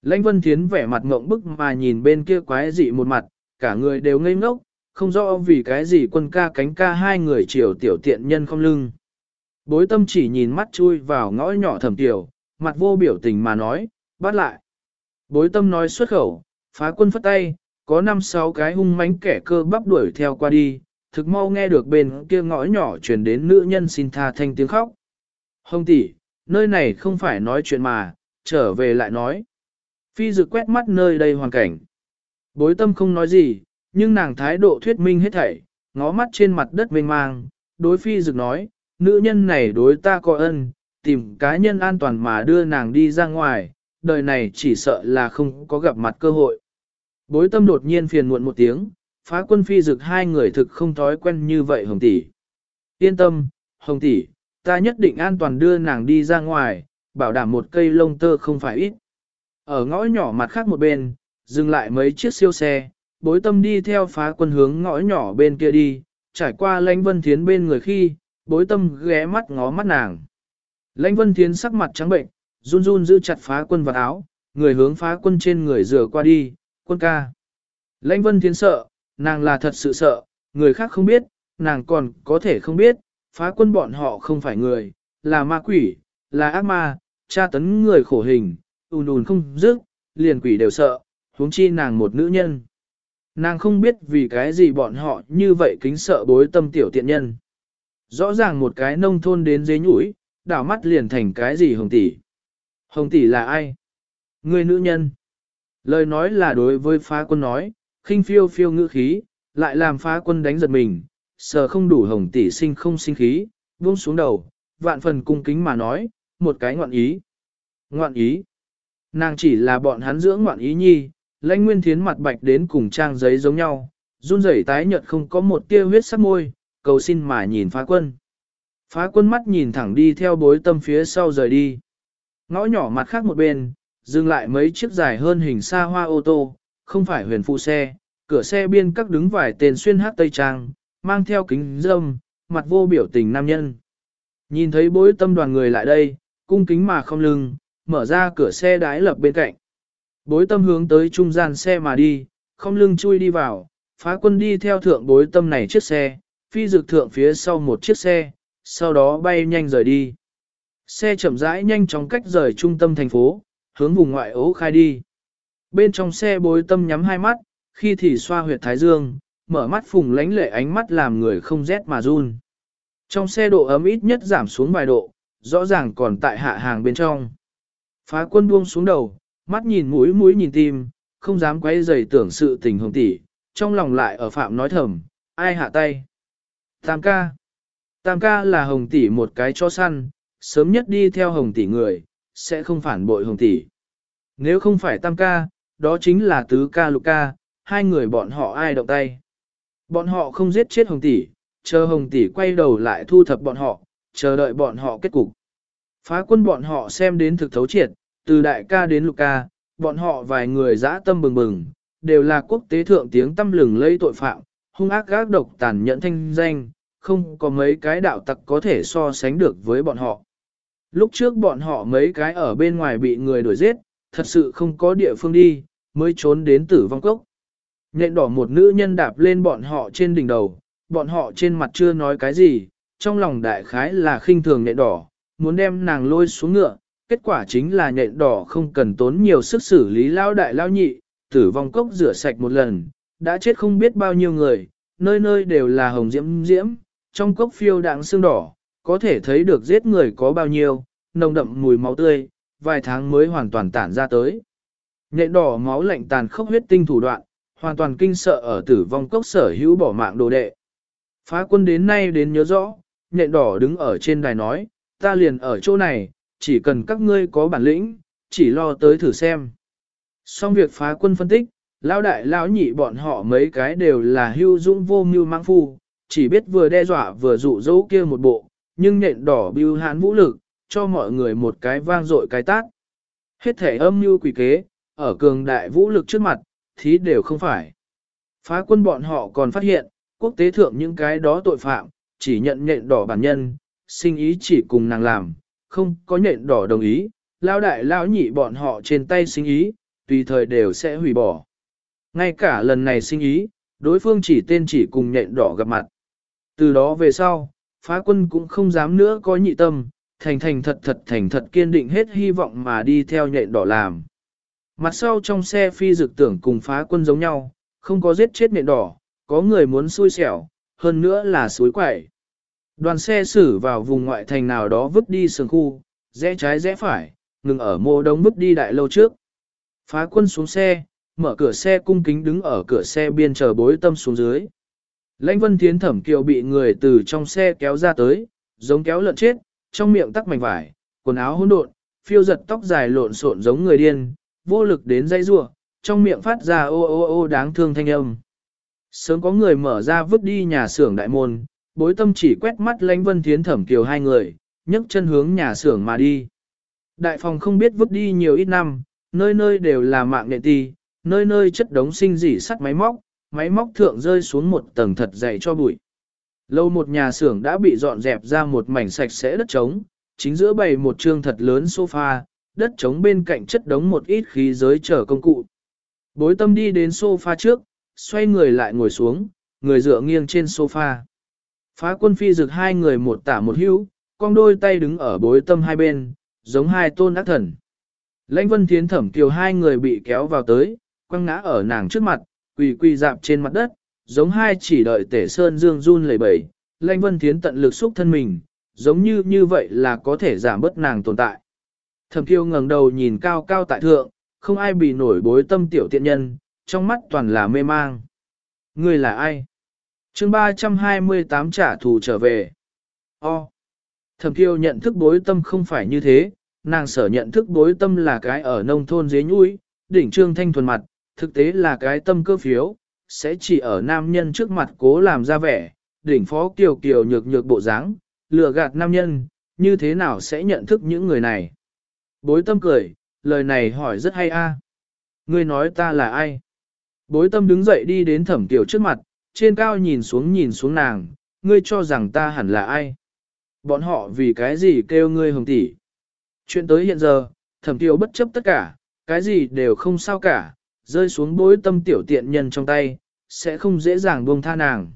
[SPEAKER 1] Lãnh Vân Thiến vẻ mặt ngộng bức mà nhìn bên kia quái dị một mặt, cả người đều ngây ngốc, không rõ vì cái gì quân ca cánh ca hai người chiều tiểu tiện nhân không lưng. Bối tâm chỉ nhìn mắt chui vào ngõ nhỏ thẩm tiểu, mặt vô biểu tình mà nói, bắt lại. Bối tâm nói xuất khẩu, phá quân phất tay, có năm sáu cái hung mánh kẻ cơ bắp đuổi theo qua đi, thực mau nghe được bên kia ngõ nhỏ truyền đến nữ nhân xin tha thanh tiếng khóc. Hồng tỷ, nơi này không phải nói chuyện mà, trở về lại nói. Phi dực quét mắt nơi đây hoàn cảnh. Bối tâm không nói gì, nhưng nàng thái độ thuyết minh hết thảy, ngó mắt trên mặt đất mênh mang, đối phi dực nói, nữ nhân này đối ta có ân, tìm cá nhân an toàn mà đưa nàng đi ra ngoài, đời này chỉ sợ là không có gặp mặt cơ hội. Bối tâm đột nhiên phiền muộn một tiếng, phá quân phi dực hai người thực không thói quen như vậy hồng tỷ. Yên tâm, hồng tỷ, ta nhất định an toàn đưa nàng đi ra ngoài, bảo đảm một cây lông tơ không phải ít. Ở ngõ nhỏ mặt khác một bên, dừng lại mấy chiếc siêu xe, bối tâm đi theo phá quân hướng ngõ nhỏ bên kia đi, trải qua lãnh vân thiến bên người khi, bối tâm ghé mắt ngó mắt nàng. Lãnh vân thiến sắc mặt trắng bệnh, run run giữ chặt phá quân vào áo, người hướng phá quân trên người rửa qua đi, quân ca. Lãnh vân thiến sợ, nàng là thật sự sợ, người khác không biết, nàng còn có thể không biết, phá quân bọn họ không phải người, là ma quỷ, là ác ma, tra tấn người khổ hình, ùn ùn không dứt, liền quỷ đều sợ, huống chi nàng một nữ nhân. Nàng không biết vì cái gì bọn họ như vậy kính sợ bối tâm tiểu tiện nhân. Rõ ràng một cái nông thôn đến dế nhũi, đảo mắt liền thành cái gì hồng tỷ. Hồng tỷ là ai? Người nữ nhân. Lời nói là đối với phá quân nói, khinh phiêu phiêu ngữ khí, lại làm phá quân đánh giật mình, sờ không đủ hồng tỷ sinh không sinh khí, buông xuống đầu, vạn phần cung kính mà nói, một cái ngoạn ý. Ngoạn ý. Nàng chỉ là bọn hắn dưỡng ngoạn ý nhi, lãnh nguyên thiến mặt bạch đến cùng trang giấy giống nhau, run rẩy tái nhợt không có một tia huyết sắc môi, cầu xin mà nhìn phá quân. Phá quân mắt nhìn thẳng đi theo bối tâm phía sau rời đi. Ngõ nhỏ mặt khác một bên, dừng lại mấy chiếc dài hơn hình xa hoa ô tô, không phải huyền phụ xe, cửa xe biên các đứng vài tên xuyên hát tây trang, mang theo kính dâm, mặt vô biểu tình nam nhân. Nhìn thấy bối tâm đoàn người lại đây, cung kính mà không lưng, mở ra cửa xe đái lập bên cạnh. Bối tâm hướng tới trung gian xe mà đi, không lưng chui đi vào, phá quân đi theo thượng bối tâm này chiếc xe, phi dược thượng phía sau một chiếc xe, sau đó bay nhanh rời đi. Xe chậm rãi nhanh chóng cách rời trung tâm thành phố, hướng vùng ngoại ố khai đi. Bên trong xe bối tâm nhắm hai mắt, khi thì xoa huyệt thái dương, mở mắt phùng lánh lệ ánh mắt làm người không rét mà run. Trong xe độ ấm ít nhất giảm xuống vài độ, rõ ràng còn tại hạ hàng bên trong. Phá quân buông xuống đầu, mắt nhìn mũi mũi nhìn tim, không dám quay dày tưởng sự tình hồng tỷ, trong lòng lại ở phạm nói thầm, ai hạ tay. Tam ca. Tam ca là hồng tỷ một cái cho săn, sớm nhất đi theo hồng tỷ người, sẽ không phản bội hồng tỷ. Nếu không phải tam ca, đó chính là tứ ca lục ca, hai người bọn họ ai động tay. Bọn họ không giết chết hồng tỷ, chờ hồng tỷ quay đầu lại thu thập bọn họ, chờ đợi bọn họ kết cục. Phá quân bọn họ xem đến thực thấu triệt, từ đại ca đến lục ca, bọn họ vài người dã tâm bừng bừng, đều là quốc tế thượng tiếng tâm lừng lây tội phạm, hung ác gác độc tàn nhẫn thanh danh, không có mấy cái đạo tặc có thể so sánh được với bọn họ. Lúc trước bọn họ mấy cái ở bên ngoài bị người đuổi giết, thật sự không có địa phương đi, mới trốn đến tử vong cốc. Nhện đỏ một nữ nhân đạp lên bọn họ trên đỉnh đầu, bọn họ trên mặt chưa nói cái gì, trong lòng đại khái là khinh thường nhện đỏ, muốn đem nàng lôi xuống ngựa, kết quả chính là nhện đỏ không cần tốn nhiều sức xử lý lao đại lao nhị, tử vong cốc rửa sạch một lần, đã chết không biết bao nhiêu người, nơi nơi đều là hồng diễm diễm, trong cốc phiêu đạng xương đỏ, có thể thấy được giết người có bao nhiêu, nồng đậm mùi máu tươi, vài tháng mới hoàn toàn tản ra tới. Nhện đỏ máu lạnh tàn khốc huyết tinh thủ đoạn, hoàn toàn kinh sợ ở tử vong cốc sở hữu bỏ mạng đồ đệ. Phá quân đến nay đến nhớ rõ, nhện đỏ đứng ở trên đài nói, ta liền ở chỗ này, chỉ cần các ngươi có bản lĩnh, chỉ lo tới thử xem. Xong việc phá quân phân tích, lão đại lão nhị bọn họ mấy cái đều là hưu dũng vô mưu mang phu, chỉ biết vừa đe dọa vừa dụ dỗ kia một bộ, nhưng nện đỏ bưu hán vũ lực, cho mọi người một cái vang dội cái tác. Hết thể âm mưu quỷ kế, ở cường đại vũ lực trước mặt, thí đều không phải. Phá quân bọn họ còn phát hiện, quốc tế thượng những cái đó tội phạm, chỉ nhận nhện đỏ bản nhân, sinh ý chỉ cùng nàng làm, không có nhện đỏ đồng ý, lao đại lao nhị bọn họ trên tay sinh ý, tùy thời đều sẽ hủy bỏ. Ngay cả lần này sinh ý, đối phương chỉ tên chỉ cùng nhện đỏ gặp mặt. Từ đó về sau, phá quân cũng không dám nữa có nhị tâm, thành thành thật thật thành thật kiên định hết hy vọng mà đi theo nhện đỏ làm. Mặt sau trong xe phi dực tưởng cùng phá quân giống nhau, không có giết chết nhện đỏ, có người muốn xui xẻo, hơn nữa là suối quẩy. Đoàn xe xử vào vùng ngoại thành nào đó vứt đi sườn khu, rẽ trái rẽ phải, ngừng ở mô đông vứt đi đại lâu trước. Phá quân xuống xe, mở cửa xe cung kính đứng ở cửa xe biên chờ bối tâm xuống dưới. Lãnh vân thiến thẩm kiều bị người từ trong xe kéo ra tới, giống kéo lợn chết, trong miệng tắc mảnh vải, quần áo hỗn độn, phiêu giật tóc dài lộn xộn giống người điên, vô lực đến dây rua, trong miệng phát ra ô ô ô đáng thương thanh âm. Sớm có người mở ra vứt đi nhà xưởng đại môn, bối tâm chỉ quét mắt lãnh vân thiến thẩm kiều hai người, nhấc chân hướng nhà xưởng mà đi. Đại phòng không biết vứt đi nhiều ít năm, nơi nơi đều là mạng nệ ti, nơi nơi chất đống sinh dỉ sắt máy móc, máy móc thượng rơi xuống một tầng thật dày cho bụi. Lâu một nhà xưởng đã bị dọn dẹp ra một mảnh sạch sẽ đất trống, chính giữa bày một trương thật lớn sofa, đất trống bên cạnh chất đống một ít khí giới chở công cụ. Bối tâm đi đến sofa trước, xoay người lại ngồi xuống, người dựa nghiêng trên sofa. Phá quân phi rực hai người một tả một hữu, con đôi tay đứng ở bối tâm hai bên, giống hai tôn ác thần. Lãnh vân thiến thẩm kiều hai người bị kéo vào tới, quăng ngã ở nàng trước mặt, quỳ quỳ dạp trên mặt đất, giống hai chỉ đợi tể sơn dương run lẩy bẩy. Lãnh vân thiến tận lực xúc thân mình, giống như như vậy là có thể giảm bớt nàng tồn tại. Thẩm kiêu ngẩng đầu nhìn cao cao tại thượng, không ai bị nổi bối tâm tiểu tiện nhân, trong mắt toàn là mê mang. Người là ai? chương 328 trả thù trở về. O. Thẩm kiêu nhận thức bối tâm không phải như thế, nàng sở nhận thức bối tâm là cái ở nông thôn dế nhũi, đỉnh trương thanh thuần mặt, thực tế là cái tâm cơ phiếu, sẽ chỉ ở nam nhân trước mặt cố làm ra vẻ, đỉnh phó kiều kiều nhược nhược bộ dáng, lừa gạt nam nhân, như thế nào sẽ nhận thức những người này. Bối tâm cười, lời này hỏi rất hay a. Ngươi nói ta là ai? Bối tâm đứng dậy đi đến thẩm kiều trước mặt, trên cao nhìn xuống nhìn xuống nàng, ngươi cho rằng ta hẳn là ai? Bọn họ vì cái gì kêu ngươi hồng tỷ? Chuyện tới hiện giờ, thẩm kiều bất chấp tất cả, cái gì đều không sao cả, rơi xuống bối tâm tiểu tiện nhân trong tay, sẽ không dễ dàng buông tha nàng.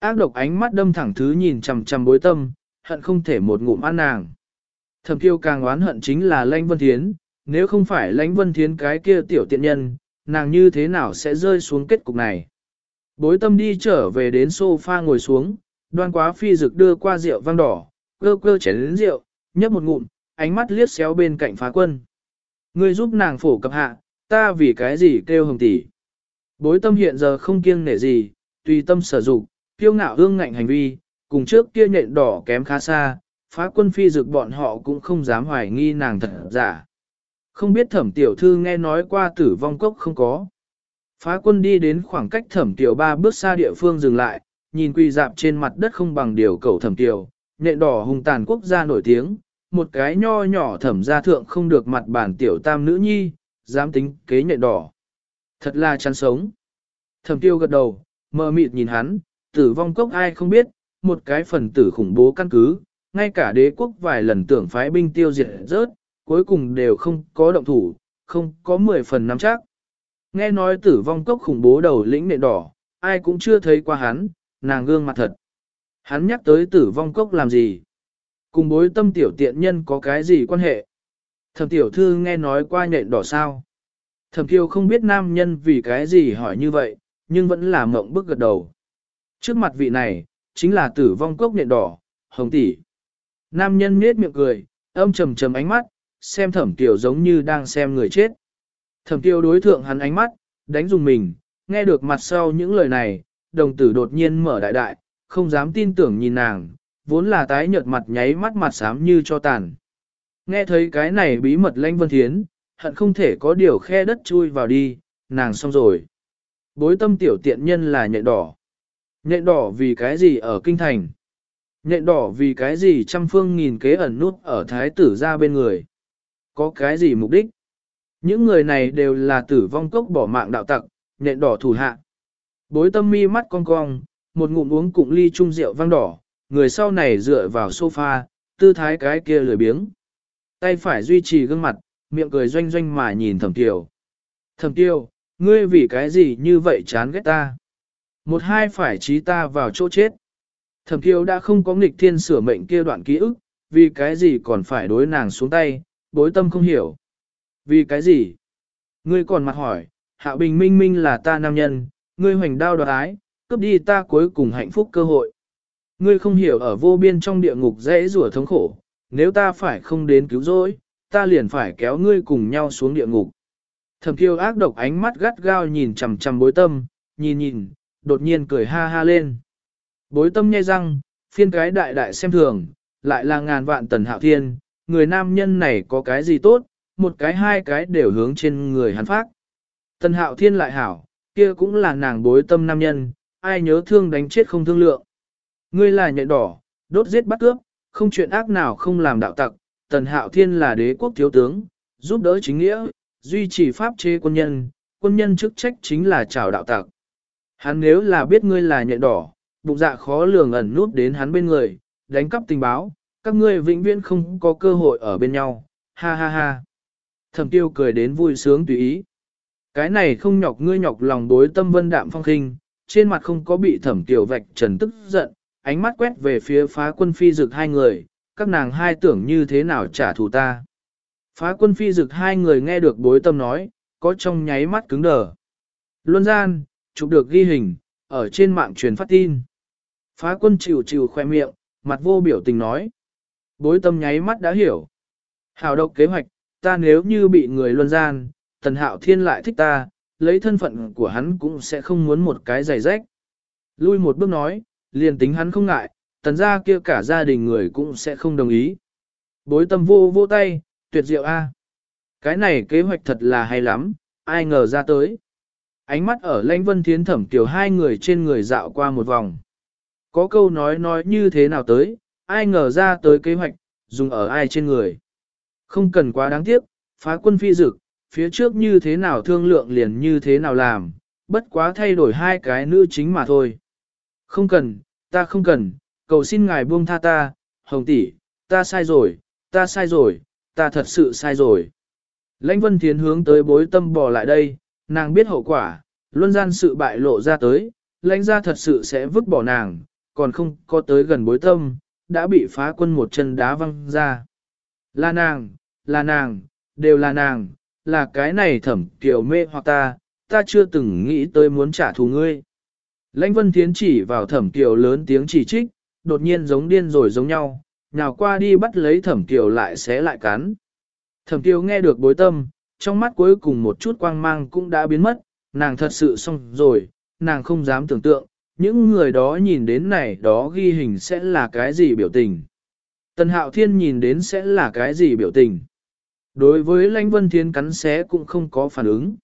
[SPEAKER 1] Ác độc ánh mắt đâm thẳng thứ nhìn chằm chằm bối tâm, hận không thể một ngụm ăn nàng. Thẩm kiêu càng oán hận chính là lãnh vân thiến, nếu không phải lãnh vân thiến cái kia tiểu tiện nhân, nàng như thế nào sẽ rơi xuống kết cục này. Bối tâm đi trở về đến sofa ngồi xuống, đoan quá phi dực đưa qua rượu vang đỏ, cơ cơ chén đến rượu, nhấp một ngụm, ánh mắt liếc xéo bên cạnh phá quân. người giúp nàng phổ cập hạ, ta vì cái gì kêu hồng tỷ. Bối tâm hiện giờ không kiêng nể gì, tùy tâm sở dụng, kiêu ngạo hương ngạnh hành vi, cùng trước kia nhện đỏ kém khá xa, phá quân phi dực bọn họ cũng không dám hoài nghi nàng thật giả. Không biết thẩm tiểu thư nghe nói qua tử vong cốc không có. Phá quân đi đến khoảng cách thẩm tiểu ba bước xa địa phương dừng lại, nhìn quỳ dạp trên mặt đất không bằng điều cầu thẩm tiểu, nện đỏ hùng tàn quốc gia nổi tiếng, một cái nho nhỏ thẩm gia thượng không được mặt bản tiểu tam nữ nhi, dám tính kế nhện đỏ. Thật là chán sống. Thẩm tiêu gật đầu, mờ mịt nhìn hắn, tử vong cốc ai không biết, một cái phần tử khủng bố căn cứ, ngay cả đế quốc vài lần tưởng phái binh tiêu diệt rớt, cuối cùng đều không có động thủ, không có 10 phần nắm chắc. Nghe nói tử vong cốc khủng bố đầu lĩnh nệ đỏ, ai cũng chưa thấy qua hắn, nàng gương mặt thật. Hắn nhắc tới tử vong cốc làm gì? Cùng bối tâm tiểu tiện nhân có cái gì quan hệ? Thẩm tiểu thư nghe nói qua nhện đỏ sao? Thẩm kiều không biết nam nhân vì cái gì hỏi như vậy, nhưng vẫn là mộng bức gật đầu. Trước mặt vị này, chính là tử vong cốc nhện đỏ, hồng tỷ. Nam nhân nết miệng cười, âm trầm trầm ánh mắt, xem thẩm kiều giống như đang xem người chết. Thẩm kiều đối thượng hắn ánh mắt, đánh dùng mình, nghe được mặt sau những lời này, đồng tử đột nhiên mở đại đại, không dám tin tưởng nhìn nàng, vốn là tái nhợt mặt nháy mắt mặt xám như cho tàn. Nghe thấy cái này bí mật lanh vân thiến, hận không thể có điều khe đất chui vào đi, nàng xong rồi. Bối tâm tiểu tiện nhân là nhện đỏ. Nhện đỏ vì cái gì ở kinh thành? Nhện đỏ vì cái gì trăm phương nghìn kế ẩn nút ở thái tử ra bên người? Có cái gì mục đích? Những người này đều là tử vong cốc bỏ mạng đạo tặc, nhện đỏ thủ hạ. Bối tâm mi mắt cong cong, một ngụm uống cụm ly chung rượu vang đỏ, người sau này dựa vào sofa, tư thái cái kia lười biếng. Tay phải duy trì gương mặt, miệng cười doanh doanh mà nhìn thẩm tiêu. Thẩm tiêu, ngươi vì cái gì như vậy chán ghét ta? Một hai phải trí ta vào chỗ chết. Thẩm tiêu đã không có nghịch thiên sửa mệnh kia đoạn ký ức, vì cái gì còn phải đối nàng xuống tay, bối tâm không hiểu. Vì cái gì? Ngươi còn mặt hỏi, Hạ Bình minh minh là ta nam nhân, ngươi hoành đao đoạt ái, cướp đi ta cuối cùng hạnh phúc cơ hội. Ngươi không hiểu ở vô biên trong địa ngục dễ rủa thống khổ, nếu ta phải không đến cứu rỗi, ta liền phải kéo ngươi cùng nhau xuống địa ngục. Thẩm kiêu ác độc ánh mắt gắt gao nhìn chằm chằm bối tâm, nhìn nhìn, đột nhiên cười ha ha lên. Bối tâm nhai răng, phiên cái đại đại xem thường, lại là ngàn vạn tần hạo thiên, người nam nhân này có cái gì tốt, một cái hai cái đều hướng trên người hắn phát. Tần hạo thiên lại hảo, kia cũng là nàng bối tâm nam nhân, ai nhớ thương đánh chết không thương lượng. Ngươi là nhện đỏ, đốt giết bắt cướp, không chuyện ác nào không làm đạo tặc, tần hạo thiên là đế quốc thiếu tướng, giúp đỡ chính nghĩa, duy trì pháp chế quân nhân, quân nhân chức trách chính là chào đạo tặc. Hắn nếu là biết ngươi là nhện đỏ, bụng dạ khó lường ẩn nút đến hắn bên người, đánh cắp tình báo, các ngươi vĩnh viễn không có cơ hội ở bên nhau, ha ha ha. Thẩm tiêu cười đến vui sướng tùy ý. Cái này không nhọc ngươi nhọc lòng đối tâm vân đạm phong khinh, trên mặt không có bị thẩm tiểu vạch trần tức giận, ánh mắt quét về phía phá quân phi dực hai người, các nàng hai tưởng như thế nào trả thù ta. Phá quân phi dực hai người nghe được bối tâm nói, có trong nháy mắt cứng đờ. Luân gian, chụp được ghi hình, ở trên mạng truyền phát tin. Phá quân chịu chịu khoe miệng, mặt vô biểu tình nói. Bối tâm nháy mắt đã hiểu. Hào độc kế hoạch, ta nếu như bị người luân gian, tần hạo thiên lại thích ta, lấy thân phận của hắn cũng sẽ không muốn một cái giày rách. Lui một bước nói, liền tính hắn không ngại, tần gia kia cả gia đình người cũng sẽ không đồng ý. Bối tâm vô vô tay, tuyệt diệu a. Cái này kế hoạch thật là hay lắm, ai ngờ ra tới. Ánh mắt ở lãnh vân thiến thẩm tiểu hai người trên người dạo qua một vòng. Có câu nói nói như thế nào tới, ai ngờ ra tới kế hoạch, dùng ở ai trên người. Không cần quá đáng tiếc, phá quân phi dực, phía trước như thế nào thương lượng liền như thế nào làm, bất quá thay đổi hai cái nữ chính mà thôi. Không cần, ta không cần, cầu xin ngài buông tha ta, hồng tỷ, ta sai rồi, ta sai rồi, ta thật sự sai rồi. Lãnh Vân Thiến hướng tới bối tâm bỏ lại đây, nàng biết hậu quả, luân gian sự bại lộ ra tới, lãnh gia thật sự sẽ vứt bỏ nàng, còn không có tới gần bối tâm, đã bị phá quân một chân đá văng ra. Là nàng, là nàng, đều là nàng, là cái này thẩm tiểu mê hoặc ta, ta chưa từng nghĩ tới muốn trả thù ngươi. Lãnh Vân Thiến chỉ vào thẩm kiều lớn tiếng chỉ trích, đột nhiên giống điên rồi giống nhau, nào qua đi bắt lấy thẩm kiều lại xé lại cắn. Thẩm kiều nghe được bối tâm, trong mắt cuối cùng một chút quang mang cũng đã biến mất, nàng thật sự xong rồi, nàng không dám tưởng tượng, những người đó nhìn đến này đó ghi hình sẽ là cái gì biểu tình. Tần Hạo Thiên nhìn đến sẽ là cái gì biểu tình. Đối với Lãnh Vân Thiên cắn xé cũng không có phản ứng.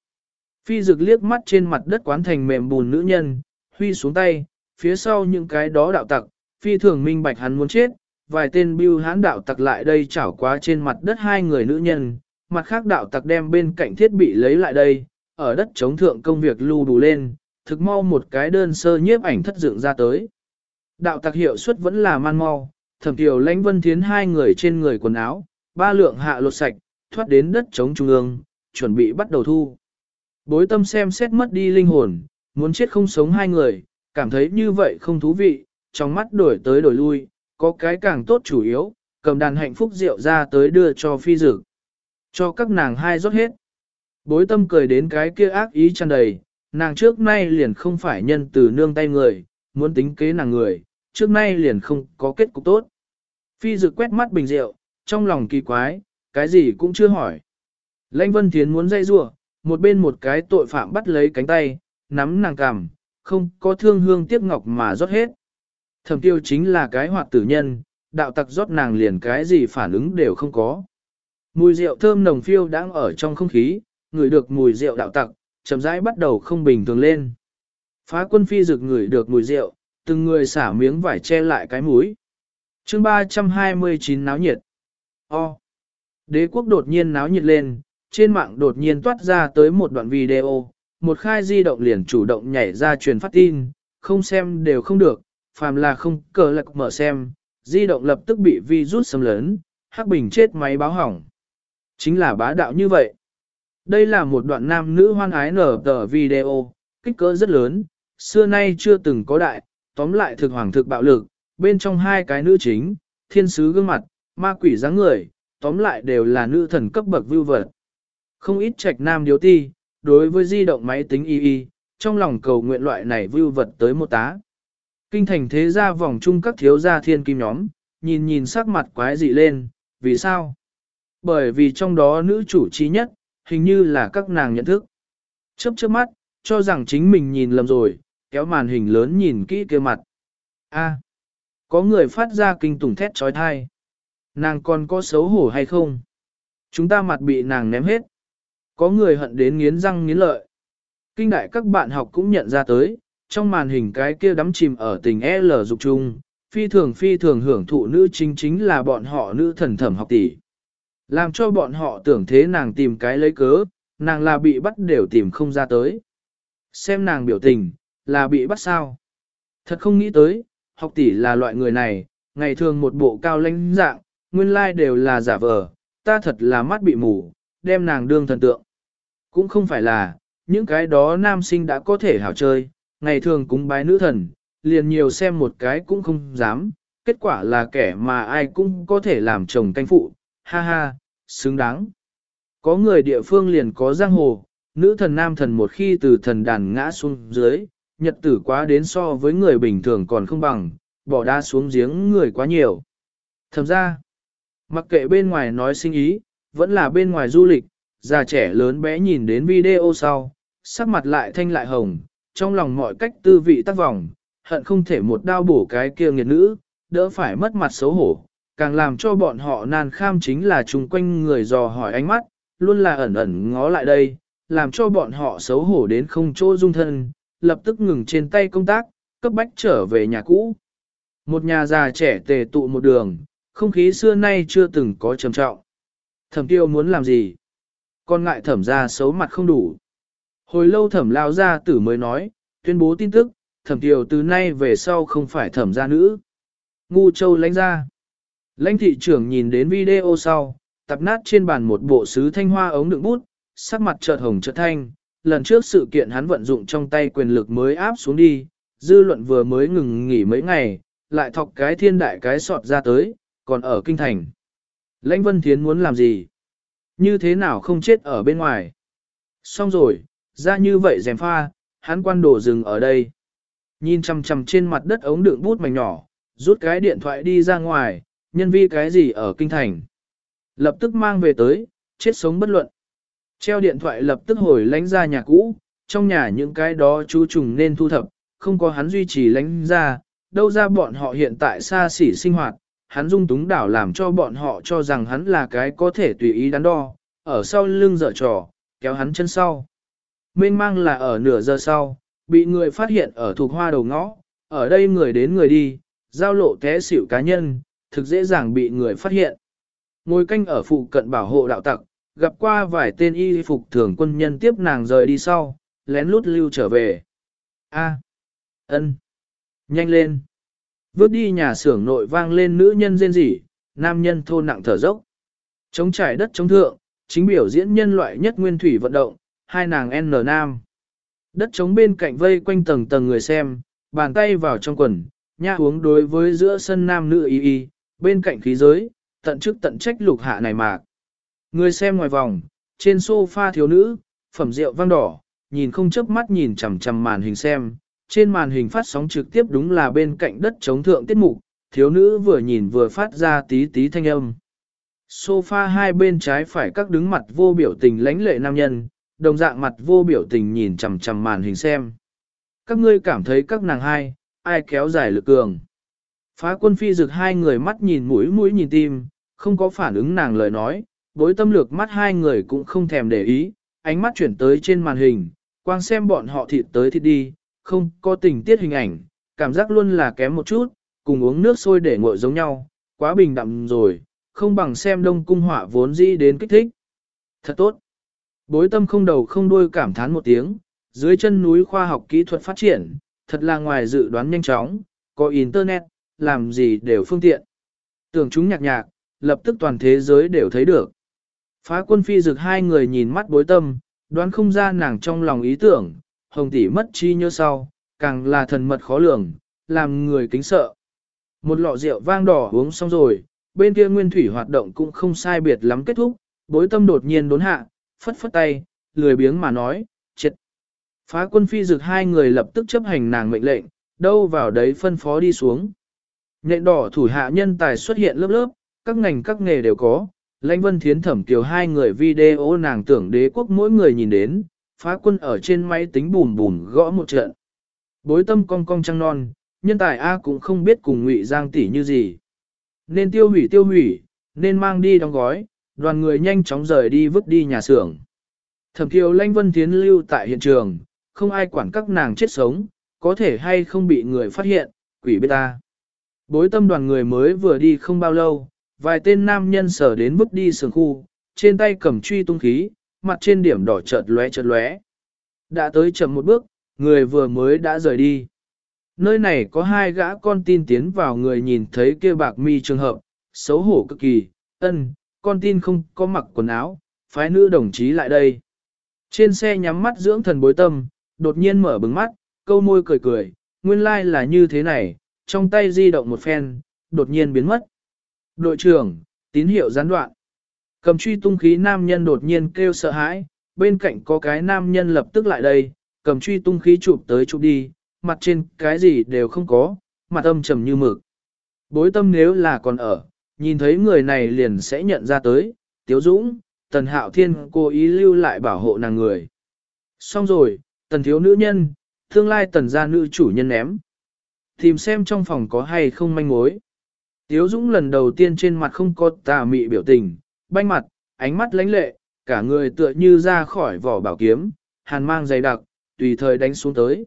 [SPEAKER 1] Phi dực liếc mắt trên mặt đất quán thành mềm bùn nữ nhân, huy xuống tay, phía sau những cái đó đạo tặc, phi thường minh bạch hắn muốn chết, vài tên bưu hán đạo tặc lại đây chảo quá trên mặt đất hai người nữ nhân, mặt khác đạo tặc đem bên cạnh thiết bị lấy lại đây, ở đất chống thượng công việc lưu đủ lên, thực mau một cái đơn sơ nhiếp ảnh thất dựng ra tới. Đạo tặc hiệu suất vẫn là man mau, thẩm tiểu lãnh vân thiến hai người trên người quần áo, ba lượng hạ lột sạch, thoát đến đất chống trung ương, chuẩn bị bắt đầu thu. Bối tâm xem xét mất đi linh hồn, muốn chết không sống hai người, cảm thấy như vậy không thú vị, trong mắt đổi tới đổi lui, có cái càng tốt chủ yếu, cầm đàn hạnh phúc rượu ra tới đưa cho phi dực. Cho các nàng hai rót hết. Bối tâm cười đến cái kia ác ý tràn đầy, nàng trước nay liền không phải nhân từ nương tay người, muốn tính kế nàng người, trước nay liền không có kết cục tốt. Phi dực quét mắt bình rượu, trong lòng kỳ quái, cái gì cũng chưa hỏi. Lãnh Vân Thiến muốn dây rua, một bên một cái tội phạm bắt lấy cánh tay, nắm nàng cằm, không có thương hương tiếc ngọc mà rót hết. Thẩm tiêu chính là cái hoạt tử nhân, đạo tặc rót nàng liền cái gì phản ứng đều không có. Mùi rượu thơm nồng phiêu đang ở trong không khí, người được mùi rượu đạo tặc, chậm rãi bắt đầu không bình thường lên. Phá quân phi rực người được mùi rượu, từng người xả miếng vải che lại cái mũi. chương 329 náo nhiệt. O. Đế quốc đột nhiên náo nhiệt lên, trên mạng đột nhiên toát ra tới một đoạn video, một khai di động liền chủ động nhảy ra truyền phát tin, không xem đều không được, phàm là không cờ lạc mở xem, di động lập tức bị virus xâm lấn, hắc bình chết máy báo hỏng. Chính là bá đạo như vậy. Đây là một đoạn nam nữ hoan ái nở tờ video, kích cỡ rất lớn, xưa nay chưa từng có đại, tóm lại thực hoàng thực bạo lực, bên trong hai cái nữ chính, thiên sứ gương mặt, ma quỷ dáng người, tóm lại đều là nữ thần cấp bậc vưu vật. Không ít trạch nam điếu ti, đối với di động máy tính y y, trong lòng cầu nguyện loại này vưu vật tới một tá. Kinh thành thế gia vòng chung các thiếu gia thiên kim nhóm, nhìn nhìn sắc mặt quái dị lên, vì sao? Bởi vì trong đó nữ chủ trí nhất, hình như là các nàng nhận thức. Chớp chớp mắt, cho rằng chính mình nhìn lầm rồi, kéo màn hình lớn nhìn kỹ kia mặt. A, có người phát ra kinh tủng thét trói thai. Nàng còn có xấu hổ hay không? Chúng ta mặt bị nàng ném hết. Có người hận đến nghiến răng nghiến lợi. Kinh đại các bạn học cũng nhận ra tới, trong màn hình cái kia đắm chìm ở tình L dục trung, phi thường phi thường hưởng thụ nữ chính chính là bọn họ nữ thần thẩm học tỷ. Làm cho bọn họ tưởng thế nàng tìm cái lấy cớ, nàng là bị bắt đều tìm không ra tới. Xem nàng biểu tình, là bị bắt sao. Thật không nghĩ tới, học tỷ là loại người này, ngày thường một bộ cao lãnh dạng, nguyên lai đều là giả vờ, ta thật là mắt bị mù, đem nàng đương thần tượng. Cũng không phải là, những cái đó nam sinh đã có thể hảo chơi, ngày thường cúng bái nữ thần, liền nhiều xem một cái cũng không dám, kết quả là kẻ mà ai cũng có thể làm chồng canh phụ, ha ha, xứng đáng. Có người địa phương liền có giang hồ, nữ thần nam thần một khi từ thần đàn ngã xuống dưới, nhật tử quá đến so với người bình thường còn không bằng, bỏ đa xuống giếng người quá nhiều. Thầm ra, mặc kệ bên ngoài nói sinh ý, vẫn là bên ngoài du lịch, già trẻ lớn bé nhìn đến video sau, sắc mặt lại thanh lại hồng, trong lòng mọi cách tư vị tác vọng, hận không thể một đao bổ cái kia nghiệt nữ, đỡ phải mất mặt xấu hổ, càng làm cho bọn họ nan kham chính là chung quanh người dò hỏi ánh mắt, luôn là ẩn ẩn ngó lại đây, làm cho bọn họ xấu hổ đến không chỗ dung thân, lập tức ngừng trên tay công tác, cấp bách trở về nhà cũ. Một nhà già trẻ tề tụ một đường, không khí xưa nay chưa từng có trầm trọng. Thẩm tiêu muốn làm gì? Con ngại thẩm ra xấu mặt không đủ. Hồi lâu thẩm lao ra tử mới nói, tuyên bố tin tức, thẩm tiểu từ nay về sau không phải thẩm gia nữ. Ngu châu lãnh ra. Lãnh thị trưởng nhìn đến video sau, tập nát trên bàn một bộ sứ thanh hoa ống đựng bút, sắc mặt chợt hồng chợt thanh. Lần trước sự kiện hắn vận dụng trong tay quyền lực mới áp xuống đi, dư luận vừa mới ngừng nghỉ mấy ngày, lại thọc cái thiên đại cái sọt ra tới, còn ở kinh thành. Lãnh Vân Thiến muốn làm gì? Như thế nào không chết ở bên ngoài? Xong rồi, ra như vậy dèm pha, hắn quan đổ dừng ở đây. Nhìn chằm chằm trên mặt đất ống đựng bút mảnh nhỏ, rút cái điện thoại đi ra ngoài, nhân vi cái gì ở kinh thành. Lập tức mang về tới, chết sống bất luận. Treo điện thoại lập tức hồi lánh ra nhà cũ, trong nhà những cái đó chú trùng nên thu thập, không có hắn duy trì lánh ra, đâu ra bọn họ hiện tại xa xỉ sinh hoạt, hắn dung túng đảo làm cho bọn họ cho rằng hắn là cái có thể tùy ý đắn đo, ở sau lưng dở trò, kéo hắn chân sau. Mênh mang là ở nửa giờ sau, bị người phát hiện ở thuộc hoa đầu ngõ, ở đây người đến người đi, giao lộ té xỉu cá nhân, thực dễ dàng bị người phát hiện. Ngồi canh ở phụ cận bảo hộ đạo tặc, gặp qua vài tên y phục thường quân nhân tiếp nàng rời đi sau, lén lút lưu trở về. A. ân, Nhanh lên. Vước đi nhà xưởng nội vang lên nữ nhân rên rỉ, nam nhân thô nặng thở dốc. Chống trải đất chống thượng, chính biểu diễn nhân loại nhất nguyên thủy vận động, hai nàng N nam. Đất chống bên cạnh vây quanh tầng tầng người xem, bàn tay vào trong quần, nha uống đối với giữa sân nam nữ y y, bên cạnh khí giới, tận chức tận trách lục hạ này mạc. Người xem ngoài vòng, trên sofa thiếu nữ, phẩm rượu vang đỏ, nhìn không chớp mắt nhìn chằm chằm màn hình xem, trên màn hình phát sóng trực tiếp đúng là bên cạnh đất chống thượng tiết mục, thiếu nữ vừa nhìn vừa phát ra tí tí thanh âm. Sofa hai bên trái phải các đứng mặt vô biểu tình lãnh lệ nam nhân, đồng dạng mặt vô biểu tình nhìn chằm chằm màn hình xem. Các ngươi cảm thấy các nàng hai, ai kéo dài lực cường. Phá quân phi rực hai người mắt nhìn mũi mũi nhìn tim, không có phản ứng nàng lời nói, bối tâm lược mắt hai người cũng không thèm để ý, ánh mắt chuyển tới trên màn hình, quang xem bọn họ thịt tới thịt đi, không có tình tiết hình ảnh, cảm giác luôn là kém một chút, cùng uống nước sôi để nguội giống nhau, quá bình đậm rồi, không bằng xem đông cung họa vốn dĩ đến kích thích. Thật tốt. Bối tâm không đầu không đuôi cảm thán một tiếng, dưới chân núi khoa học kỹ thuật phát triển, thật là ngoài dự đoán nhanh chóng, có internet, làm gì đều phương tiện. Tưởng chúng nhạc nhạc, lập tức toàn thế giới đều thấy được. Phá quân phi dực hai người nhìn mắt bối tâm, đoán không ra nàng trong lòng ý tưởng, hồng tỷ mất chi nhớ sau, càng là thần mật khó lường, làm người kính sợ. Một lọ rượu vang đỏ uống xong rồi, bên kia nguyên thủy hoạt động cũng không sai biệt lắm kết thúc, bối tâm đột nhiên đốn hạ, phất phất tay, lười biếng mà nói, chết. Phá quân phi dực hai người lập tức chấp hành nàng mệnh lệnh, đâu vào đấy phân phó đi xuống. Nhện đỏ thủ hạ nhân tài xuất hiện lớp lớp, các ngành các nghề đều có, lãnh vân thiến thẩm kiều hai người video nàng tưởng đế quốc mỗi người nhìn đến, phá quân ở trên máy tính bùn bùn gõ một trận. Bối tâm cong cong trăng non, nhân tài A cũng không biết cùng ngụy giang tỷ như gì. Nên tiêu hủy tiêu hủy, nên mang đi đóng gói, đoàn người nhanh chóng rời đi vứt đi nhà xưởng. Thẩm kiều lanh vân tiến lưu tại hiện trường, không ai quản các nàng chết sống, có thể hay không bị người phát hiện, quỷ biết ta. Bối tâm đoàn người mới vừa đi không bao lâu, vài tên nam nhân sở đến bước đi sườn khu, trên tay cầm truy tung khí, mặt trên điểm đỏ chợt lóe chợt lóe. Đã tới chậm một bước, người vừa mới đã rời đi. Nơi này có hai gã con tin tiến vào người nhìn thấy kia bạc mi trường hợp, xấu hổ cực kỳ, ân, con tin không có mặc quần áo, phái nữ đồng chí lại đây. Trên xe nhắm mắt dưỡng thần bối tâm, đột nhiên mở bừng mắt, câu môi cười cười, nguyên lai like là như thế này, trong tay di động một phen, đột nhiên biến mất. Đội trưởng, tín hiệu gián đoạn. Cầm truy tung khí nam nhân đột nhiên kêu sợ hãi, bên cạnh có cái nam nhân lập tức lại đây, cầm truy tung khí chụp tới chụp đi, mặt trên cái gì đều không có, mặt âm trầm như mực. Bối tâm nếu là còn ở, nhìn thấy người này liền sẽ nhận ra tới, Tiếu Dũng, Tần Hạo Thiên cố ý lưu lại bảo hộ nàng người. Xong rồi, Tần thiếu nữ nhân, tương lai Tần gia nữ chủ nhân ném. Tìm xem trong phòng có hay không manh mối. Tiếu Dũng lần đầu tiên trên mặt không có tà mị biểu tình, banh mặt, ánh mắt lãnh lệ, cả người tựa như ra khỏi vỏ bảo kiếm, hàn mang dày đặc, tùy thời đánh xuống tới.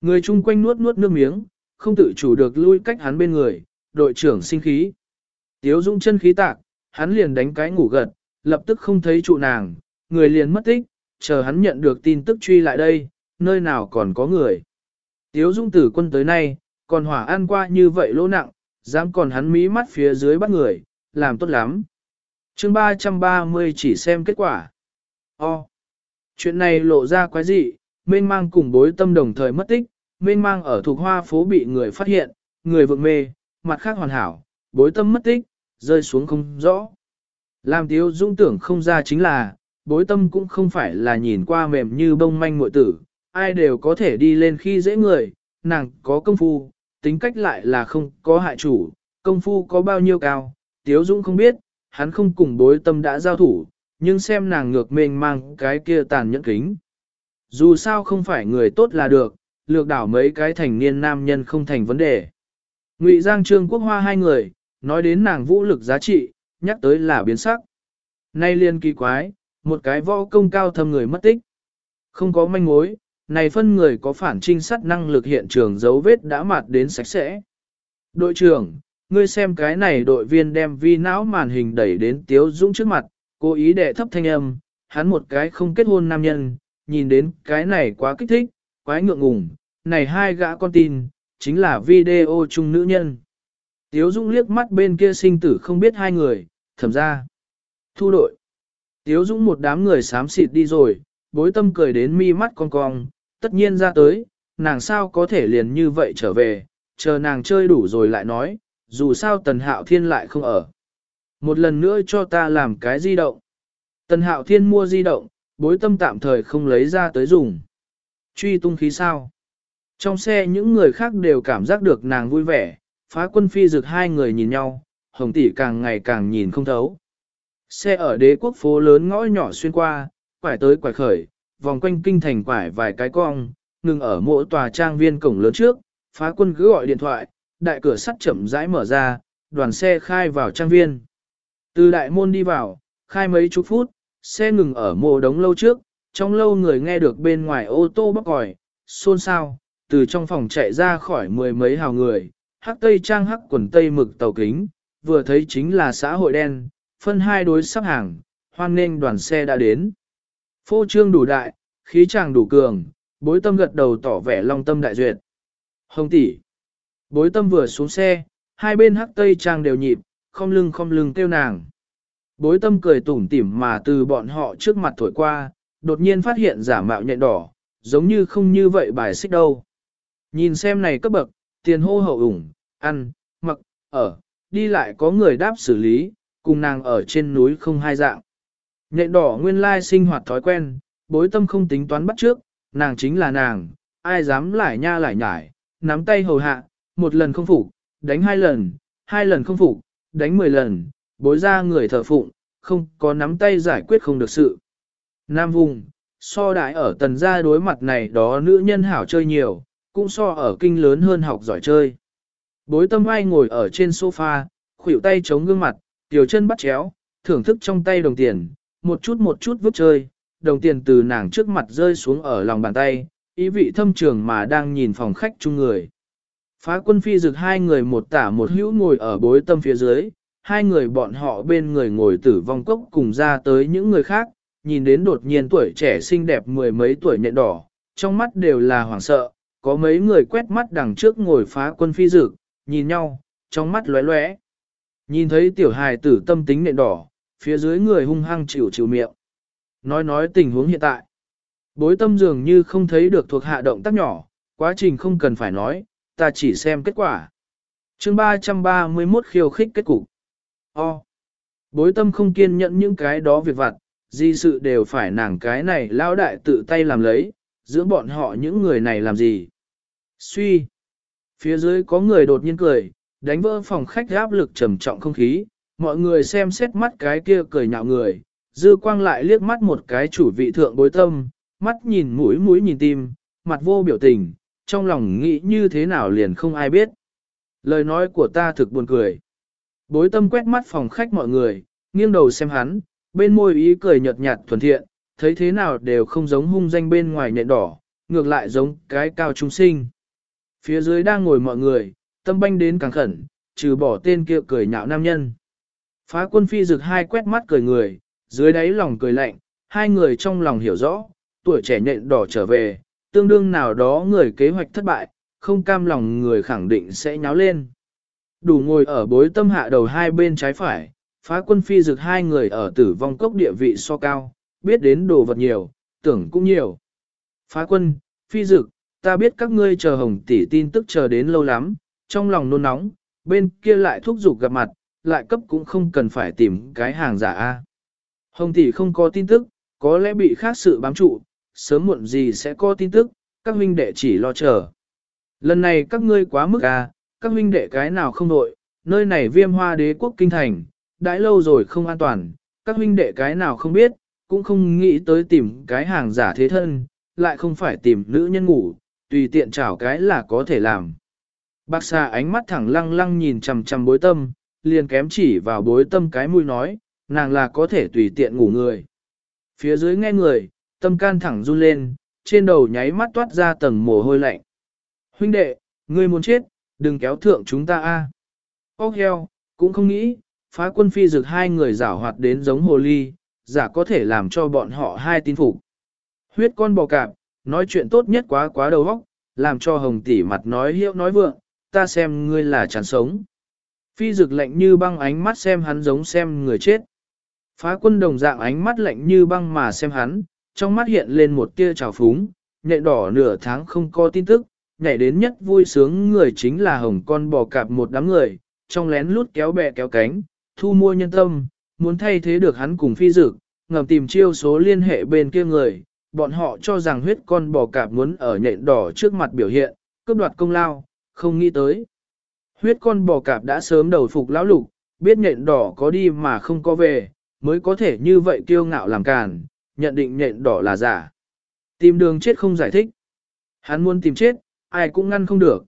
[SPEAKER 1] Người chung quanh nuốt nuốt nước miếng, không tự chủ được lui cách hắn bên người, đội trưởng sinh khí. Tiếu Dung chân khí tạc, hắn liền đánh cái ngủ gật, lập tức không thấy trụ nàng, người liền mất tích, chờ hắn nhận được tin tức truy lại đây, nơi nào còn có người. Tiếu Dung tử quân tới nay, còn hỏa ăn qua như vậy lỗ nặng, dám còn hắn mí mắt phía dưới bắt người, làm tốt lắm chương 330 chỉ xem kết quả. O. Chuyện này lộ ra quái dị, mênh mang cùng bối tâm đồng thời mất tích, mênh mang ở thuộc hoa phố bị người phát hiện, người vượng mê, mặt khác hoàn hảo, bối tâm mất tích, rơi xuống không rõ. Làm tiếu dung tưởng không ra chính là, bối tâm cũng không phải là nhìn qua mềm như bông manh muội tử, ai đều có thể đi lên khi dễ người, nàng có công phu, tính cách lại là không có hại chủ, công phu có bao nhiêu cao, Tiếu dung không biết, hắn không cùng bối tâm đã giao thủ, nhưng xem nàng ngược mênh mang cái kia tàn nhẫn kính. Dù sao không phải người tốt là được, lược đảo mấy cái thành niên nam nhân không thành vấn đề. Ngụy Giang Trương Quốc Hoa hai người, nói đến nàng vũ lực giá trị, nhắc tới là biến sắc. Nay liên kỳ quái, một cái võ công cao thâm người mất tích. Không có manh mối, này phân người có phản trinh sát năng lực hiện trường dấu vết đã mạt đến sạch sẽ. Đội trưởng, ngươi xem cái này đội viên đem vi não màn hình đẩy đến Tiếu Dũng trước mặt, cố ý đệ thấp thanh âm, hắn một cái không kết hôn nam nhân, nhìn đến cái này quá kích thích, quái ngượng ngùng, này hai gã con tin, chính là video chung nữ nhân. Tiếu Dũng liếc mắt bên kia sinh tử không biết hai người, thầm ra. Thu đội. Tiếu Dũng một đám người xám xịt đi rồi, bối tâm cười đến mi mắt con cong, tất nhiên ra tới, nàng sao có thể liền như vậy trở về, chờ nàng chơi đủ rồi lại nói, dù sao tần hạo thiên lại không ở. Một lần nữa cho ta làm cái di động. Tần hạo thiên mua di động, bối tâm tạm thời không lấy ra tới dùng. Truy tung khí sao? Trong xe những người khác đều cảm giác được nàng vui vẻ, phá quân phi rực hai người nhìn nhau, hồng tỷ càng ngày càng nhìn không thấu. Xe ở đế quốc phố lớn ngõ nhỏ xuyên qua, quải tới quải khởi, vòng quanh kinh thành quải vài cái cong, ngừng ở mỗi tòa trang viên cổng lớn trước, phá quân cứ gọi điện thoại, đại cửa sắt chậm rãi mở ra, đoàn xe khai vào trang viên. Từ đại môn đi vào, khai mấy chục phút, xe ngừng ở mộ đống lâu trước, trong lâu người nghe được bên ngoài ô tô bóc còi, xôn xao, từ trong phòng chạy ra khỏi mười mấy hào người, hắc tây trang hắc quần tây mực tàu kính, vừa thấy chính là xã hội đen, phân hai đối sắp hàng, hoan nghênh đoàn xe đã đến. Phô trương đủ đại, khí chàng đủ cường, bối tâm gật đầu tỏ vẻ long tâm đại duyệt. Hồng tỷ. Bối tâm vừa xuống xe, hai bên hắc tây trang đều nhịp, không lưng không lưng kêu nàng. Bối tâm cười tủm tỉm mà từ bọn họ trước mặt thổi qua, đột nhiên phát hiện giả mạo nhện đỏ, giống như không như vậy bài xích đâu. Nhìn xem này cấp bậc, tiền hô hậu ủng, ăn, mặc, ở, đi lại có người đáp xử lý, cùng nàng ở trên núi không hai dạng. Nhện đỏ nguyên lai sinh hoạt thói quen, bối tâm không tính toán bắt trước, nàng chính là nàng, ai dám lại nha lại nhải, nắm tay hầu hạ, một lần không phục, đánh hai lần, hai lần không phục, đánh mười lần, bối ra người thờ phụng, không có nắm tay giải quyết không được sự. Nam vùng, so đại ở tần gia đối mặt này đó nữ nhân hảo chơi nhiều, cũng so ở kinh lớn hơn học giỏi chơi. Bối tâm ai ngồi ở trên sofa, khuỷu tay chống gương mặt, tiểu chân bắt chéo, thưởng thức trong tay đồng tiền, một chút một chút vứt chơi, đồng tiền từ nàng trước mặt rơi xuống ở lòng bàn tay, ý vị thâm trường mà đang nhìn phòng khách chung người. Phá quân phi dực hai người một tả một hữu ngồi ở bối tâm phía dưới, hai người bọn họ bên người ngồi tử vong cốc cùng ra tới những người khác, nhìn đến đột nhiên tuổi trẻ xinh đẹp mười mấy tuổi nhện đỏ, trong mắt đều là hoảng sợ, có mấy người quét mắt đằng trước ngồi phá quân phi dực, nhìn nhau, trong mắt lóe lóe. Nhìn thấy tiểu hài tử tâm tính nện đỏ, phía dưới người hung hăng chịu chịu miệng. Nói nói tình huống hiện tại. Bối tâm dường như không thấy được thuộc hạ động tác nhỏ, quá trình không cần phải nói, ta chỉ xem kết quả. chương 331 khiêu khích kết cục. O. Bối tâm không kiên nhẫn những cái đó việc vặt, di sự đều phải nàng cái này lao đại tự tay làm lấy, giữa bọn họ những người này làm gì. Suy. Phía dưới có người đột nhiên cười, đánh vỡ phòng khách áp lực trầm trọng không khí, mọi người xem xét mắt cái kia cười nhạo người, dư quang lại liếc mắt một cái chủ vị thượng bối tâm, mắt nhìn mũi mũi nhìn tim, mặt vô biểu tình, trong lòng nghĩ như thế nào liền không ai biết. Lời nói của ta thực buồn cười. Bối tâm quét mắt phòng khách mọi người, nghiêng đầu xem hắn, bên môi ý cười nhợt nhạt thuần thiện, thấy thế nào đều không giống hung danh bên ngoài nhện đỏ, ngược lại giống cái cao trung sinh. Phía dưới đang ngồi mọi người, tâm banh đến càng khẩn, trừ bỏ tên kia cười nhạo nam nhân. Phá quân phi rực hai quét mắt cười người, dưới đáy lòng cười lạnh, hai người trong lòng hiểu rõ, tuổi trẻ nhện đỏ trở về, tương đương nào đó người kế hoạch thất bại, không cam lòng người khẳng định sẽ nháo lên. Đủ ngồi ở bối tâm hạ đầu hai bên trái phải, phá quân phi dực hai người ở tử vong cốc địa vị so cao, biết đến đồ vật nhiều, tưởng cũng nhiều. Phá quân, phi dực, ta biết các ngươi chờ hồng tỷ tin tức chờ đến lâu lắm, trong lòng nôn nóng, bên kia lại thúc giục gặp mặt, lại cấp cũng không cần phải tìm cái hàng giả A. Hồng tỷ không có tin tức, có lẽ bị khác sự bám trụ, sớm muộn gì sẽ có tin tức, các huynh đệ chỉ lo chờ. Lần này các ngươi quá mức à? các huynh đệ cái nào không đội, nơi này viêm hoa đế quốc kinh thành, đãi lâu rồi không an toàn, các huynh đệ cái nào không biết, cũng không nghĩ tới tìm cái hàng giả thế thân, lại không phải tìm nữ nhân ngủ, tùy tiện chảo cái là có thể làm. Bác xa ánh mắt thẳng lăng lăng nhìn chằm chằm bối tâm, liền kém chỉ vào bối tâm cái mũi nói, nàng là có thể tùy tiện ngủ người. Phía dưới nghe người, tâm can thẳng run lên, trên đầu nháy mắt toát ra tầng mồ hôi lạnh. Huynh đệ, ngươi muốn chết, đừng kéo thượng chúng ta a. À. Ốc heo, cũng không nghĩ, phá quân phi dược hai người giả hoạt đến giống hồ ly, giả có thể làm cho bọn họ hai tin phục. Huyết con bò cạp, nói chuyện tốt nhất quá quá đầu óc, làm cho hồng tỷ mặt nói hiệu nói vượng, ta xem ngươi là chán sống. Phi dực lạnh như băng ánh mắt xem hắn giống xem người chết. Phá quân đồng dạng ánh mắt lạnh như băng mà xem hắn, trong mắt hiện lên một tia trào phúng, nhạy đỏ nửa tháng không có tin tức, nhảy đến nhất vui sướng người chính là hồng con bò cạp một đám người, trong lén lút kéo bè kéo cánh, thu mua nhân tâm, muốn thay thế được hắn cùng phi dực, ngầm tìm chiêu số liên hệ bên kia người, bọn họ cho rằng huyết con bò cạp muốn ở nhện đỏ trước mặt biểu hiện, cướp đoạt công lao, không nghĩ tới. Huyết con bò cạp đã sớm đầu phục lão lục, biết nhện đỏ có đi mà không có về, mới có thể như vậy kiêu ngạo làm càn, nhận định nhện đỏ là giả. Tìm đường chết không giải thích. Hắn muốn tìm chết, ai cũng ngăn không được.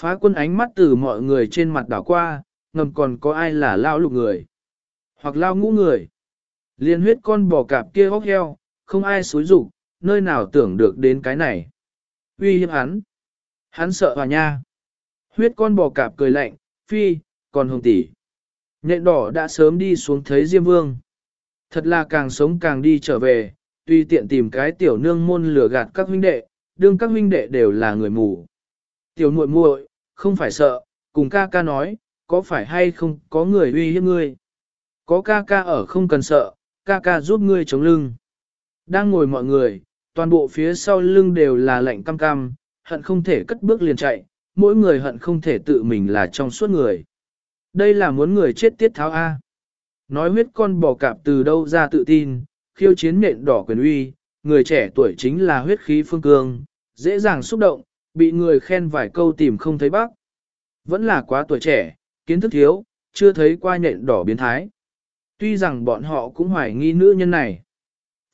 [SPEAKER 1] Phá quân ánh mắt từ mọi người trên mặt đảo qua, ngầm còn có ai là lao lục người. Hoặc lao ngũ người. Liên huyết con bò cạp kia hóc heo, không ai xối rụng, nơi nào tưởng được đến cái này. Uy hiếp hắn. Hắn sợ hòa nha. Huyết con bò cạp cười lạnh, phi, còn hồng tỷ. Nhện đỏ đã sớm đi xuống thấy Diêm Vương. Thật là càng sống càng đi trở về, tuy tiện tìm cái tiểu nương môn lừa gạt các huynh đệ, đương các huynh đệ đều là người mù. Tiểu muội muội, không phải sợ, cùng ca ca nói, có phải hay không có người uy hiếp ngươi. Có ca ca ở không cần sợ, ca ca giúp ngươi chống lưng. Đang ngồi mọi người, toàn bộ phía sau lưng đều là lạnh cam cam, hận không thể cất bước liền chạy, mỗi người hận không thể tự mình là trong suốt người. Đây là muốn người chết tiết tháo A. Nói huyết con bò cạp từ đâu ra tự tin, khiêu chiến nện đỏ quyền uy, người trẻ tuổi chính là huyết khí phương cương, dễ dàng xúc động, bị người khen vài câu tìm không thấy bác. Vẫn là quá tuổi trẻ, kiến thức thiếu, chưa thấy qua nhện đỏ biến thái. Tuy rằng bọn họ cũng hoài nghi nữ nhân này.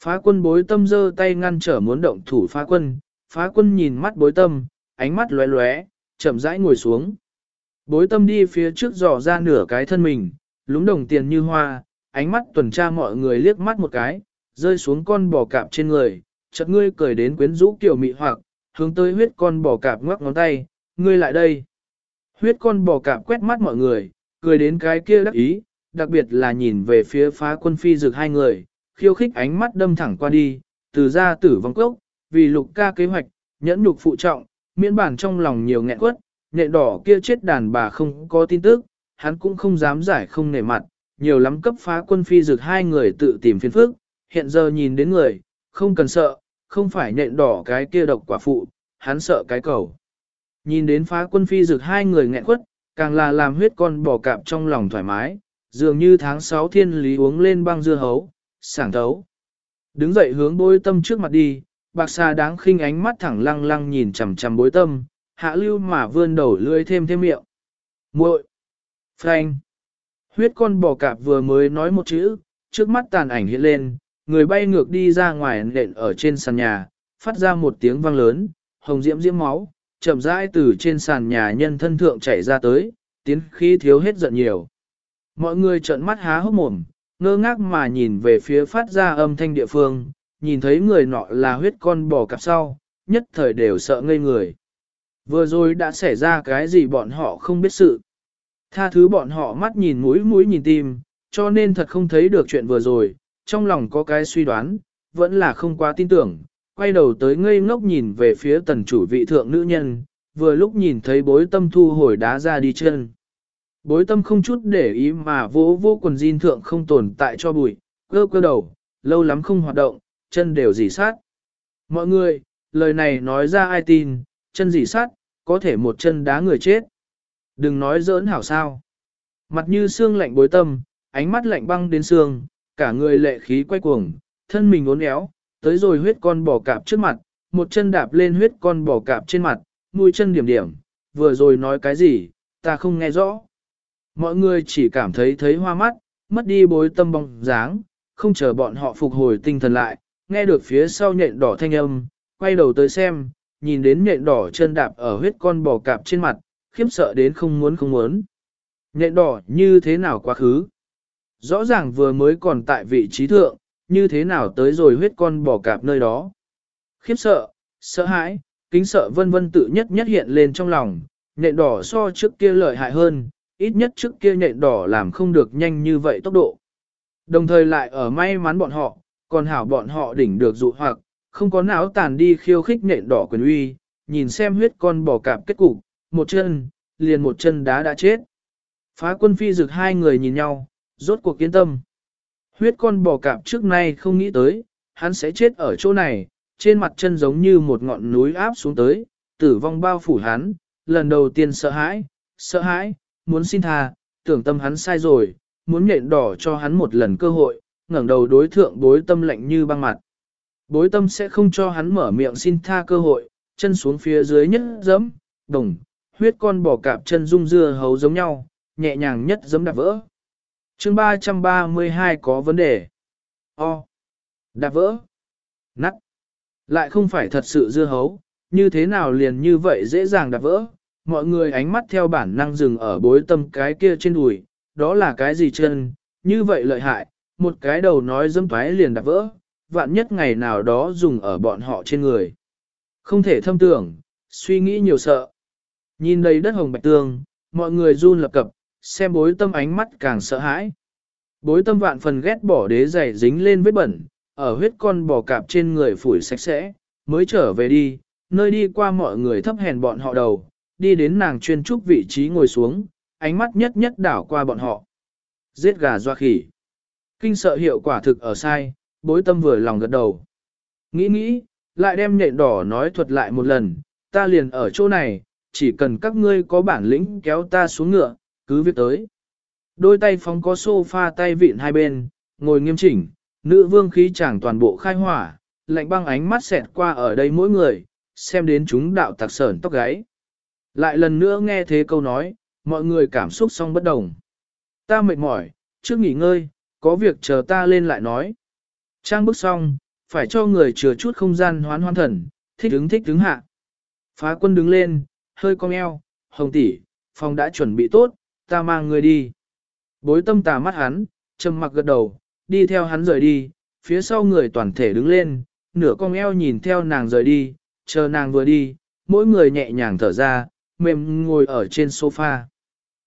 [SPEAKER 1] Phá quân bối tâm giơ tay ngăn trở muốn động thủ phá quân, phá quân nhìn mắt bối tâm, ánh mắt lóe lóe, chậm rãi ngồi xuống. Bối tâm đi phía trước dò ra nửa cái thân mình, lúng đồng tiền như hoa, ánh mắt tuần tra mọi người liếc mắt một cái, rơi xuống con bò cạp trên người, chợt ngươi cười đến quyến rũ kiểu mị hoặc, hướng tới huyết con bò cạp ngoắc ngón tay, ngươi lại đây. Huyết con bò cạp quét mắt mọi người, cười đến cái kia đắc ý, đặc biệt là nhìn về phía phá quân phi rực hai người, khiêu khích ánh mắt đâm thẳng qua đi, từ ra tử vong cốc, vì lục ca kế hoạch, nhẫn nhục phụ trọng, miễn bản trong lòng nhiều nghẹn quất, nhện đỏ kia chết đàn bà không có tin tức, hắn cũng không dám giải không nể mặt, nhiều lắm cấp phá quân phi dược hai người tự tìm phiền phức, hiện giờ nhìn đến người, không cần sợ, không phải nhện đỏ cái kia độc quả phụ, hắn sợ cái cầu. Nhìn đến phá quân phi dược hai người nghẹn quất, càng là làm huyết con bò cạp trong lòng thoải mái, dường như tháng 6 thiên lý uống lên băng dưa hấu, sảng thấu. Đứng dậy hướng bối tâm trước mặt đi, bạc xa đáng khinh ánh mắt thẳng lăng lăng nhìn chằm chằm bối tâm, hạ lưu mà vươn đầu lưỡi thêm thêm miệng. muội Frank. Huyết con bò cạp vừa mới nói một chữ, trước mắt tàn ảnh hiện lên, người bay ngược đi ra ngoài nện ở trên sàn nhà, phát ra một tiếng vang lớn, hồng diễm diễm máu, chậm rãi từ trên sàn nhà nhân thân thượng chảy ra tới, tiến khí thiếu hết giận nhiều. Mọi người trợn mắt há hốc mồm, ngơ ngác mà nhìn về phía phát ra âm thanh địa phương, nhìn thấy người nọ là huyết con bò cặp sau, nhất thời đều sợ ngây người. Vừa rồi đã xảy ra cái gì bọn họ không biết sự. Tha thứ bọn họ mắt nhìn mũi mũi nhìn tim, cho nên thật không thấy được chuyện vừa rồi, trong lòng có cái suy đoán, vẫn là không quá tin tưởng, quay đầu tới ngây ngốc nhìn về phía tần chủ vị thượng nữ nhân, vừa lúc nhìn thấy bối tâm thu hồi đá ra đi chân. Bối tâm không chút để ý mà vỗ vô quần jean thượng không tồn tại cho bụi, cơ cơ đầu, lâu lắm không hoạt động, chân đều dỉ sát. Mọi người, lời này nói ra ai tin, chân dỉ sát, có thể một chân đá người chết. Đừng nói giỡn hảo sao. Mặt như xương lạnh bối tâm, ánh mắt lạnh băng đến xương, cả người lệ khí quay cuồng, thân mình uốn éo, tới rồi huyết con bò cạp trước mặt, một chân đạp lên huyết con bò cạp trên mặt, mũi chân điểm điểm, vừa rồi nói cái gì, ta không nghe rõ. Mọi người chỉ cảm thấy thấy hoa mắt, mất đi bối tâm bóng dáng, không chờ bọn họ phục hồi tinh thần lại, nghe được phía sau nhện đỏ thanh âm, quay đầu tới xem, nhìn đến nhện đỏ chân đạp ở huyết con bò cạp trên mặt, khiếp sợ đến không muốn không muốn. Nhện đỏ như thế nào quá khứ? Rõ ràng vừa mới còn tại vị trí thượng, như thế nào tới rồi huyết con bỏ cạp nơi đó? Khiếp sợ, sợ hãi, kính sợ vân vân tự nhất nhất hiện lên trong lòng, nhện đỏ so trước kia lợi hại hơn, ít nhất trước kia nhện đỏ làm không được nhanh như vậy tốc độ. Đồng thời lại ở may mắn bọn họ, còn hảo bọn họ đỉnh được dụ hoặc, không có não tàn đi khiêu khích nhện đỏ quyền uy, nhìn xem huyết con bò cạp kết cục, một chân, liền một chân đá đã chết. Phá quân phi rực hai người nhìn nhau, rốt cuộc kiên tâm. Huyết con bò cạp trước nay không nghĩ tới, hắn sẽ chết ở chỗ này, trên mặt chân giống như một ngọn núi áp xuống tới, tử vong bao phủ hắn, lần đầu tiên sợ hãi, sợ hãi, muốn xin tha, tưởng tâm hắn sai rồi, muốn nhện đỏ cho hắn một lần cơ hội, ngẩng đầu đối thượng bối tâm lạnh như băng mặt. Bối tâm sẽ không cho hắn mở miệng xin tha cơ hội, chân xuống phía dưới nhất giấm, đồng, huyết con bò cạp chân rung dưa hấu giống nhau, nhẹ nhàng nhất giấm đạp vỡ. chương 332 có vấn đề. O. Đạp vỡ. Nắt. Lại không phải thật sự dưa hấu, như thế nào liền như vậy dễ dàng đạp vỡ. Mọi người ánh mắt theo bản năng dừng ở bối tâm cái kia trên đùi, đó là cái gì chân, như vậy lợi hại, một cái đầu nói dâm thoái liền đạp vỡ, vạn nhất ngày nào đó dùng ở bọn họ trên người. Không thể thâm tưởng, suy nghĩ nhiều sợ. Nhìn đầy đất hồng bạch tương, mọi người run lập cập, xem bối tâm ánh mắt càng sợ hãi. Bối tâm vạn phần ghét bỏ đế giày dính lên vết bẩn, ở huyết con bò cạp trên người phủi sạch sẽ, mới trở về đi, nơi đi qua mọi người thấp hèn bọn họ đầu, đi đến nàng chuyên trúc vị trí ngồi xuống, ánh mắt nhất nhất đảo qua bọn họ. Giết gà doa khỉ. Kinh sợ hiệu quả thực ở sai, bối tâm vừa lòng gật đầu. Nghĩ nghĩ, lại đem nhện đỏ nói thuật lại một lần, ta liền ở chỗ này, chỉ cần các ngươi có bản lĩnh kéo ta xuống ngựa, cứ việc tới. Đôi tay phóng có sofa tay vịn hai bên, ngồi nghiêm chỉnh, nữ vương khí chẳng toàn bộ khai hỏa, lạnh băng ánh mắt xẹt qua ở đây mỗi người, xem đến chúng đạo tạc sởn tóc gáy. Lại lần nữa nghe thế câu nói, mọi người cảm xúc song bất đồng. Ta mệt mỏi, trước nghỉ ngơi, có việc chờ ta lên lại nói. Trang bức xong, phải cho người chừa chút không gian hoán hoan thần, thích đứng thích đứng hạ. Phá quân đứng lên, hơi cong eo, hồng tỷ, phòng đã chuẩn bị tốt, ta mang người đi. Bối tâm tà mắt hắn, trầm mặc gật đầu, đi theo hắn rời đi, phía sau người toàn thể đứng lên, nửa cong eo nhìn theo nàng rời đi, chờ nàng vừa đi, mỗi người nhẹ nhàng thở ra, mềm ngồi ở trên sofa.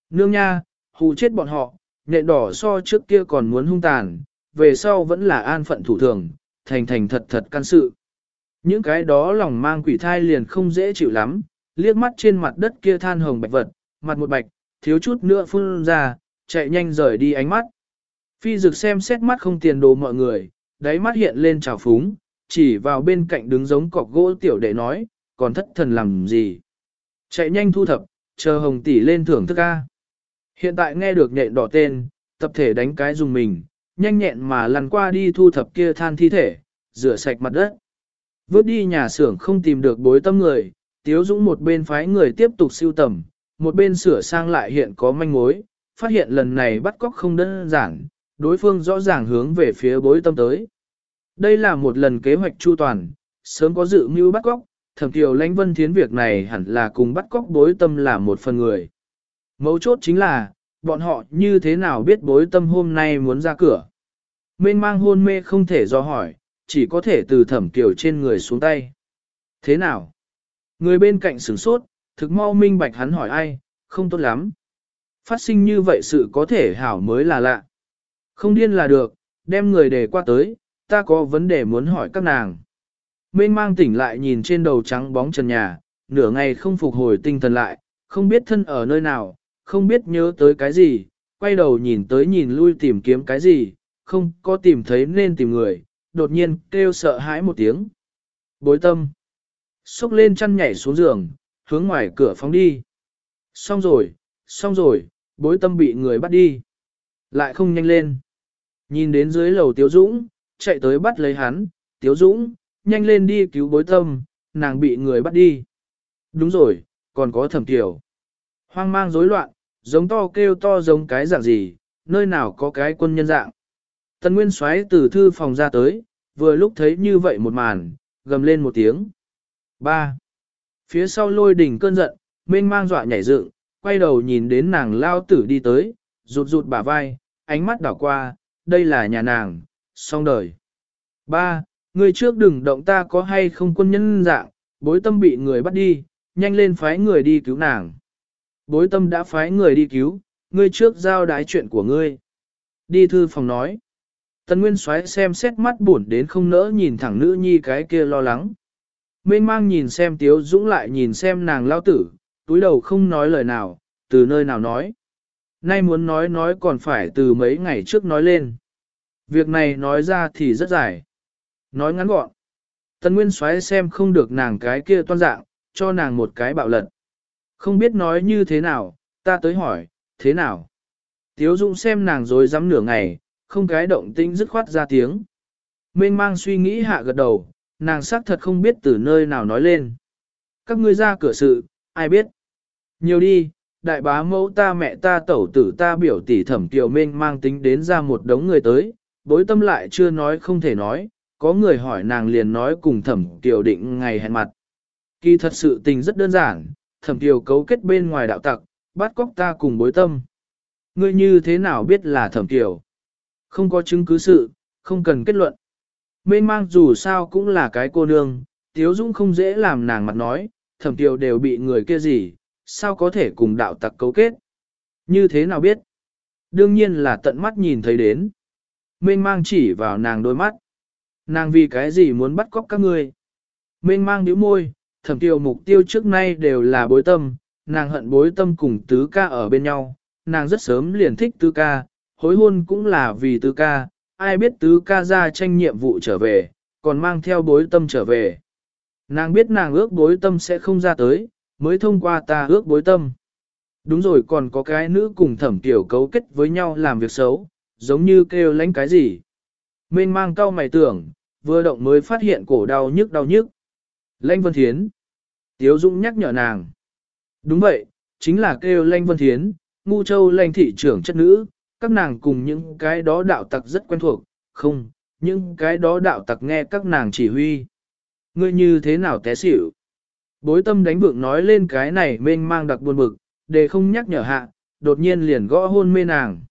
[SPEAKER 1] Nương nha, hù chết bọn họ, nện đỏ so trước kia còn muốn hung tàn, về sau vẫn là an phận thủ thường, thành thành thật thật căn sự. Những cái đó lòng mang quỷ thai liền không dễ chịu lắm, liếc mắt trên mặt đất kia than hồng bạch vật, mặt một bạch, thiếu chút nữa phun ra, chạy nhanh rời đi ánh mắt. Phi dực xem xét mắt không tiền đồ mọi người, đáy mắt hiện lên trào phúng, chỉ vào bên cạnh đứng giống cọc gỗ tiểu đệ nói, còn thất thần làm gì. Chạy nhanh thu thập, chờ hồng tỷ lên thưởng thức a. Hiện tại nghe được nhện đỏ tên, tập thể đánh cái dùng mình, nhanh nhẹn mà lăn qua đi thu thập kia than thi thể, rửa sạch mặt đất. Vớt đi nhà xưởng không tìm được bối tâm người, Tiếu Dũng một bên phái người tiếp tục siêu tầm, một bên sửa sang lại hiện có manh mối, phát hiện lần này bắt cóc không đơn giản, đối phương rõ ràng hướng về phía bối tâm tới. Đây là một lần kế hoạch chu toàn, sớm có dự mưu bắt cóc, thẩm tiểu lãnh vân thiến việc này hẳn là cùng bắt cóc bối tâm là một phần người. Mấu chốt chính là, bọn họ như thế nào biết bối tâm hôm nay muốn ra cửa. Mênh mang hôn mê không thể do hỏi, chỉ có thể từ thẩm tiểu trên người xuống tay. Thế nào? Người bên cạnh sửng sốt, thực mau minh bạch hắn hỏi ai, không tốt lắm. Phát sinh như vậy sự có thể hảo mới là lạ. Không điên là được, đem người để qua tới, ta có vấn đề muốn hỏi các nàng. Mênh mang tỉnh lại nhìn trên đầu trắng bóng trần nhà, nửa ngày không phục hồi tinh thần lại, không biết thân ở nơi nào, không biết nhớ tới cái gì, quay đầu nhìn tới nhìn lui tìm kiếm cái gì, không có tìm thấy nên tìm người, đột nhiên kêu sợ hãi một tiếng. Bối tâm. Xúc lên chăn nhảy xuống giường, hướng ngoài cửa phóng đi. Xong rồi, xong rồi, bối tâm bị người bắt đi. Lại không nhanh lên. Nhìn đến dưới lầu Tiếu Dũng, chạy tới bắt lấy hắn, Tiếu Dũng, nhanh lên đi cứu bối tâm, nàng bị người bắt đi. Đúng rồi, còn có thẩm tiểu. Hoang mang rối loạn, giống to kêu to giống cái dạng gì, nơi nào có cái quân nhân dạng. Tần Nguyên xoáy từ thư phòng ra tới, vừa lúc thấy như vậy một màn, gầm lên một tiếng. Ba. Phía sau lôi đỉnh cơn giận, mênh mang dọa nhảy dựng, quay đầu nhìn đến nàng lao tử đi tới, rụt rụt bả vai, ánh mắt đảo qua, đây là nhà nàng, xong đời. Ba, người trước đừng động ta có hay không quân nhân dạng, bối tâm bị người bắt đi, nhanh lên phái người đi cứu nàng. Bối tâm đã phái người đi cứu, ngươi trước giao đái chuyện của ngươi. Đi thư phòng nói. Tần Nguyên xoáy xem xét mắt buồn đến không nỡ nhìn thẳng nữ nhi cái kia lo lắng. Mênh mang nhìn xem Tiếu Dũng lại nhìn xem nàng lao tử, túi đầu không nói lời nào, từ nơi nào nói. Nay muốn nói nói còn phải từ mấy ngày trước nói lên. Việc này nói ra thì rất dài. Nói ngắn gọn. Tần Nguyên xoáy xem không được nàng cái kia toan dạng, cho nàng một cái bạo lật. Không biết nói như thế nào, ta tới hỏi, thế nào? Tiếu Dũng xem nàng rồi dám nửa ngày, không cái động tĩnh dứt khoát ra tiếng. Mênh mang suy nghĩ hạ gật đầu, nàng xác thật không biết từ nơi nào nói lên. Các ngươi ra cửa sự, ai biết? Nhiều đi, đại bá mẫu ta mẹ ta tẩu tử ta biểu tỷ thẩm tiểu minh mang tính đến ra một đống người tới, bối tâm lại chưa nói không thể nói, có người hỏi nàng liền nói cùng thẩm tiểu định ngày hẹn mặt. Kỳ thật sự tình rất đơn giản, thẩm tiểu cấu kết bên ngoài đạo tặc, bắt cóc ta cùng bối tâm. Ngươi như thế nào biết là thẩm tiểu? Không có chứng cứ sự, không cần kết luận. Mênh mang dù sao cũng là cái cô nương, Tiếu Dũng không dễ làm nàng mặt nói, thẩm tiểu đều bị người kia gì, sao có thể cùng đạo tặc cấu kết. Như thế nào biết? Đương nhiên là tận mắt nhìn thấy đến. Mênh mang chỉ vào nàng đôi mắt. Nàng vì cái gì muốn bắt cóc các ngươi? Mênh mang nhíu môi, thẩm tiêu mục tiêu trước nay đều là bối tâm, nàng hận bối tâm cùng tứ ca ở bên nhau, nàng rất sớm liền thích tứ ca, hối hôn cũng là vì tứ ca, ai biết tứ ca ra tranh nhiệm vụ trở về, còn mang theo bối tâm trở về. Nàng biết nàng ước bối tâm sẽ không ra tới, mới thông qua ta ước bối tâm. Đúng rồi còn có cái nữ cùng thẩm tiểu cấu kết với nhau làm việc xấu, giống như kêu lánh cái gì. Mênh mang cao mày tưởng, vừa động mới phát hiện cổ đau nhức đau nhức. Lanh Vân Thiến. Tiếu Dũng nhắc nhở nàng. Đúng vậy, chính là kêu Lanh Vân Thiến, ngu châu lanh thị trưởng chất nữ, các nàng cùng những cái đó đạo tặc rất quen thuộc, không, những cái đó đạo tặc nghe các nàng chỉ huy. Ngươi như thế nào té xỉu? Bối tâm đánh vượng nói lên cái này mênh mang đặc buồn bực, để không nhắc nhở hạ, đột nhiên liền gõ hôn mê nàng.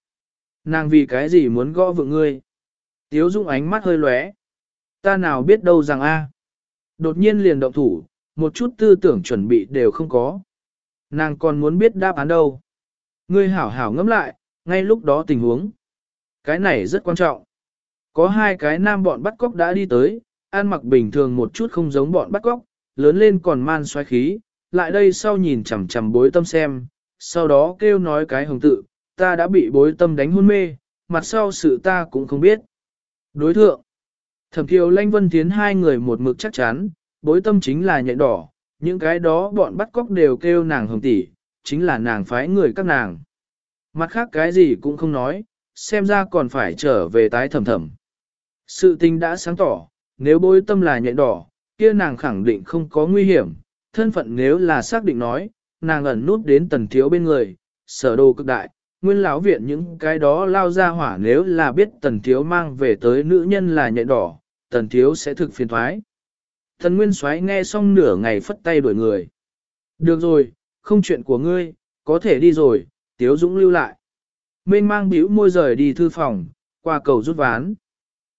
[SPEAKER 1] Nàng vì cái gì muốn gõ vượng ngươi? Tiếu Dung ánh mắt hơi lóe. Ta nào biết đâu rằng a. Đột nhiên liền động thủ, một chút tư tưởng chuẩn bị đều không có. Nàng còn muốn biết đáp án đâu. Ngươi hảo hảo ngẫm lại, ngay lúc đó tình huống. Cái này rất quan trọng. Có hai cái nam bọn bắt cóc đã đi tới, ăn mặc bình thường một chút không giống bọn bắt cóc, lớn lên còn man xoáy khí, lại đây sau nhìn chằm chằm bối tâm xem, sau đó kêu nói cái hồng tự, ta đã bị bối tâm đánh hôn mê, mặt sau sự ta cũng không biết. Đối thượng, thẩm kiều lanh vân tiến hai người một mực chắc chắn, bối tâm chính là nhện đỏ, những cái đó bọn bắt cóc đều kêu nàng hồng tỷ, chính là nàng phái người các nàng. Mặt khác cái gì cũng không nói, xem ra còn phải trở về tái thầm thầm. Sự tình đã sáng tỏ, nếu bối tâm là nhện đỏ, kia nàng khẳng định không có nguy hiểm, thân phận nếu là xác định nói, nàng ẩn nút đến tần thiếu bên người, sở đồ cực đại, nguyên lão viện những cái đó lao ra hỏa nếu là biết tần thiếu mang về tới nữ nhân là nhện đỏ, tần thiếu sẽ thực phiền thoái. Thần nguyên xoáy nghe xong nửa ngày phất tay đuổi người. Được rồi, không chuyện của ngươi, có thể đi rồi, tiếu dũng lưu lại. Mênh mang bĩu môi rời đi thư phòng, qua cầu rút ván.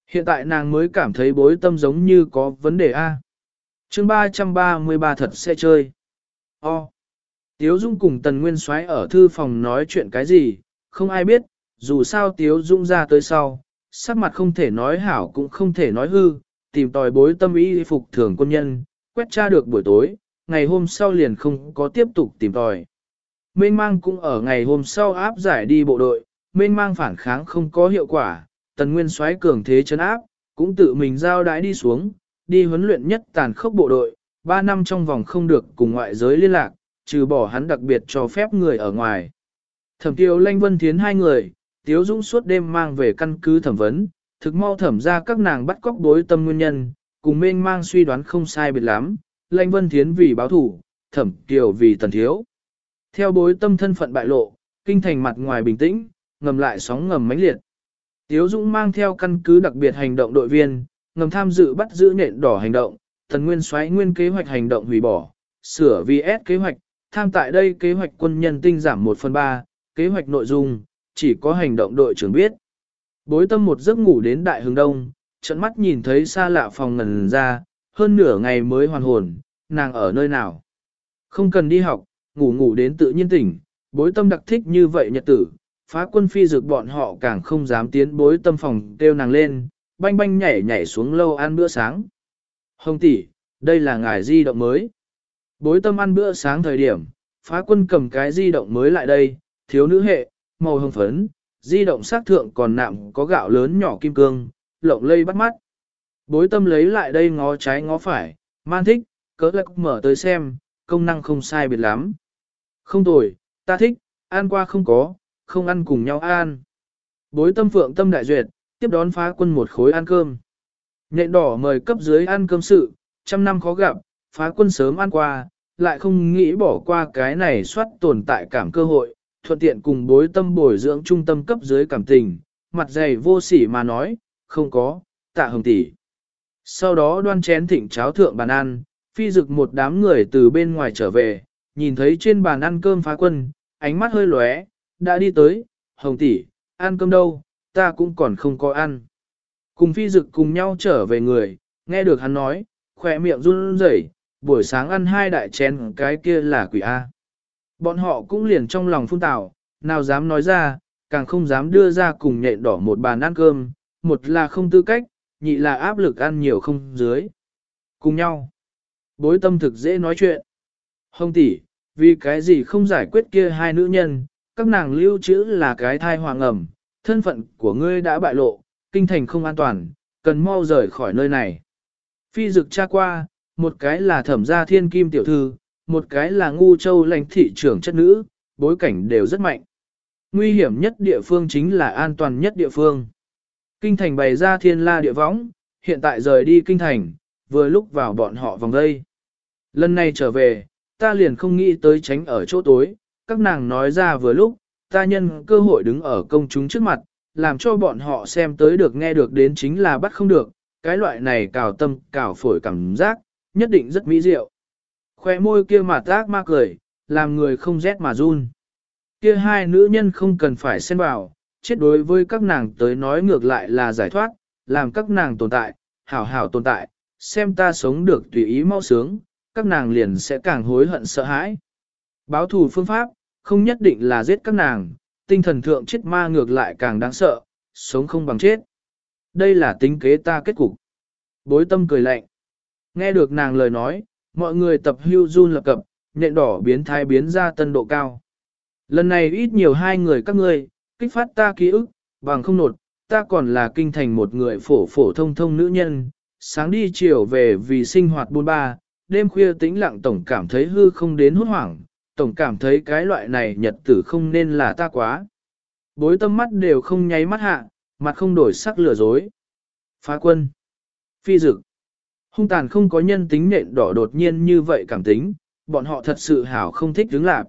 [SPEAKER 1] Hiện tại nàng mới cảm thấy bối tâm giống như có vấn đề A. chương 333 thật sẽ chơi. O. Tiếu Dung cùng Tần Nguyên Soái ở thư phòng nói chuyện cái gì, không ai biết, dù sao Tiếu Dung ra tới sau, sắc mặt không thể nói hảo cũng không thể nói hư, tìm tòi bối tâm ý phục thường quân nhân, quét tra được buổi tối, ngày hôm sau liền không có tiếp tục tìm tòi. Mênh mang cũng ở ngày hôm sau áp giải đi bộ đội, mênh mang phản kháng không có hiệu quả, Tần Nguyên Soái cường thế chấn áp, cũng tự mình giao đái đi xuống, đi huấn luyện nhất tàn khốc bộ đội, 3 năm trong vòng không được cùng ngoại giới liên lạc, trừ bỏ hắn đặc biệt cho phép người ở ngoài. Thẩm Tiêu Lanh Vân Thiến hai người, Tiếu Dũng suốt đêm mang về căn cứ thẩm vấn, thực mau thẩm ra các nàng bắt cóc đối tâm nguyên nhân, cùng mênh mang suy đoán không sai biệt lắm, Lanh Vân Thiến vì báo thủ, thẩm Tiêu vì tần thiếu. Theo bối tâm thân phận bại lộ, kinh thành mặt ngoài bình tĩnh, ngầm lại sóng ngầm mãnh liệt. Tiếu Dũng mang theo căn cứ đặc biệt hành động đội viên, ngầm tham dự bắt giữ nện đỏ hành động, tần nguyên xoáy nguyên kế hoạch hành động hủy bỏ, sửa VS kế hoạch, tham tại đây kế hoạch quân nhân tinh giảm 1 phần 3, kế hoạch nội dung, chỉ có hành động đội trưởng biết. Bối tâm một giấc ngủ đến đại hướng đông, trận mắt nhìn thấy xa lạ phòng ngần ra, hơn nửa ngày mới hoàn hồn, nàng ở nơi nào. Không cần đi học, ngủ ngủ đến tự nhiên tỉnh, bối tâm đặc thích như vậy nhật tử, phá quân phi dược bọn họ càng không dám tiến bối tâm phòng kêu nàng lên, banh banh nhảy nhảy xuống lâu ăn bữa sáng. Hồng tỷ, đây là ngài di động mới. Bối tâm ăn bữa sáng thời điểm, phá quân cầm cái di động mới lại đây, thiếu nữ hệ, màu hồng phấn, di động sát thượng còn nạm có gạo lớn nhỏ kim cương, lộng lây bắt mắt. Bối tâm lấy lại đây ngó trái ngó phải, man thích, cỡ lạc mở tới xem, công năng không sai biệt lắm. Không tồi, ta thích, ăn qua không có, không ăn cùng nhau ăn. Bối tâm phượng tâm đại duyệt, tiếp đón phá quân một khối ăn cơm. Nhện đỏ mời cấp dưới ăn cơm sự, trăm năm khó gặp, phá quân sớm ăn qua, lại không nghĩ bỏ qua cái này soát tồn tại cảm cơ hội, thuận tiện cùng bối tâm bồi dưỡng trung tâm cấp dưới cảm tình, mặt dày vô sỉ mà nói, không có, tạ hồng tỷ. Sau đó đoan chén thịnh cháo thượng bàn ăn, phi dực một đám người từ bên ngoài trở về, nhìn thấy trên bàn ăn cơm phá quân, ánh mắt hơi lóe, đã đi tới, hồng tỷ, ăn cơm đâu, ta cũng còn không có ăn. Cùng phi dực cùng nhau trở về người, nghe được hắn nói, khỏe miệng run rẩy, buổi sáng ăn hai đại chén cái kia là quỷ A. Bọn họ cũng liền trong lòng phun tạo, nào dám nói ra, càng không dám đưa ra cùng nhện đỏ một bàn ăn cơm, một là không tư cách, nhị là áp lực ăn nhiều không dưới. Cùng nhau, bối tâm thực dễ nói chuyện. Hồng tỷ, vì cái gì không giải quyết kia hai nữ nhân, các nàng lưu trữ là cái thai hoàng ẩm, thân phận của ngươi đã bại lộ, kinh thành không an toàn, cần mau rời khỏi nơi này. Phi dực tra qua, một cái là thẩm gia thiên kim tiểu thư, một cái là ngu châu lãnh thị trưởng chất nữ, bối cảnh đều rất mạnh. Nguy hiểm nhất địa phương chính là an toàn nhất địa phương. Kinh thành bày ra thiên la địa võng, hiện tại rời đi kinh thành, vừa lúc vào bọn họ vòng đây. Lần này trở về, ta liền không nghĩ tới tránh ở chỗ tối, các nàng nói ra vừa lúc, ta nhân cơ hội đứng ở công chúng trước mặt, làm cho bọn họ xem tới được nghe được đến chính là bắt không được, cái loại này cào tâm, cào phổi cảm giác, nhất định rất mỹ diệu. Khoe môi kia mà tác ma cười, làm người không rét mà run. Kia hai nữ nhân không cần phải xen vào, chết đối với các nàng tới nói ngược lại là giải thoát, làm các nàng tồn tại, hảo hảo tồn tại, xem ta sống được tùy ý mau sướng, các nàng liền sẽ càng hối hận sợ hãi. Báo thù phương pháp, không nhất định là giết các nàng, tinh thần thượng chết ma ngược lại càng đáng sợ, sống không bằng chết. Đây là tính kế ta kết cục. Bối tâm cười lạnh. Nghe được nàng lời nói, mọi người tập hưu run lập cập, nhện đỏ biến thái biến ra tân độ cao. Lần này ít nhiều hai người các ngươi, kích phát ta ký ức, bằng không nột, ta còn là kinh thành một người phổ phổ thông thông nữ nhân, sáng đi chiều về vì sinh hoạt buôn ba, đêm khuya tĩnh lặng tổng cảm thấy hư không đến hốt hoảng, tổng cảm thấy cái loại này nhật tử không nên là ta quá. Bối tâm mắt đều không nháy mắt hạ, mặt không đổi sắc lừa dối. Phá quân. Phi dực. Hung tàn không có nhân tính nện đỏ đột nhiên như vậy cảm tính, bọn họ thật sự hảo không thích đứng lạc.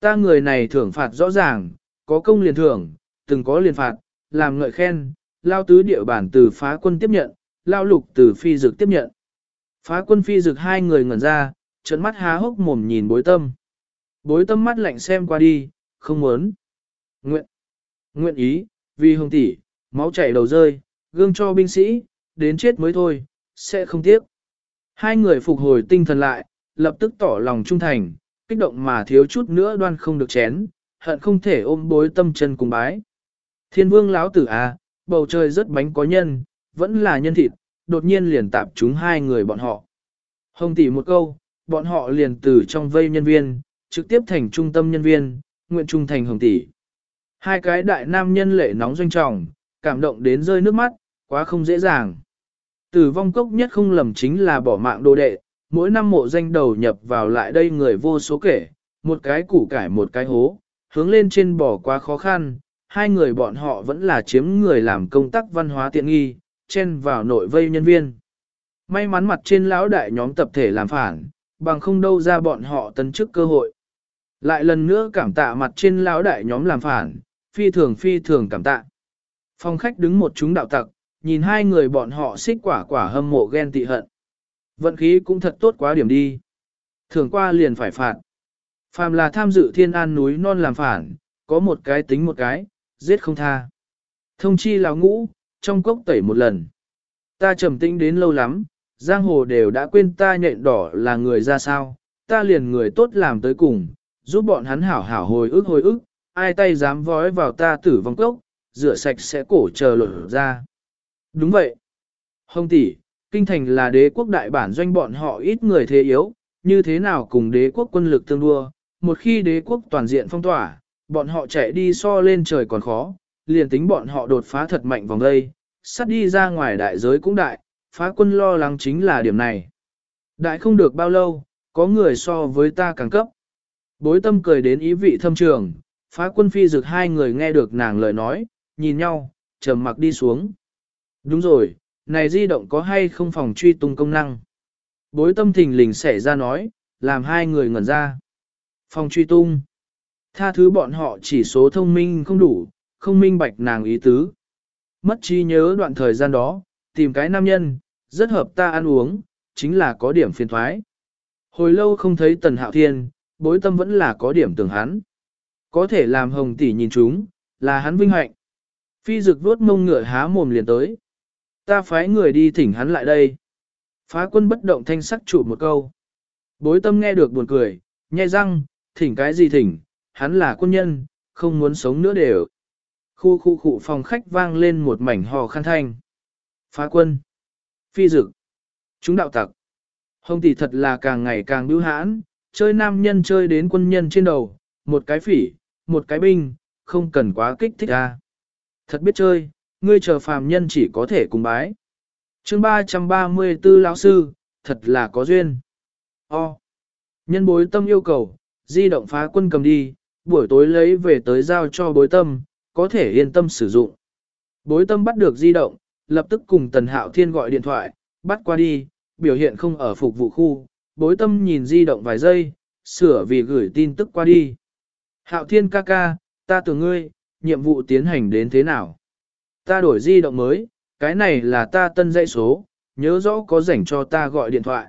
[SPEAKER 1] Ta người này thưởng phạt rõ ràng, có công liền thưởng, từng có liền phạt, làm ngợi khen, lao tứ địa bản từ phá quân tiếp nhận, lao lục từ phi dực tiếp nhận. Phá quân phi dực hai người ngẩn ra, trận mắt há hốc mồm nhìn bối tâm. Bối tâm mắt lạnh xem qua đi, không muốn. Nguyện, nguyện ý, vì hồng tỷ, máu chảy đầu rơi, gương cho binh sĩ, đến chết mới thôi, sẽ không tiếc. Hai người phục hồi tinh thần lại, lập tức tỏ lòng trung thành, kích động mà thiếu chút nữa đoan không được chén, hận không thể ôm bối tâm chân cùng bái. Thiên vương lão tử à, bầu trời rất bánh có nhân, vẫn là nhân thịt, đột nhiên liền tạp chúng hai người bọn họ. Hồng tỷ một câu, bọn họ liền từ trong vây nhân viên, trực tiếp thành trung tâm nhân viên, nguyện trung thành hồng tỷ. Hai cái đại nam nhân lệ nóng doanh trọng, cảm động đến rơi nước mắt, quá không dễ dàng. Tử vong cốc nhất không lầm chính là bỏ mạng đồ đệ, mỗi năm mộ danh đầu nhập vào lại đây người vô số kể, một cái củ cải một cái hố, hướng lên trên bỏ quá khó khăn, hai người bọn họ vẫn là chiếm người làm công tác văn hóa tiện nghi, chen vào nội vây nhân viên. May mắn mặt trên lão đại nhóm tập thể làm phản, bằng không đâu ra bọn họ tấn chức cơ hội. Lại lần nữa cảm tạ mặt trên lão đại nhóm làm phản, phi thường phi thường cảm tạ. Phong khách đứng một chúng đạo tặc, nhìn hai người bọn họ xích quả quả hâm mộ ghen tị hận. Vận khí cũng thật tốt quá điểm đi. Thường qua liền phải phạt. Phàm là tham dự thiên an núi non làm phản, có một cái tính một cái, giết không tha. Thông chi lão ngũ, trong cốc tẩy một lần. Ta trầm tĩnh đến lâu lắm, giang hồ đều đã quên ta nhện đỏ là người ra sao, ta liền người tốt làm tới cùng, giúp bọn hắn hảo hảo hồi ức hồi ức, ai tay dám vói vào ta tử vong cốc, rửa sạch sẽ cổ chờ lột ra. Đúng vậy. Hồng tỷ, kinh thành là đế quốc đại bản doanh bọn họ ít người thế yếu, như thế nào cùng đế quốc quân lực tương đua, một khi đế quốc toàn diện phong tỏa, bọn họ chạy đi so lên trời còn khó, liền tính bọn họ đột phá thật mạnh vòng đây, sắt đi ra ngoài đại giới cũng đại, phá quân lo lắng chính là điểm này. Đại không được bao lâu, có người so với ta càng cấp. Bối tâm cười đến ý vị thâm trường, phá quân phi dực hai người nghe được nàng lời nói, nhìn nhau, trầm mặc đi xuống. Đúng rồi, này di động có hay không phòng truy tung công năng? Bối tâm thình lình xẻ ra nói, làm hai người ngẩn ra. Phòng truy tung. Tha thứ bọn họ chỉ số thông minh không đủ, không minh bạch nàng ý tứ. Mất trí nhớ đoạn thời gian đó, tìm cái nam nhân, rất hợp ta ăn uống, chính là có điểm phiền thoái. Hồi lâu không thấy Tần Hạo Thiên, bối tâm vẫn là có điểm tưởng hắn. Có thể làm hồng tỷ nhìn chúng, là hắn vinh hạnh. Phi dực vuốt mông ngựa há mồm liền tới. Ta phái người đi thỉnh hắn lại đây. Phá quân bất động thanh sắc trụ một câu. Bối tâm nghe được buồn cười, nhai răng, thỉnh cái gì thỉnh, hắn là quân nhân, không muốn sống nữa đều. Khu khu khu phòng khách vang lên một mảnh hò khăn thanh. Phá quân. Phi dực. Chúng đạo tặc. Hồng tỷ thật là càng ngày càng bưu hãn, chơi nam nhân chơi đến quân nhân trên đầu, một cái phỉ, một cái binh, không cần quá kích thích ra. Thật biết chơi, ngươi chờ phàm nhân chỉ có thể cùng bái. chương 334 lão sư, thật là có duyên. O. Nhân bối tâm yêu cầu, di động phá quân cầm đi, buổi tối lấy về tới giao cho bối tâm, có thể yên tâm sử dụng. Bối tâm bắt được di động, lập tức cùng Tần Hạo Thiên gọi điện thoại, bắt qua đi, biểu hiện không ở phục vụ khu, bối tâm nhìn di động vài giây, sửa vì gửi tin tức qua đi. Hạo Thiên ca ca, ta tưởng ngươi, nhiệm vụ tiến hành đến thế nào? Ta đổi di động mới, cái này là ta tân dãy số, nhớ rõ có rảnh cho ta gọi điện thoại.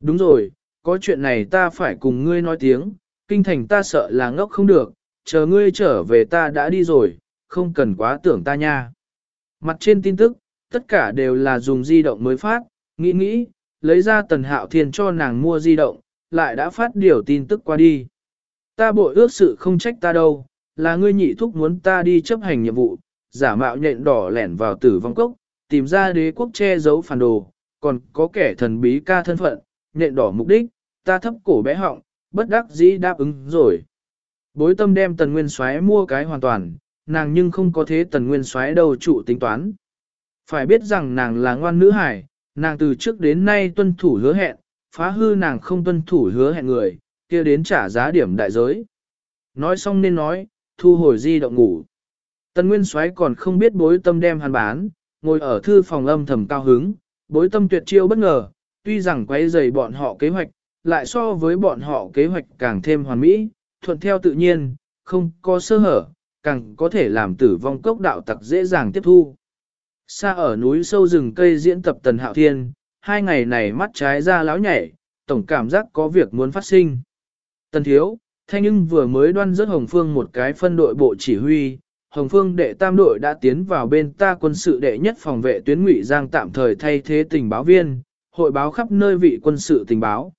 [SPEAKER 1] Đúng rồi, có chuyện này ta phải cùng ngươi nói tiếng, kinh thành ta sợ là ngốc không được, chờ ngươi trở về ta đã đi rồi, không cần quá tưởng ta nha. Mặt trên tin tức, tất cả đều là dùng di động mới phát, nghĩ nghĩ, lấy ra tần hạo thiên cho nàng mua di động, lại đã phát điều tin tức qua đi. Ta bội ước sự không trách ta đâu, là ngươi nhị thúc muốn ta đi chấp hành nhiệm vụ, giả mạo nhện đỏ lẻn vào tử vong cốc, tìm ra đế quốc che giấu phản đồ, còn có kẻ thần bí ca thân phận, nhện đỏ mục đích, ta thấp cổ bé họng, bất đắc dĩ đáp ứng rồi. Bối tâm đem tần nguyên xoáy mua cái hoàn toàn, nàng nhưng không có thế tần nguyên xoáy đầu trụ tính toán. Phải biết rằng nàng là ngoan nữ hải, nàng từ trước đến nay tuân thủ hứa hẹn, phá hư nàng không tuân thủ hứa hẹn người, kia đến trả giá điểm đại giới. Nói xong nên nói, thu hồi di động ngủ. Tần Nguyên Soái còn không biết bối tâm đem hắn bán, ngồi ở thư phòng âm thầm cao hứng, bối tâm tuyệt chiêu bất ngờ, tuy rằng quấy rầy bọn họ kế hoạch, lại so với bọn họ kế hoạch càng thêm hoàn mỹ, thuận theo tự nhiên, không có sơ hở, càng có thể làm tử vong cốc đạo tặc dễ dàng tiếp thu. Xa ở núi sâu rừng cây diễn tập Tần Hạo Thiên, hai ngày này mắt trái ra láo nhảy, tổng cảm giác có việc muốn phát sinh. Tần Thiếu, Thanh nhưng vừa mới đoan rớt Hồng Phương một cái phân đội bộ chỉ huy, Hồng Phương đệ tam đội đã tiến vào bên ta quân sự đệ nhất phòng vệ tuyến ngụy giang tạm thời thay thế tình báo viên, hội báo khắp nơi vị quân sự tình báo,